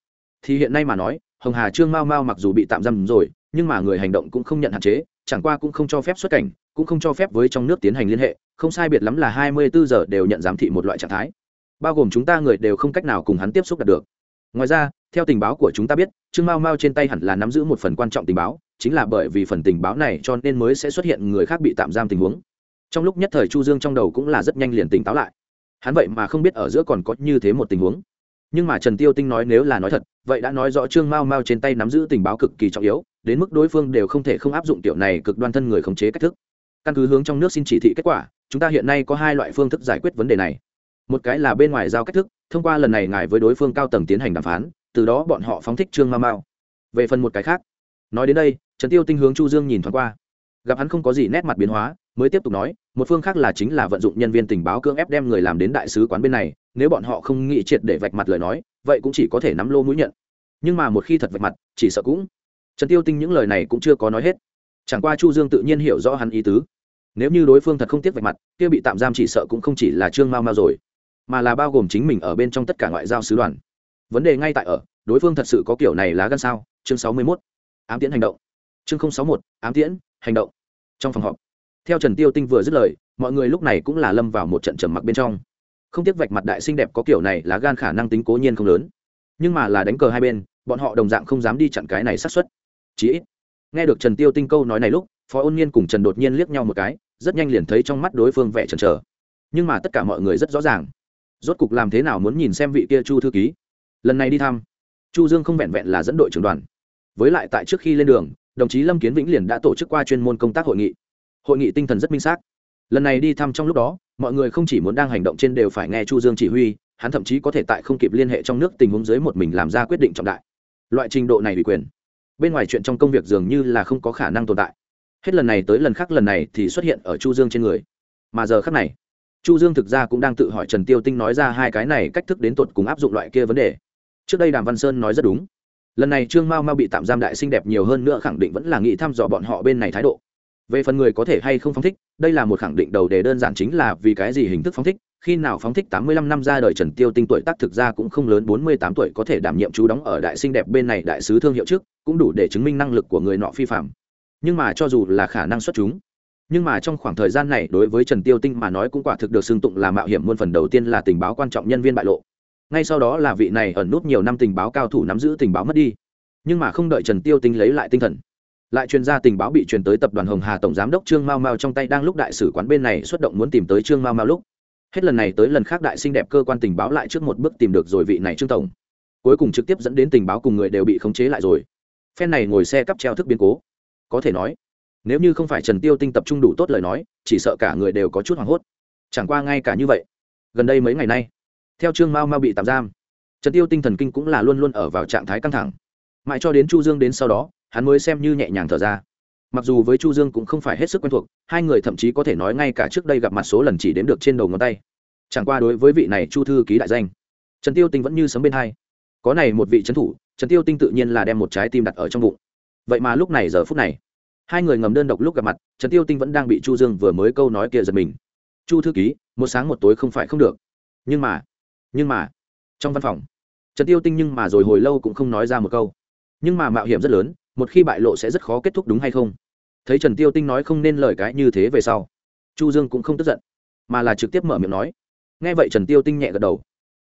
Thì hiện nay mà nói, hồng hà trương mao mao mặc dù bị tạm giam rồi, nhưng mà người hành động cũng không nhận hạn chế, chẳng qua cũng không cho phép xuất cảnh cũng không cho phép với trong nước tiến hành liên hệ, không sai biệt lắm là hai mươi bốn giờ đều nhận giám thị một loại trạng thái. Bao gồm chúng ta người đều không cách nào cùng hắn tiếp xúc đạt được. Ngoài ra, theo tình báo của chúng ta biết, trương mao mao trên tay hẳn là nắm giữ một phần quan trọng tình báo, chính là bởi vì phần tình báo này cho nên mới sẽ xuất hiện người khác bị tạm giam tình huống. Trong lúc nhất thời chu dương trong đầu cũng là rất nhanh liền tỉnh táo lại. Hắn vậy mà không biết ở giữa còn có như thế một tình huống. Nhưng mà trần tiêu tinh nói nếu là nói thật, vậy đã nói rõ trương mao mao trên tay nắm giữ tình báo cực kỳ trọng yếu, đến mức đối phương đều không thể không áp dụng tiểu này cực đoan thân người khống chế cách thức căn cứ hướng trong nước xin chỉ thị kết quả, chúng ta hiện nay có hai loại phương thức giải quyết vấn đề này. Một cái là bên ngoài giao cách thức, thông qua lần này ngài với đối phương cao tầng tiến hành đàm phán, từ đó bọn họ phóng thích trương ma mao. Về phần một cái khác, nói đến đây, trần tiêu tinh hướng chu dương nhìn thoáng qua. Gặp hắn không có gì nét mặt biến hóa, mới tiếp tục nói, một phương khác là chính là vận dụng nhân viên tình báo cưỡng ép đem người làm đến đại sứ quán bên này, nếu bọn họ không nghĩ triệt để vạch mặt lời nói, vậy cũng chỉ có thể nắm lô mũi nhận. Nhưng mà một khi thật vạch mặt, chỉ sợ cũng. Trần tiêu tinh những lời này cũng chưa có nói hết chẳng qua chu dương tự nhiên hiểu rõ hắn ý tứ. Nếu như đối phương thật không tiếc vạch mặt, kia bị tạm giam chỉ sợ cũng không chỉ là trương mao mao rồi, mà là bao gồm chính mình ở bên trong tất cả ngoại giao sứ đoàn. Vấn đề ngay tại ở, đối phương thật sự có kiểu này lá gan sao? Chương sáu mươi 61. ám tiễn hành động. Chương sáu một ám tiễn hành động. Trong phòng họp, theo trần tiêu tinh vừa dứt lời, mọi người lúc này cũng là lâm vào một trận trầm mặc bên trong. Không tiếc vạch mặt đại xinh đẹp có kiểu này lá gan khả năng tính cố nhiên không lớn, nhưng mà là đánh cờ hai bên, bọn họ đồng dạng không dám đi chặn cái này sát xuất chí ít nghe được trần tiêu tinh câu nói này lúc, phó ôn nhiên cùng trần đột nhiên liếc nhau một cái, rất nhanh liền thấy trong mắt đối phương vẻ chần chờ. Nhưng mà tất cả mọi người rất rõ ràng. Rốt cục làm thế nào muốn nhìn xem vị kia chu thư ký? Lần này đi thăm, chu dương không vẹn vẹn là dẫn đội trưởng đoàn. Với lại tại trước khi lên đường, đồng chí lâm kiến vĩnh liền đã tổ chức qua chuyên môn công tác hội nghị. Hội nghị tinh thần rất minh xác. Lần này đi thăm trong lúc đó, mọi người không chỉ muốn đang hành động trên đều phải nghe chu dương chỉ huy, hắn thậm chí có thể tại không kịp liên hệ trong nước tình huống dưới một mình làm ra quyết định trọng đại. Loại trình độ này ủy quyền bên ngoài chuyện trong công việc dường như là không có khả năng tồn tại. Hết lần này tới lần khác lần này thì xuất hiện ở chu dương trên người. Mà giờ khác này, chu dương thực ra cũng đang tự hỏi trần tiêu tinh nói ra hai cái này cách thức đến tột cùng áp dụng loại kia vấn đề. Trước đây đàm văn sơn nói rất đúng. Lần này trương mao mao bị tạm giam đại xinh đẹp nhiều hơn nữa khẳng định vẫn là nghĩ thăm dò bọn họ bên này thái độ. Về phần người có thể hay không phóng thích, đây là một khẳng định đầu đề đơn giản chính là vì cái gì hình thức phóng thích khi nào phóng thích tám mươi lăm năm ra đời Trần Tiêu Tinh tuổi tác thực ra cũng không lớn bốn mươi tám tuổi có thể đảm nhiệm chú đóng ở đại sinh đẹp bên này đại sứ thương hiệu trước, cũng đủ để chứng minh năng lực của người nọ phi phạm. Nhưng mà cho dù là khả năng xuất chúng, nhưng mà trong khoảng thời gian này đối với Trần Tiêu Tinh mà nói cũng quả thực được xưng tụng là mạo hiểm muôn phần đầu tiên là tình báo quan trọng nhân viên bại lộ. Ngay sau đó là vị này ẩn nút nhiều năm tình báo cao thủ nắm giữ tình báo mất đi. Nhưng mà không đợi Trần Tiêu Tinh lấy lại tinh thần, lại chuyên gia tình báo bị truyền tới tập đoàn Hồng Hà tổng giám đốc Trương Mao Mao trong tay đang lúc đại sứ quán bên này xuất động muốn tìm tới Trương Mao Mao lúc hết lần này tới lần khác đại sinh đẹp cơ quan tình báo lại trước một bước tìm được rồi vị này trương tổng. Cuối cùng trực tiếp dẫn đến tình báo cùng người đều bị khống chế lại rồi. Phen này ngồi xe cắp treo thức biến cố. Có thể nói, nếu như không phải trần tiêu tinh tập trung đủ tốt lời nói, chỉ sợ cả người đều có chút hoảng hốt. Chẳng qua ngay cả như vậy, gần đây mấy ngày nay, theo trương mao mao bị tạm giam, trần tiêu tinh thần kinh cũng là luôn luôn ở vào trạng thái căng thẳng. Mãi cho đến chu dương đến sau đó, hắn mới xem như nhẹ nhàng thở ra mặc dù với chu dương cũng không phải hết sức quen thuộc, hai người thậm chí có thể nói ngay cả trước đây gặp mặt số lần chỉ đếm được trên đầu ngón tay. Chẳng qua đối với vị này chu thư ký đại danh, trần tiêu tinh vẫn như sấm bên hai. Có này một vị trấn thủ, trần tiêu tinh tự nhiên là đem một trái tim đặt ở trong bụng. Vậy mà lúc này giờ phút này, hai người ngầm đơn độc lúc gặp mặt, trần tiêu tinh vẫn đang bị chu dương vừa mới câu nói kia giật mình. Chu thư ký, một sáng một tối không phải không được. Nhưng mà nhưng mà, trong văn phòng, trần tiêu tinh nhưng mà rồi hồi lâu cũng không nói ra một câu. Nhưng mà mạo hiểm rất lớn, một khi bại lộ sẽ rất khó kết thúc đúng hay không? Thấy trần tiêu tinh nói không nên lời cái như thế về sau, chu dương cũng không tức giận, mà là trực tiếp mở miệng nói. nghe vậy trần tiêu tinh nhẹ gật đầu.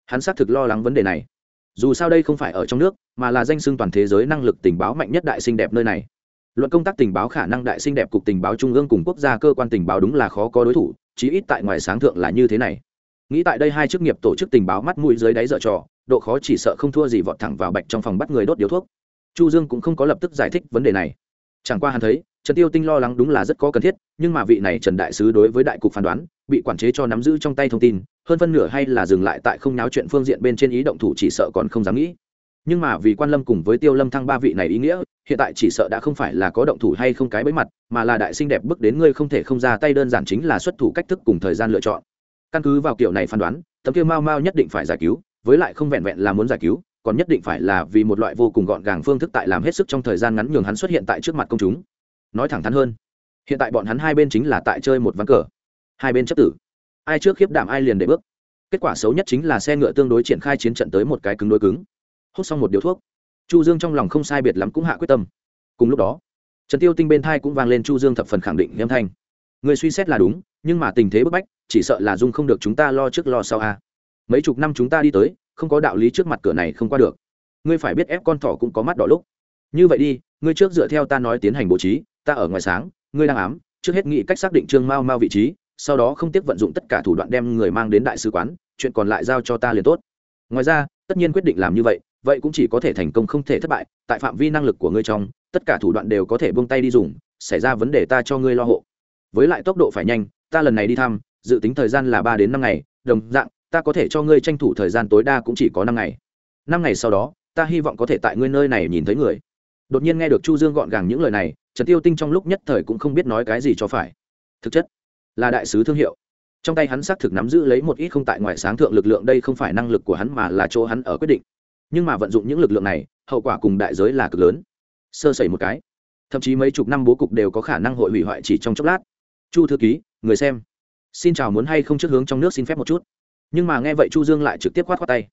hắn xác thực lo lắng vấn đề này. dù sao đây không phải ở trong nước, mà là danh xưng toàn thế giới năng lực tình báo mạnh nhất đại sinh đẹp nơi này. luận công tác tình báo khả năng đại sinh đẹp cục tình báo trung ương cùng quốc gia cơ quan tình báo đúng là khó có đối thủ, chí ít tại ngoài sáng thượng là như thế này. nghĩ tại đây hai chức nghiệp tổ chức tình báo mắt mũi dưới đáy dở trò, độ khó chỉ sợ không thua gì vọt thẳng vào bạch trong phòng bắt người đốt điếu thuốc. chu dương cũng không có lập tức giải thích vấn đề này. chẳng qua hắn thấy trần tiêu tinh lo lắng đúng là rất có cần thiết, nhưng mà vị này trần đại sứ đối với đại cục phán đoán, bị quản chế cho nắm giữ trong tay thông tin, hơn phân nửa hay là dừng lại tại không náo chuyện phương diện bên trên ý động thủ chỉ sợ còn không dám nghĩ. Nhưng mà vì quan lâm cùng với tiêu lâm thăng ba vị này ý nghĩa, hiện tại chỉ sợ đã không phải là có động thủ hay không cái bẫy mặt, mà là đại sinh đẹp bước đến ngươi không thể không ra tay đơn giản chính là xuất thủ cách thức cùng thời gian lựa chọn. Căn cứ vào kiểu này phán đoán, tấm kia mau mau nhất định phải giải cứu, với lại không vẹn vẹn là muốn giải cứu, còn nhất định phải là vì một loại vô cùng gọn gàng phương thức tại làm hết sức trong thời gian ngắn nhường hắn xuất hiện tại trước mặt công chúng nói thẳng thắn hơn. Hiện tại bọn hắn hai bên chính là tại chơi một ván cờ. Hai bên chấp tử. Ai trước khiếp đảm ai liền để bước. Kết quả xấu nhất chính là xe ngựa tương đối triển khai chiến trận tới một cái cứng đối cứng. Hút xong một điếu thuốc. Chu dương trong lòng không sai biệt lắm cũng hạ quyết tâm. Cùng lúc đó, trần tiêu tinh bên thai cũng vang lên chu dương thập phần khẳng định nghiêm thanh. Người suy xét là đúng, nhưng mà tình thế bức bách, chỉ sợ là dung không được chúng ta lo trước lo sau a. Mấy chục năm chúng ta đi tới, không có đạo lý trước mặt cửa này không qua được. Ngươi phải biết ép con thỏ cũng có mắt đỏ lúc. Như vậy đi, ngươi trước dựa theo ta nói tiến hành bố trí ta ở ngoài sáng, ngươi đang ám, trước hết nghĩ cách xác định trương mao mao vị trí, sau đó không tiếp vận dụng tất cả thủ đoạn đem người mang đến đại sứ quán, chuyện còn lại giao cho ta liền tốt. Ngoài ra, tất nhiên quyết định làm như vậy vậy cũng chỉ có thể thành công không thể thất bại, tại phạm vi năng lực của ngươi trong, tất cả thủ đoạn đều có thể buông tay đi dùng, xảy ra vấn đề ta cho ngươi lo hộ. Với lại tốc độ phải nhanh, ta lần này đi thăm, dự tính thời gian là ba đến năm ngày, đồng dạng, ta có thể cho ngươi tranh thủ thời gian tối đa cũng chỉ có năm ngày. Năm ngày sau đó, ta hy vọng có thể tại ngươi nơi này nhìn thấy người. Đột nhiên nghe được chu dương gọn gàng những lời này trần tiêu tinh trong lúc nhất thời cũng không biết nói cái gì cho phải. Thực chất là đại sứ thương hiệu. Trong tay hắn xác thực nắm giữ lấy một ít không tại ngoài sáng thượng lực lượng, đây không phải năng lực của hắn mà là chỗ hắn ở quyết định. Nhưng mà vận dụng những lực lượng này, hậu quả cùng đại giới là cực lớn. Sơ sẩy một cái. Thậm chí mấy chục năm bố cục đều có khả năng hội hủy hoại chỉ trong chốc lát. Chu thư ký, người xem. Xin chào muốn hay không trước hướng trong nước xin phép một chút. Nhưng mà nghe vậy chu dương lại trực tiếp khoát khoát tay.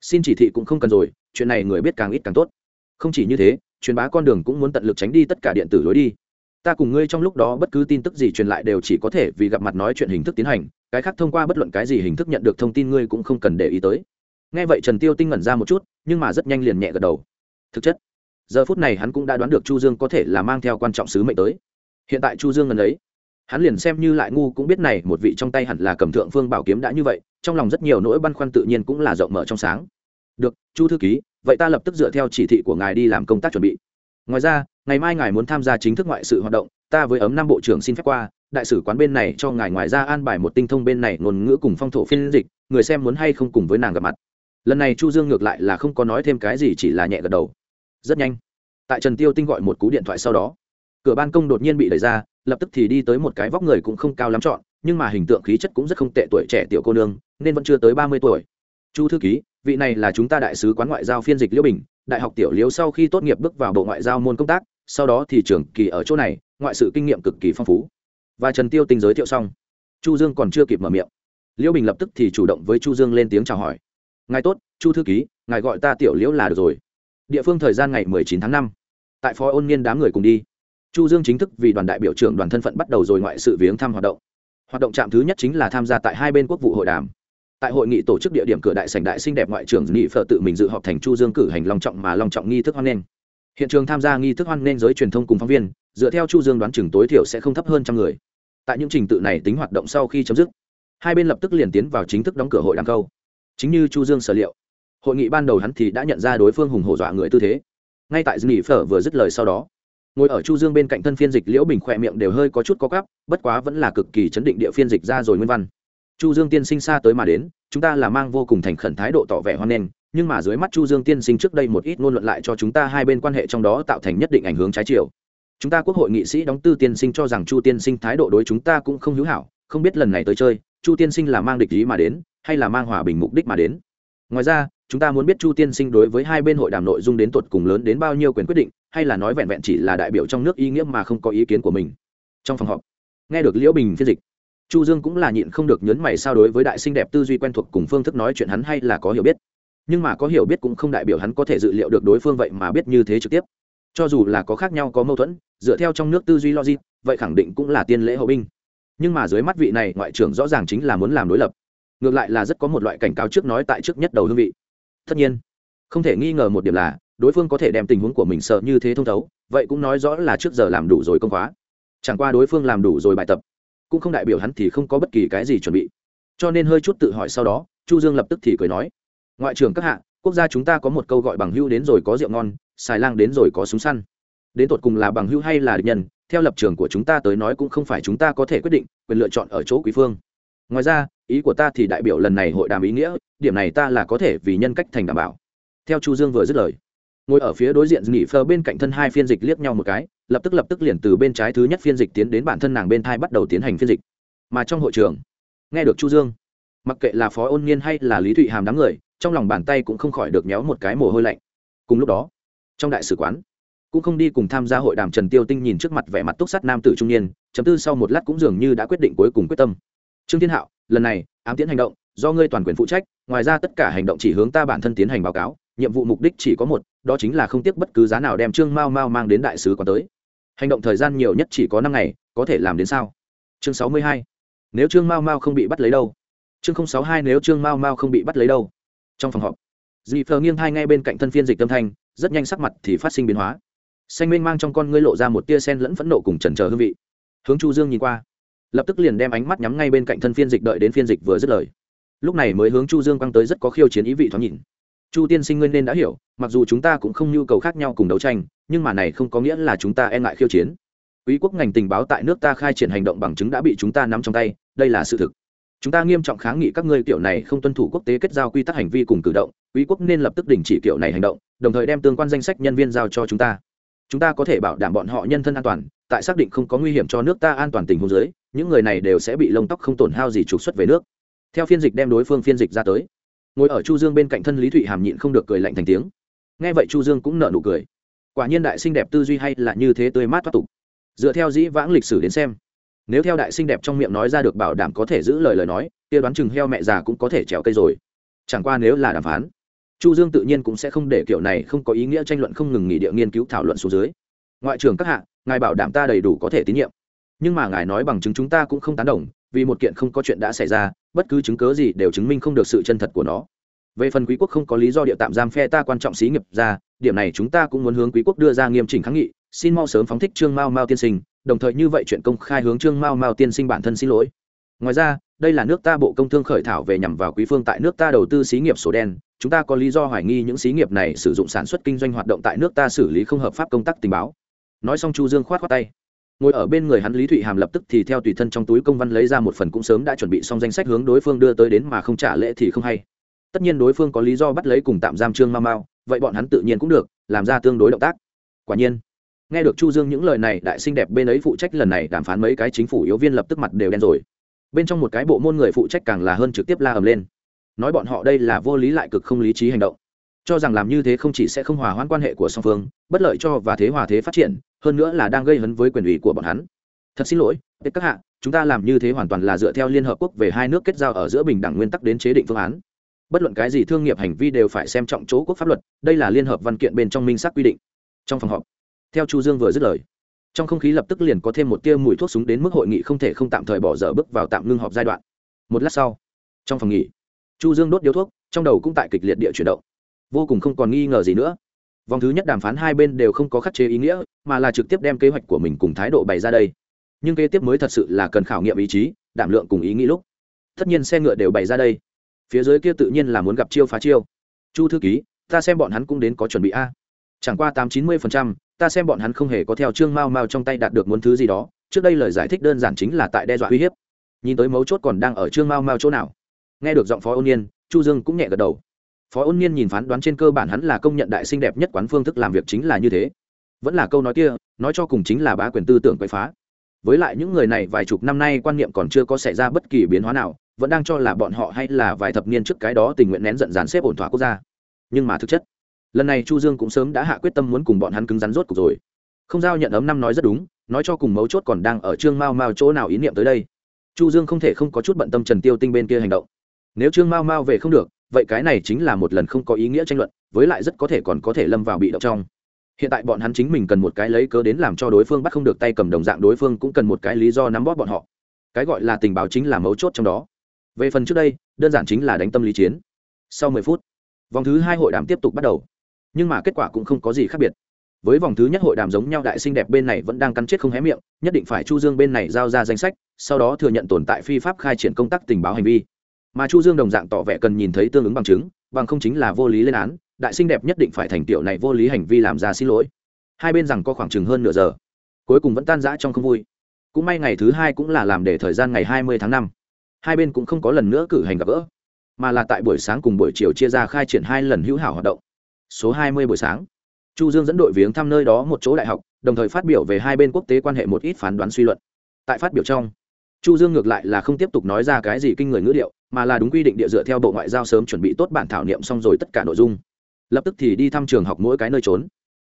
Xin chỉ thị cũng không cần rồi, chuyện này người biết càng ít càng tốt. Không chỉ như thế truyền bá con đường cũng muốn tận lực tránh đi tất cả điện tử lối đi. Ta cùng ngươi trong lúc đó bất cứ tin tức gì truyền lại đều chỉ có thể vì gặp mặt nói chuyện hình thức tiến hành, cái khác thông qua bất luận cái gì hình thức nhận được thông tin ngươi cũng không cần để ý tới. Nghe vậy trần tiêu tinh ngẩn ra một chút, nhưng mà rất nhanh liền nhẹ gật đầu. Thực chất, giờ phút này hắn cũng đã đoán được chu dương có thể là mang theo quan trọng sứ mệnh tới. Hiện tại chu dương ngần ấy, hắn liền xem như lại ngu cũng biết này, một vị trong tay hẳn là cầm thượng phương bảo kiếm đã như vậy, trong lòng rất nhiều nỗi băn khoăn tự nhiên cũng là rộng mở trong sáng được, chu thư ký, vậy ta lập tức dựa theo chỉ thị của ngài đi làm công tác chuẩn bị. Ngoài ra, ngày mai ngài muốn tham gia chính thức ngoại sự hoạt động, ta với ấm năm bộ trưởng xin phép qua, đại sử quán bên này cho ngài ngoài ra an bài một tinh thông bên này ngôn ngữ cùng phong thổ phiên dịch, người xem muốn hay không cùng với nàng gặp mặt. Lần này chu dương ngược lại là không có nói thêm cái gì, chỉ là nhẹ gật đầu. Rất nhanh. Tại trần tiêu tinh gọi một cú điện thoại sau đó, cửa ban công đột nhiên bị đẩy ra, lập tức thì đi tới một cái vóc người cũng không cao lắm chọn, nhưng mà hình tượng khí chất cũng rất không tệ tuổi trẻ tiểu cô nương, nên vẫn chưa tới ba mươi tuổi. Chu thư ký vị này là chúng ta đại sứ quán ngoại giao phiên dịch liễu bình, đại học tiểu liễu sau khi tốt nghiệp bước vào bộ ngoại giao môn công tác, sau đó thì trưởng kỳ ở chỗ này, ngoại sự kinh nghiệm cực kỳ phong phú. Và trần tiêu tinh giới thiệu xong. Chu dương còn chưa kịp mở miệng. Liễu bình lập tức thì chủ động với chu dương lên tiếng chào hỏi. Ngài tốt, chu thư ký, ngài gọi ta tiểu liễu là được rồi. Địa phương thời gian ngày 19 tháng 5. tại phó ôn niên đám người cùng đi. Chu dương chính thức vì đoàn đại biểu trưởng đoàn thân phận bắt đầu rồi ngoại sự viếng thăm hoạt động. Hoạt động chạm thứ nhất chính là tham gia tại hai bên quốc vụ hội đàm tại hội nghị tổ chức địa điểm cửa đại sảnh đại sinh đẹp ngoại trưởng nghị phở tự mình dự họp thành chu dương cử hành long trọng mà long trọng nghi thức hoan nghênh. Hiện trường tham gia nghi thức hoan nghênh giới truyền thông cùng phóng viên, dựa theo chu dương đoán chừng tối thiểu sẽ không thấp hơn trăm người. Tại những trình tự này tính hoạt động sau khi chấm dứt, hai bên lập tức liền tiến vào chính thức đóng cửa hội đàm câu. Chính như chu dương sở liệu, hội nghị ban đầu hắn thì đã nhận ra đối phương hùng hổ dọa người tư thế. Ngay tại nghị phở vừa dứt lời sau đó, ngồi ở chu dương bên cạnh thân phiên dịch liễu bình khỏe miệng đều hơi có chút có cắp bất quá vẫn là cực kỳ chấn định địa phiên dịch ra rồi nguyên văn chu dương tiên sinh xa tới mà đến, chúng ta là mang vô cùng thành khẩn thái độ tỏ vẻ hoan nghênh, nhưng mà dưới mắt chu dương tiên sinh trước đây một ít ngôn luận lại cho chúng ta hai bên quan hệ trong đó tạo thành nhất định ảnh hưởng trái chiều. Chúng ta quốc hội nghị sĩ đóng tư tiên sinh cho rằng chu tiên sinh thái độ đối chúng ta cũng không hữu hảo, không biết lần này tới chơi, chu tiên sinh là mang địch ý mà đến, hay là mang hòa bình mục đích mà đến. Ngoài ra, chúng ta muốn biết chu tiên sinh đối với hai bên hội đàm nội dung đến tột cùng lớn đến bao nhiêu quyền quyết định, hay là nói vẹn vẹn chỉ là đại biểu trong nước ý nghĩa mà không có ý kiến của mình. Trong phòng họp, nghe được liễu bình phiên dịch chu dương cũng là nhịn không được nhấn mày sao đối với đại sinh đẹp tư duy quen thuộc cùng phương thức nói chuyện hắn hay là có hiểu biết. Nhưng mà có hiểu biết cũng không đại biểu hắn có thể dự liệu được đối phương vậy mà biết như thế trực tiếp. Cho dù là có khác nhau có mâu thuẫn, dựa theo trong nước tư duy logic, vậy khẳng định cũng là tiên lễ hậu binh. Nhưng mà dưới mắt vị này ngoại trưởng rõ ràng chính là muốn làm đối lập. Ngược lại là rất có một loại cảnh cáo trước nói tại trước nhất đầu hương vị. Tất nhiên, không thể nghi ngờ một điểm là, đối phương có thể đem tình huống của mình sợ như thế thông thấu, vậy cũng nói rõ là trước giờ làm đủ rồi công khóa. Chẳng qua đối phương làm đủ rồi bài tập cũng không đại biểu hắn thì không có bất kỳ cái gì chuẩn bị. Cho nên hơi chút tự hỏi sau đó, chu dương lập tức thì cười nói, ngoại trưởng các hạ, quốc gia chúng ta có một câu gọi bằng hưu đến rồi có rượu ngon, xài lang đến rồi có súng săn. Đến tột cùng là bằng hưu hay là địch nhân, theo lập trường của chúng ta tới nói cũng không phải chúng ta có thể quyết định, quyền lựa chọn ở chỗ quý phương. Ngoài ra, ý của ta thì đại biểu lần này hội đàm ý nghĩa, điểm này ta là có thể vì nhân cách thành đảm bảo. Theo chu dương vừa dứt lời, ngồi ở phía đối diện nghỉ phơ bên cạnh thân hai phiên dịch liếc nhau một cái lập tức lập tức liền từ bên trái thứ nhất phiên dịch tiến đến bản thân nàng bên thai bắt đầu tiến hành phiên dịch. Mà trong hội trường, nghe được chu dương, mặc kệ là phó ôn nhiên hay là lý thụy hàm đám người, trong lòng bàn tay cũng không khỏi được méo một cái mồ hôi lạnh. Cùng lúc đó, trong đại sứ quán, cũng không đi cùng tham gia hội đàm trần tiêu tinh nhìn trước mặt vẻ mặt túc sắt nam tử trung niên, chấm tư sau một lát cũng dường như đã quyết định cuối cùng quyết tâm. Trương thiên hạo, lần này, ám tiến hành động, do ngươi toàn quyền phụ trách, ngoài ra tất cả hành động chỉ hướng ta bản thân tiến hành báo cáo, nhiệm vụ mục đích chỉ có một, đó chính là không tiếc bất cứ giá nào đem trương mao mao mang đến đại sứ quán tới hành động thời gian nhiều nhất chỉ có năm ngày, có thể làm đến sao? Chương sáu mươi hai. Nếu trương mao mao không bị bắt lấy đâu? Chương sáu hai nếu trương mao mao không bị bắt lấy đâu? Trong phòng họp, dì phờ nghiêng hai ngay bên cạnh thân phiên dịch tâm thanh, rất nhanh sắc mặt thì phát sinh biến hóa. Xanh mênh mang trong con ngươi lộ ra một tia sen lẫn phẫn nộ cùng trần trờ hương vị. Hướng chu dương nhìn qua, lập tức liền đem ánh mắt nhắm ngay bên cạnh thân phiên dịch đợi đến phiên dịch vừa dứt lời. Lúc này mới hướng chu dương quăng tới rất có khiêu chiến ý vị thoáng nhìn. Chu tiên sinh nguyên nên đã hiểu, mặc dù chúng ta cũng không nhu cầu khác nhau cùng đấu tranh nhưng mà này không có nghĩa là chúng ta e ngại khiêu chiến. Quý quốc ngành tình báo tại nước ta khai triển hành động bằng chứng đã bị chúng ta nắm trong tay, đây là sự thực. Chúng ta nghiêm trọng kháng nghị các ngươi kiểu này không tuân thủ quốc tế kết giao quy tắc hành vi cùng cử động, quý quốc nên lập tức đình chỉ kiểu này hành động, đồng thời đem tương quan danh sách nhân viên giao cho chúng ta. Chúng ta có thể bảo đảm bọn họ nhân thân an toàn, tại xác định không có nguy hiểm cho nước ta an toàn tình huống dưới, những người này đều sẽ bị lông tóc không tổn hao gì trục xuất về nước. Theo phiên dịch đem đối phương phiên dịch ra tới. Ngồi ở chu dương bên cạnh thân lý thụy hàm nhịn không được cười lạnh thành tiếng. Nghe vậy chu dương cũng nở nụ cười quả nhiên đại sinh đẹp tư duy hay là như thế tươi mát thoát tục. Dựa theo dĩ vãng lịch sử đến xem, nếu theo đại sinh đẹp trong miệng nói ra được bảo đảm có thể giữ lời lời nói, kia đoán chừng heo mẹ già cũng có thể trèo cây rồi. Chẳng qua nếu là đàm phán, chu dương tự nhiên cũng sẽ không để kiểu này không có ý nghĩa tranh luận không ngừng nghỉ địa nghiên cứu thảo luận xuống dưới. Ngoại trưởng các hạ, ngài bảo đảm ta đầy đủ có thể tín nhiệm. Nhưng mà ngài nói bằng chứng chúng ta cũng không tán đồng, vì một kiện không có chuyện đã xảy ra, bất cứ chứng cớ gì đều chứng minh không được sự chân thật của nó về phần quý quốc không có lý do địa tạm giam phe ta quan trọng xí nghiệp ra, điểm này chúng ta cũng muốn hướng quý quốc đưa ra nghiêm chỉnh kháng nghị. Xin mau sớm phóng thích trương mao mao tiên sinh, đồng thời như vậy chuyện công khai hướng trương mao mao tiên sinh bản thân xin lỗi. Ngoài ra, đây là nước ta bộ công thương khởi thảo về nhằm vào quý phương tại nước ta đầu tư xí nghiệp sổ đen. Chúng ta có lý do hoài nghi những xí nghiệp này sử dụng sản xuất kinh doanh hoạt động tại nước ta xử lý không hợp pháp công tác tình báo. Nói xong chu dương khoát khoát tay. Ngồi ở bên người hắn lý thụy hàm lập tức thì theo tùy thân trong túi công văn lấy ra một phần cũng sớm đã chuẩn bị xong danh sách hướng đối phương đưa tới đến mà không trả lễ thì không hay tất nhiên đối phương có lý do bắt lấy cùng tạm giam trương mau mau, vậy bọn hắn tự nhiên cũng được, làm ra tương đối động tác. Quả nhiên, nghe được chu dương những lời này, đại sinh đẹp bên ấy phụ trách lần này đàm phán mấy cái chính phủ yếu viên lập tức mặt đều đen rồi. Bên trong một cái bộ môn người phụ trách càng là hơn trực tiếp la ầm lên. Nói bọn họ đây là vô lý lại cực không lý trí hành động. Cho rằng làm như thế không chỉ sẽ không hòa hoãn quan hệ của song phương, bất lợi cho và thế hòa thế phát triển, hơn nữa là đang gây hấn với quyền ủy của bọn hắn. Thật xin lỗi các hạ, chúng ta làm như thế hoàn toàn là dựa theo liên hợp quốc về hai nước kết giao ở giữa bình đẳng nguyên tắc đến chế định phương án bất luận cái gì thương nghiệp hành vi đều phải xem trọng chỗ quốc pháp luật, đây là liên hợp văn kiện bên trong minh xác quy định. Trong phòng họp, theo chu dương vừa dứt lời, trong không khí lập tức liền có thêm một tia mùi thuốc súng đến mức hội nghị không thể không tạm thời bỏ dở bước vào tạm ngưng họp giai đoạn. Một lát sau, trong phòng nghỉ, chu dương đốt điếu thuốc, trong đầu cũng tại kịch liệt địa chuyển động. Vô cùng không còn nghi ngờ gì nữa. Vòng thứ nhất đàm phán hai bên đều không có khắc chế ý nghĩa, mà là trực tiếp đem kế hoạch của mình cùng thái độ bày ra đây. Nhưng kế tiếp mới thật sự là cần khảo nghiệm ý chí, đảm lượng cùng ý nghĩ lúc. Tất nhiên xe ngựa đều bày ra đây phía dưới kia tự nhiên là muốn gặp chiêu phá chiêu. Chu thư ký ta xem bọn hắn cũng đến có chuẩn bị a. Chẳng qua tám chín mươi phần trăm ta xem bọn hắn không hề có theo trương mao mao trong tay đạt được muốn thứ gì đó trước đây lời giải thích đơn giản chính là tại đe dọa uy hiếp. Nhìn tới mấu chốt còn đang ở trương mao mao chỗ nào. Nghe được giọng phó ôn niên, chu dương cũng nhẹ gật đầu. Phó ôn niên nhìn phán đoán trên cơ bản hắn là công nhận đại sinh đẹp nhất quán phương thức làm việc chính là như thế. Vẫn là câu nói kia nói cho cùng chính là bá quyền tư tưởng quậy phá. Với lại những người này vài chục năm nay quan niệm còn chưa có xảy ra bất kỳ biến hóa nào vẫn đang cho là bọn họ hay là vài thập niên trước cái đó tình nguyện nén giận dán xếp ổn thỏa quốc gia. Nhưng mà thực chất, lần này chu dương cũng sớm đã hạ quyết tâm muốn cùng bọn hắn cứng rắn rốt cuộc rồi. Không giao nhận ấm năm nói rất đúng, nói cho cùng mấu chốt còn đang ở trương mao mao chỗ nào ý niệm tới đây. Chu dương không thể không có chút bận tâm trần tiêu tinh bên kia hành động. Nếu trương mao mao về không được, vậy cái này chính là một lần không có ý nghĩa tranh luận, với lại rất có thể còn có thể lâm vào bị động trong. Hiện tại bọn hắn chính mình cần một cái lấy cớ đến làm cho đối phương bắt không được tay cầm đồng dạng đối phương cũng cần một cái lý do nắm bóp bọn họ. Cái gọi là tình báo chính là mấu chốt trong đó về phần trước đây, đơn giản chính là đánh tâm lý chiến. Sau mười phút, vòng thứ hai hội đàm tiếp tục bắt đầu. Nhưng mà kết quả cũng không có gì khác biệt. Với vòng thứ nhất hội đàm giống nhau, đại sinh đẹp bên này vẫn đang cắn chết không hé miệng, nhất định phải chu dương bên này giao ra danh sách, sau đó thừa nhận tồn tại phi pháp khai triển công tác tình báo hành vi. Mà chu dương đồng dạng tỏ vẻ cần nhìn thấy tương ứng bằng chứng, bằng không chính là vô lý lên án, đại sinh đẹp nhất định phải thành tiểu này vô lý hành vi làm ra xin lỗi. Hai bên rằng có khoảng chừng hơn nửa giờ, cuối cùng vẫn tan rã trong không vui. Cũng may ngày thứ hai cũng là làm để thời gian ngày hai mươi tháng năm hai bên cũng không có lần nữa cử hành gặp gỡ, mà là tại buổi sáng cùng buổi chiều chia ra khai triển hai lần hữu hảo hoạt động. Số hai mươi buổi sáng, chu dương dẫn đội viếng thăm nơi đó một chỗ đại học, đồng thời phát biểu về hai bên quốc tế quan hệ một ít phán đoán suy luận. Tại phát biểu trong, chu dương ngược lại là không tiếp tục nói ra cái gì kinh người ngữ điệu, mà là đúng quy định địa dựa theo bộ ngoại giao sớm chuẩn bị tốt bản thảo niệm xong rồi tất cả nội dung. Lập tức thì đi thăm trường học mỗi cái nơi trốn.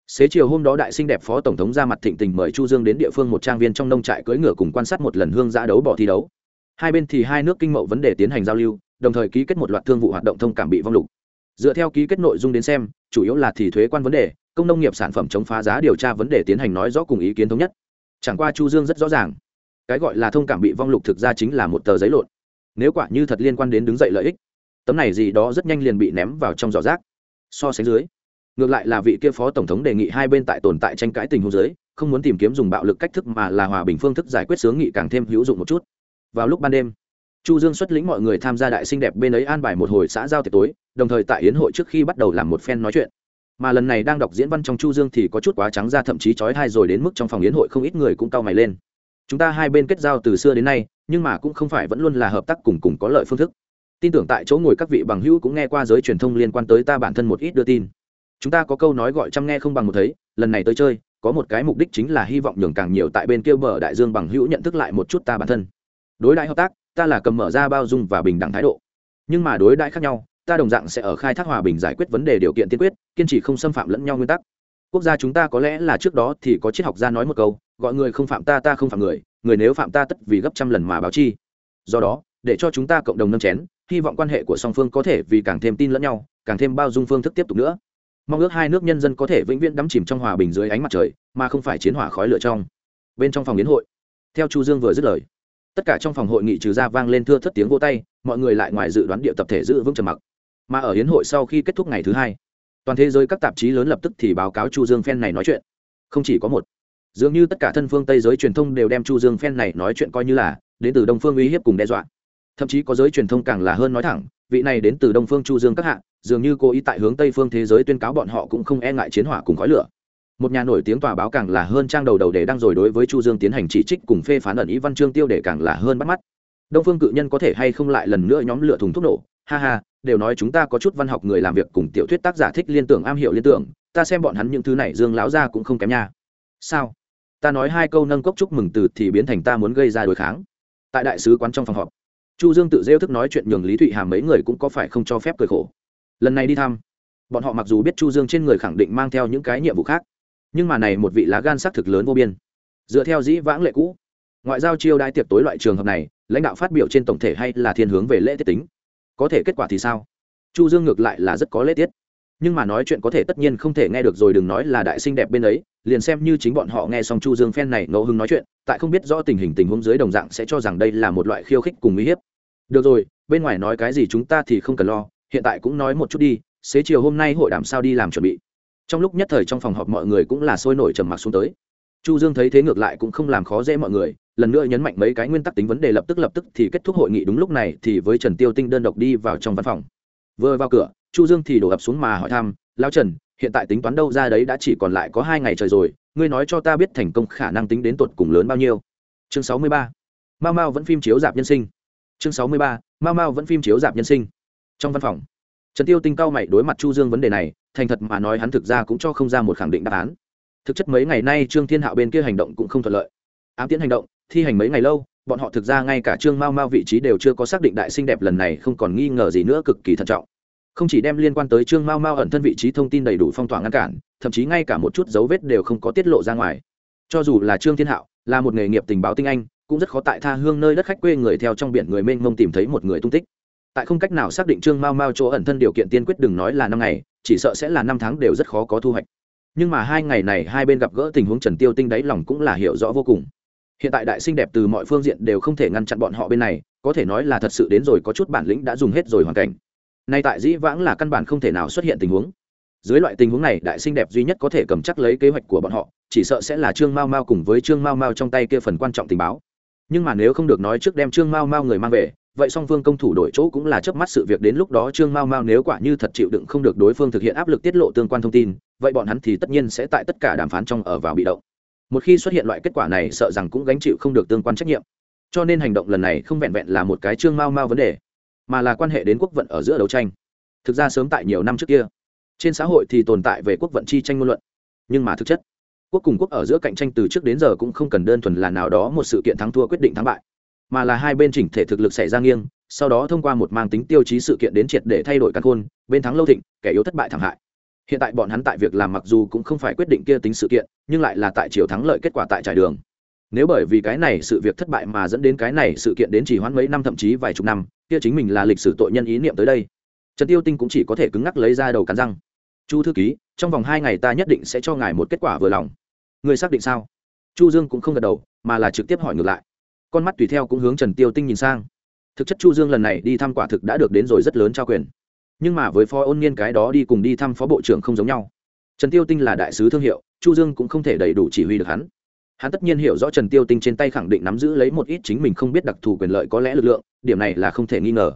Xế chiều hôm đó đại sinh đẹp phó tổng thống ra mặt thịnh tình mời chu dương đến địa phương một trang viên trong nông trại cưỡi ngựa cùng quan sát một lần hương giã đấu bỏ thi đấu hai bên thì hai nước kinh mậu vấn đề tiến hành giao lưu, đồng thời ký kết một loạt thương vụ hoạt động thông cảm bị vong lục. Dựa theo ký kết nội dung đến xem, chủ yếu là thì thuế quan vấn đề, công nông nghiệp sản phẩm chống phá giá điều tra vấn đề tiến hành nói rõ cùng ý kiến thống nhất. Chẳng qua chu dương rất rõ ràng, cái gọi là thông cảm bị vong lục thực ra chính là một tờ giấy lộn. Nếu quả như thật liên quan đến đứng dậy lợi ích, tấm này gì đó rất nhanh liền bị ném vào trong giỏ rác. So sánh dưới, ngược lại là vị kia phó tổng thống đề nghị hai bên tại tồn tại tranh cãi tình huống dưới, không muốn tìm kiếm dùng bạo lực cách thức mà là hòa bình phương thức giải quyết sướng nghị càng thêm hữu dụng một chút vào lúc ban đêm, chu dương xuất lĩnh mọi người tham gia đại sinh đẹp bên ấy an bài một hồi xã giao tiệc tối, đồng thời tại yến hội trước khi bắt đầu làm một phen nói chuyện. Mà lần này đang đọc diễn văn trong chu dương thì có chút quá trắng ra, thậm chí chói thai rồi đến mức trong phòng yến hội không ít người cũng cau mày lên. Chúng ta hai bên kết giao từ xưa đến nay, nhưng mà cũng không phải vẫn luôn là hợp tác cùng cùng có lợi phương thức. Tin tưởng tại chỗ ngồi các vị bằng hữu cũng nghe qua giới truyền thông liên quan tới ta bản thân một ít đưa tin. Chúng ta có câu nói gọi chăm nghe không bằng một thấy, lần này tới chơi, có một cái mục đích chính là hy vọng nhường càng nhiều tại bên kia bờ đại dương bằng hữu nhận thức lại một chút ta bản thân đối đãi hợp tác, ta là cầm mở ra bao dung và bình đẳng thái độ. Nhưng mà đối đãi khác nhau, ta đồng dạng sẽ ở khai thác hòa bình giải quyết vấn đề điều kiện tiên quyết, kiên trì không xâm phạm lẫn nhau nguyên tắc. Quốc gia chúng ta có lẽ là trước đó thì có triết học gia nói một câu, gọi người không phạm ta ta không phạm người người nếu phạm ta tất vì gấp trăm lần mà báo chi. Do đó, để cho chúng ta cộng đồng nâng chén, hy vọng quan hệ của song phương có thể vì càng thêm tin lẫn nhau, càng thêm bao dung phương thức tiếp tục nữa. Mong ước hai nước nhân dân có thể vĩnh viễn đắm chìm trong hòa bình dưới ánh mặt trời, mà không phải chiến hỏa khói lửa trong. Bên trong phòng yến hội. Theo chu dương vừa dứt lời tất cả trong phòng hội nghị trừ ra vang lên thưa thất tiếng vô tay, mọi người lại ngoài dự đoán địa tập thể giữ vững trầm mặc. Mà ở hiến hội sau khi kết thúc ngày thứ hai, toàn thế giới các tạp chí lớn lập tức thì báo cáo chu dương phen này nói chuyện. Không chỉ có một, dường như tất cả thân phương tây giới truyền thông đều đem chu dương phen này nói chuyện coi như là đến từ đông phương uy hiếp cùng đe dọa. Thậm chí có giới truyền thông càng là hơn nói thẳng, vị này đến từ đông phương chu dương các hạ, dường như cố ý tại hướng tây phương thế giới tuyên cáo bọn họ cũng không e ngại chiến hỏa cùng khói lửa một nhà nổi tiếng tòa báo càng là hơn trang đầu đầu để đăng rồi đối với chu dương tiến hành chỉ trích cùng phê phán ẩn ý văn chương tiêu để càng là hơn bắt mắt. Đông phương cự nhân có thể hay không lại lần nữa nhóm lửa thùng thuốc nổ? Ha ha, đều nói chúng ta có chút văn học người làm việc cùng tiểu thuyết tác giả thích liên tưởng am hiểu liên tưởng, ta xem bọn hắn những thứ này dương Lão ra cũng không kém nha. Sao? Ta nói hai câu nâng cốc chúc mừng từ thì biến thành ta muốn gây ra đối kháng. Tại đại sứ quán trong phòng họp, chu dương tự rêu thức nói chuyện nhường lý thụy hàm mấy người cũng có phải không cho phép cười khổ. Lần này đi thăm, bọn họ mặc dù biết chu dương trên người khẳng định mang theo những cái nhiệm vụ khác nhưng mà này một vị lá gan xác thực lớn vô biên. Dựa theo dĩ vãng lệ cũ, ngoại giao chiêu đãi tiệc tối loại trường hợp này, lãnh đạo phát biểu trên tổng thể hay là thiên hướng về lễ tiết tính? Có thể kết quả thì sao? Chu dương ngược lại là rất có lễ tiết. Nhưng mà nói chuyện có thể tất nhiên không thể nghe được rồi đừng nói là đại sinh đẹp bên ấy, liền xem như chính bọn họ nghe xong chu dương phen này ngẫu hứng nói chuyện, tại không biết rõ tình hình tình huống dưới đồng dạng sẽ cho rằng đây là một loại khiêu khích cùng uy hiếp. Được rồi, bên ngoài nói cái gì chúng ta thì không cần lo, hiện tại cũng nói một chút đi, xế chiều hôm nay hội đàm sao đi làm chuẩn bị trong lúc nhất thời trong phòng họp mọi người cũng là sôi nổi trầm mặc xuống tới. Chu dương thấy thế ngược lại cũng không làm khó dễ mọi người, lần nữa nhấn mạnh mấy cái nguyên tắc tính vấn đề lập tức lập tức thì kết thúc hội nghị đúng lúc này thì với trần tiêu tinh đơn độc đi vào trong văn phòng. Vừa vào cửa, chu dương thì đổ ập xuống mà hỏi thăm, lão trần, hiện tại tính toán đâu ra đấy, đã chỉ còn lại có hai ngày trời rồi, ngươi nói cho ta biết thành công khả năng tính đến tuột cùng lớn bao nhiêu? Chương sáu mươi ba mao mao vẫn phim chiếu dạp nhân sinh. Chương sáu mươi ba mao mao vẫn phim chiếu dạp nhân sinh. Trong văn phòng, trần tiêu tinh cao mày đối mặt chu dương vấn đề này thành thật mà nói hắn thực ra cũng cho không ra một khẳng định đáp án. Thực chất mấy ngày nay trương thiên hạo bên kia hành động cũng không thuận lợi. Ám tiến hành động, thi hành mấy ngày lâu, bọn họ thực ra ngay cả trương mao mao vị trí đều chưa có xác định đại sinh đẹp lần này không còn nghi ngờ gì nữa cực kỳ thận trọng. Không chỉ đem liên quan tới trương mao mao ẩn thân vị trí thông tin đầy đủ phong tỏa ngăn cản, thậm chí ngay cả một chút dấu vết đều không có tiết lộ ra ngoài. Cho dù là trương thiên hạo, là một nghề nghiệp tình báo tinh anh, cũng rất khó tại tha hương nơi đất khách quê người theo trong biển người mênh mông tìm thấy một người tung tích. Tại không cách nào xác định trương mao mao chỗ ẩn thân điều kiện tiên quyết đừng nói là năm ngày chỉ sợ sẽ là năm tháng đều rất khó có thu hoạch. Nhưng mà hai ngày này hai bên gặp gỡ tình huống trần tiêu tinh đáy lòng cũng là hiểu rõ vô cùng. Hiện tại đại sinh đẹp từ mọi phương diện đều không thể ngăn chặn bọn họ bên này, có thể nói là thật sự đến rồi có chút bản lĩnh đã dùng hết rồi hoàn cảnh. Nay tại dĩ vãng là căn bản không thể nào xuất hiện tình huống. Dưới loại tình huống này, đại sinh đẹp duy nhất có thể cầm chắc lấy kế hoạch của bọn họ, chỉ sợ sẽ là trương mao mao cùng với trương mao mao trong tay kia phần quan trọng tình báo. Nhưng mà nếu không được nói trước đem trương mao mao người mang về vậy song phương công thủ đổi chỗ cũng là chớp mắt sự việc đến lúc đó trương mao mao nếu quả như thật chịu đựng không được đối phương thực hiện áp lực tiết lộ tương quan thông tin, vậy bọn hắn thì tất nhiên sẽ tại tất cả đàm phán trong ở vào bị động. Một khi xuất hiện loại kết quả này sợ rằng cũng gánh chịu không được tương quan trách nhiệm. Cho nên hành động lần này không vẹn vẹn là một cái trương mao mao vấn đề, mà là quan hệ đến quốc vận ở giữa đấu tranh. Thực ra sớm tại nhiều năm trước kia, trên xã hội thì tồn tại về quốc vận chi tranh ngôn luận, nhưng mà thực chất, quốc cùng quốc ở giữa cạnh tranh từ trước đến giờ cũng không cần đơn thuần là nào đó một sự kiện thắng thua quyết định thắng bại mà là hai bên chỉnh thể thực lực xảy ra nghiêng, sau đó thông qua một mang tính tiêu chí sự kiện đến triệt để thay đổi căn khôn, bên thắng lâu thịnh, kẻ yếu thất bại thảm hại. Hiện tại bọn hắn tại việc làm mặc dù cũng không phải quyết định kia tính sự kiện, nhưng lại là tại chiều thắng lợi kết quả tại trải đường. Nếu bởi vì cái này sự việc thất bại mà dẫn đến cái này sự kiện đến chỉ hoãn mấy năm thậm chí vài chục năm, kia chính mình là lịch sử tội nhân ý niệm tới đây. Trần tiêu tinh cũng chỉ có thể cứng ngắc lấy ra đầu cắn răng. Chu thư ký, trong vòng hai ngày ta nhất định sẽ cho ngài một kết quả vừa lòng. Người xác định sao? Chu dương cũng không gật đầu, mà là trực tiếp hỏi ngược lại con mắt tùy theo cũng hướng trần tiêu tinh nhìn sang. Thực chất chu dương lần này đi thăm quả thực đã được đến rồi rất lớn trao quyền. Nhưng mà với phó ôn niên cái đó đi cùng đi thăm phó bộ trưởng không giống nhau. Trần tiêu tinh là đại sứ thương hiệu, chu dương cũng không thể đầy đủ chỉ huy được hắn. Hắn tất nhiên hiểu rõ trần tiêu tinh trên tay khẳng định nắm giữ lấy một ít chính mình không biết đặc thù quyền lợi có lẽ lực lượng, điểm này là không thể nghi ngờ.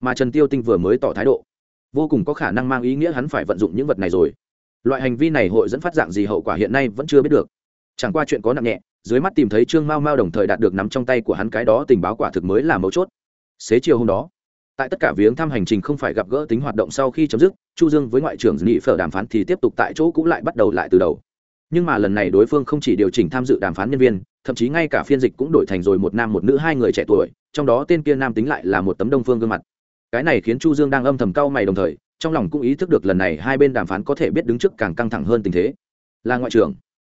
Mà trần tiêu tinh vừa mới tỏ thái độ, vô cùng có khả năng mang ý nghĩa hắn phải vận dụng những vật này rồi. Loại hành vi này hội dẫn phát dạng gì hậu quả hiện nay vẫn chưa biết được. Chẳng qua chuyện có nặng nhẹ dưới mắt tìm thấy trương mao mao đồng thời đạt được nắm trong tay của hắn cái đó tình báo quả thực mới là mấu chốt. Xế chiều hôm đó, tại tất cả viếng thăm hành trình không phải gặp gỡ tính hoạt động sau khi chấm dứt, chu dương với ngoại trưởng nghị phở đàm phán thì tiếp tục tại chỗ cũng lại bắt đầu lại từ đầu. Nhưng mà lần này đối phương không chỉ điều chỉnh tham dự đàm phán nhân viên, thậm chí ngay cả phiên dịch cũng đổi thành rồi một nam một nữ hai người trẻ tuổi, trong đó tên kia nam tính lại là một tấm đông phương gương mặt. Cái này khiến chu dương đang âm thầm cau mày đồng thời, trong lòng cũng ý thức được lần này hai bên đàm phán có thể biết đứng trước càng căng thẳng hơn tình thế. Là ngoại trưởng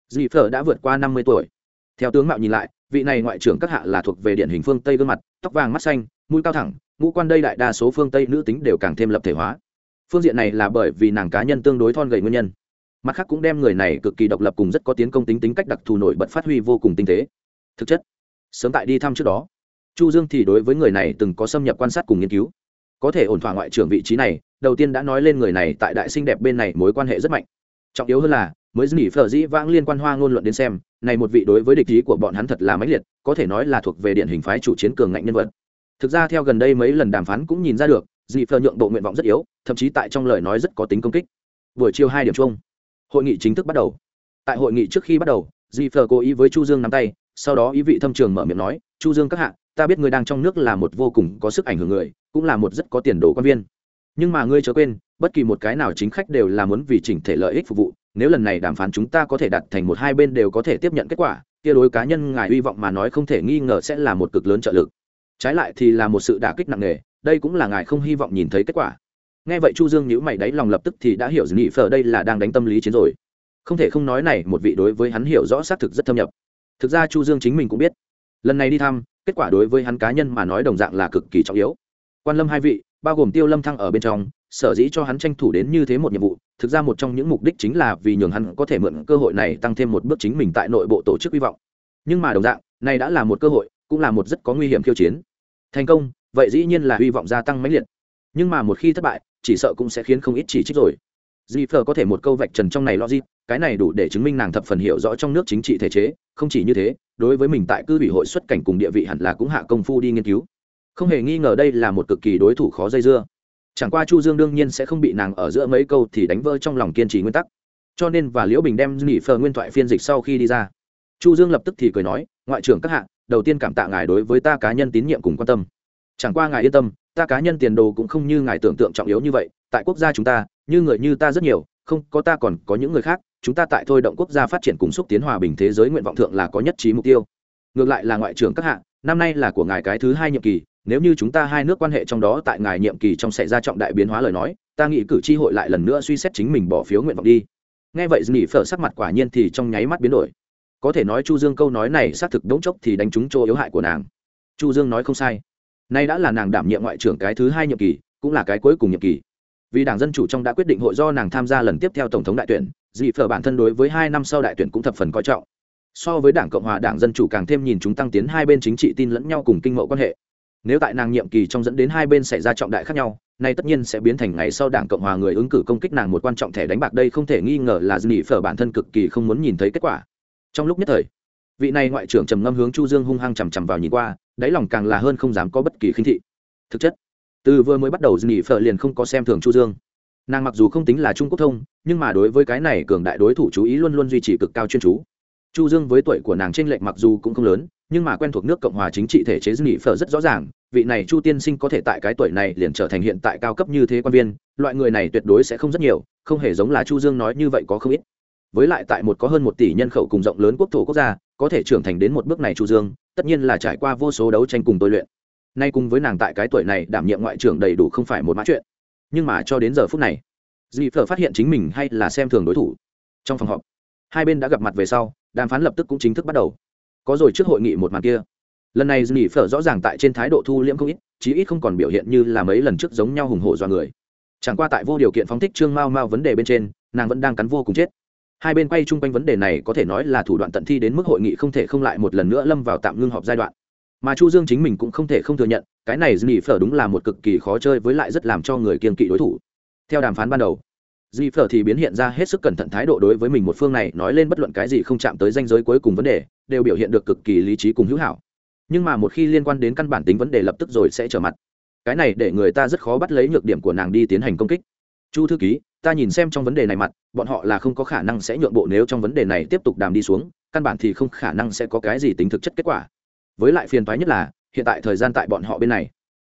dị phở đã vượt qua năm mươi tuổi theo tướng mạo nhìn lại, vị này ngoại trưởng các hạ là thuộc về điển hình phương tây gương mặt, tóc vàng mắt xanh, mũi cao thẳng, ngũ quan đây đại đa số phương tây nữ tính đều càng thêm lập thể hóa. Phương diện này là bởi vì nàng cá nhân tương đối thon gầy nguyên nhân. Mặt khác cũng đem người này cực kỳ độc lập cùng rất có tiến công tính tính cách đặc thù nổi bật phát huy vô cùng tinh tế. Thực chất, sớm tại đi thăm trước đó, chu dương thì đối với người này từng có xâm nhập quan sát cùng nghiên cứu. Có thể ổn thỏa ngoại trưởng vị trí này, đầu tiên đã nói lên người này tại đại sinh đẹp bên này mối quan hệ rất mạnh trọng yếu hơn là, mới dĩ phở dĩ vãng liên quan hoa ngôn luận đến xem, này một vị đối với địch ý của bọn hắn thật là mãnh liệt, có thể nói là thuộc về điển hình phái chủ chiến cường ngạnh nhân vật. Thực ra theo gần đây mấy lần đàm phán cũng nhìn ra được, dĩ phở nhượng bộ nguyện vọng rất yếu, thậm chí tại trong lời nói rất có tính công kích. Buổi chiều hai điểm chung, hội nghị chính thức bắt đầu. Tại hội nghị trước khi bắt đầu, dĩ phở cố ý với chu dương nắm tay, sau đó ý vị thâm trường mở miệng nói, chu dương các hạ, ta biết ngươi đang trong nước là một vô cùng có sức ảnh hưởng người, cũng là một rất có tiền đồ quan viên nhưng mà ngươi chớ quên, bất kỳ một cái nào chính khách đều là muốn vì chỉnh thể lợi ích phục vụ. Nếu lần này đàm phán chúng ta có thể đặt thành một hai bên đều có thể tiếp nhận kết quả, kia đối cá nhân ngài hy vọng mà nói không thể nghi ngờ sẽ là một cực lớn trợ lực. Trái lại thì là một sự đả kích nặng nề, đây cũng là ngài không hy vọng nhìn thấy kết quả. Nghe vậy chu dương nhữ mày đáy lòng lập tức thì đã hiểu nghị phở đây là đang đánh tâm lý chiến rồi. Không thể không nói này, một vị đối với hắn hiểu rõ xác thực rất thâm nhập. Thực ra chu dương chính mình cũng biết. Lần này đi thăm, kết quả đối với hắn cá nhân mà nói đồng dạng là cực kỳ trọng yếu. Quan lâm hai vị bao gồm tiêu lâm thăng ở bên trong, sở dĩ cho hắn tranh thủ đến như thế một nhiệm vụ, thực ra một trong những mục đích chính là vì nhường hắn có thể mượn cơ hội này tăng thêm một bước chính mình tại nội bộ tổ chức hy vọng. Nhưng mà đồng dạng, này đã là một cơ hội, cũng là một rất có nguy hiểm khiêu chiến. Thành công, vậy dĩ nhiên là hy vọng gia tăng mãnh liệt. Nhưng mà một khi thất bại, chỉ sợ cũng sẽ khiến không ít chỉ trích rồi. Dì phờ có thể một câu vạch trần trong này logic, cái này đủ để chứng minh nàng thập phần hiểu rõ trong nước chính trị thể chế. Không chỉ như thế, đối với mình tại cư ủy hội xuất cảnh cùng địa vị hẳn là cũng hạ công phu đi nghiên cứu không hề nghi ngờ đây là một cực kỳ đối thủ khó dây dưa. Chẳng qua chu dương đương nhiên sẽ không bị nàng ở giữa mấy câu thì đánh vỡ trong lòng kiên trì nguyên tắc. Cho nên và liễu bình đem nghỉ phờ nguyên thoại phiên dịch sau khi đi ra. Chu dương lập tức thì cười nói, ngoại trưởng các hạ, đầu tiên cảm tạ ngài đối với ta cá nhân tín nhiệm cùng quan tâm. Chẳng qua ngài yên tâm, ta cá nhân tiền đồ cũng không như ngài tưởng tượng trọng yếu như vậy. Tại quốc gia chúng ta, như người như ta rất nhiều, không có ta còn có những người khác. Chúng ta tại thôi động quốc gia phát triển cùng xúc tiến hòa bình thế giới nguyện vọng thượng là có nhất trí mục tiêu. Ngược lại là ngoại trưởng các hạ, năm nay là của ngài cái thứ hai nhiệm kỳ nếu như chúng ta hai nước quan hệ trong đó tại ngài nhiệm kỳ trong xảy ra trọng đại biến hóa lời nói, ta nghĩ cử tri hội lại lần nữa suy xét chính mình bỏ phiếu nguyện vọng đi. Nghe vậy nghỉ phở sắc mặt quả nhiên thì trong nháy mắt biến đổi. Có thể nói chu dương câu nói này xác thực đống chốc thì đánh trúng chỗ yếu hại của nàng. Chu dương nói không sai. Nay đã là nàng đảm nhiệm ngoại trưởng cái thứ hai nhiệm kỳ, cũng là cái cuối cùng nhiệm kỳ. Vì đảng dân chủ trong đã quyết định hội do nàng tham gia lần tiếp theo tổng thống đại tuyển dị phở bản thân đối với hai năm sau đại tuyển cũng thập phần coi trọng. So với đảng cộng hòa đảng dân chủ càng thêm nhìn chúng tăng tiến hai bên chính trị tin lẫn nhau cùng kinh mậu quan hệ nếu tại nàng nhiệm kỳ trong dẫn đến hai bên xảy ra trọng đại khác nhau, nay tất nhiên sẽ biến thành ngày sau đảng cộng hòa người ứng cử công kích nàng một quan trọng thẻ đánh bạc đây không thể nghi ngờ là dị phở bản thân cực kỳ không muốn nhìn thấy kết quả. Trong lúc nhất thời, vị này ngoại trưởng trầm ngâm hướng chu dương hung hăng chằm chằm vào nhìn qua, đáy lòng càng là hơn không dám có bất kỳ khinh thị. Thực chất, từ vừa mới bắt đầu dị phở liền không có xem thường chu dương. Nàng mặc dù không tính là trung quốc thông, nhưng mà đối với cái này cường đại đối thủ chú ý luôn luôn duy trì cực cao chuyên chú chu dương với tuổi của nàng trên lệch mặc dù cũng không lớn, nhưng mà quen thuộc nước cộng hòa chính trị thể chế nghị phở rất rõ ràng, vị này chu tiên sinh có thể tại cái tuổi này liền trở thành hiện tại cao cấp như thế quan viên, loại người này tuyệt đối sẽ không rất nhiều, không hề giống là chu dương nói như vậy có không ít. Với lại tại một có hơn một tỷ nhân khẩu cùng rộng lớn quốc thổ quốc gia, có thể trưởng thành đến một bước này chu dương, tất nhiên là trải qua vô số đấu tranh cùng tôi luyện. Nay cùng với nàng tại cái tuổi này đảm nhiệm ngoại trưởng đầy đủ không phải một mã chuyện. Nhưng mà cho đến giờ phút này dì phở phát hiện chính mình hay là xem thường đối thủ. Trong phòng họp, hai bên đã gặp mặt về sau đàm phán lập tức cũng chính thức bắt đầu. Có rồi trước hội nghị một màn kia. Lần này dì phở rõ ràng tại trên thái độ thu liễm không ít, chí ít không còn biểu hiện như là mấy lần trước giống nhau hùng hổ do người. Chẳng qua tại vô điều kiện phóng thích trương mao mao vấn đề bên trên, nàng vẫn đang cắn vô cùng chết. Hai bên quay chung quanh vấn đề này có thể nói là thủ đoạn tận thi đến mức hội nghị không thể không lại một lần nữa lâm vào tạm ngưng họp giai đoạn. Mà chu dương chính mình cũng không thể không thừa nhận, cái này dì phở đúng là một cực kỳ khó chơi với lại rất làm cho người kiên kỵ đối thủ. Theo đàm phán ban đầu di phở thì biến hiện ra hết sức cẩn thận thái độ đối với mình một phương này, nói lên bất luận cái gì không chạm tới danh giới cuối cùng vấn đề, đều biểu hiện được cực kỳ lý trí cùng hữu hảo. Nhưng mà một khi liên quan đến căn bản tính vấn đề lập tức rồi sẽ trở mặt. Cái này để người ta rất khó bắt lấy nhược điểm của nàng đi tiến hành công kích. Chu thư ký, ta nhìn xem trong vấn đề này mặt, bọn họ là không có khả năng sẽ nhượng bộ nếu trong vấn đề này tiếp tục đàm đi xuống, căn bản thì không khả năng sẽ có cái gì tính thực chất kết quả. Với lại phiền toái nhất là, hiện tại thời gian tại bọn họ bên này.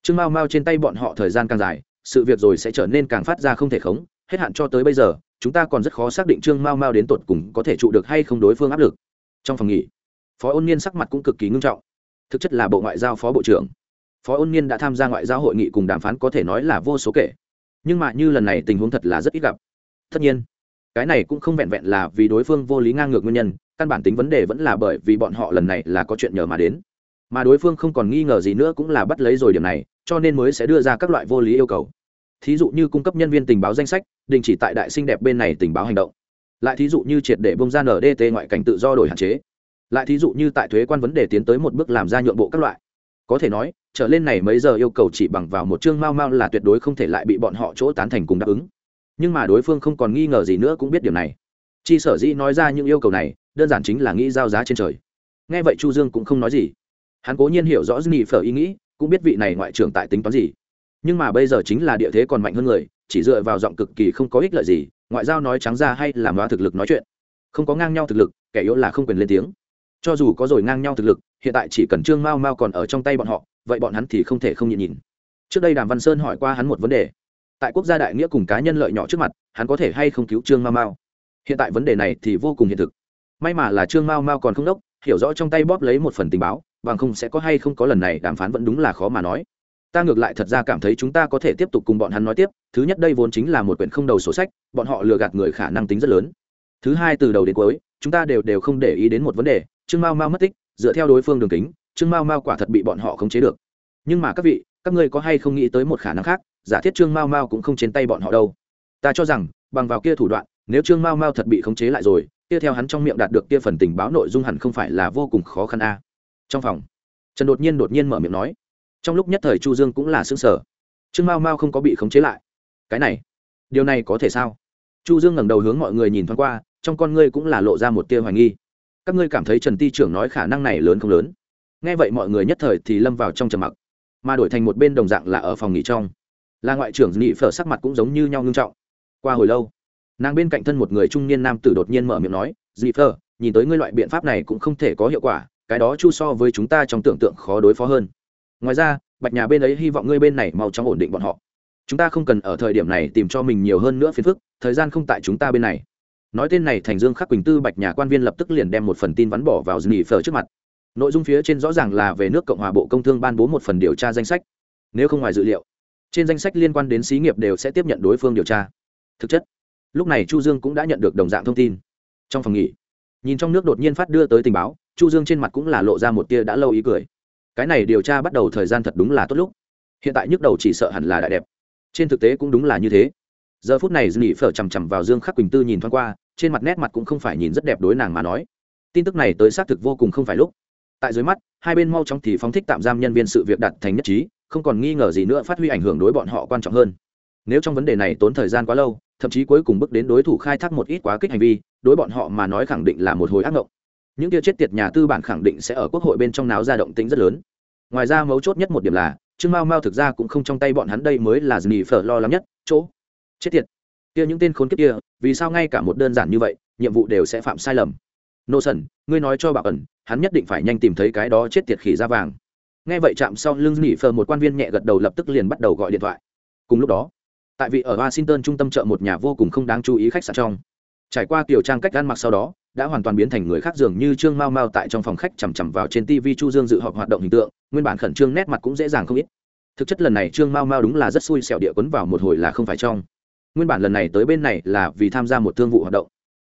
Trương mao mao trên tay bọn họ thời gian càng dài, sự việc rồi sẽ trở nên càng phát ra không thể khống hết hạn cho tới bây giờ, chúng ta còn rất khó xác định trương mao mao đến tột cùng có thể trụ được hay không đối phương áp lực. Trong phòng nghỉ, phó ôn niên sắc mặt cũng cực kỳ ngưng trọng. Thực chất là bộ ngoại giao phó bộ trưởng. Phó ôn niên đã tham gia ngoại giao hội nghị cùng đàm phán có thể nói là vô số kể. Nhưng mà như lần này tình huống thật là rất ít gặp. Tất nhiên, cái này cũng không vẹn vẹn là vì đối phương vô lý ngang ngược nguyên nhân, căn bản tính vấn đề vẫn là bởi vì bọn họ lần này là có chuyện nhờ mà đến. Mà đối phương không còn nghi ngờ gì nữa cũng là bắt lấy rồi điểm này, cho nên mới sẽ đưa ra các loại vô lý yêu cầu. Thí dụ như cung cấp nhân viên tình báo danh sách đình chỉ tại đại sinh đẹp bên này tình báo hành động. Lại thí dụ như triệt để bông ra ndt ngoại cảnh tự do đổi hạn chế. Lại thí dụ như tại thuế quan vấn đề tiến tới một bước làm ra nhượng bộ các loại. Có thể nói, trở lên này mấy giờ yêu cầu chỉ bằng vào một chương mau mau là tuyệt đối không thể lại bị bọn họ chỗ tán thành cùng đáp ứng. Nhưng mà đối phương không còn nghi ngờ gì nữa cũng biết điều này. Chi sở dĩ nói ra những yêu cầu này, đơn giản chính là nghĩ giao giá trên trời. Nghe vậy chu dương cũng không nói gì. Hắn cố nhiên hiểu rõ dĩ phở ý nghĩ, cũng biết vị này ngoại trưởng tại tính toán gì nhưng mà bây giờ chính là địa thế còn mạnh hơn người, chỉ dựa vào giọng cực kỳ không có ích lợi gì, ngoại giao nói trắng ra hay làm loa thực lực nói chuyện. Không có ngang nhau thực lực, kẻ yếu là không quyền lên tiếng. Cho dù có rồi ngang nhau thực lực, hiện tại chỉ cần trương mao mao còn ở trong tay bọn họ, vậy bọn hắn thì không thể không nhịn nhìn trước đây đàm văn sơn hỏi qua hắn một vấn đề. Tại quốc gia đại nghĩa cùng cá nhân lợi nhỏ trước mặt, hắn có thể hay không cứu trương mao mao? Hiện tại vấn đề này thì vô cùng hiện thực. May mà là trương mao mao còn không đốc, hiểu rõ trong tay bóp lấy một phần tình báo, bằng không sẽ có hay không có lần này đàm phán vẫn đúng là khó mà nói ta ngược lại thật ra cảm thấy chúng ta có thể tiếp tục cùng bọn hắn nói tiếp, thứ nhất đây vốn chính là một quyển không đầu sổ sách, bọn họ lừa gạt người khả năng tính rất lớn. Thứ hai từ đầu đến cuối, chúng ta đều đều không để ý đến một vấn đề, trương mao mao mất tích, dựa theo đối phương đường kính, trương mao mao quả thật bị bọn họ khống chế được. Nhưng mà các vị, các ngươi có hay không nghĩ tới một khả năng khác, giả thiết trương mao mao cũng không trên tay bọn họ đâu. Ta cho rằng, bằng vào kia thủ đoạn, nếu trương mao mao thật bị khống chế lại rồi, kia theo hắn trong miệng đạt được kia phần tình báo nội dung hẳn không phải là vô cùng khó khăn a. Trong phòng, trần đột nhiên đột nhiên mở miệng nói trong lúc nhất thời chu dương cũng là xương sở trương mao mao không có bị khống chế lại. Cái này, điều này có thể sao? Chu dương ngẩng đầu hướng mọi người nhìn thoáng qua, trong con ngươi cũng là lộ ra một tia hoài nghi. Các ngươi cảm thấy trần ti trưởng nói khả năng này lớn không lớn? Nghe vậy mọi người nhất thời thì lâm vào trong trầm mặc, mà đổi thành một bên đồng dạng là ở phòng nghỉ trong. Là ngoại trưởng nhị phở sắc mặt cũng giống như nhau ngưng trọng. Qua hồi lâu, nàng bên cạnh thân một người trung niên nam tử đột nhiên mở miệng nói dị phở, nhìn tới ngươi loại biện pháp này cũng không thể có hiệu quả, cái đó chu so với chúng ta trong tưởng tượng khó đối phó hơn ngoài ra, bạch nhà bên ấy hy vọng ngươi bên này mau chóng ổn định bọn họ. Chúng ta không cần ở thời điểm này tìm cho mình nhiều hơn nữa phiền phức, thời gian không tại chúng ta bên này. Nói tên này thành dương khắc quỳnh tư bạch nhà quan viên lập tức liền đem một phần tin vắn bỏ vào dì phở trước mặt. Nội dung phía trên rõ ràng là về nước cộng hòa bộ công thương ban bố một phần điều tra danh sách. Nếu không ngoài dự liệu, trên danh sách liên quan đến xí nghiệp đều sẽ tiếp nhận đối phương điều tra. Thực chất, lúc này chu dương cũng đã nhận được đồng dạng thông tin. Trong phòng nghỉ, nhìn trong nước đột nhiên phát đưa tới tình báo, chu dương trên mặt cũng là lộ ra một tia đã lâu ý cười cái này điều tra bắt đầu thời gian thật đúng là tốt lúc. Hiện tại nhức đầu chỉ sợ hẳn là đại đẹp. Trên thực tế cũng đúng là như thế. Giờ phút này dì phở chằm chằm vào dương khắc quỳnh tư nhìn thoáng qua, trên mặt nét mặt cũng không phải nhìn rất đẹp đối nàng mà nói. Tin tức này tới xác thực vô cùng không phải lúc. Tại dưới mắt, hai bên mau chóng thì phóng thích tạm giam nhân viên sự việc đặt thành nhất trí, không còn nghi ngờ gì nữa phát huy ảnh hưởng đối bọn họ quan trọng hơn. Nếu trong vấn đề này tốn thời gian quá lâu, thậm chí cuối cùng bước đến đối thủ khai thác một ít quá kích hành vi, đối bọn họ mà nói khẳng định là một hồi ác mộng những kia chết tiệt nhà tư bản khẳng định sẽ ở quốc hội bên trong náo ra động tĩnh rất lớn. Ngoài ra mấu chốt nhất một điểm là, trương mao mao thực ra cũng không trong tay bọn hắn đây mới là dì phở lo lắng nhất, chỗ. Chết tiệt. Kia những tên khốn kiếp kia, vì sao ngay cả một đơn giản như vậy, nhiệm vụ đều sẽ phạm sai lầm? Nô sần ngươi nói cho bảo ẩn, hắn nhất định phải nhanh tìm thấy cái đó chết tiệt khỉ ra vàng. Nghe vậy chạm sau lưng nỉ phờ một quan viên nhẹ gật đầu lập tức liền bắt đầu gọi điện thoại. Cùng lúc đó, tại vị ở washington trung tâm chợ một nhà vô cùng không đáng chú ý khách sạn trong, trải qua kiểu trang cách ăn mặc sau đó đã hoàn toàn biến thành người khác dường như trương mau mau tại trong phòng khách chằm chằm vào trên tv chu dương dự họp hoạt động hình tượng, nguyên bản khẩn trương nét mặt cũng dễ dàng không ít. Thực chất lần này trương mau mau đúng là rất xui xẻo địa quấn vào một hồi là không phải trong. Nguyên bản lần này tới bên này là vì tham gia một thương vụ hoạt động,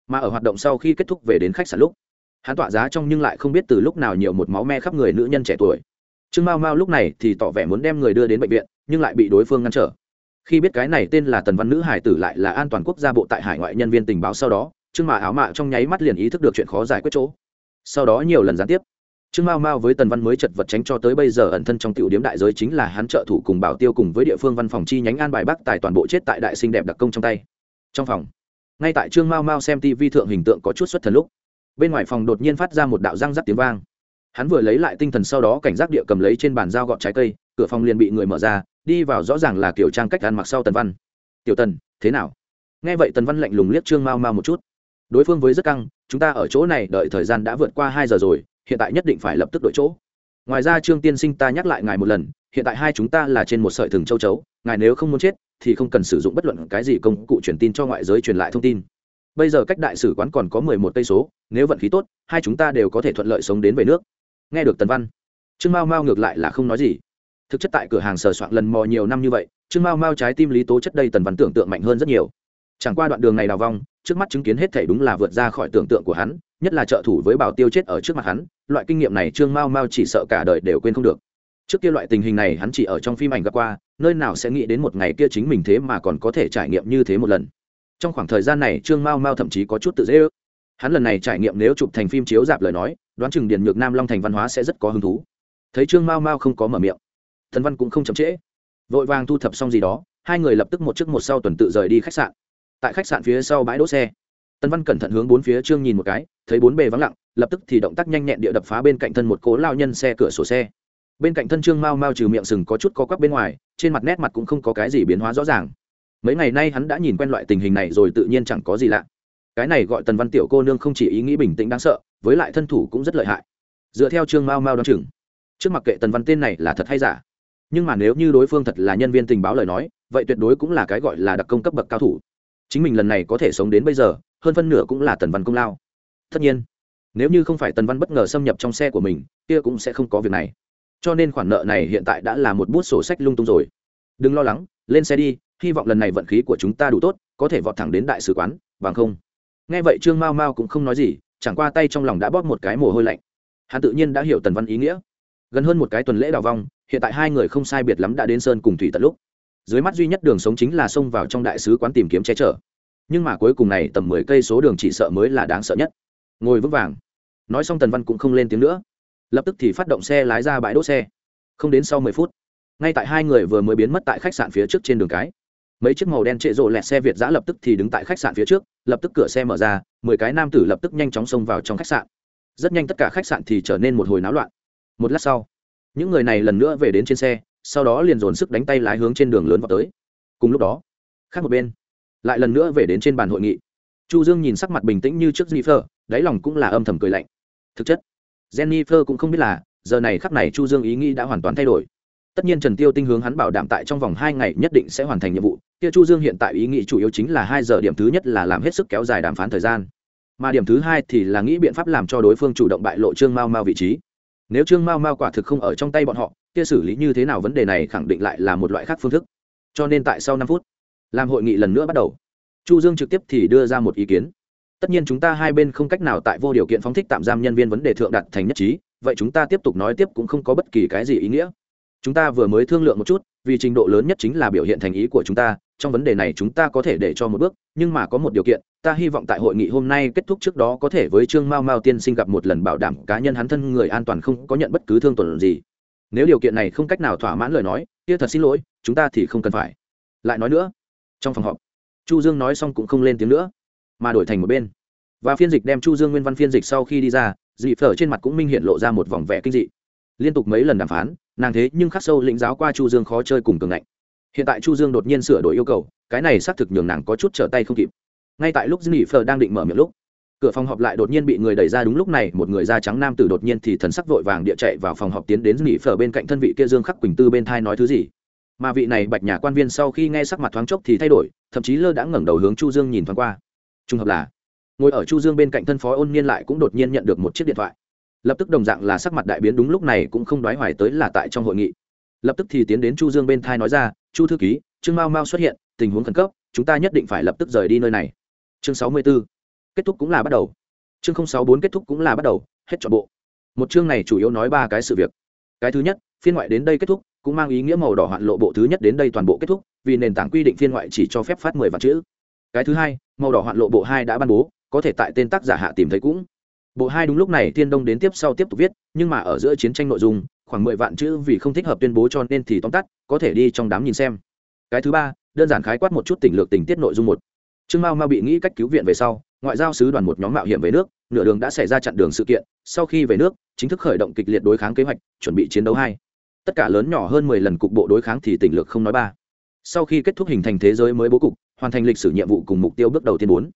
mà ở hoạt động sau khi kết thúc về đến khách sạn lúc, hắn tỏa giá trong nhưng lại không biết từ lúc nào nhiều một máu me khắp người nữ nhân trẻ tuổi. Trương mao mao lúc này thì tỏ vẻ muốn đem người đưa đến bệnh viện, nhưng lại bị đối phương ngăn trở. Khi biết cái này tên là tần văn nữ hải tử lại là an toàn quốc gia bộ tại hải ngoại nhân viên tình báo sau đó trương mạ áo mạ trong nháy mắt liền ý thức được chuyện khó giải quyết chỗ. Sau đó nhiều lần gián tiếp, trương mao mao với tần văn mới chật vật tránh cho tới bây giờ ẩn thân trong tiểu điếm đại giới chính là hắn trợ thủ cùng bảo tiêu cùng với địa phương văn phòng chi nhánh an bài bắc tài toàn bộ chết tại đại sinh đẹp đặc công trong tay. Trong phòng, ngay tại trương mao mao xem tv thượng hình tượng có chút xuất thần lúc, bên ngoài phòng đột nhiên phát ra một đạo răng rắc tiếng vang. Hắn vừa lấy lại tinh thần sau đó cảnh giác địa cầm lấy trên bàn dao gọt trái cây, cửa phòng liền bị người mở ra, đi vào rõ ràng là kiểu trang cách ăn mặc sau tần văn. Tiểu tần, thế nào? Nghe vậy tần văn lạnh lùng liếc trương mao mao một chút đối phương với rất căng, chúng ta ở chỗ này đợi thời gian đã vượt qua hai giờ rồi, hiện tại nhất định phải lập tức đổi chỗ. Ngoài ra trương tiên sinh ta nhắc lại ngài một lần, hiện tại hai chúng ta là trên một sợi thừng châu chấu, ngài nếu không muốn chết, thì không cần sử dụng bất luận cái gì công cụ truyền tin cho ngoại giới truyền lại thông tin. Bây giờ cách đại sử quán còn có mười một cây số, nếu vận khí tốt, hai chúng ta đều có thể thuận lợi sống đến về nước. Nghe được tần văn, trương mao mao ngược lại là không nói gì. Thực chất tại cửa hàng sờ soạn lần mò nhiều năm như vậy, trương mao mao trái tim lý tố chất đây tần văn tưởng tượng mạnh hơn rất nhiều. Chẳng qua đoạn đường này đào vong trước mắt chứng kiến hết thảy đúng là vượt ra khỏi tưởng tượng của hắn, nhất là trợ thủ với bảo tiêu chết ở trước mặt hắn, loại kinh nghiệm này trương mao mao chỉ sợ cả đời đều quên không được. Trước kia loại tình hình này hắn chỉ ở trong phim ảnh gặp qua, nơi nào sẽ nghĩ đến một ngày kia chính mình thế mà còn có thể trải nghiệm như thế một lần. Trong khoảng thời gian này, trương mao mao thậm chí có chút tự dễ ước. Hắn lần này trải nghiệm nếu chụp thành phim chiếu dạp lời nói, đoán chừng điền nhược nam long thành văn hóa sẽ rất có hứng thú. Thấy trương mao mao không có mở miệng, thần văn cũng không chậm trễ. Vội vàng thu thập xong gì đó, hai người lập tức một trước một sau tuần tự rời đi khách sạn tại khách sạn phía sau bãi đỗ xe. Tân văn cẩn thận hướng bốn phía trương nhìn một cái, thấy bốn bề vắng lặng, lập tức thì động tác nhanh nhẹn địa đập phá bên cạnh thân một cố lao nhân xe cửa sổ xe. Bên cạnh thân trương mau mau trừ miệng sừng có chút có quắp bên ngoài, trên mặt nét mặt cũng không có cái gì biến hóa rõ ràng. Mấy ngày nay hắn đã nhìn quen loại tình hình này rồi tự nhiên chẳng có gì lạ. Cái này gọi tần văn tiểu cô nương không chỉ ý nghĩ bình tĩnh đáng sợ, với lại thân thủ cũng rất lợi hại. Dựa theo trương mao mao đ o á n chừng, trước mặc kệ tần văn tên này là thật hay giả. Nhưng mà nếu như đối phương thật là nhân viên tình báo lời nói, vậy tuyệt đối cũng là cái gọi là đặc công cấp bậc cao thủ chính mình lần này có thể sống đến bây giờ, hơn phân nửa cũng là tần văn công lao. Tất nhiên, nếu như không phải tần văn bất ngờ xâm nhập trong xe của mình, kia cũng sẽ không có việc này. Cho nên khoản nợ này hiện tại đã là một bút sổ sách lung tung rồi. Đừng lo lắng, lên xe đi, hy vọng lần này vận khí của chúng ta đủ tốt, có thể vọt thẳng đến đại sứ quán, bằng không. Nghe vậy trương mao mao cũng không nói gì, chẳng qua tay trong lòng đã bóp một cái mồ hôi lạnh. Hắn tự nhiên đã hiểu tần văn ý nghĩa. Gần hơn một cái tuần lễ đào vong, hiện tại hai người không sai biệt lắm đã đến sơn cùng thủy tận lúc dưới mắt duy nhất đường sống chính là xông vào trong đại sứ quán tìm kiếm che chở. Nhưng mà cuối cùng này tầm mười cây số đường chỉ sợ mới là đáng sợ nhất. Ngồi vững vàng. Nói xong tần văn cũng không lên tiếng nữa. Lập tức thì phát động xe lái ra bãi đỗ xe. Không đến sau mười phút, ngay tại hai người vừa mới biến mất tại khách sạn phía trước trên đường cái, mấy chiếc màu đen trệ rộ lẹt xe việt giã lập tức thì đứng tại khách sạn phía trước, lập tức cửa xe mở ra, mười cái nam tử lập tức nhanh chóng xông vào trong khách sạn. Rất nhanh tất cả khách sạn thì trở nên một hồi náo loạn. Một lát sau, những người này lần nữa về đến trên xe sau đó liền dồn sức đánh tay lái hướng trên đường lớn vào tới. Cùng lúc đó, khác một bên, lại lần nữa về đến trên bàn hội nghị. Chu dương nhìn sắc mặt bình tĩnh như trước jennifer, đáy lòng cũng là âm thầm cười lạnh. Thực chất, jennifer cũng không biết là, giờ này khắc này chu dương ý nghĩ đã hoàn toàn thay đổi. Tất nhiên trần tiêu tinh hướng hắn bảo đảm tại trong vòng hai ngày nhất định sẽ hoàn thành nhiệm vụ, kia chu dương hiện tại ý nghĩ chủ yếu chính là hai giờ điểm thứ nhất là làm hết sức kéo dài đàm phán thời gian. Mà điểm thứ hai thì là nghĩ biện pháp làm cho đối phương chủ động bại lộ trương mao mao vị trí. Nếu trương mao mao quả thực không ở trong tay bọn họ kia xử lý như thế nào vấn đề này khẳng định lại là một loại khác phương thức. Cho nên tại sau năm phút, làm hội nghị lần nữa bắt đầu. Chu dương trực tiếp thì đưa ra một ý kiến. Tất nhiên chúng ta hai bên không cách nào tại vô điều kiện phóng thích tạm giam nhân viên vấn đề thượng đặt thành nhất trí, vậy chúng ta tiếp tục nói tiếp cũng không có bất kỳ cái gì ý nghĩa. Chúng ta vừa mới thương lượng một chút, vì trình độ lớn nhất chính là biểu hiện thành ý của chúng ta, trong vấn đề này chúng ta có thể để cho một bước, nhưng mà có một điều kiện, ta hy vọng tại hội nghị hôm nay kết thúc trước đó có thể với trương mao mao tiên sinh gặp một lần bảo đảm cá nhân hắn thân người an toàn không có nhận bất cứ thương tổn gì nếu điều kiện này không cách nào thỏa mãn lời nói, kia thật xin lỗi, chúng ta thì không cần phải. Lại nói nữa, trong phòng họp, chu dương nói xong cũng không lên tiếng nữa, mà đổi thành một bên. Và phiên dịch đem chu dương nguyên văn phiên dịch sau khi đi ra, dị phở trên mặt cũng minh hiện lộ ra một vòng vẻ kinh dị. Liên tục mấy lần đàm phán, nàng thế nhưng khắc sâu lĩnh giáo qua chu dương khó chơi cùng cường ngạnh. Hiện tại chu dương đột nhiên sửa đổi yêu cầu, cái này xác thực nhường nàng có chút trở tay không kịp. Ngay tại lúc dị phở đang định mở miệng lúc cửa phòng họp lại đột nhiên bị người đẩy ra, đúng lúc này, một người da trắng nam tử đột nhiên thì thần sắc vội vàng địa chạy vào phòng họp tiến đến nghỉ phở bên cạnh thân vị kia dương khắc quỳnh tư bên thai nói thứ gì. Mà vị này bạch nhà quan viên sau khi nghe sắc mặt thoáng chốc thì thay đổi, thậm chí lơ đã ngẩng đầu hướng chu dương nhìn thoáng qua. Trùng hợp là, ngồi ở chu dương bên cạnh thân phó ôn niên lại cũng đột nhiên nhận được một chiếc điện thoại. Lập tức đồng dạng là sắc mặt đại biến, đúng lúc này cũng không đoái hoài tới là tại trong hội nghị. Lập tức thì tiến đến chu dương bên thai nói ra, chu thư ký, trương mao mao xuất hiện, tình huống khẩn cấp, chúng ta nhất định phải lập tức rời đi nơi này. Chương 64 kết thúc cũng là bắt đầu. Chương 064 kết thúc cũng là bắt đầu, hết trọn bộ. Một chương này chủ yếu nói ba cái sự việc. Cái thứ nhất, phiên ngoại đến đây kết thúc, cũng mang ý nghĩa màu đỏ hoạn lộ bộ thứ nhất đến đây toàn bộ kết thúc, vì nền tảng quy định phiên ngoại chỉ cho phép phát mười vạn chữ. Cái thứ hai, màu đỏ hoạn lộ bộ hai đã ban bố, có thể tại tên tác giả hạ tìm thấy cũng. Bộ hai đúng lúc này, thiên đông đến tiếp sau tiếp tục viết, nhưng mà ở giữa chiến tranh nội dung, khoảng mười vạn chữ vì không thích hợp tuyên bố cho nên thì tóm tắt, có thể đi trong đám nhìn xem. Cái thứ ba, đơn giản khái quát một chút tình lược tình tiết nội dung một. Trương mao mao bị nghĩ cách cứu viện về sau ngoại giao sứ đoàn một nhóm mạo hiểm về nước, nửa đường đã xảy ra chặn đường sự kiện, sau khi về nước, chính thức khởi động kịch liệt đối kháng kế hoạch, chuẩn bị chiến đấu hai. Tất cả lớn nhỏ hơn mười lần cục bộ đối kháng thì tỉnh lược không nói ba. Sau khi kết thúc hình thành thế giới mới bố cục, hoàn thành lịch sử nhiệm vụ cùng mục tiêu bước đầu tiên bốn.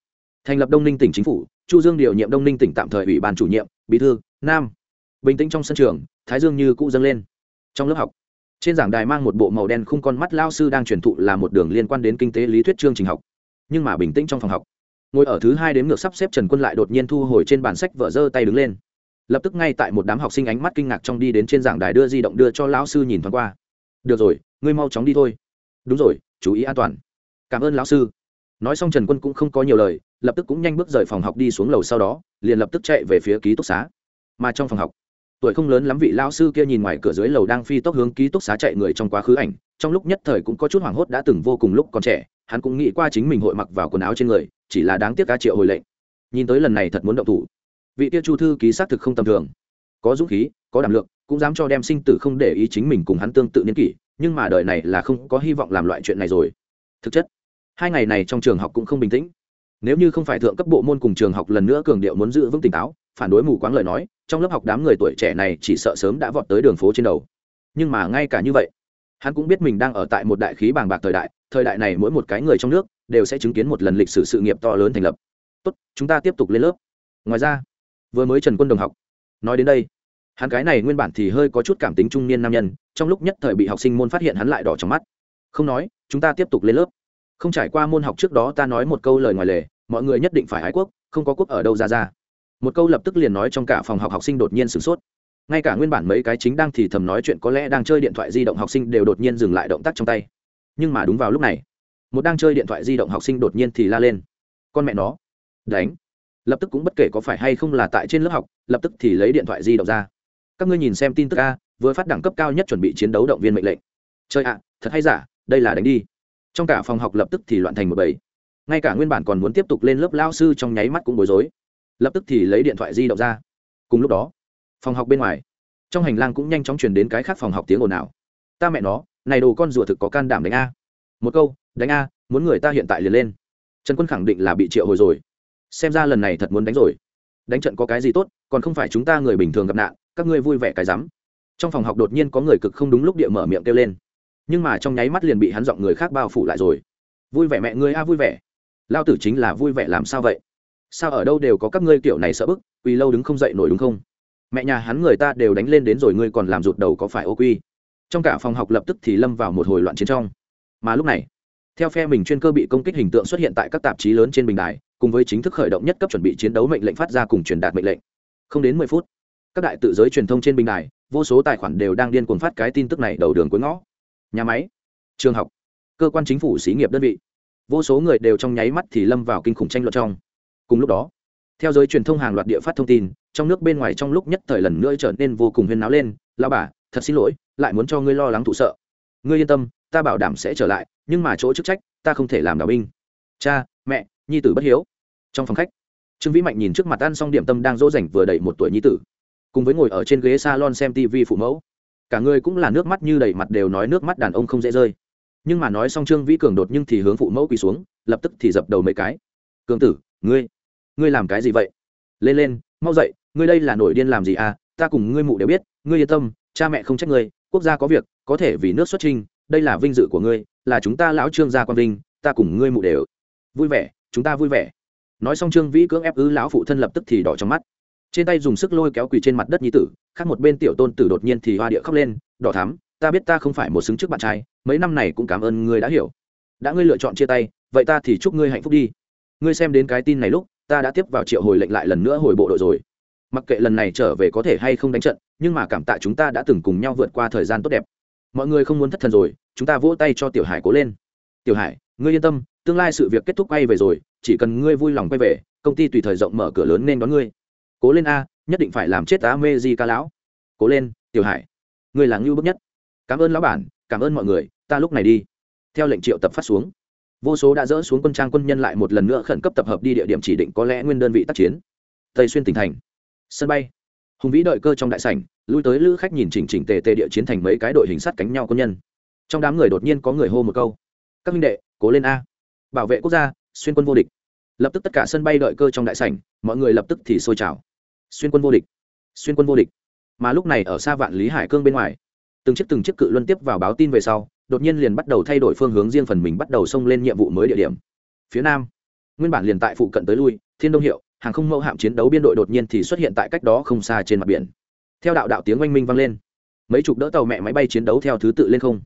Thành lập đông ninh tỉnh chính phủ, chu dương điều nhiệm đông ninh tỉnh tạm thời ủy ban chủ nhiệm, bí thư, nam. Bình tĩnh trong sân trường, thái dương như cũ dâng lên. Trong lớp học, trên giảng đài mang một bộ màu đen khung con mắt lao sư đang truyền thụ là một đường liên quan đến kinh tế lý thuyết chương trình học. Nhưng mà bình tĩnh trong phòng học ngồi ở thứ hai đếm ngược sắp xếp trần quân lại đột nhiên thu hồi trên bản sách vợ giơ tay đứng lên. Lập tức ngay tại một đám học sinh ánh mắt kinh ngạc trong đi đến trên giảng đài đưa di động đưa cho lão sư nhìn thoáng qua. Được rồi, ngươi mau chóng đi thôi. Đúng rồi, chú ý an toàn. Cảm ơn lão sư. Nói xong trần quân cũng không có nhiều lời, lập tức cũng nhanh bước rời phòng học đi xuống lầu sau đó, liền lập tức chạy về phía ký túc xá. Mà trong phòng học, tuổi không lớn lắm vị lão sư kia nhìn ngoài cửa dưới lầu đang phi tốc hướng ký túc xá chạy người trong quá khứ ảnh, trong lúc nhất thời cũng có chút hoảng hốt đã từng vô cùng lúc còn trẻ, hắn cũng nghĩ qua chính mình hội mặc vào quần áo trên người chỉ là đáng tiếc cá triệu hồi lệnh. Nhìn tới lần này thật muốn động thủ. Vị Tiêu chu thư ký xác thực không tầm thường. Có dũng khí, có đảm lượng, cũng dám cho đem sinh tử không để ý chính mình cùng hắn tương tự niên kỷ, nhưng mà đời này là không có hy vọng làm loại chuyện này rồi. Thực chất, hai ngày này trong trường học cũng không bình tĩnh. Nếu như không phải thượng cấp bộ môn cùng trường học lần nữa cường điệu muốn giữ vững tỉnh táo, phản đối mù quáng lời nói, trong lớp học đám người tuổi trẻ này chỉ sợ sớm đã vọt tới đường phố trên đầu. Nhưng mà ngay cả như vậy, hắn cũng biết mình đang ở tại một đại khí bàng bạc thời đại thời đại này mỗi một cái người trong nước đều sẽ chứng kiến một lần lịch sử sự nghiệp to lớn thành lập. Tốt, chúng ta tiếp tục lên lớp. Ngoài ra, vừa mới trần quân đồng học nói đến đây, hắn cái này nguyên bản thì hơi có chút cảm tính trung niên nam nhân, trong lúc nhất thời bị học sinh môn phát hiện hắn lại đỏ trong mắt. Không nói, chúng ta tiếp tục lên lớp. Không trải qua môn học trước đó ta nói một câu lời ngoài lề, mọi người nhất định phải ái quốc, không có quốc ở đâu ra ra. Một câu lập tức liền nói trong cả phòng học học sinh đột nhiên sửng sốt. Ngay cả nguyên bản mấy cái chính đang thì thầm nói chuyện có lẽ đang chơi điện thoại di động học sinh đều đột nhiên dừng lại động tác trong tay nhưng mà đúng vào lúc này, một đang chơi điện thoại di động học sinh đột nhiên thì la lên. Con mẹ nó. Đánh. Lập tức cũng bất kể có phải hay không là tại trên lớp học, lập tức thì lấy điện thoại di động ra. Các ngươi nhìn xem tin tức a, vừa phát đẳng cấp cao nhất chuẩn bị chiến đấu động viên mệnh lệnh. Chơi ạ, thật hay giả, đây là đánh đi. Trong cả phòng học lập tức thì loạn thành một bầy. Ngay cả nguyên bản còn muốn tiếp tục lên lớp lao sư trong nháy mắt cũng bối rối. Lập tức thì lấy điện thoại di động ra. Cùng lúc đó, phòng học bên ngoài, trong hành lang cũng nhanh chóng chuyển đến cái khác phòng học tiếng ồn ào. Ta mẹ nó này đồ con rùa thực có can đảm đánh a. Một câu, đánh a, muốn người ta hiện tại liền lên. Trần quân khẳng định là bị triệu hồi rồi. Xem ra lần này thật muốn đánh rồi. Đánh trận có cái gì tốt, còn không phải chúng ta người bình thường gặp nạn, các ngươi vui vẻ cái rắm. Trong phòng học đột nhiên có người cực không đúng lúc địa mở miệng kêu lên. Nhưng mà trong nháy mắt liền bị hắn giọng người khác bao phủ lại rồi. Vui vẻ mẹ ngươi a, vui vẻ. Lao tử chính là vui vẻ làm sao vậy? Sao ở đâu đều có các ngươi kiểu này sợ bức vì lâu đứng không dậy nổi đúng không? Mẹ nhà hắn người ta đều đánh lên đến rồi, ngươi còn làm rụt đầu có phải ô quy? Trong cả phòng học lập tức thì lâm vào một hồi loạn chiến trong. Mà lúc này, theo phe mình chuyên cơ bị công kích hình tượng xuất hiện tại các tạp chí lớn trên bình đài, cùng với chính thức khởi động nhất cấp chuẩn bị chiến đấu mệnh lệnh phát ra cùng truyền đạt mệnh lệnh. Không đến mười phút, các đại tự giới truyền thông trên bình đài, vô số tài khoản đều đang điên cuồng phát cái tin tức này đầu đường cuối ngõ. Nhà máy, trường học, cơ quan chính phủ xí nghiệp đơn vị, vô số người đều trong nháy mắt thì lâm vào kinh khủng tranh luận trong. Cùng lúc đó, theo giới truyền thông hàng loạt địa phát thông tin, trong nước bên ngoài trong lúc nhất thời lần nữa trở nên vô cùng huyên náo lên lao bà thật xin lỗi, lại muốn cho ngươi lo lắng thụ sợ. Ngươi yên tâm, ta bảo đảm sẽ trở lại, nhưng mà chỗ chức trách, ta không thể làm đạo binh. Cha, mẹ, nhi tử bất hiếu. Trong phòng khách, trương vĩ mạnh nhìn trước mặt ăn xong điểm tâm đang dỗ dành vừa đầy một tuổi nhi tử. Cùng với ngồi ở trên ghế salon xem tv phụ mẫu, cả người cũng là nước mắt như đầy mặt đều nói nước mắt đàn ông không dễ rơi. Nhưng mà nói xong trương vĩ cường đột nhưng thì hướng phụ mẫu quỳ xuống, lập tức thì dập đầu mấy cái. Cường tử, ngươi ngươi làm cái gì vậy? Lên lên, mau dậy, ngươi đây là nổi điên làm gì à? Ta cùng ngươi mụ đều biết, ngươi yên tâm cha mẹ không trách ngươi, quốc gia có việc, có thể vì nước xuất trinh đây là vinh dự của ngươi, là chúng ta lão trương gia quang vinh, ta cùng ngươi mụ đều. Vui vẻ, chúng ta vui vẻ. Nói xong trương vĩ cưỡng ép ứ lão phụ thân lập tức thì đỏ trong mắt. Trên tay dùng sức lôi kéo quỳ trên mặt đất nhi tử, khác một bên tiểu tôn tử đột nhiên thì hoa địa khóc lên, đỏ thắm, ta biết ta không phải một xứng trước bạn trai, mấy năm này cũng cảm ơn ngươi đã hiểu. Đã ngươi lựa chọn chia tay, vậy ta thì chúc ngươi hạnh phúc đi. Ngươi xem đến cái tin này lúc, ta đã tiếp vào triệu hồi lệnh lại lần nữa hồi bộ đội rồi mặc kệ lần này trở về có thể hay không đánh trận, nhưng mà cảm tạ chúng ta đã từng cùng nhau vượt qua thời gian tốt đẹp. Mọi người không muốn thất thần rồi, chúng ta vỗ tay cho tiểu hải cố lên. Tiểu hải, ngươi yên tâm, tương lai sự việc kết thúc quay về rồi, chỉ cần ngươi vui lòng quay về, công ty tùy thời rộng mở cửa lớn nên đón ngươi. Cố lên a, nhất định phải làm chết á mê di ca lão. Cố lên, tiểu hải, ngươi là ngưu bức nhất. Cảm ơn lão bản, cảm ơn mọi người, ta lúc này đi. Theo lệnh triệu tập phát xuống. Vô số đã dỡ xuống quân trang quân nhân lại một lần nữa khẩn cấp tập hợp đi địa điểm chỉ định có lẽ nguyên đơn vị tác chiến. Tây xuyên tỉnh thành sân bay. Hùng vĩ đợi cơ trong đại sảnh, lui tới lữ khách nhìn chỉnh chỉnh tề tề địa chiến thành mấy cái đội hình sắt cánh nhau quân nhân. Trong đám người đột nhiên có người hô một câu. Các minh đệ, cố lên a. Bảo vệ quốc gia, xuyên quân vô địch. Lập tức tất cả sân bay đợi cơ trong đại sảnh, mọi người lập tức thì sôi trào. Xuyên quân vô địch, xuyên quân vô địch. Mà lúc này ở xa vạn lý hải cương bên ngoài, từng chiếc từng chiếc cự luân tiếp vào báo tin về sau, đột nhiên liền bắt đầu thay đổi phương hướng riêng phần mình bắt đầu xông lên nhiệm vụ mới địa điểm. Phía nam, nguyên bản liền tại phụ cận tới lui, thiên đông hiệu hàng không mẫu hạm chiến đấu biên đội đột nhiên thì xuất hiện tại cách đó không xa trên mặt biển. Theo đạo đạo tiếng oanh minh vang lên, mấy chục đỡ tàu mẹ máy bay chiến đấu theo thứ tự lên không.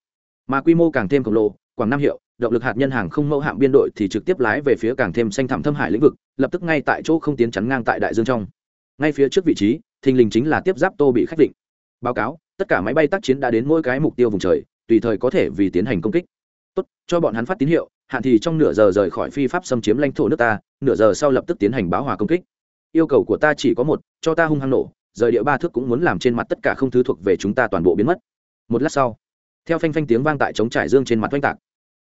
Mà quy mô càng thêm khổng lồ, quảng nam hiệu, động lực hạt nhân hàng không mẫu hạm biên đội thì trực tiếp lái về phía càng thêm xanh thẳm thâm hải lĩnh vực, lập tức ngay tại chỗ không tiến chắn ngang tại đại dương trong. Ngay phía trước vị trí, thình lình chính là tiếp giáp tô bị khách định báo cáo, tất cả máy bay tác chiến đã đến mỗi cái mục tiêu vùng trời, tùy thời có thể vì tiến hành công kích. Tốt, cho bọn hắn phát tín hiệu hạn thì trong nửa giờ rời khỏi phi pháp xâm chiếm lãnh thổ nước ta, nửa giờ sau lập tức tiến hành báo hòa công kích. Yêu cầu của ta chỉ có một, cho ta hung hăng nổ, rời địa ba thước cũng muốn làm trên mặt tất cả không thứ thuộc về chúng ta toàn bộ biến mất. Một lát sau, theo phanh phanh tiếng vang tại chống trải dương trên mặt oanh tạc,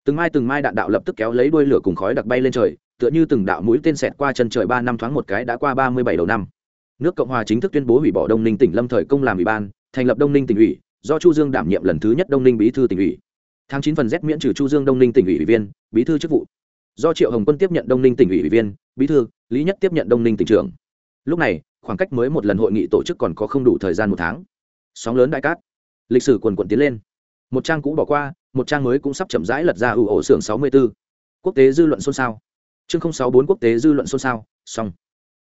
từng mai từng mai đạn đạo lập tức kéo lấy đuôi lửa cùng khói đặc bay lên trời, tựa như từng đạo mũi tên xẹt qua chân trời ba năm thoáng một cái đã qua ba mươi bảy đầu năm. Nước cộng hòa chính thức tuyên bố hủy bỏ đông ninh tỉnh lâm thời công làm ủy ban, thành lập đông ninh tỉnh ủy, do chu dương đảm nhiệm lần thứ nhất đông ninh bí thư tỉnh ủy tháng chín phần z miễn trừ chu dương đông ninh tỉnh ủy ủy viên, bí thư chức vụ. Do triệu hồng quân tiếp nhận đông ninh tỉnh ủy ủy viên, bí thư, lý nhất tiếp nhận đông ninh tỉnh trưởng. Lúc này, khoảng cách mới một lần hội nghị tổ chức còn có không đủ thời gian một tháng. Sóng lớn đại cát. Lịch sử quần quận tiến lên. Một trang cũ bỏ qua, một trang mới cũng sắp chậm rãi lật ra ủ ổ xưởng sáu mươi 64. quốc tế dư luận xôn xao. Chương sáu bốn quốc tế dư luận xôn xao, xong.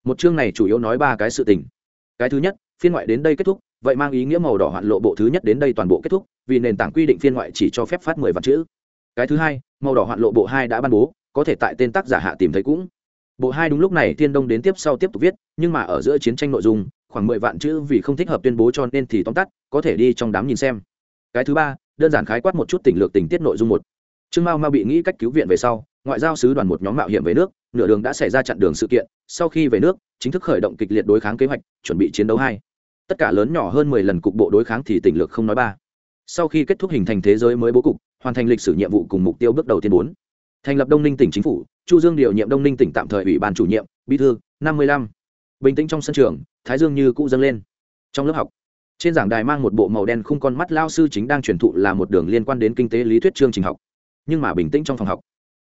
Một chương này chủ yếu nói ba cái sự tình. Cái thứ nhất, phiên ngoại đến đây kết thúc vậy mang ý nghĩa màu đỏ hoạn lộ bộ thứ nhất đến đây toàn bộ kết thúc, vì nền tảng quy định phiên ngoại chỉ cho phép phát mười vạn chữ. Cái thứ hai, màu đỏ hoạn lộ bộ hai đã ban bố, có thể tại tên tác giả hạ tìm thấy cũng. Bộ hai đúng lúc này thiên đông đến tiếp sau tiếp tục viết, nhưng mà ở giữa chiến tranh nội dung, khoảng mười vạn chữ vì không thích hợp tuyên bố cho nên thì tóm tắt, có thể đi trong đám nhìn xem. Cái thứ ba, đơn giản khái quát một chút tình lược tình tiết nội dung một. Trương mao mao bị nghĩ cách cứu viện về sau, ngoại giao sứ đoàn một nhóm mạo hiểm về nước, nửa đường đã xảy ra chặn đường sự kiện, sau khi về nước, chính thức khởi động kịch liệt đối kháng kế hoạch, chuẩn bị chiến đấu hai tất cả lớn nhỏ hơn mười lần cục bộ đối kháng thì tỉnh lược không nói ba. Sau khi kết thúc hình thành thế giới mới bố cục, hoàn thành lịch sử nhiệm vụ cùng mục tiêu bước đầu tiên bốn. Thành lập đông ninh tỉnh chính phủ, chu dương điều nhiệm đông ninh tỉnh tạm thời ủy ban chủ nhiệm, bí thư, năm mươi lăm. Bình tĩnh trong sân trường, thái dương như cũ dâng lên. Trong lớp học, trên giảng đài mang một bộ màu đen khung con mắt lao sư chính đang truyền thụ là một đường liên quan đến kinh tế lý thuyết chương trình học. Nhưng mà bình tĩnh trong phòng học,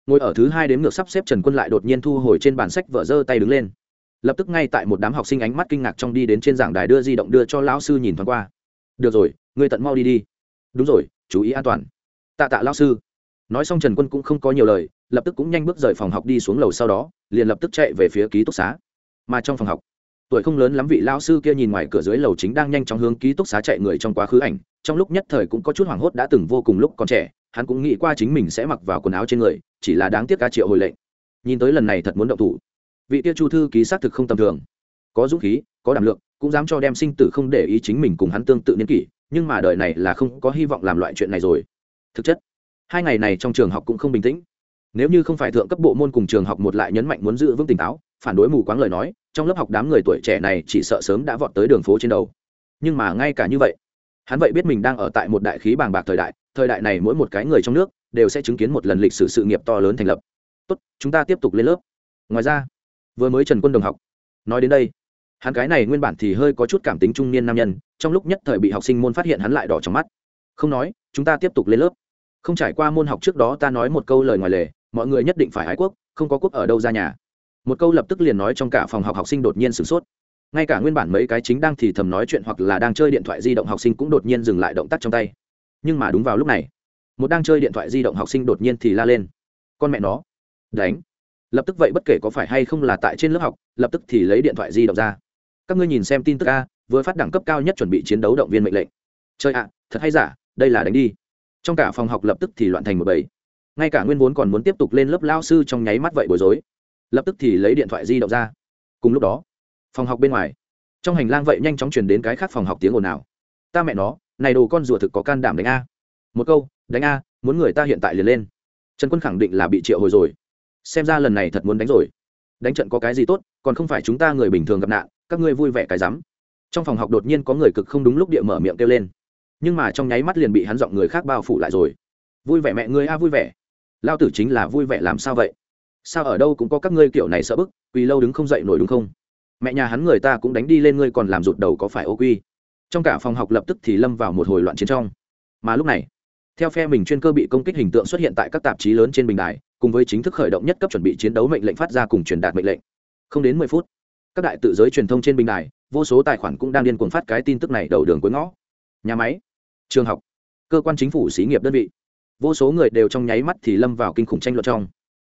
ngồi ở thứ hai đến ngược sắp xếp trần quân lại đột nhiên thu hồi trên bản sách vợ giơ tay đứng lên lập tức ngay tại một đám học sinh ánh mắt kinh ngạc trong đi đến trên giảng đài đưa di động đưa cho lão sư nhìn thoáng qua. Được rồi, ngươi tận mau đi đi. Đúng rồi, chú ý an toàn. Tạ tạ lão sư. Nói xong trần quân cũng không có nhiều lời, lập tức cũng nhanh bước rời phòng học đi xuống lầu sau đó, liền lập tức chạy về phía ký túc xá. Mà trong phòng học, tuổi không lớn lắm vị lão sư kia nhìn ngoài cửa dưới lầu chính đang nhanh chóng hướng ký túc xá chạy người trong quá khứ ảnh, trong lúc nhất thời cũng có chút hoảng hốt đã từng vô cùng lúc còn trẻ, hắn cũng nghĩ qua chính mình sẽ mặc vào quần áo trên người, chỉ là đáng tiếc ca triệu hồi lệnh. Nhìn tới lần này thật muốn động thủ vị kia chu thư ký xác thực không tầm thường. Có dũng khí, có đảm lượng, cũng dám cho đem sinh tử không để ý chính mình cùng hắn tương tự niên kỷ, nhưng mà đời này là không có hy vọng làm loại chuyện này rồi. Thực chất, hai ngày này trong trường học cũng không bình tĩnh. Nếu như không phải thượng cấp bộ môn cùng trường học một lại nhấn mạnh muốn giữ vững tỉnh táo, phản đối mù quáng lời nói, trong lớp học đám người tuổi trẻ này chỉ sợ sớm đã vọt tới đường phố trên đầu. Nhưng mà ngay cả như vậy, hắn vậy biết mình đang ở tại một đại khí bàng bạc thời đại thời đại này mỗi một cái người trong nước đều sẽ chứng kiến một lần lịch sử sự nghiệp to lớn thành lập. Tốt, chúng ta tiếp tục lên lớp. Ngoài ra vừa mới trần quân đồng học. Nói đến đây, hắn cái này nguyên bản thì hơi có chút cảm tính trung niên nam nhân, trong lúc nhất thời bị học sinh môn phát hiện hắn lại đỏ trong mắt. Không nói, chúng ta tiếp tục lên lớp. Không trải qua môn học trước đó ta nói một câu lời ngoài lề, mọi người nhất định phải ái quốc, không có quốc ở đâu ra nhà. Một câu lập tức liền nói trong cả phòng học học sinh đột nhiên sửng sốt. Ngay cả nguyên bản mấy cái chính đang thì thầm nói chuyện hoặc là đang chơi điện thoại di động học sinh cũng đột nhiên dừng lại động tác trong tay. Nhưng mà đúng vào lúc này, một đang chơi điện thoại di động học sinh đột nhiên thì la lên. Con mẹ nó. Đánh lập tức vậy bất kể có phải hay không là tại trên lớp học, lập tức thì lấy điện thoại di động ra. Các ngươi nhìn xem tin tức a, vừa phát đẳng cấp cao nhất chuẩn bị chiến đấu động viên mệnh lệnh. Chơi ạ, thật hay giả, đây là đánh đi. Trong cả phòng học lập tức thì loạn thành một bầy. Ngay cả nguyên vốn còn muốn tiếp tục lên lớp lao sư trong nháy mắt vậy bối rối. Lập tức thì lấy điện thoại di động ra. Cùng lúc đó, phòng học bên ngoài, trong hành lang vậy nhanh chóng chuyển đến cái khác phòng học tiếng ồn nào ta mẹ nó, này đồ con rùa thực có can đảm đánh a. Một câu, đánh a, muốn người ta hiện tại liền lên. Trần quân khẳng định là bị triệu hồi rồi xem ra lần này thật muốn đánh rồi. Đánh trận có cái gì tốt, còn không phải chúng ta người bình thường gặp nạn, các ngươi vui vẻ cái rắm. Trong phòng học đột nhiên có người cực không đúng lúc địa mở miệng kêu lên. Nhưng mà trong nháy mắt liền bị hắn giọng người khác bao phủ lại rồi. Vui vẻ mẹ ngươi a, vui vẻ. Lao tử chính là vui vẻ làm sao vậy? Sao ở đâu cũng có các ngươi kiểu này sợ bức quỳ lâu đứng không dậy nổi đúng không? Mẹ nhà hắn người ta cũng đánh đi lên ngươi còn làm rụt đầu có phải ô quy? Trong cả phòng học lập tức thì lâm vào một hồi loạn chiến trong. Mà lúc này, theo phe mình chuyên cơ bị công kích hình tượng xuất hiện tại các tạp chí lớn trên bình đài cùng với chính thức khởi động nhất cấp chuẩn bị chiến đấu mệnh lệnh phát ra cùng truyền đạt mệnh lệnh. Không đến mười phút, các đại tự giới truyền thông trên bình đài, vô số tài khoản cũng đang điên cuồng phát cái tin tức này đầu đường cuối ngõ. Nhà máy, trường học, cơ quan chính phủ xí nghiệp đơn vị. Vô số người đều trong nháy mắt thì lâm vào kinh khủng tranh luận trong.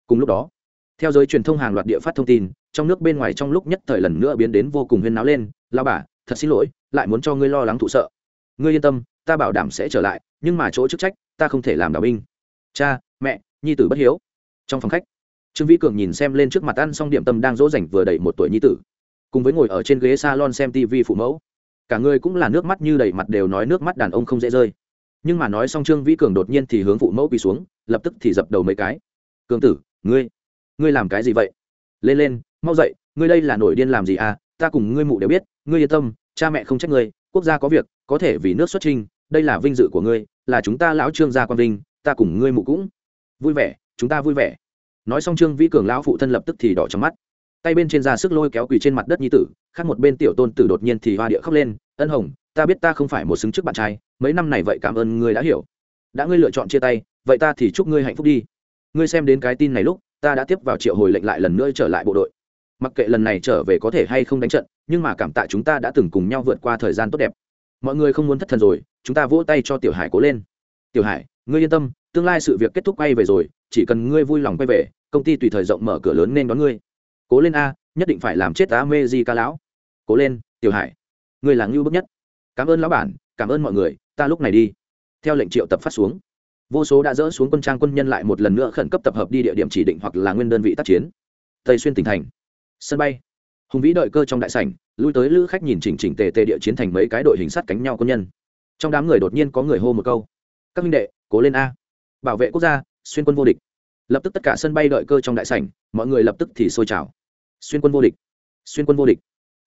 Cùng lúc đó, theo giới truyền thông hàng loạt địa phát thông tin, trong nước bên ngoài trong lúc nhất thời lần nữa biến đến vô cùng huyên náo lên. Lao bà, thật xin lỗi, lại muốn cho ngươi lo lắng thụ sợ. Ngươi yên tâm, ta bảo đảm sẽ trở lại, nhưng mà chỗ chức trách, ta không thể làm đạo binh. Cha, mẹ, nhi tử bất hiếu trong phòng khách. Trương vĩ cường nhìn xem lên trước mặt ăn xong điểm tâm đang dỗ dành vừa đầy một tuổi nhi tử. Cùng với ngồi ở trên ghế salon xem tv phụ mẫu, cả người cũng là nước mắt như đầy mặt đều nói nước mắt đàn ông không dễ rơi. Nhưng mà nói xong trương vĩ cường đột nhiên thì hướng phụ mẫu quỳ xuống, lập tức thì dập đầu mấy cái. Cường tử, ngươi ngươi làm cái gì vậy? Lên lên, mau dậy, ngươi đây là nổi điên làm gì à? Ta cùng ngươi mụ đều biết, ngươi yên tâm, cha mẹ không trách ngươi, quốc gia có việc, có thể vì nước xuất trinh đây là vinh dự của ngươi, là chúng ta lão trương gia quan vinh, ta cùng ngươi mụ cũng. Vui vẻ chúng ta vui vẻ. Nói xong trương vĩ cường lão phụ thân lập tức thì đỏ trong mắt. Tay bên trên ra sức lôi kéo quỳ trên mặt đất nhi tử, khác một bên tiểu tôn tử đột nhiên thì hoa địa khóc lên, ân hồng, ta biết ta không phải một xứng trước bạn trai, mấy năm này vậy cảm ơn ngươi đã hiểu. Đã ngươi lựa chọn chia tay, vậy ta thì chúc ngươi hạnh phúc đi. Ngươi xem đến cái tin này lúc, ta đã tiếp vào triệu hồi lệnh lại lần nữa trở lại bộ đội. Mặc kệ lần này trở về có thể hay không đánh trận, nhưng mà cảm tạ chúng ta đã từng cùng nhau vượt qua thời gian tốt đẹp. Mọi người không muốn thất thần rồi, chúng ta vỗ tay cho tiểu hải cố lên. Tiểu hải, ngươi yên tâm, tương lai sự việc kết thúc quay về rồi chỉ cần ngươi vui lòng quay về, công ty tùy thời rộng mở cửa lớn nên đón ngươi. Cố lên a, nhất định phải làm chết ta mê di ca lão. Cố lên, tiểu hải. Ngươi là ngưu bức nhất. Cảm ơn lão bản, cảm ơn mọi người, ta lúc này đi. Theo lệnh triệu tập phát xuống. Vô số đã dỡ xuống quân trang quân nhân lại một lần nữa khẩn cấp tập hợp đi địa điểm chỉ định hoặc là nguyên đơn vị tác chiến. Tây xuyên tỉnh thành. Sân bay. Hùng vĩ đợi cơ trong đại sảnh, lui tới lữ khách nhìn chỉnh chỉnh tề tề địa chiến thành mấy cái đội hình sắt cánh nhau quân nhân. Trong đám người đột nhiên có người hô một câu. Các minh đệ, cố lên a. Bảo vệ quốc gia xuyên quân vô địch. Lập tức tất cả sân bay đợi cơ trong đại sảnh, mọi người lập tức thì sôi trào. Xuyên quân vô địch. Xuyên quân vô địch.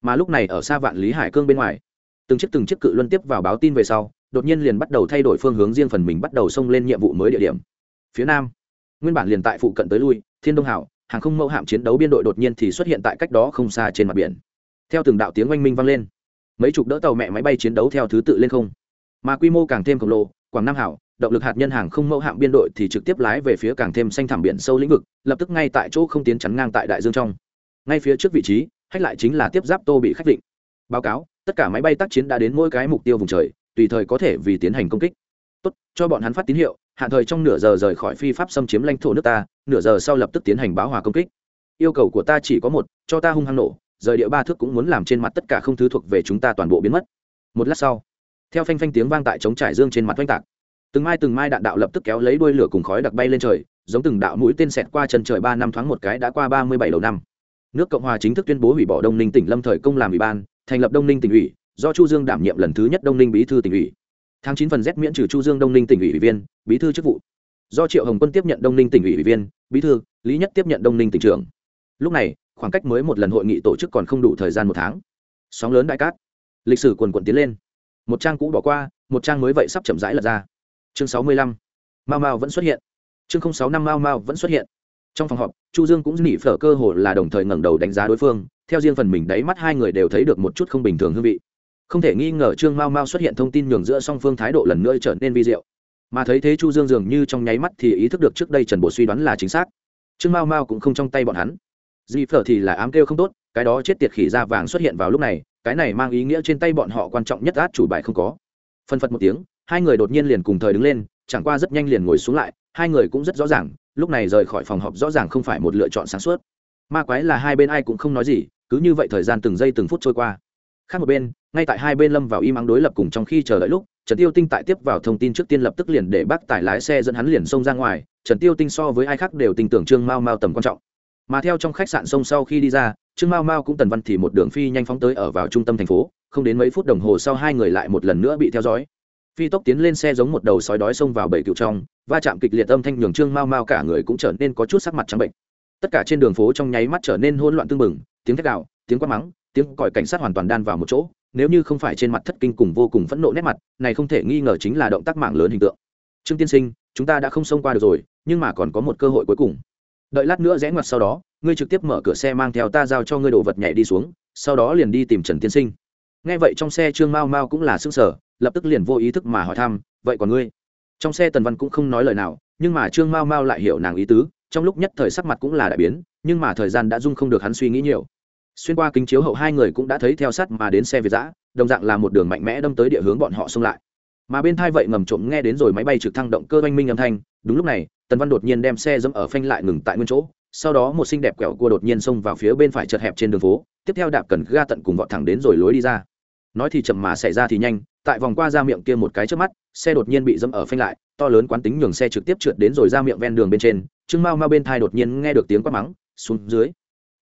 Mà lúc này ở xa vạn lý hải cương bên ngoài, từng chiếc từng chiếc cự luân tiếp vào báo tin về sau, đột nhiên liền bắt đầu thay đổi phương hướng riêng phần mình bắt đầu xông lên nhiệm vụ mới địa điểm. Phía nam, nguyên bản liền tại phụ cận tới lui, thiên đông hảo, hàng không mẫu hạm chiến đấu biên đội đột nhiên thì xuất hiện tại cách đó không xa trên mặt biển. Theo từng đạo tiếng oanh minh vang lên, mấy chục đỡ tàu mẹ máy bay chiến đấu theo thứ tự lên không. Mà quy mô càng thêm khổng lồ, quảng nam hảo động lực hạt nhân hàng không mẫu hạm biên đội thì trực tiếp lái về phía càng thêm xanh thảm biển sâu lĩnh vực, lập tức ngay tại chỗ không tiến chắn ngang tại đại dương trong. Ngay phía trước vị trí hách lại chính là tiếp giáp tô bị khách định báo cáo, tất cả máy bay tác chiến đã đến mỗi cái mục tiêu vùng trời, tùy thời có thể vì tiến hành công kích. Tốt, cho bọn hắn phát tín hiệu hạn thời trong nửa giờ rời khỏi phi pháp xâm chiếm lãnh thổ nước ta, nửa giờ sau lập tức tiến hành báo hòa công kích. Yêu cầu của ta chỉ có một, cho ta hung hăng nổ, rời địa ba thước cũng muốn làm trên mặt tất cả không thứ thuộc về chúng ta toàn bộ biến mất. Một lát sau, theo phanh phanh tiếng vang tại chống trải dương trên mặt oanh tạc từng mai từng mai đạn đạo lập tức kéo lấy đuôi lửa cùng khói đặc bay lên trời, giống từng đạo mũi tên xẹt qua chân trời ba năm thoáng một cái đã qua ba mươi bảy đầu năm. Nước cộng hòa chính thức tuyên bố hủy bỏ đông ninh tỉnh lâm thời công làm ủy ban, thành lập đông ninh tỉnh ủy, do chu dương đảm nhiệm lần thứ nhất đông ninh bí thư tỉnh ủy. Tháng chín phần z miễn trừ chu dương đông ninh tỉnh ủy ủy viên, bí thư chức vụ. Do triệu hồng quân tiếp nhận đông ninh tỉnh ủy ủy viên, bí thư, lý nhất tiếp nhận đông ninh tỉnh trưởng. Lúc này, khoảng cách mới một lần hội nghị tổ chức còn không đủ thời gian một tháng. Sóng lớn đại cát. Lịch sử quần quận tiến lên. Một trang cũ bỏ qua, một trang mới vậy sắp chậm rãi lật ra chương sáu mươi lăm. Mao mao vẫn xuất hiện. Chương sáu năm mao mao vẫn xuất hiện. Trong phòng họp, chu dương cũng nỉ phở cơ hồ là đồng thời ngẩng đầu đánh giá đối phương, theo riêng phần mình đáy mắt hai người đều thấy được một chút không bình thường hương vị. Không thể nghi ngờ trương mao mao xuất hiện thông tin nhường giữa song phương thái độ lần nữa trở nên vi diệu. Mà thấy thế chu dương dường như trong nháy mắt thì ý thức được trước đây trần bộ suy đoán là chính xác. Trương mao mao cũng không trong tay bọn hắn. Di phở thì là ám kêu không tốt, cái đó chết tiệt khỉ da vàng xuất hiện vào lúc này, cái này mang ý nghĩa trên tay bọn họ quan trọng nhất át chủ bài không có. Phân phật một tiếng hai người đột nhiên liền cùng thời đứng lên, chẳng qua rất nhanh liền ngồi xuống lại, hai người cũng rất rõ ràng, lúc này rời khỏi phòng họp rõ ràng không phải một lựa chọn sáng suốt. Ma quái là hai bên ai cũng không nói gì, cứ như vậy thời gian từng giây từng phút trôi qua. Khác một bên, ngay tại hai bên lâm vào im ắng đối lập cùng trong khi chờ đợi lúc, trần tiêu tinh tại tiếp vào thông tin trước tiên lập tức liền để bác tài lái xe dẫn hắn liền xông ra ngoài, trần tiêu tinh so với ai khác đều tin tưởng trương mao mao tầm quan trọng. Mà theo trong khách sạn sông sau khi đi ra, trương mao mao cũng tần văn thì một đường phi nhanh phóng tới ở vào trung tâm thành phố, không đến mấy phút đồng hồ sau hai người lại một lần nữa bị theo dõi phi tốc tiến lên xe giống một đầu sói đói xông vào bầy cựu trong va chạm kịch liệt âm thanh nhường trương mao mao cả người cũng trở nên có chút sắc mặt trắng bệnh. Tất cả trên đường phố trong nháy mắt trở nên hỗn loạn tương bừng, tiếng thét đạo tiếng quát mắng tiếng còi cảnh sát hoàn toàn đan vào một chỗ nếu như không phải trên mặt thất kinh cùng vô cùng phẫn nộ nét mặt này không thể nghi ngờ chính là động tác mạng lớn hình tượng. Trương tiên sinh chúng ta đã không xông qua được rồi nhưng mà còn có một cơ hội cuối cùng. Đợi lát nữa rẽ ngoặt sau đó ngươi trực tiếp mở cửa xe mang theo ta giao cho ngươi đồ vật nhảy đi xuống sau đó liền đi tìm trần tiên sinh. Nghe vậy trong xe trương mao mao cũng là xương sở lập tức liền vô ý thức mà hỏi thăm, vậy còn ngươi? Trong xe tần văn cũng không nói lời nào, nhưng mà trương mao mao lại hiểu nàng ý tứ, trong lúc nhất thời sắc mặt cũng là đại biến, nhưng mà thời gian đã dung không được hắn suy nghĩ nhiều. Xuyên qua kính chiếu hậu hai người cũng đã thấy theo sát mà đến xe việt giã, đồng dạng là một đường mạnh mẽ đâm tới địa hướng bọn họ xông lại. Mà bên thai vậy ngầm trộm nghe đến rồi máy bay trực thăng động cơ oanh minh âm thanh, đúng lúc này, tần văn đột nhiên đem xe dẫm ở phanh lại ngừng tại nguyên chỗ, sau đó một xinh đẹp quẹo cua đột nhiên xông vào phía bên phải chật hẹp trên đường phố, tiếp theo đạp cần ga tận cùng vọt thẳng đến rồi lối đi ra. Nói thì chậm mà xảy ra thì nhanh tại vòng qua ra miệng kia một cái trước mắt, xe đột nhiên bị dẫm ở phanh lại, to lớn quán tính nhường xe trực tiếp trượt đến rồi ra miệng ven đường bên trên, trương mao mao bên thai đột nhiên nghe được tiếng quát mắng, xuống dưới.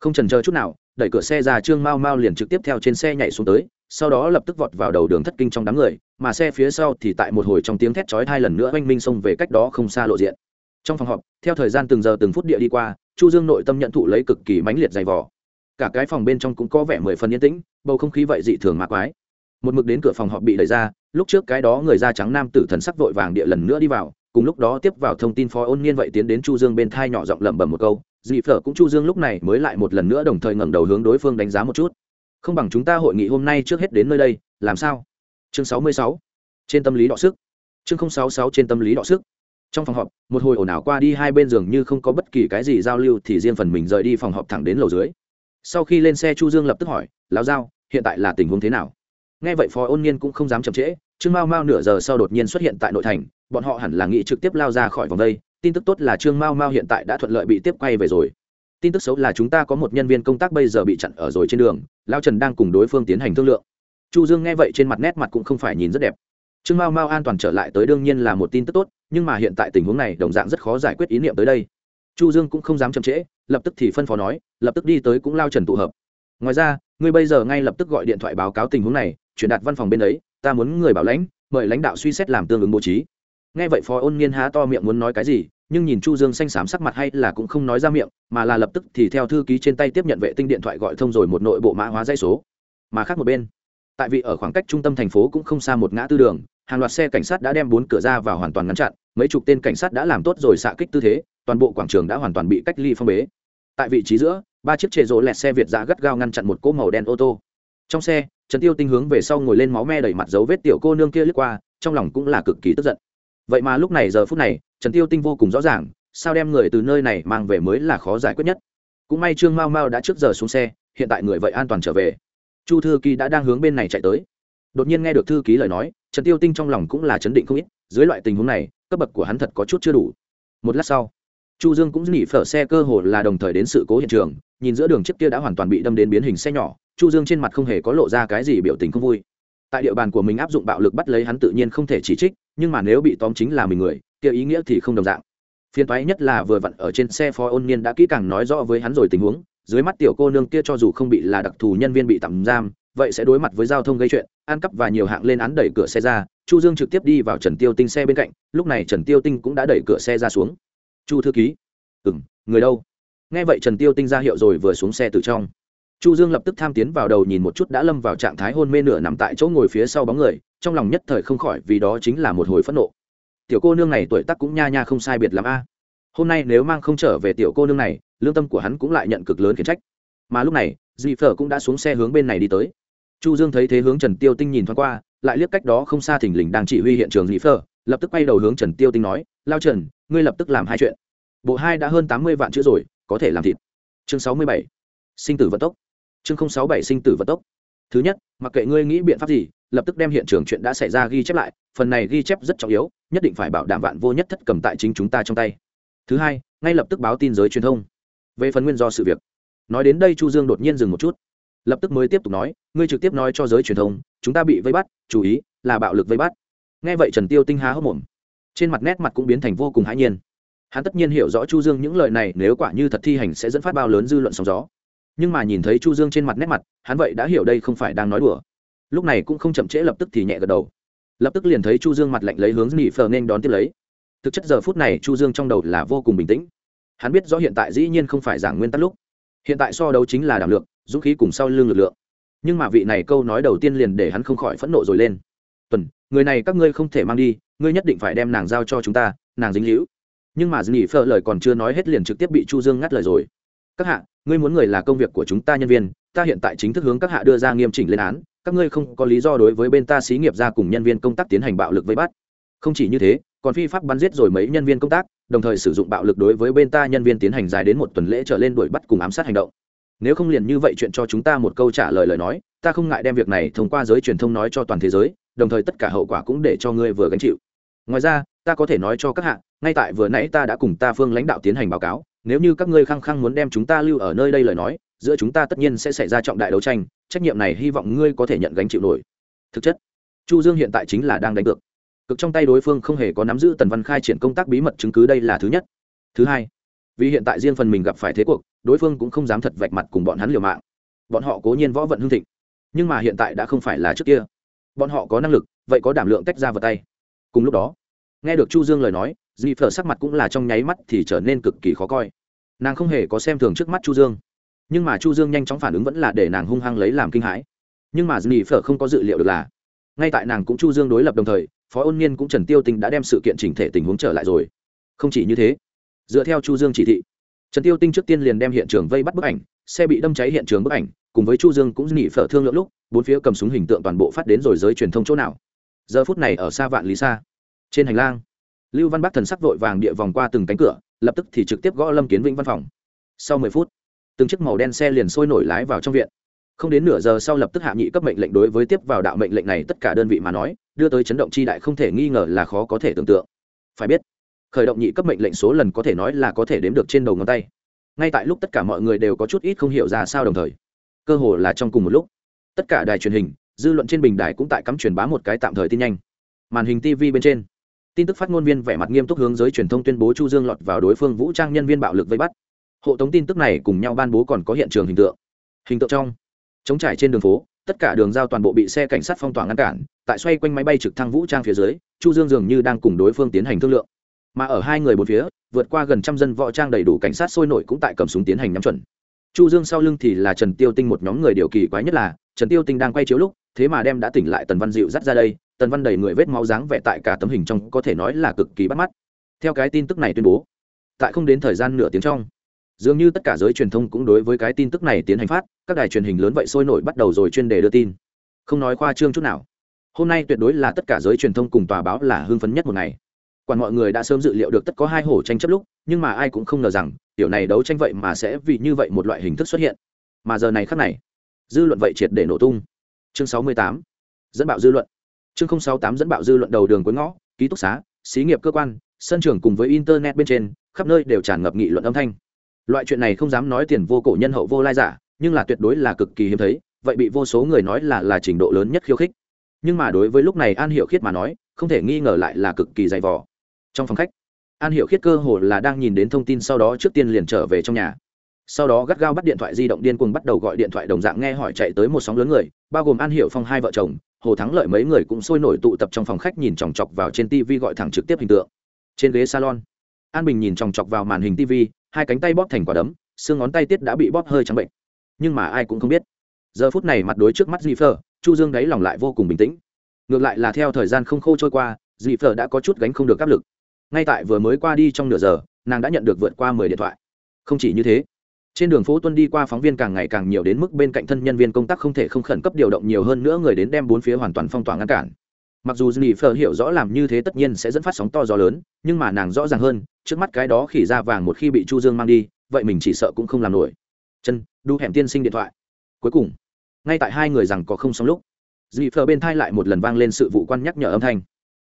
Không trần chờ chút nào, đẩy cửa xe ra, trương mao mao liền trực tiếp theo trên xe nhảy xuống tới, sau đó lập tức vọt vào đầu đường thất kinh trong đám người, mà xe phía sau thì tại một hồi trong tiếng thét chói hai lần nữa oanh minh xông về cách đó không xa lộ diện. Trong phòng họp, theo thời gian từng giờ từng phút địa đi qua, chu dương nội tâm nhận thụ lấy cực kỳ mãnh liệt dày vò. Cả cái phòng bên trong cũng có vẻ mười phần yên tĩnh, bầu không khí vậy dị thường mạc quái một mực đến cửa phòng họp bị đẩy ra, lúc trước cái đó người da trắng nam tử thần sắc vội vàng địa lần nữa đi vào, cùng lúc đó tiếp vào thông tin phó ôn niên vậy tiến đến chu dương bên thai nhỏ giọng lẩm bẩm một câu dị phở cũng chu dương lúc này mới lại một lần nữa đồng thời ngẩng đầu hướng đối phương đánh giá một chút. Không bằng chúng ta hội nghị hôm nay trước hết đến nơi đây, làm sao? Chương 66. trên tâm lý đọ sức. Chương 066 trên tâm lý đọ sức. Trong phòng họp, một hồi ồn ào qua đi, hai bên giường như không có bất kỳ cái gì giao lưu thì riêng phần mình rời đi phòng họp thẳng đến lầu dưới. Sau khi lên xe, chu dương lập tức hỏi, lão giao, hiện tại là tình huống thế nào? Nghe vậy phó ôn niên cũng không dám chậm trễ, trương mao mao nửa giờ sau đột nhiên xuất hiện tại nội thành, bọn họ hẳn là nghĩ trực tiếp lao ra khỏi vòng đây, tin tức tốt là trương mao mao hiện tại đã thuận lợi bị tiếp quay về rồi. Tin tức xấu là chúng ta có một nhân viên công tác bây giờ bị chặn ở rồi trên đường, lao trần đang cùng đối phương tiến hành thương lượng. Chu dương nghe vậy trên mặt nét mặt cũng không phải nhìn rất đẹp. Trương mao mao an toàn trở lại tới đương nhiên là một tin tức tốt, nhưng mà hiện tại tình huống này đồng dạng rất khó giải quyết ý niệm tới đây. Chu dương cũng không dám chậm trễ, lập tức thì phân phó nói, lập tức đi tới cũng lao trần tụ hợp ngoài ra, ngươi bây giờ ngay lập tức gọi điện thoại báo cáo tình huống này chuyển đạt văn phòng bên ấy, ta muốn người bảo lãnh, mời lãnh đạo suy xét làm tương ứng bố trí. Nghe vậy phó ôn niên há to miệng muốn nói cái gì, nhưng nhìn chu dương xanh xám sắc mặt hay là cũng không nói ra miệng, mà là lập tức thì theo thư ký trên tay tiếp nhận vệ tinh điện thoại gọi thông rồi một nội bộ mã hóa dây số. Mà khác một bên, tại vì ở khoảng cách trung tâm thành phố cũng không xa một ngã tư đường, hàng loạt xe cảnh sát đã đem bốn cửa ra vào hoàn toàn ngăn chặn, mấy chục tên cảnh sát đã làm tốt rồi xạ kích tư thế, toàn bộ quảng trường đã hoàn toàn bị cách ly phong bế. Tại vị trí giữa ba chiếc trệ rỗ lẹt xe việt giã gắt gao ngăn chặn một cỗ màu đen ô tô. Trong xe, trần tiêu tinh hướng về sau ngồi lên máu me đẩy mặt dấu vết tiểu cô nương kia lướt qua, trong lòng cũng là cực kỳ tức giận. Vậy mà lúc này giờ phút này, trần tiêu tinh vô cùng rõ ràng, sao đem người từ nơi này mang về mới là khó giải quyết nhất. Cũng may trương mao mao đã trước giờ xuống xe, hiện tại người vậy an toàn trở về. Chu thư ký đã đang hướng bên này chạy tới. Đột nhiên nghe được thư ký lời nói, trần tiêu tinh trong lòng cũng là chấn định không ít, dưới loại tình huống này, cấp bậc của hắn thật có chút chưa đủ. Một lát sau, chu dương cũng nghỉ phở xe cơ hồ là đồng thời đến sự cố hiện trường nhìn giữa đường chiếc kia đã hoàn toàn bị đâm đến biến hình xe nhỏ, chu dương trên mặt không hề có lộ ra cái gì biểu tình không vui. Tại địa bàn của mình áp dụng bạo lực bắt lấy hắn tự nhiên không thể chỉ trích, nhưng mà nếu bị tóm chính là mình người, kia ý nghĩa thì không đồng dạng. Phiền toái nhất là vừa vặn ở trên xe phó ôn niên đã kỹ càng nói rõ với hắn rồi tình huống, dưới mắt tiểu cô nương kia cho dù không bị là đặc thù nhân viên bị tạm giam, vậy sẽ đối mặt với giao thông gây chuyện, ăn cắp và nhiều hạng lên án đẩy cửa xe ra, chu dương trực tiếp đi vào trần tiêu tinh xe bên cạnh, lúc này trần tiêu tinh cũng đã đẩy cửa xe ra xuống. Chu thư ký. Ừ người đâu? Nghe vậy trần tiêu tinh ra hiệu rồi vừa xuống xe từ trong. Chu dương lập tức tham tiến vào đầu nhìn một chút đã lâm vào trạng thái hôn mê nửa nằm tại chỗ ngồi phía sau bóng người, trong lòng nhất thời không khỏi vì đó chính là một hồi phẫn nộ. Tiểu cô nương này tuổi tác cũng nha nha không sai biệt lắm a. Hôm nay nếu mang không trở về tiểu cô nương này, lương tâm của hắn cũng lại nhận cực lớn khiển trách. Mà lúc này, dì phở cũng đã xuống xe hướng bên này đi tới. Chu dương thấy thế hướng trần tiêu tinh nhìn thoáng qua, lại liếc cách đó không xa thình lình đang chỉ huy hiện trường dì phở, lập tức quay đầu hướng trần tiêu tinh nói, lao trần, ngươi lập tức làm hai chuyện. Bộ hai đã hơn tám mươi vạn chữ rồi có thể làm thịt. Chương sáu mươi bảy, sinh tử vận tốc. Chương sáu bảy, sinh tử vận tốc. Thứ nhất, mặc kệ ngươi nghĩ biện pháp gì, lập tức đem hiện trường chuyện đã xảy ra ghi chép lại, phần này ghi chép rất trọng yếu, nhất định phải bảo đảm vạn vô nhất thất cầm tại chính chúng ta trong tay. Thứ hai, ngay lập tức báo tin giới truyền thông. Về phần nguyên do sự việc. Nói đến đây chu dương đột nhiên dừng một chút. Lập tức mới tiếp tục nói, ngươi trực tiếp nói cho giới truyền thông, chúng ta bị vây bắt, chú ý, là bạo lực vây bắt. Nghe vậy trần tiêu tinh há hốc mồm. Trên mặt nét mặt cũng biến thành vô cùng hãi nhiên hắn tất nhiên hiểu rõ chu dương những lời này, nếu quả như thật thi hành sẽ dẫn phát bao lớn dư luận sóng gió. Nhưng mà nhìn thấy chu dương trên mặt nét mặt, hắn vậy đã hiểu đây không phải đang nói đùa. Lúc này cũng không chậm trễ lập tức thì nhẹ gật đầu. Lập tức liền thấy chu dương mặt lạnh lấy hướng nỉ phờ nên đón tiếp lấy. Thực chất giờ phút này, chu dương trong đầu là vô cùng bình tĩnh. Hắn biết rõ hiện tại dĩ nhiên không phải giảng nguyên tắc lúc. Hiện tại so đấu chính là đảm lượng, dũng khí cùng sau lưng lực lượng. Nhưng mà vị này câu nói đầu tiên liền để hắn không khỏi phẫn nộ rồi lên. Tuần, người này các ngươi không thể mang đi, ngươi nhất định phải đem nàng giao cho chúng ta, nàng dính hữu nhưng mà dĩ phở lời còn chưa nói hết liền trực tiếp bị chu dương ngắt lời rồi. Các hạ, ngươi muốn người là công việc của chúng ta nhân viên, ta hiện tại chính thức hướng các hạ đưa ra nghiêm chỉnh lên án, các ngươi không có lý do đối với bên ta xí nghiệp ra cùng nhân viên công tác tiến hành bạo lực vây bắt. Không chỉ như thế, còn phi pháp bắn giết rồi mấy nhân viên công tác, đồng thời sử dụng bạo lực đối với bên ta nhân viên tiến hành dài đến một tuần lễ trở lên đuổi bắt cùng ám sát hành động. Nếu không liền như vậy chuyện cho chúng ta một câu trả lời lời nói, ta không ngại đem việc này thông qua giới truyền thông nói cho toàn thế giới, đồng thời tất cả hậu quả cũng để cho ngươi vừa gánh chịu. Ngoài ra, ta có thể nói cho các hạ ngay tại vừa nãy ta đã cùng ta phương lãnh đạo tiến hành báo cáo, nếu như các ngươi khăng khăng muốn đem chúng ta lưu ở nơi đây lời nói, giữa chúng ta tất nhiên sẽ xảy ra trọng đại đấu tranh, trách nhiệm này hy vọng ngươi có thể nhận gánh chịu nổi. Thực chất, chu dương hiện tại chính là đang đánh cược. Cực trong tay đối phương không hề có nắm giữ tần văn khai triển công tác bí mật chứng cứ đây là thứ nhất. Thứ hai, vì hiện tại riêng phần mình gặp phải thế cuộc, đối phương cũng không dám thật vạch mặt cùng bọn hắn liều mạng. Bọn họ cố nhiên võ vận hưng thịnh, nhưng mà hiện tại đã không phải là trước kia. Bọn họ có năng lực, vậy có đảm lượng tách ra vào tay. Cùng lúc đó, nghe được chu dương lời nói dì phở sắc mặt cũng là trong nháy mắt thì trở nên cực kỳ khó coi. Nàng không hề có xem thường trước mắt chu dương. Nhưng mà chu dương nhanh chóng phản ứng vẫn là để nàng hung hăng lấy làm kinh hãi. Nhưng mà dì phở không có dự liệu được là, ngay tại nàng cũng chu dương đối lập đồng thời, phó ôn niên cũng trần tiêu tinh đã đem sự kiện chỉnh thể tình huống trở lại rồi. Không chỉ như thế, dựa theo chu dương chỉ thị, trần tiêu tinh trước tiên liền đem hiện trường vây bắt bức ảnh, xe bị đâm cháy hiện trường bức ảnh, cùng với chu dương cũng nghỉ phở thương lượng lúc, bốn phía cầm súng hình tượng toàn bộ phát đến rồi giới truyền thông chỗ nào. Giờ phút này ở xa vạn lý xa, trên hành lang lưu văn bắc thần sắc vội vàng địa vòng qua từng cánh cửa, lập tức thì trực tiếp gõ lâm kiến vĩnh văn phòng. Sau mười phút, từng chiếc màu đen xe liền sôi nổi lái vào trong viện. Không đến nửa giờ sau lập tức hạ nghị cấp mệnh lệnh đối với tiếp vào đạo mệnh lệnh này tất cả đơn vị mà nói, đưa tới chấn động chi đại không thể nghi ngờ là khó có thể tưởng tượng. Phải biết, khởi động nhị cấp mệnh lệnh số lần có thể nói là có thể đếm được trên đầu ngón tay. Ngay tại lúc tất cả mọi người đều có chút ít không hiểu ra sao đồng thời, cơ hồ là trong cùng một lúc, tất cả đài truyền hình, dư luận trên bình đài cũng tại cắm truyền bá một cái tạm thời tin nhanh. Màn hình tv bên trên tin tức phát ngôn viên vẻ mặt nghiêm túc hướng giới truyền thông tuyên bố chu dương lọt vào đối phương vũ trang nhân viên bạo lực vây bắt. Hộ tống tin tức này cùng nhau ban bố còn có hiện trường hình tượng. Hình tượng trong chống trải trên đường phố, tất cả đường giao toàn bộ bị xe cảnh sát phong tỏa ngăn cản, tại xoay quanh máy bay trực thăng vũ trang phía dưới, chu dương dường như đang cùng đối phương tiến hành thương lượng. Mà ở hai người bốn phía, vượt qua gần trăm dân võ trang đầy đủ cảnh sát sôi nổi cũng tại cầm súng tiến hành nhắm chuẩn. Chu dương sau lưng thì là trần tiêu tinh một nhóm người điều kỳ quái nhất là, trần tiêu tinh đang quay chiếu lúc, thế mà đem đã tỉnh lại tần văn dịu dắt ra đây tần văn đầy người vết máu dáng vẻ tại cả tấm hình trong có thể nói là cực kỳ bắt mắt. Theo cái tin tức này tuyên bố, tại không đến thời gian nửa tiếng trong, dường như tất cả giới truyền thông cũng đối với cái tin tức này tiến hành phát, các đài truyền hình lớn vậy sôi nổi bắt đầu rồi chuyên đề đưa tin. Không nói khoa trương chút nào. Hôm nay tuyệt đối là tất cả giới truyền thông cùng tòa báo là hưng phấn nhất một ngày. Quản mọi người đã sớm dự liệu được tất có hai hổ tranh chấp lúc, nhưng mà ai cũng không ngờ rằng, tiểu này đấu tranh vậy mà sẽ vì như vậy một loại hình thức xuất hiện. Mà giờ này khắc này, dư luận vậy triệt để nổ tung. Chương sáu mươi tám, dẫn bạo dư luận chương sáu tám dẫn bạo dư luận đầu đường cuối ngõ, ký túc xá, xí nghiệp cơ quan, sân trường cùng với internet bên trên, khắp nơi đều tràn ngập nghị luận âm thanh. Loại chuyện này không dám nói tiền vô cổ nhân hậu vô lai giả, nhưng là tuyệt đối là cực kỳ hiếm thấy, vậy bị vô số người nói là là trình độ lớn nhất khiêu khích. Nhưng mà đối với lúc này an hiệu khiết mà nói, không thể nghi ngờ lại là cực kỳ dày vò. Trong phòng khách, an hiệu khiết cơ hồ là đang nhìn đến thông tin sau đó trước tiên liền trở về trong nhà. Sau đó gắt gao bắt điện thoại di động điên cuồng bắt đầu gọi điện thoại đồng dạng nghe hỏi chạy tới một sóng lớn người, bao gồm an hiệu phong hai vợ chồng hồ thắng lợi mấy người cũng sôi nổi tụ tập trong phòng khách nhìn chòng chọc vào trên tv gọi thẳng trực tiếp hình tượng. Trên ghế salon an bình nhìn chòng chọc vào màn hình tv hai cánh tay bóp thành quả đấm xương ngón tay tiết đã bị bóp hơi trắng bệnh. Nhưng mà ai cũng không biết. Giờ phút này mặt đối trước mắt Phở, chu dương đáy lòng lại vô cùng bình tĩnh. Ngược lại là theo thời gian không khô trôi qua Phở đã có chút gánh không được áp lực. Ngay tại vừa mới qua đi trong nửa giờ nàng đã nhận được vượt qua mười điện thoại. Không chỉ như thế trên đường phố tuân đi qua phóng viên càng ngày càng nhiều đến mức bên cạnh thân nhân viên công tác không thể không khẩn cấp điều động nhiều hơn nữa người đến đem bốn phía hoàn toàn phong tỏa ngăn cản. Mặc dù dì phờ hiểu rõ làm như thế tất nhiên sẽ dẫn phát sóng to gió lớn, nhưng mà nàng rõ ràng hơn, trước mắt cái đó khỉ ra vàng một khi bị chu dương mang đi, vậy mình chỉ sợ cũng không làm nổi. Chân, đu hẻm tiên sinh điện thoại. Cuối cùng, ngay tại hai người rằng có không xong lúc dì phờ bên thai lại một lần vang lên sự vụ quan nhắc nhở âm thanh.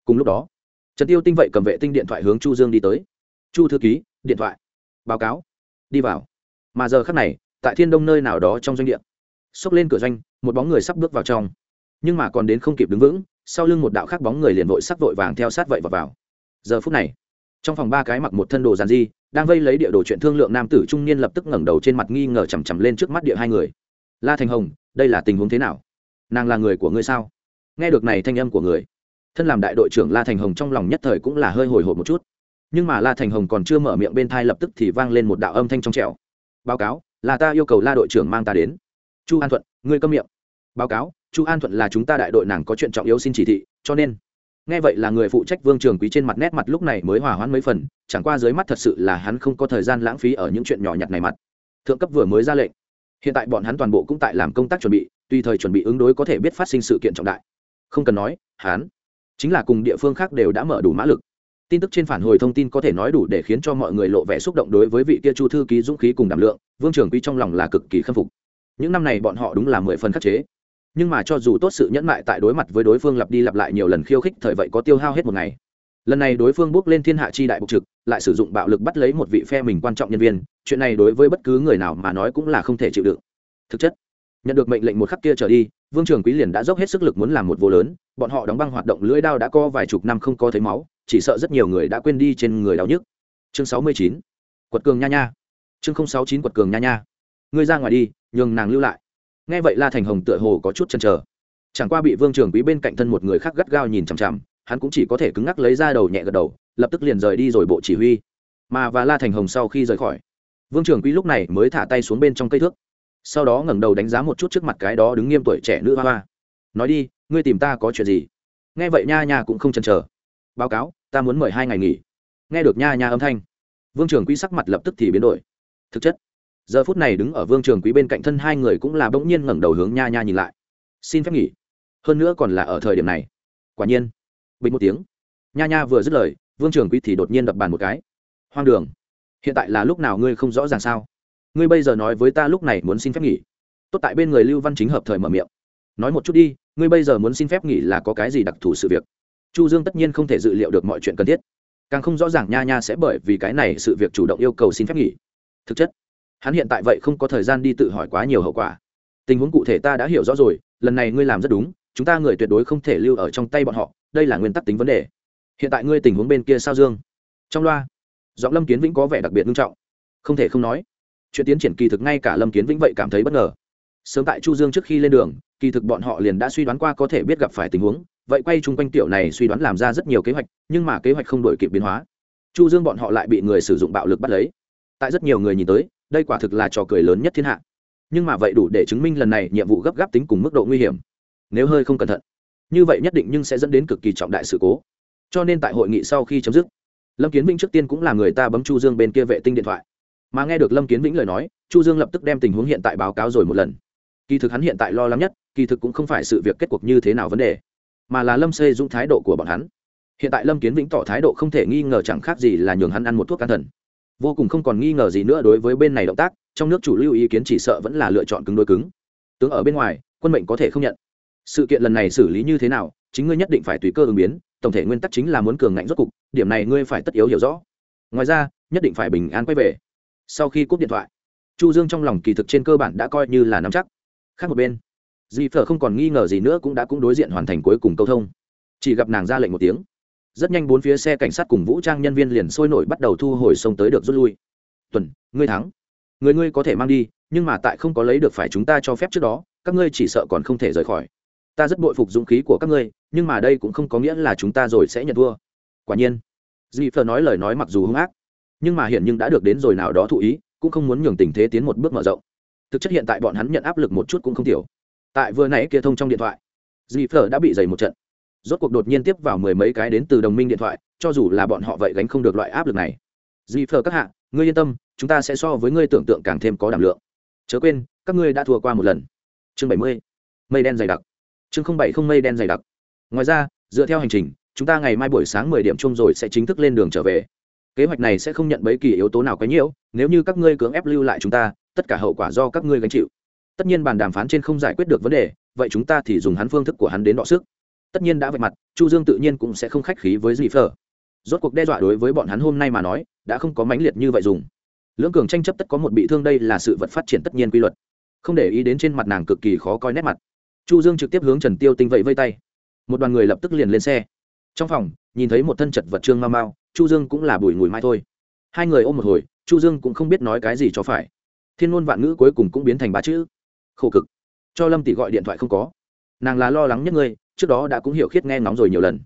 Cùng lúc đó, trần tiêu tinh vậy cầm vệ tinh điện thoại hướng chu dương đi tới. Chu thư ký, điện thoại, báo cáo, đi vào mà giờ khắc này, tại thiên đông nơi nào đó trong doanh địa, xốc lên cửa doanh, một bóng người sắp bước vào trong. Nhưng mà còn đến không kịp đứng vững, sau lưng một đạo khác bóng người liền vội sắc vội vàng theo sát vậy và vào. Giờ phút này, trong phòng ba cái mặc một thân đồ giàn di đang vây lấy địa đồ chuyện thương lượng nam tử trung niên lập tức ngẩng đầu trên mặt nghi ngờ chằm chằm lên trước mắt địa hai người. La thành hồng, đây là tình huống thế nào? Nàng là người của ngươi sao? Nghe được này thanh âm của người, thân làm đại đội trưởng la thành hồng trong lòng nhất thời cũng là hơi hồi hộp một chút. Nhưng mà la thành hồng còn chưa mở miệng bên thai lập tức thì vang lên một đạo âm thanh trong trẻo báo cáo, là ta yêu cầu la đội trưởng mang ta đến. Chu an thuận, ngươi câm miệng. Báo cáo, chu an thuận là chúng ta đại đội nàng có chuyện trọng yếu xin chỉ thị, cho nên. Nghe vậy là người phụ trách vương trường quý trên mặt nét mặt lúc này mới hòa hoãn mấy phần, chẳng qua dưới mắt thật sự là hắn không có thời gian lãng phí ở những chuyện nhỏ nhặt này mặt. Thượng cấp vừa mới ra lệnh. Hiện tại bọn hắn toàn bộ cũng tại làm công tác chuẩn bị, tùy thời chuẩn bị ứng đối có thể biết phát sinh sự kiện trọng đại. Không cần nói, hắn chính là cùng địa phương khác đều đã mở đủ mã lực tin tức trên phản hồi thông tin có thể nói đủ để khiến cho mọi người lộ vẻ xúc động đối với vị kia chu thư ký dũng khí cùng đảm lượng, vương trường quý trong lòng là cực kỳ khâm phục. Những năm này bọn họ đúng là mười phần khắc chế. Nhưng mà cho dù tốt sự nhẫn mại tại đối mặt với đối phương lặp đi lặp lại nhiều lần khiêu khích thời vậy có tiêu hao hết một ngày. Lần này đối phương bước lên thiên hạ chi đại bục trực, lại sử dụng bạo lực bắt lấy một vị phe mình quan trọng nhân viên, chuyện này đối với bất cứ người nào mà nói cũng là không thể chịu đựng. Thực chất, nhận được mệnh lệnh một khắc kia trở đi, vương trường quý liền đã dốc hết sức lực muốn làm một vô lớn, bọn họ đóng băng hoạt động lưỡi đao đã co vài chục năm không có thấy máu chỉ sợ rất nhiều người đã quên đi trên người đau nhức. Chương sáu mươi chín, quật cường nha nha. Chương sáu chín, quật cường nha nha. Ngươi ra ngoài đi, nhường nàng lưu lại. Nghe vậy la thành hồng tựa hồ có chút chần chờ. Chẳng qua bị vương trường quý bên cạnh thân một người khác gắt gao nhìn chằm chằm, hắn cũng chỉ có thể cứng ngắc lấy ra đầu nhẹ gật đầu, lập tức liền rời đi rồi bộ chỉ huy. Mà và la thành hồng sau khi rời khỏi, vương trường quý lúc này mới thả tay xuống bên trong cây thước. Sau đó ngẩng đầu đánh giá một chút trước mặt cái đó đứng nghiêm tuổi trẻ nữ hoa hoa. Nói đi, ngươi tìm ta có chuyện gì? Nghe vậy nha nha cũng không chần chờ. Báo cáo ta muốn mời hai ngày nghỉ. Nghe được nha nha âm thanh, vương trường quý sắc mặt lập tức thì biến đổi. Thực chất, giờ phút này đứng ở vương trường quý bên cạnh thân hai người cũng là bỗng nhiên ngẩng đầu hướng nha nha nhìn lại. Xin phép nghỉ. Hơn nữa còn là ở thời điểm này. Quả nhiên, bình một tiếng, nha nha vừa dứt lời, vương trường quý thì đột nhiên đập bàn một cái. Hoang đường, hiện tại là lúc nào ngươi không rõ ràng sao? Ngươi bây giờ nói với ta lúc này muốn xin phép nghỉ. Tốt tại bên người lưu văn chính hợp thời mở miệng. Nói một chút đi, ngươi bây giờ muốn xin phép nghỉ là có cái gì đặc thù sự việc? Chu dương tất nhiên không thể dự liệu được mọi chuyện cần thiết. Càng không rõ ràng nha nha sẽ bởi vì cái này sự việc chủ động yêu cầu xin phép nghỉ. Thực chất, hắn hiện tại vậy không có thời gian đi tự hỏi quá nhiều hậu quả. Tình huống cụ thể ta đã hiểu rõ rồi, lần này ngươi làm rất đúng, chúng ta người tuyệt đối không thể lưu ở trong tay bọn họ, đây là nguyên tắc tính vấn đề. Hiện tại ngươi tình huống bên kia sao dương? Trong loa, giọng lâm kiến vĩnh có vẻ đặc biệt nghiêm trọng. Không thể không nói, chuyện tiến triển kỳ thực ngay cả lâm kiến vĩnh vậy cảm thấy bất ngờ. Sớm tại chu dương trước khi lên đường, kỳ thực bọn họ liền đã suy đoán qua có thể biết gặp phải tình huống vậy quay chung quanh tiểu này suy đoán làm ra rất nhiều kế hoạch, nhưng mà kế hoạch không đổi kịp biến hóa. Chu dương bọn họ lại bị người sử dụng bạo lực bắt lấy. Tại rất nhiều người nhìn tới, đây quả thực là trò cười lớn nhất thiên hạ. Nhưng mà vậy đủ để chứng minh lần này nhiệm vụ gấp gáp tính cùng mức độ nguy hiểm. Nếu hơi không cẩn thận, như vậy nhất định nhưng sẽ dẫn đến cực kỳ trọng đại sự cố. Cho nên tại hội nghị sau khi chấm dứt, lâm kiến vĩnh trước tiên cũng là người ta bấm chu dương bên kia vệ tinh điện thoại. Mà nghe được lâm kiến vĩnh lời nói, chu dương lập tức đem tình huống hiện tại báo cáo rồi một lần. Kỳ thực hắn hiện tại lo lắng nhất, kỳ thực cũng không phải sự việc kết cuộc như thế nào vấn đề mà là lâm xê dũng thái độ của bọn hắn. Hiện tại lâm kiến vĩnh tỏ thái độ không thể nghi ngờ chẳng khác gì là nhường hắn ăn một thuốc can thần. Vô cùng không còn nghi ngờ gì nữa đối với bên này động tác, trong nước chủ lưu ý kiến chỉ sợ vẫn là lựa chọn cứng đối cứng. Tướng ở bên ngoài, quân mệnh có thể không nhận. Sự kiện lần này xử lý như thế nào, chính ngươi nhất định phải tùy cơ ứng biến, tổng thể nguyên tắc chính là muốn cường ngạnh rốt cục, điểm này ngươi phải tất yếu hiểu rõ. Ngoài ra, nhất định phải bình an quay về. Sau khi cúp điện thoại, chu dương trong lòng kỳ thực trên cơ bản đã coi như là nắm chắc. Khác một bên dì phở không còn nghi ngờ gì nữa cũng đã cũng đối diện hoàn thành cuối cùng câu thông. Chỉ gặp nàng ra lệnh một tiếng. Rất nhanh bốn phía xe cảnh sát cùng vũ trang nhân viên liền sôi nổi bắt đầu thu hồi sông tới được rút lui. Tuần, ngươi thắng. Người ngươi có thể mang đi, nhưng mà tại không có lấy được phải chúng ta cho phép trước đó, các ngươi chỉ sợ còn không thể rời khỏi. Ta rất bội phục dũng khí của các ngươi, nhưng mà đây cũng không có nghĩa là chúng ta rồi sẽ nhận thua. Quả nhiên dì phờ nói lời nói mặc dù hung ác, nhưng mà hiện nhưng đã được đến rồi nào đó thụ ý, cũng không muốn nhường tình thế tiến một bước mở rộng. Thực chất hiện tại bọn hắn nhận áp lực một chút cũng không thiểu tại vừa nãy kia thông trong điện thoại, dì Phở đã bị dày một trận. Rốt cuộc đột nhiên tiếp vào mười mấy cái đến từ đồng minh điện thoại, cho dù là bọn họ vậy gánh không được loại áp lực này. Dì Phở các hạ, ngươi yên tâm, chúng ta sẽ so với ngươi tưởng tượng càng thêm có đảm lượng. Chớ quên, các ngươi đã thua qua một lần. Chương bảy mươi, mây đen dày đặc. Chương không bảy không mây đen dày đặc. Ngoài ra, dựa theo hành trình, chúng ta ngày mai buổi sáng mười điểm chung rồi sẽ chính thức lên đường trở về. Kế hoạch này sẽ không nhận bất kỳ yếu tố nào quấy nhiễu nếu như các ngươi cưỡng ép lưu lại chúng ta, tất cả hậu quả do các ngươi gánh chịu tất nhiên bàn đàm phán trên không giải quyết được vấn đề, vậy chúng ta thì dùng hắn phương thức của hắn đến đọ sức. Tất nhiên đã vạch mặt, chu dương tự nhiên cũng sẽ không khách khí với dì phở rốt cuộc đe dọa đối với bọn hắn hôm nay mà nói, đã không có mãnh liệt như vậy dùng. Lưỡng cường tranh chấp tất có một bị thương đây là sự vật phát triển tất nhiên quy luật. Không để ý đến trên mặt nàng cực kỳ khó coi nét mặt. Chu dương trực tiếp hướng trần tiêu tinh vậy vây tay. Một đoàn người lập tức liền lên xe. Trong phòng, nhìn thấy một thân chật vật trương mau mau chu dương cũng là bùi ngùi mai thôi. Hai người ôm một hồi, chu dương cũng không biết nói cái gì cho phải. Thiên ngôn vạn ngữ cuối cùng cũng biến thành ba chữ khổ cực. Cho lâm tỷ gọi điện thoại không có. Nàng là lo lắng nhất ngươi, trước đó đã cũng hiểu khiết nghe ngóng rồi nhiều lần.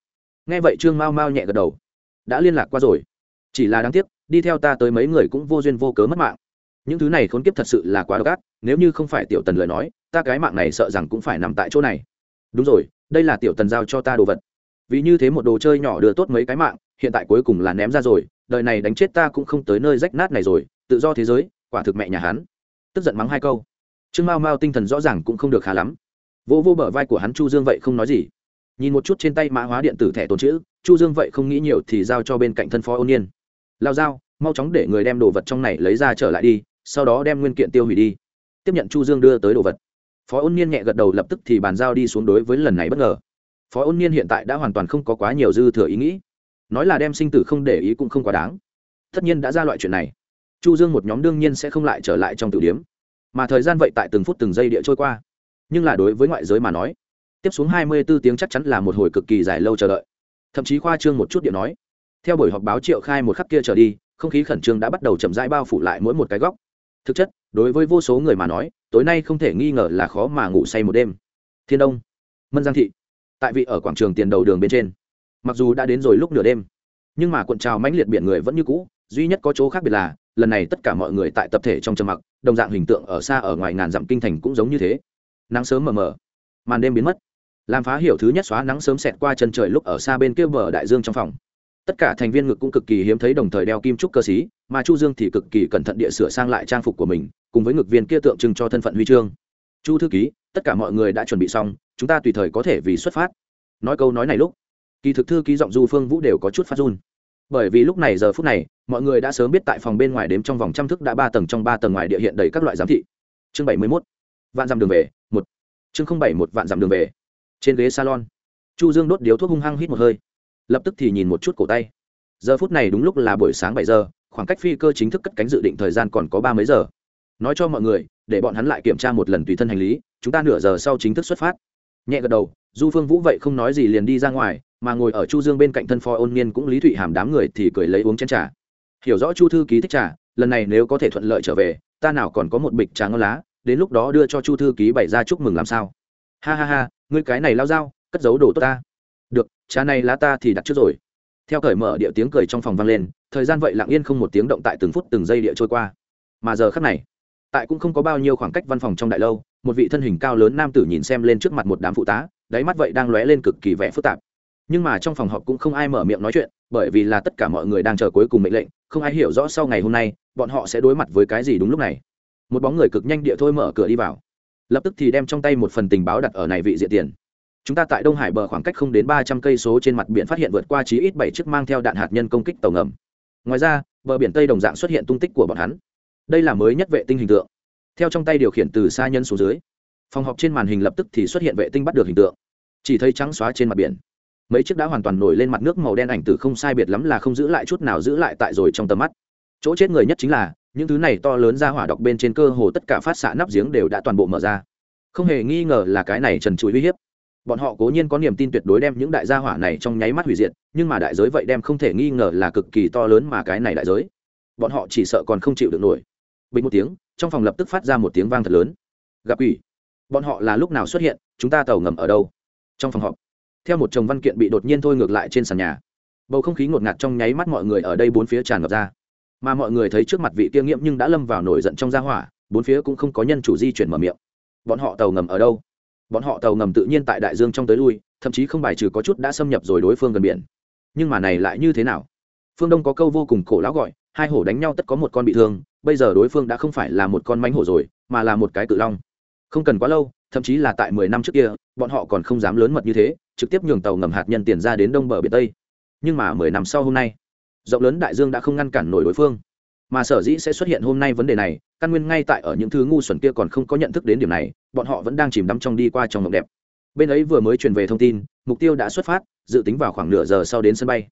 Nghe vậy trương mau mau nhẹ gật đầu. Đã liên lạc qua rồi. Chỉ là đáng tiếc, đi theo ta tới mấy người cũng vô duyên vô cớ mất mạng. Những thứ này khốn kiếp thật sự là quá độc ác, nếu như không phải tiểu tần lời nói, ta cái mạng này sợ rằng cũng phải nằm tại chỗ này. Đúng rồi, đây là tiểu tần giao cho ta đồ vật. Vì như thế một đồ chơi nhỏ đưa tốt mấy cái mạng, hiện tại cuối cùng là ném ra rồi, đời này đánh chết ta cũng không tới nơi rách nát này rồi, tự do thế giới, quả thực mẹ nhà hắn. Tức giận mắng hai câu trương mao mao tinh thần rõ ràng cũng không được khá lắm. Vô vô bờ vai của hắn chu dương vậy không nói gì. Nhìn một chút trên tay mã hóa điện tử thẻ tồn chữ, chu dương vậy không nghĩ nhiều thì giao cho bên cạnh thân phó ôn niên. Lao dao, mau chóng để người đem đồ vật trong này lấy ra trở lại đi, sau đó đem nguyên kiện tiêu hủy đi. Tiếp nhận chu dương đưa tới đồ vật. Phó ôn niên nhẹ gật đầu lập tức thì bàn giao đi xuống đối với lần này bất ngờ. Phó ôn niên hiện tại đã hoàn toàn không có quá nhiều dư thừa ý nghĩ. Nói là đem sinh tử không để ý cũng không quá đáng. Tất nhiên đã ra loại chuyện này. Chu dương một nhóm đương nhiên sẽ không lại trở lại trong tử điếm mà thời gian vậy tại từng phút từng giây địa trôi qua. Nhưng là đối với ngoại giới mà nói, tiếp xuống hai mươi 24 tiếng chắc chắn là một hồi cực kỳ dài lâu chờ đợi. Thậm chí khoa trương một chút điện nói, theo buổi họp báo triệu khai một khắc kia trở đi, không khí khẩn trương đã bắt đầu chậm rãi bao phủ lại mỗi một cái góc. Thực chất, đối với vô số người mà nói, tối nay không thể nghi ngờ là khó mà ngủ say một đêm. Thiên đông, mân giang thị, tại vị ở quảng trường tiền đầu đường bên trên. Mặc dù đã đến rồi lúc nửa đêm, nhưng mà cuộn trào mãnh liệt biển người vẫn như cũ, duy nhất có chỗ khác biệt là, lần này tất cả mọi người tại tập thể trong trầm mặc đồng dạng hình tượng ở xa ở ngoài ngàn dặm kinh thành cũng giống như thế. Nắng sớm mờ mờ, màn đêm biến mất. Làm phá hiểu thứ nhất xóa nắng sớm xẹt qua chân trời lúc ở xa bên kia bờ đại dương trong phòng. Tất cả thành viên ngực cũng cực kỳ hiếm thấy đồng thời đeo kim trúc cơ sĩ mà chu dương thì cực kỳ cẩn thận địa sửa sang lại trang phục của mình, cùng với ngực viên kia tượng trưng cho thân phận huy chương. Chu thư ký, tất cả mọi người đã chuẩn bị xong, chúng ta tùy thời có thể vì xuất phát. Nói câu nói này lúc, kỳ thực thư ký giọng du phương vũ đều có chút phát run bởi vì lúc này giờ phút này, mọi người đã sớm biết tại phòng bên ngoài đếm trong vòng trăm thức đã ba tầng trong ba tầng ngoài địa hiện đầy các loại giám thị. Chương bảy mươi mốt. Vạn dặm đường về, một. Chương không bảy một vạn dặm đường về. Trên ghế salon, chu dương đốt điếu thuốc hung hăng hít một hơi. Lập tức thì nhìn một chút cổ tay. Giờ phút này đúng lúc là buổi sáng bảy giờ, khoảng cách phi cơ chính thức cất cánh dự định thời gian còn có ba mấy giờ. Nói cho mọi người, để bọn hắn lại kiểm tra một lần tùy thân hành lý, chúng ta nửa giờ sau chính thức xuất phát. Nhẹ gật đầu, du phương vũ vậy không nói gì liền đi ra ngoài mà ngồi ở chu dương bên cạnh thân phó ôn niên cũng lý thụy hàm đám người thì cười lấy uống chén trà. Hiểu rõ chu thư ký thích trà, lần này nếu có thể thuận lợi trở về, ta nào còn có một bịch trà ngon lá, đến lúc đó đưa cho chu thư ký bày ra chúc mừng làm sao. Ha ha ha, ngươi cái này lao dao, cất giấu đồ tốt ta. Được, trà này lá ta thì đặt trước rồi. Theo cởi mở địa tiếng cười trong phòng vang lên, thời gian vậy lặng yên không một tiếng động tại từng phút từng giây địa trôi qua. Mà giờ khắc này, tại cũng không có bao nhiêu khoảng cách văn phòng trong đại lâu, một vị thân hình cao lớn nam tử nhìn xem lên trước mặt một đám phụ tá, đáy mắt vậy đang lóe lên cực kỳ vẻ phức tạp nhưng mà trong phòng họp cũng không ai mở miệng nói chuyện, bởi vì là tất cả mọi người đang chờ cuối cùng mệnh lệnh, không ai hiểu rõ sau ngày hôm nay, bọn họ sẽ đối mặt với cái gì đúng lúc này. Một bóng người cực nhanh địa thôi mở cửa đi vào. Lập tức thì đem trong tay một phần tình báo đặt ở này vị diện tiền. Chúng ta tại đông hải bờ khoảng cách không đến ba trăm cây số trên mặt biển phát hiện vượt qua chí ít bảy chiếc mang theo đạn hạt nhân công kích tàu ngầm. Ngoài ra, bờ biển tây đồng dạng xuất hiện tung tích của bọn hắn. Đây là mới nhất vệ tinh hình tượng. Theo trong tay điều khiển từ xa nhân xuống dưới, phòng họp trên màn hình lập tức thì xuất hiện vệ tinh bắt được hình tượng. Chỉ thấy trắng xóa trên mặt biển mấy chiếc đã hoàn toàn nổi lên mặt nước màu đen ảnh từ không sai biệt lắm là không giữ lại chút nào giữ lại tại rồi trong tầm mắt. Chỗ chết người nhất chính là, những thứ này to lớn ra hỏa độc bên trên cơ hồ tất cả phát xạ nắp giếng đều đã toàn bộ mở ra. Không hề nghi ngờ là cái này trần trụi uy hiếp. Bọn họ cố nhiên có niềm tin tuyệt đối đem những đại gia hỏa này trong nháy mắt hủy diệt, nhưng mà đại giới vậy đem không thể nghi ngờ là cực kỳ to lớn mà cái này đại giới. Bọn họ chỉ sợ còn không chịu được nổi. Bình một tiếng, trong phòng lập tức phát ra một tiếng vang thật lớn. Gặp ủy bọn họ là lúc nào xuất hiện, chúng ta tàu ngầm ở đâu? Trong phòng họp theo một chồng văn kiện bị đột nhiên thôi ngược lại trên sàn nhà. Bầu không khí ngột ngạt trong nháy mắt mọi người ở đây bốn phía tràn ngập ra. Mà mọi người thấy trước mặt vị kia nghiễm nhưng đã lâm vào nổi giận trong gia hỏa, bốn phía cũng không có nhân chủ di chuyển mở miệng. Bọn họ tàu ngầm ở đâu? Bọn họ tàu ngầm tự nhiên tại đại dương trong tới lui, thậm chí không bài trừ có chút đã xâm nhập rồi đối phương gần biển. Nhưng mà này lại như thế nào? Phương đông có câu vô cùng cổ lão gọi, hai hổ đánh nhau tất có một con bị thương, bây giờ đối phương đã không phải là một con mánh hổ rồi, mà là một cái cự long. Không cần quá lâu, thậm chí là tại mười năm trước kia, bọn họ còn không dám lớn mật như thế trực tiếp nhường tàu ngầm hạt nhân tiền ra đến đông bờ biển tây. Nhưng mà mười năm sau hôm nay, rộng lớn đại dương đã không ngăn cản nổi đối phương. Mà sở dĩ sẽ xuất hiện hôm nay vấn đề này, căn nguyên ngay tại ở những thứ ngu xuẩn kia còn không có nhận thức đến điểm này, bọn họ vẫn đang chìm đắm trong đi qua trong mộng đẹp. Bên ấy vừa mới truyền về thông tin, mục tiêu đã xuất phát, dự tính vào khoảng nửa giờ sau đến sân bay.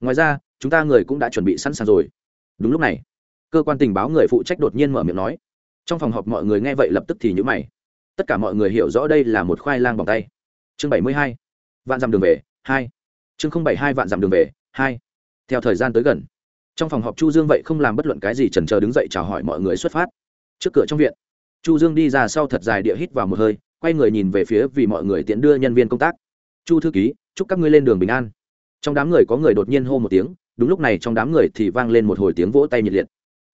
Ngoài ra, chúng ta người cũng đã chuẩn bị sẵn sàng rồi. Đúng lúc này, cơ quan tình báo người phụ trách đột nhiên mở miệng nói. Trong phòng họp mọi người nghe vậy lập tức thì nhữ mày. Tất cả mọi người hiểu rõ đây là một khoai lang bằng tay. Chương bảy mươi hai vạn dặm đường về, hai. Chương không bảy hai vạn dặm đường về, hai. Theo thời gian tới gần, trong phòng họp chu dương vậy không làm bất luận cái gì trần chờ đứng dậy chào hỏi mọi người xuất phát. Trước cửa trong viện, chu dương đi ra sau thật dài địa hít vào một hơi, quay người nhìn về phía vì mọi người tiện đưa nhân viên công tác. Chu thư ký, chúc các ngươi lên đường bình an. Trong đám người có người đột nhiên hô một tiếng, đúng lúc này trong đám người thì vang lên một hồi tiếng vỗ tay nhiệt liệt.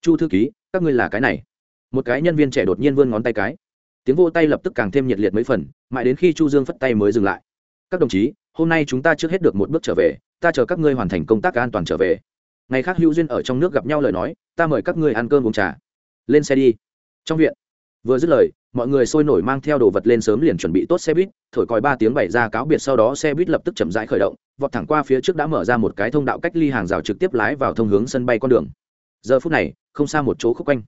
Chu thư ký, các ngươi là cái này? Một cái nhân viên trẻ đột nhiên vươn ngón tay cái. Tiếng vỗ tay lập tức càng thêm nhiệt liệt mấy phần, mãi đến khi chu dương phất tay mới dừng lại các đồng chí, hôm nay chúng ta trước hết được một bước trở về, ta chờ các ngươi hoàn thành công tác an toàn trở về. Ngày khác hữu duyên ở trong nước gặp nhau lời nói, ta mời các ngươi ăn cơm uống trà. Lên xe đi. Trong viện, vừa dứt lời, mọi người sôi nổi mang theo đồ vật lên sớm liền chuẩn bị tốt xe buýt, thổi còi ba tiếng bảy ra cáo biệt sau đó xe buýt lập tức chậm rãi khởi động, vọt thẳng qua phía trước đã mở ra một cái thông đạo cách ly hàng rào trực tiếp lái vào thông hướng sân bay con đường. Giờ phút này, không xa một chỗ khúc quanh.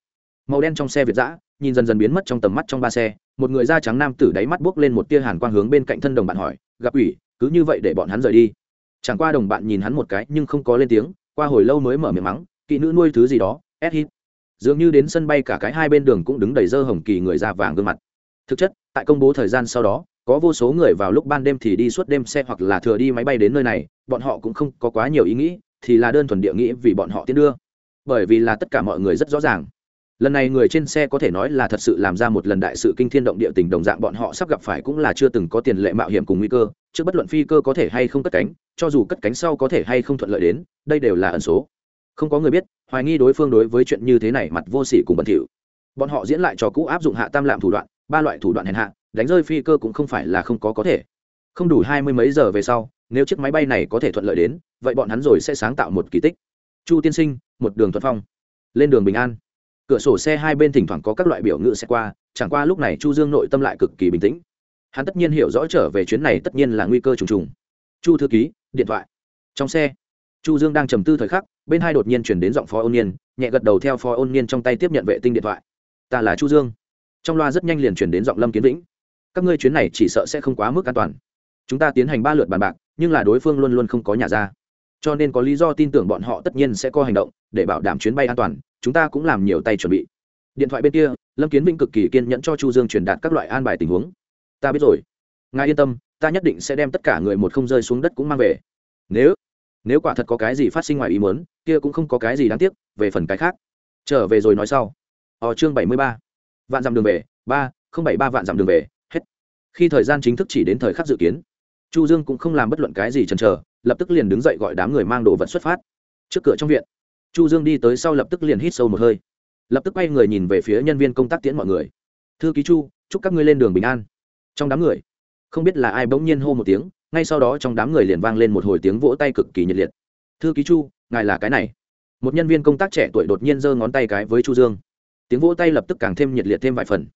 Màu đen trong xe việt giã nhìn dần dần biến mất trong tầm mắt trong ba xe một người da trắng nam tử đáy mắt buốc lên một tia hàn quang hướng bên cạnh thân đồng bạn hỏi, gặp ủy, cứ như vậy để bọn hắn rời đi. Chẳng qua đồng bạn nhìn hắn một cái nhưng không có lên tiếng, qua hồi lâu mới mở miệng mắng kỵ nữ nuôi thứ gì đó ép hít. Dường như đến sân bay cả cái hai bên đường cũng đứng đầy dơ hồng kỳ người da vàng gương mặt. Thực chất, tại công bố thời gian sau đó, có vô số người vào lúc ban đêm thì đi suốt đêm xe hoặc là thừa đi máy bay đến nơi này, bọn họ cũng không có quá nhiều ý nghĩ, thì là đơn thuần địa nghĩ vì bọn họ tiến đưa. Bởi vì là tất cả mọi người rất rõ ràng lần này người trên xe có thể nói là thật sự làm ra một lần đại sự kinh thiên động địa tình đồng dạng, bọn họ sắp gặp phải cũng là chưa từng có tiền lệ mạo hiểm cùng nguy cơ, trước bất luận phi cơ có thể hay không cất cánh, cho dù cất cánh sau có thể hay không thuận lợi đến, đây đều là ẩn số. Không có người biết, hoài nghi đối phương đối với chuyện như thế này mặt vô sỉ cùng bẩn thỉu. Bọn họ diễn lại cho cũ áp dụng hạ tam lạm thủ đoạn, ba loại thủ đoạn hèn hạ, đánh rơi phi cơ cũng không phải là không có có thể. Không đủ hai mươi mấy giờ về sau, nếu chiếc máy bay này có thể thuận lợi đến, vậy bọn hắn rồi sẽ sáng tạo một kỳ tích. Chu tiên sinh, một đường thuận phong. Lên đường bình an cửa sổ xe hai bên thỉnh thoảng có các loại biểu ngữ xe qua, chẳng qua lúc này chu dương nội tâm lại cực kỳ bình tĩnh. Hắn tất nhiên hiểu rõ trở về chuyến này tất nhiên là nguy cơ trùng trùng. Chu thư ký, điện thoại. Trong xe, chu dương đang trầm tư thời khắc, bên hai đột nhiên chuyển đến giọng phó ôn niên, nhẹ gật đầu theo phó ôn niên trong tay tiếp nhận vệ tinh điện thoại. Ta là chu dương. Trong loa rất nhanh liền chuyển đến giọng lâm kiến vĩnh. Các ngươi chuyến này chỉ sợ sẽ không quá mức an toàn. Chúng ta tiến hành ba lượt bàn bạc, nhưng là đối phương luôn luôn không có nhà ra cho nên có lý do tin tưởng bọn họ tất nhiên sẽ có hành động, để bảo đảm chuyến bay an toàn, chúng ta cũng làm nhiều tay chuẩn bị. Điện thoại bên kia, lâm kiến vĩnh cực kỳ kiên nhẫn cho chu dương truyền đạt các loại an bài tình huống. Ta biết rồi. Ngài yên tâm, ta nhất định sẽ đem tất cả người một không rơi xuống đất cũng mang về. Nếu nếu quả thật có cái gì phát sinh ngoài ý muốn, kia cũng không có cái gì đáng tiếc, về phần cái khác. Trở về rồi nói sau. Ò chương bảy mươi ba. Vạn dặm đường về, ba, không bảy ba vạn dặm đường về, hết. Khi thời gian chính thức chỉ đến thời khắc dự kiến, chu dương cũng không làm bất luận cái gì chần chờ lập tức liền đứng dậy gọi đám người mang đồ vật xuất phát. Trước cửa trong viện, chu dương đi tới sau lập tức liền hít sâu một hơi. Lập tức quay người nhìn về phía nhân viên công tác tiễn mọi người. Thư ký chu, chúc các ngươi lên đường bình an. Trong đám người, không biết là ai bỗng nhiên hô một tiếng, ngay sau đó trong đám người liền vang lên một hồi tiếng vỗ tay cực kỳ nhiệt liệt. Thư ký chu, ngài là cái này? Một nhân viên công tác trẻ tuổi đột nhiên giơ ngón tay cái với chu dương. Tiếng vỗ tay lập tức càng thêm nhiệt liệt thêm vài phần.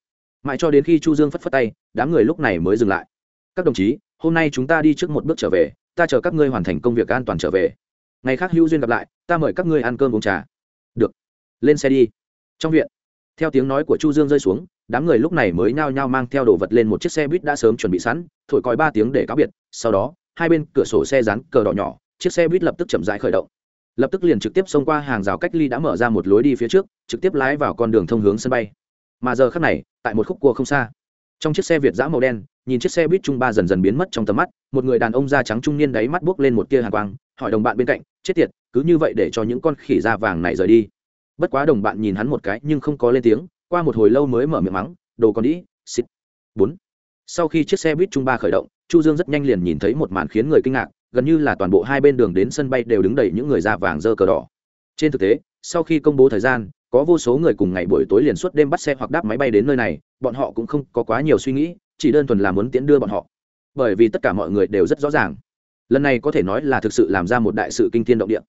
Mãi cho đến khi chu dương phất phất tay, đám người lúc này mới dừng lại. Các đồng chí, hôm nay chúng ta đi trước một bước trở về ta chờ các ngươi hoàn thành công việc an toàn trở về. Ngày khác hữu duyên gặp lại, ta mời các ngươi ăn cơm uống trà. Được. Lên xe đi. Trong viện, theo tiếng nói của chu dương rơi xuống, đám người lúc này mới nhao nhao mang theo đồ vật lên một chiếc xe buýt đã sớm chuẩn bị sẵn, thổi còi ba tiếng để cáo biệt. Sau đó, hai bên cửa sổ xe dán cờ đỏ nhỏ, chiếc xe buýt lập tức chậm rãi khởi động. Lập tức liền trực tiếp xông qua hàng rào cách ly đã mở ra một lối đi phía trước, trực tiếp lái vào con đường thông hướng sân bay. Mà giờ khắc này, tại một khúc cua không xa, trong chiếc xe việt giã màu đen nhìn chiếc xe buýt trung ba dần dần biến mất trong tầm mắt, một người đàn ông da trắng trung niên đáy mắt buốc lên một tia hàng quang, hỏi đồng bạn bên cạnh, chết tiệt, cứ như vậy để cho những con khỉ da vàng này rời đi. Bất quá đồng bạn nhìn hắn một cái nhưng không có lên tiếng, qua một hồi lâu mới mở miệng mắng, đồ còn đi xịt. Bốn. Sau khi chiếc xe buýt trung ba khởi động, chu dương rất nhanh liền nhìn thấy một màn khiến người kinh ngạc, gần như là toàn bộ hai bên đường đến sân bay đều đứng đầy những người da vàng dơ cờ đỏ. Trên thực tế, sau khi công bố thời gian, có vô số người cùng ngày buổi tối liền suốt đêm bắt xe hoặc đáp máy bay đến nơi này, bọn họ cũng không có quá nhiều suy nghĩ chỉ đơn thuần là muốn tiễn đưa bọn họ. Bởi vì tất cả mọi người đều rất rõ ràng. Lần này có thể nói là thực sự làm ra một đại sự kinh thiên động địa.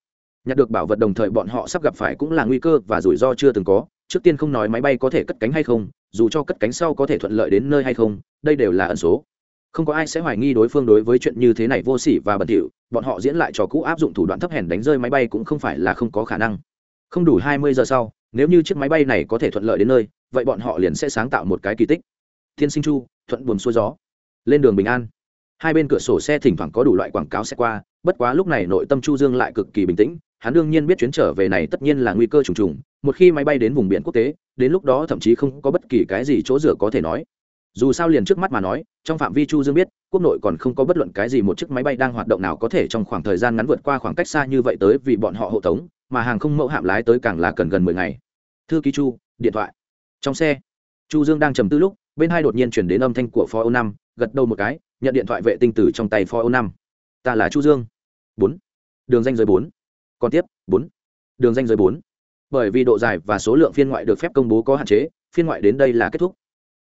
Nhặt được bảo vật đồng thời bọn họ sắp gặp phải cũng là nguy cơ và rủi ro chưa từng có. Trước tiên không nói máy bay có thể cất cánh hay không, dù cho cất cánh sau có thể thuận lợi đến nơi hay không, đây đều là ẩn số. Không có ai sẽ hoài nghi đối phương đối với chuyện như thế này vô sỉ và bẩn thỉu. Bọn họ diễn lại trò cũ áp dụng thủ đoạn thấp hèn đánh rơi máy bay cũng không phải là không có khả năng. Không đủ hai mươi giờ sau, nếu như chiếc máy bay này có thể thuận lợi đến nơi, vậy bọn họ liền sẽ sáng tạo một cái kỳ tích. Thiên sinh chu thuận buồm xuôi gió, lên đường bình an. Hai bên cửa sổ xe thỉnh thoảng có đủ loại quảng cáo xe qua, bất quá lúc này nội tâm chu dương lại cực kỳ bình tĩnh, hắn đương nhiên biết chuyến trở về này tất nhiên là nguy cơ trùng trùng, một khi máy bay đến vùng biển quốc tế, đến lúc đó thậm chí không có bất kỳ cái gì chỗ dựa có thể nói. Dù sao liền trước mắt mà nói, trong phạm vi chu dương biết, quốc nội còn không có bất luận cái gì một chiếc máy bay đang hoạt động nào có thể trong khoảng thời gian ngắn vượt qua khoảng cách xa như vậy tới vì bọn họ hộ tống, mà hàng không mẫu hạm lái tới càng là cần gần mười ngày. Thư ký chu, điện thoại. Trong xe, chu dương đang trầm tư lúc bên hai đột nhiên chuyển đến âm thanh của phó ô năm, gật đầu một cái, nhận điện thoại vệ tinh từ trong tay phó ô năm. Ta là chu dương. Bốn. Đường danh giới bốn. Còn tiếp, bốn. Đường danh giới bốn. Bởi vì độ dài và số lượng phiên ngoại được phép công bố có hạn chế, phiên ngoại đến đây là kết thúc.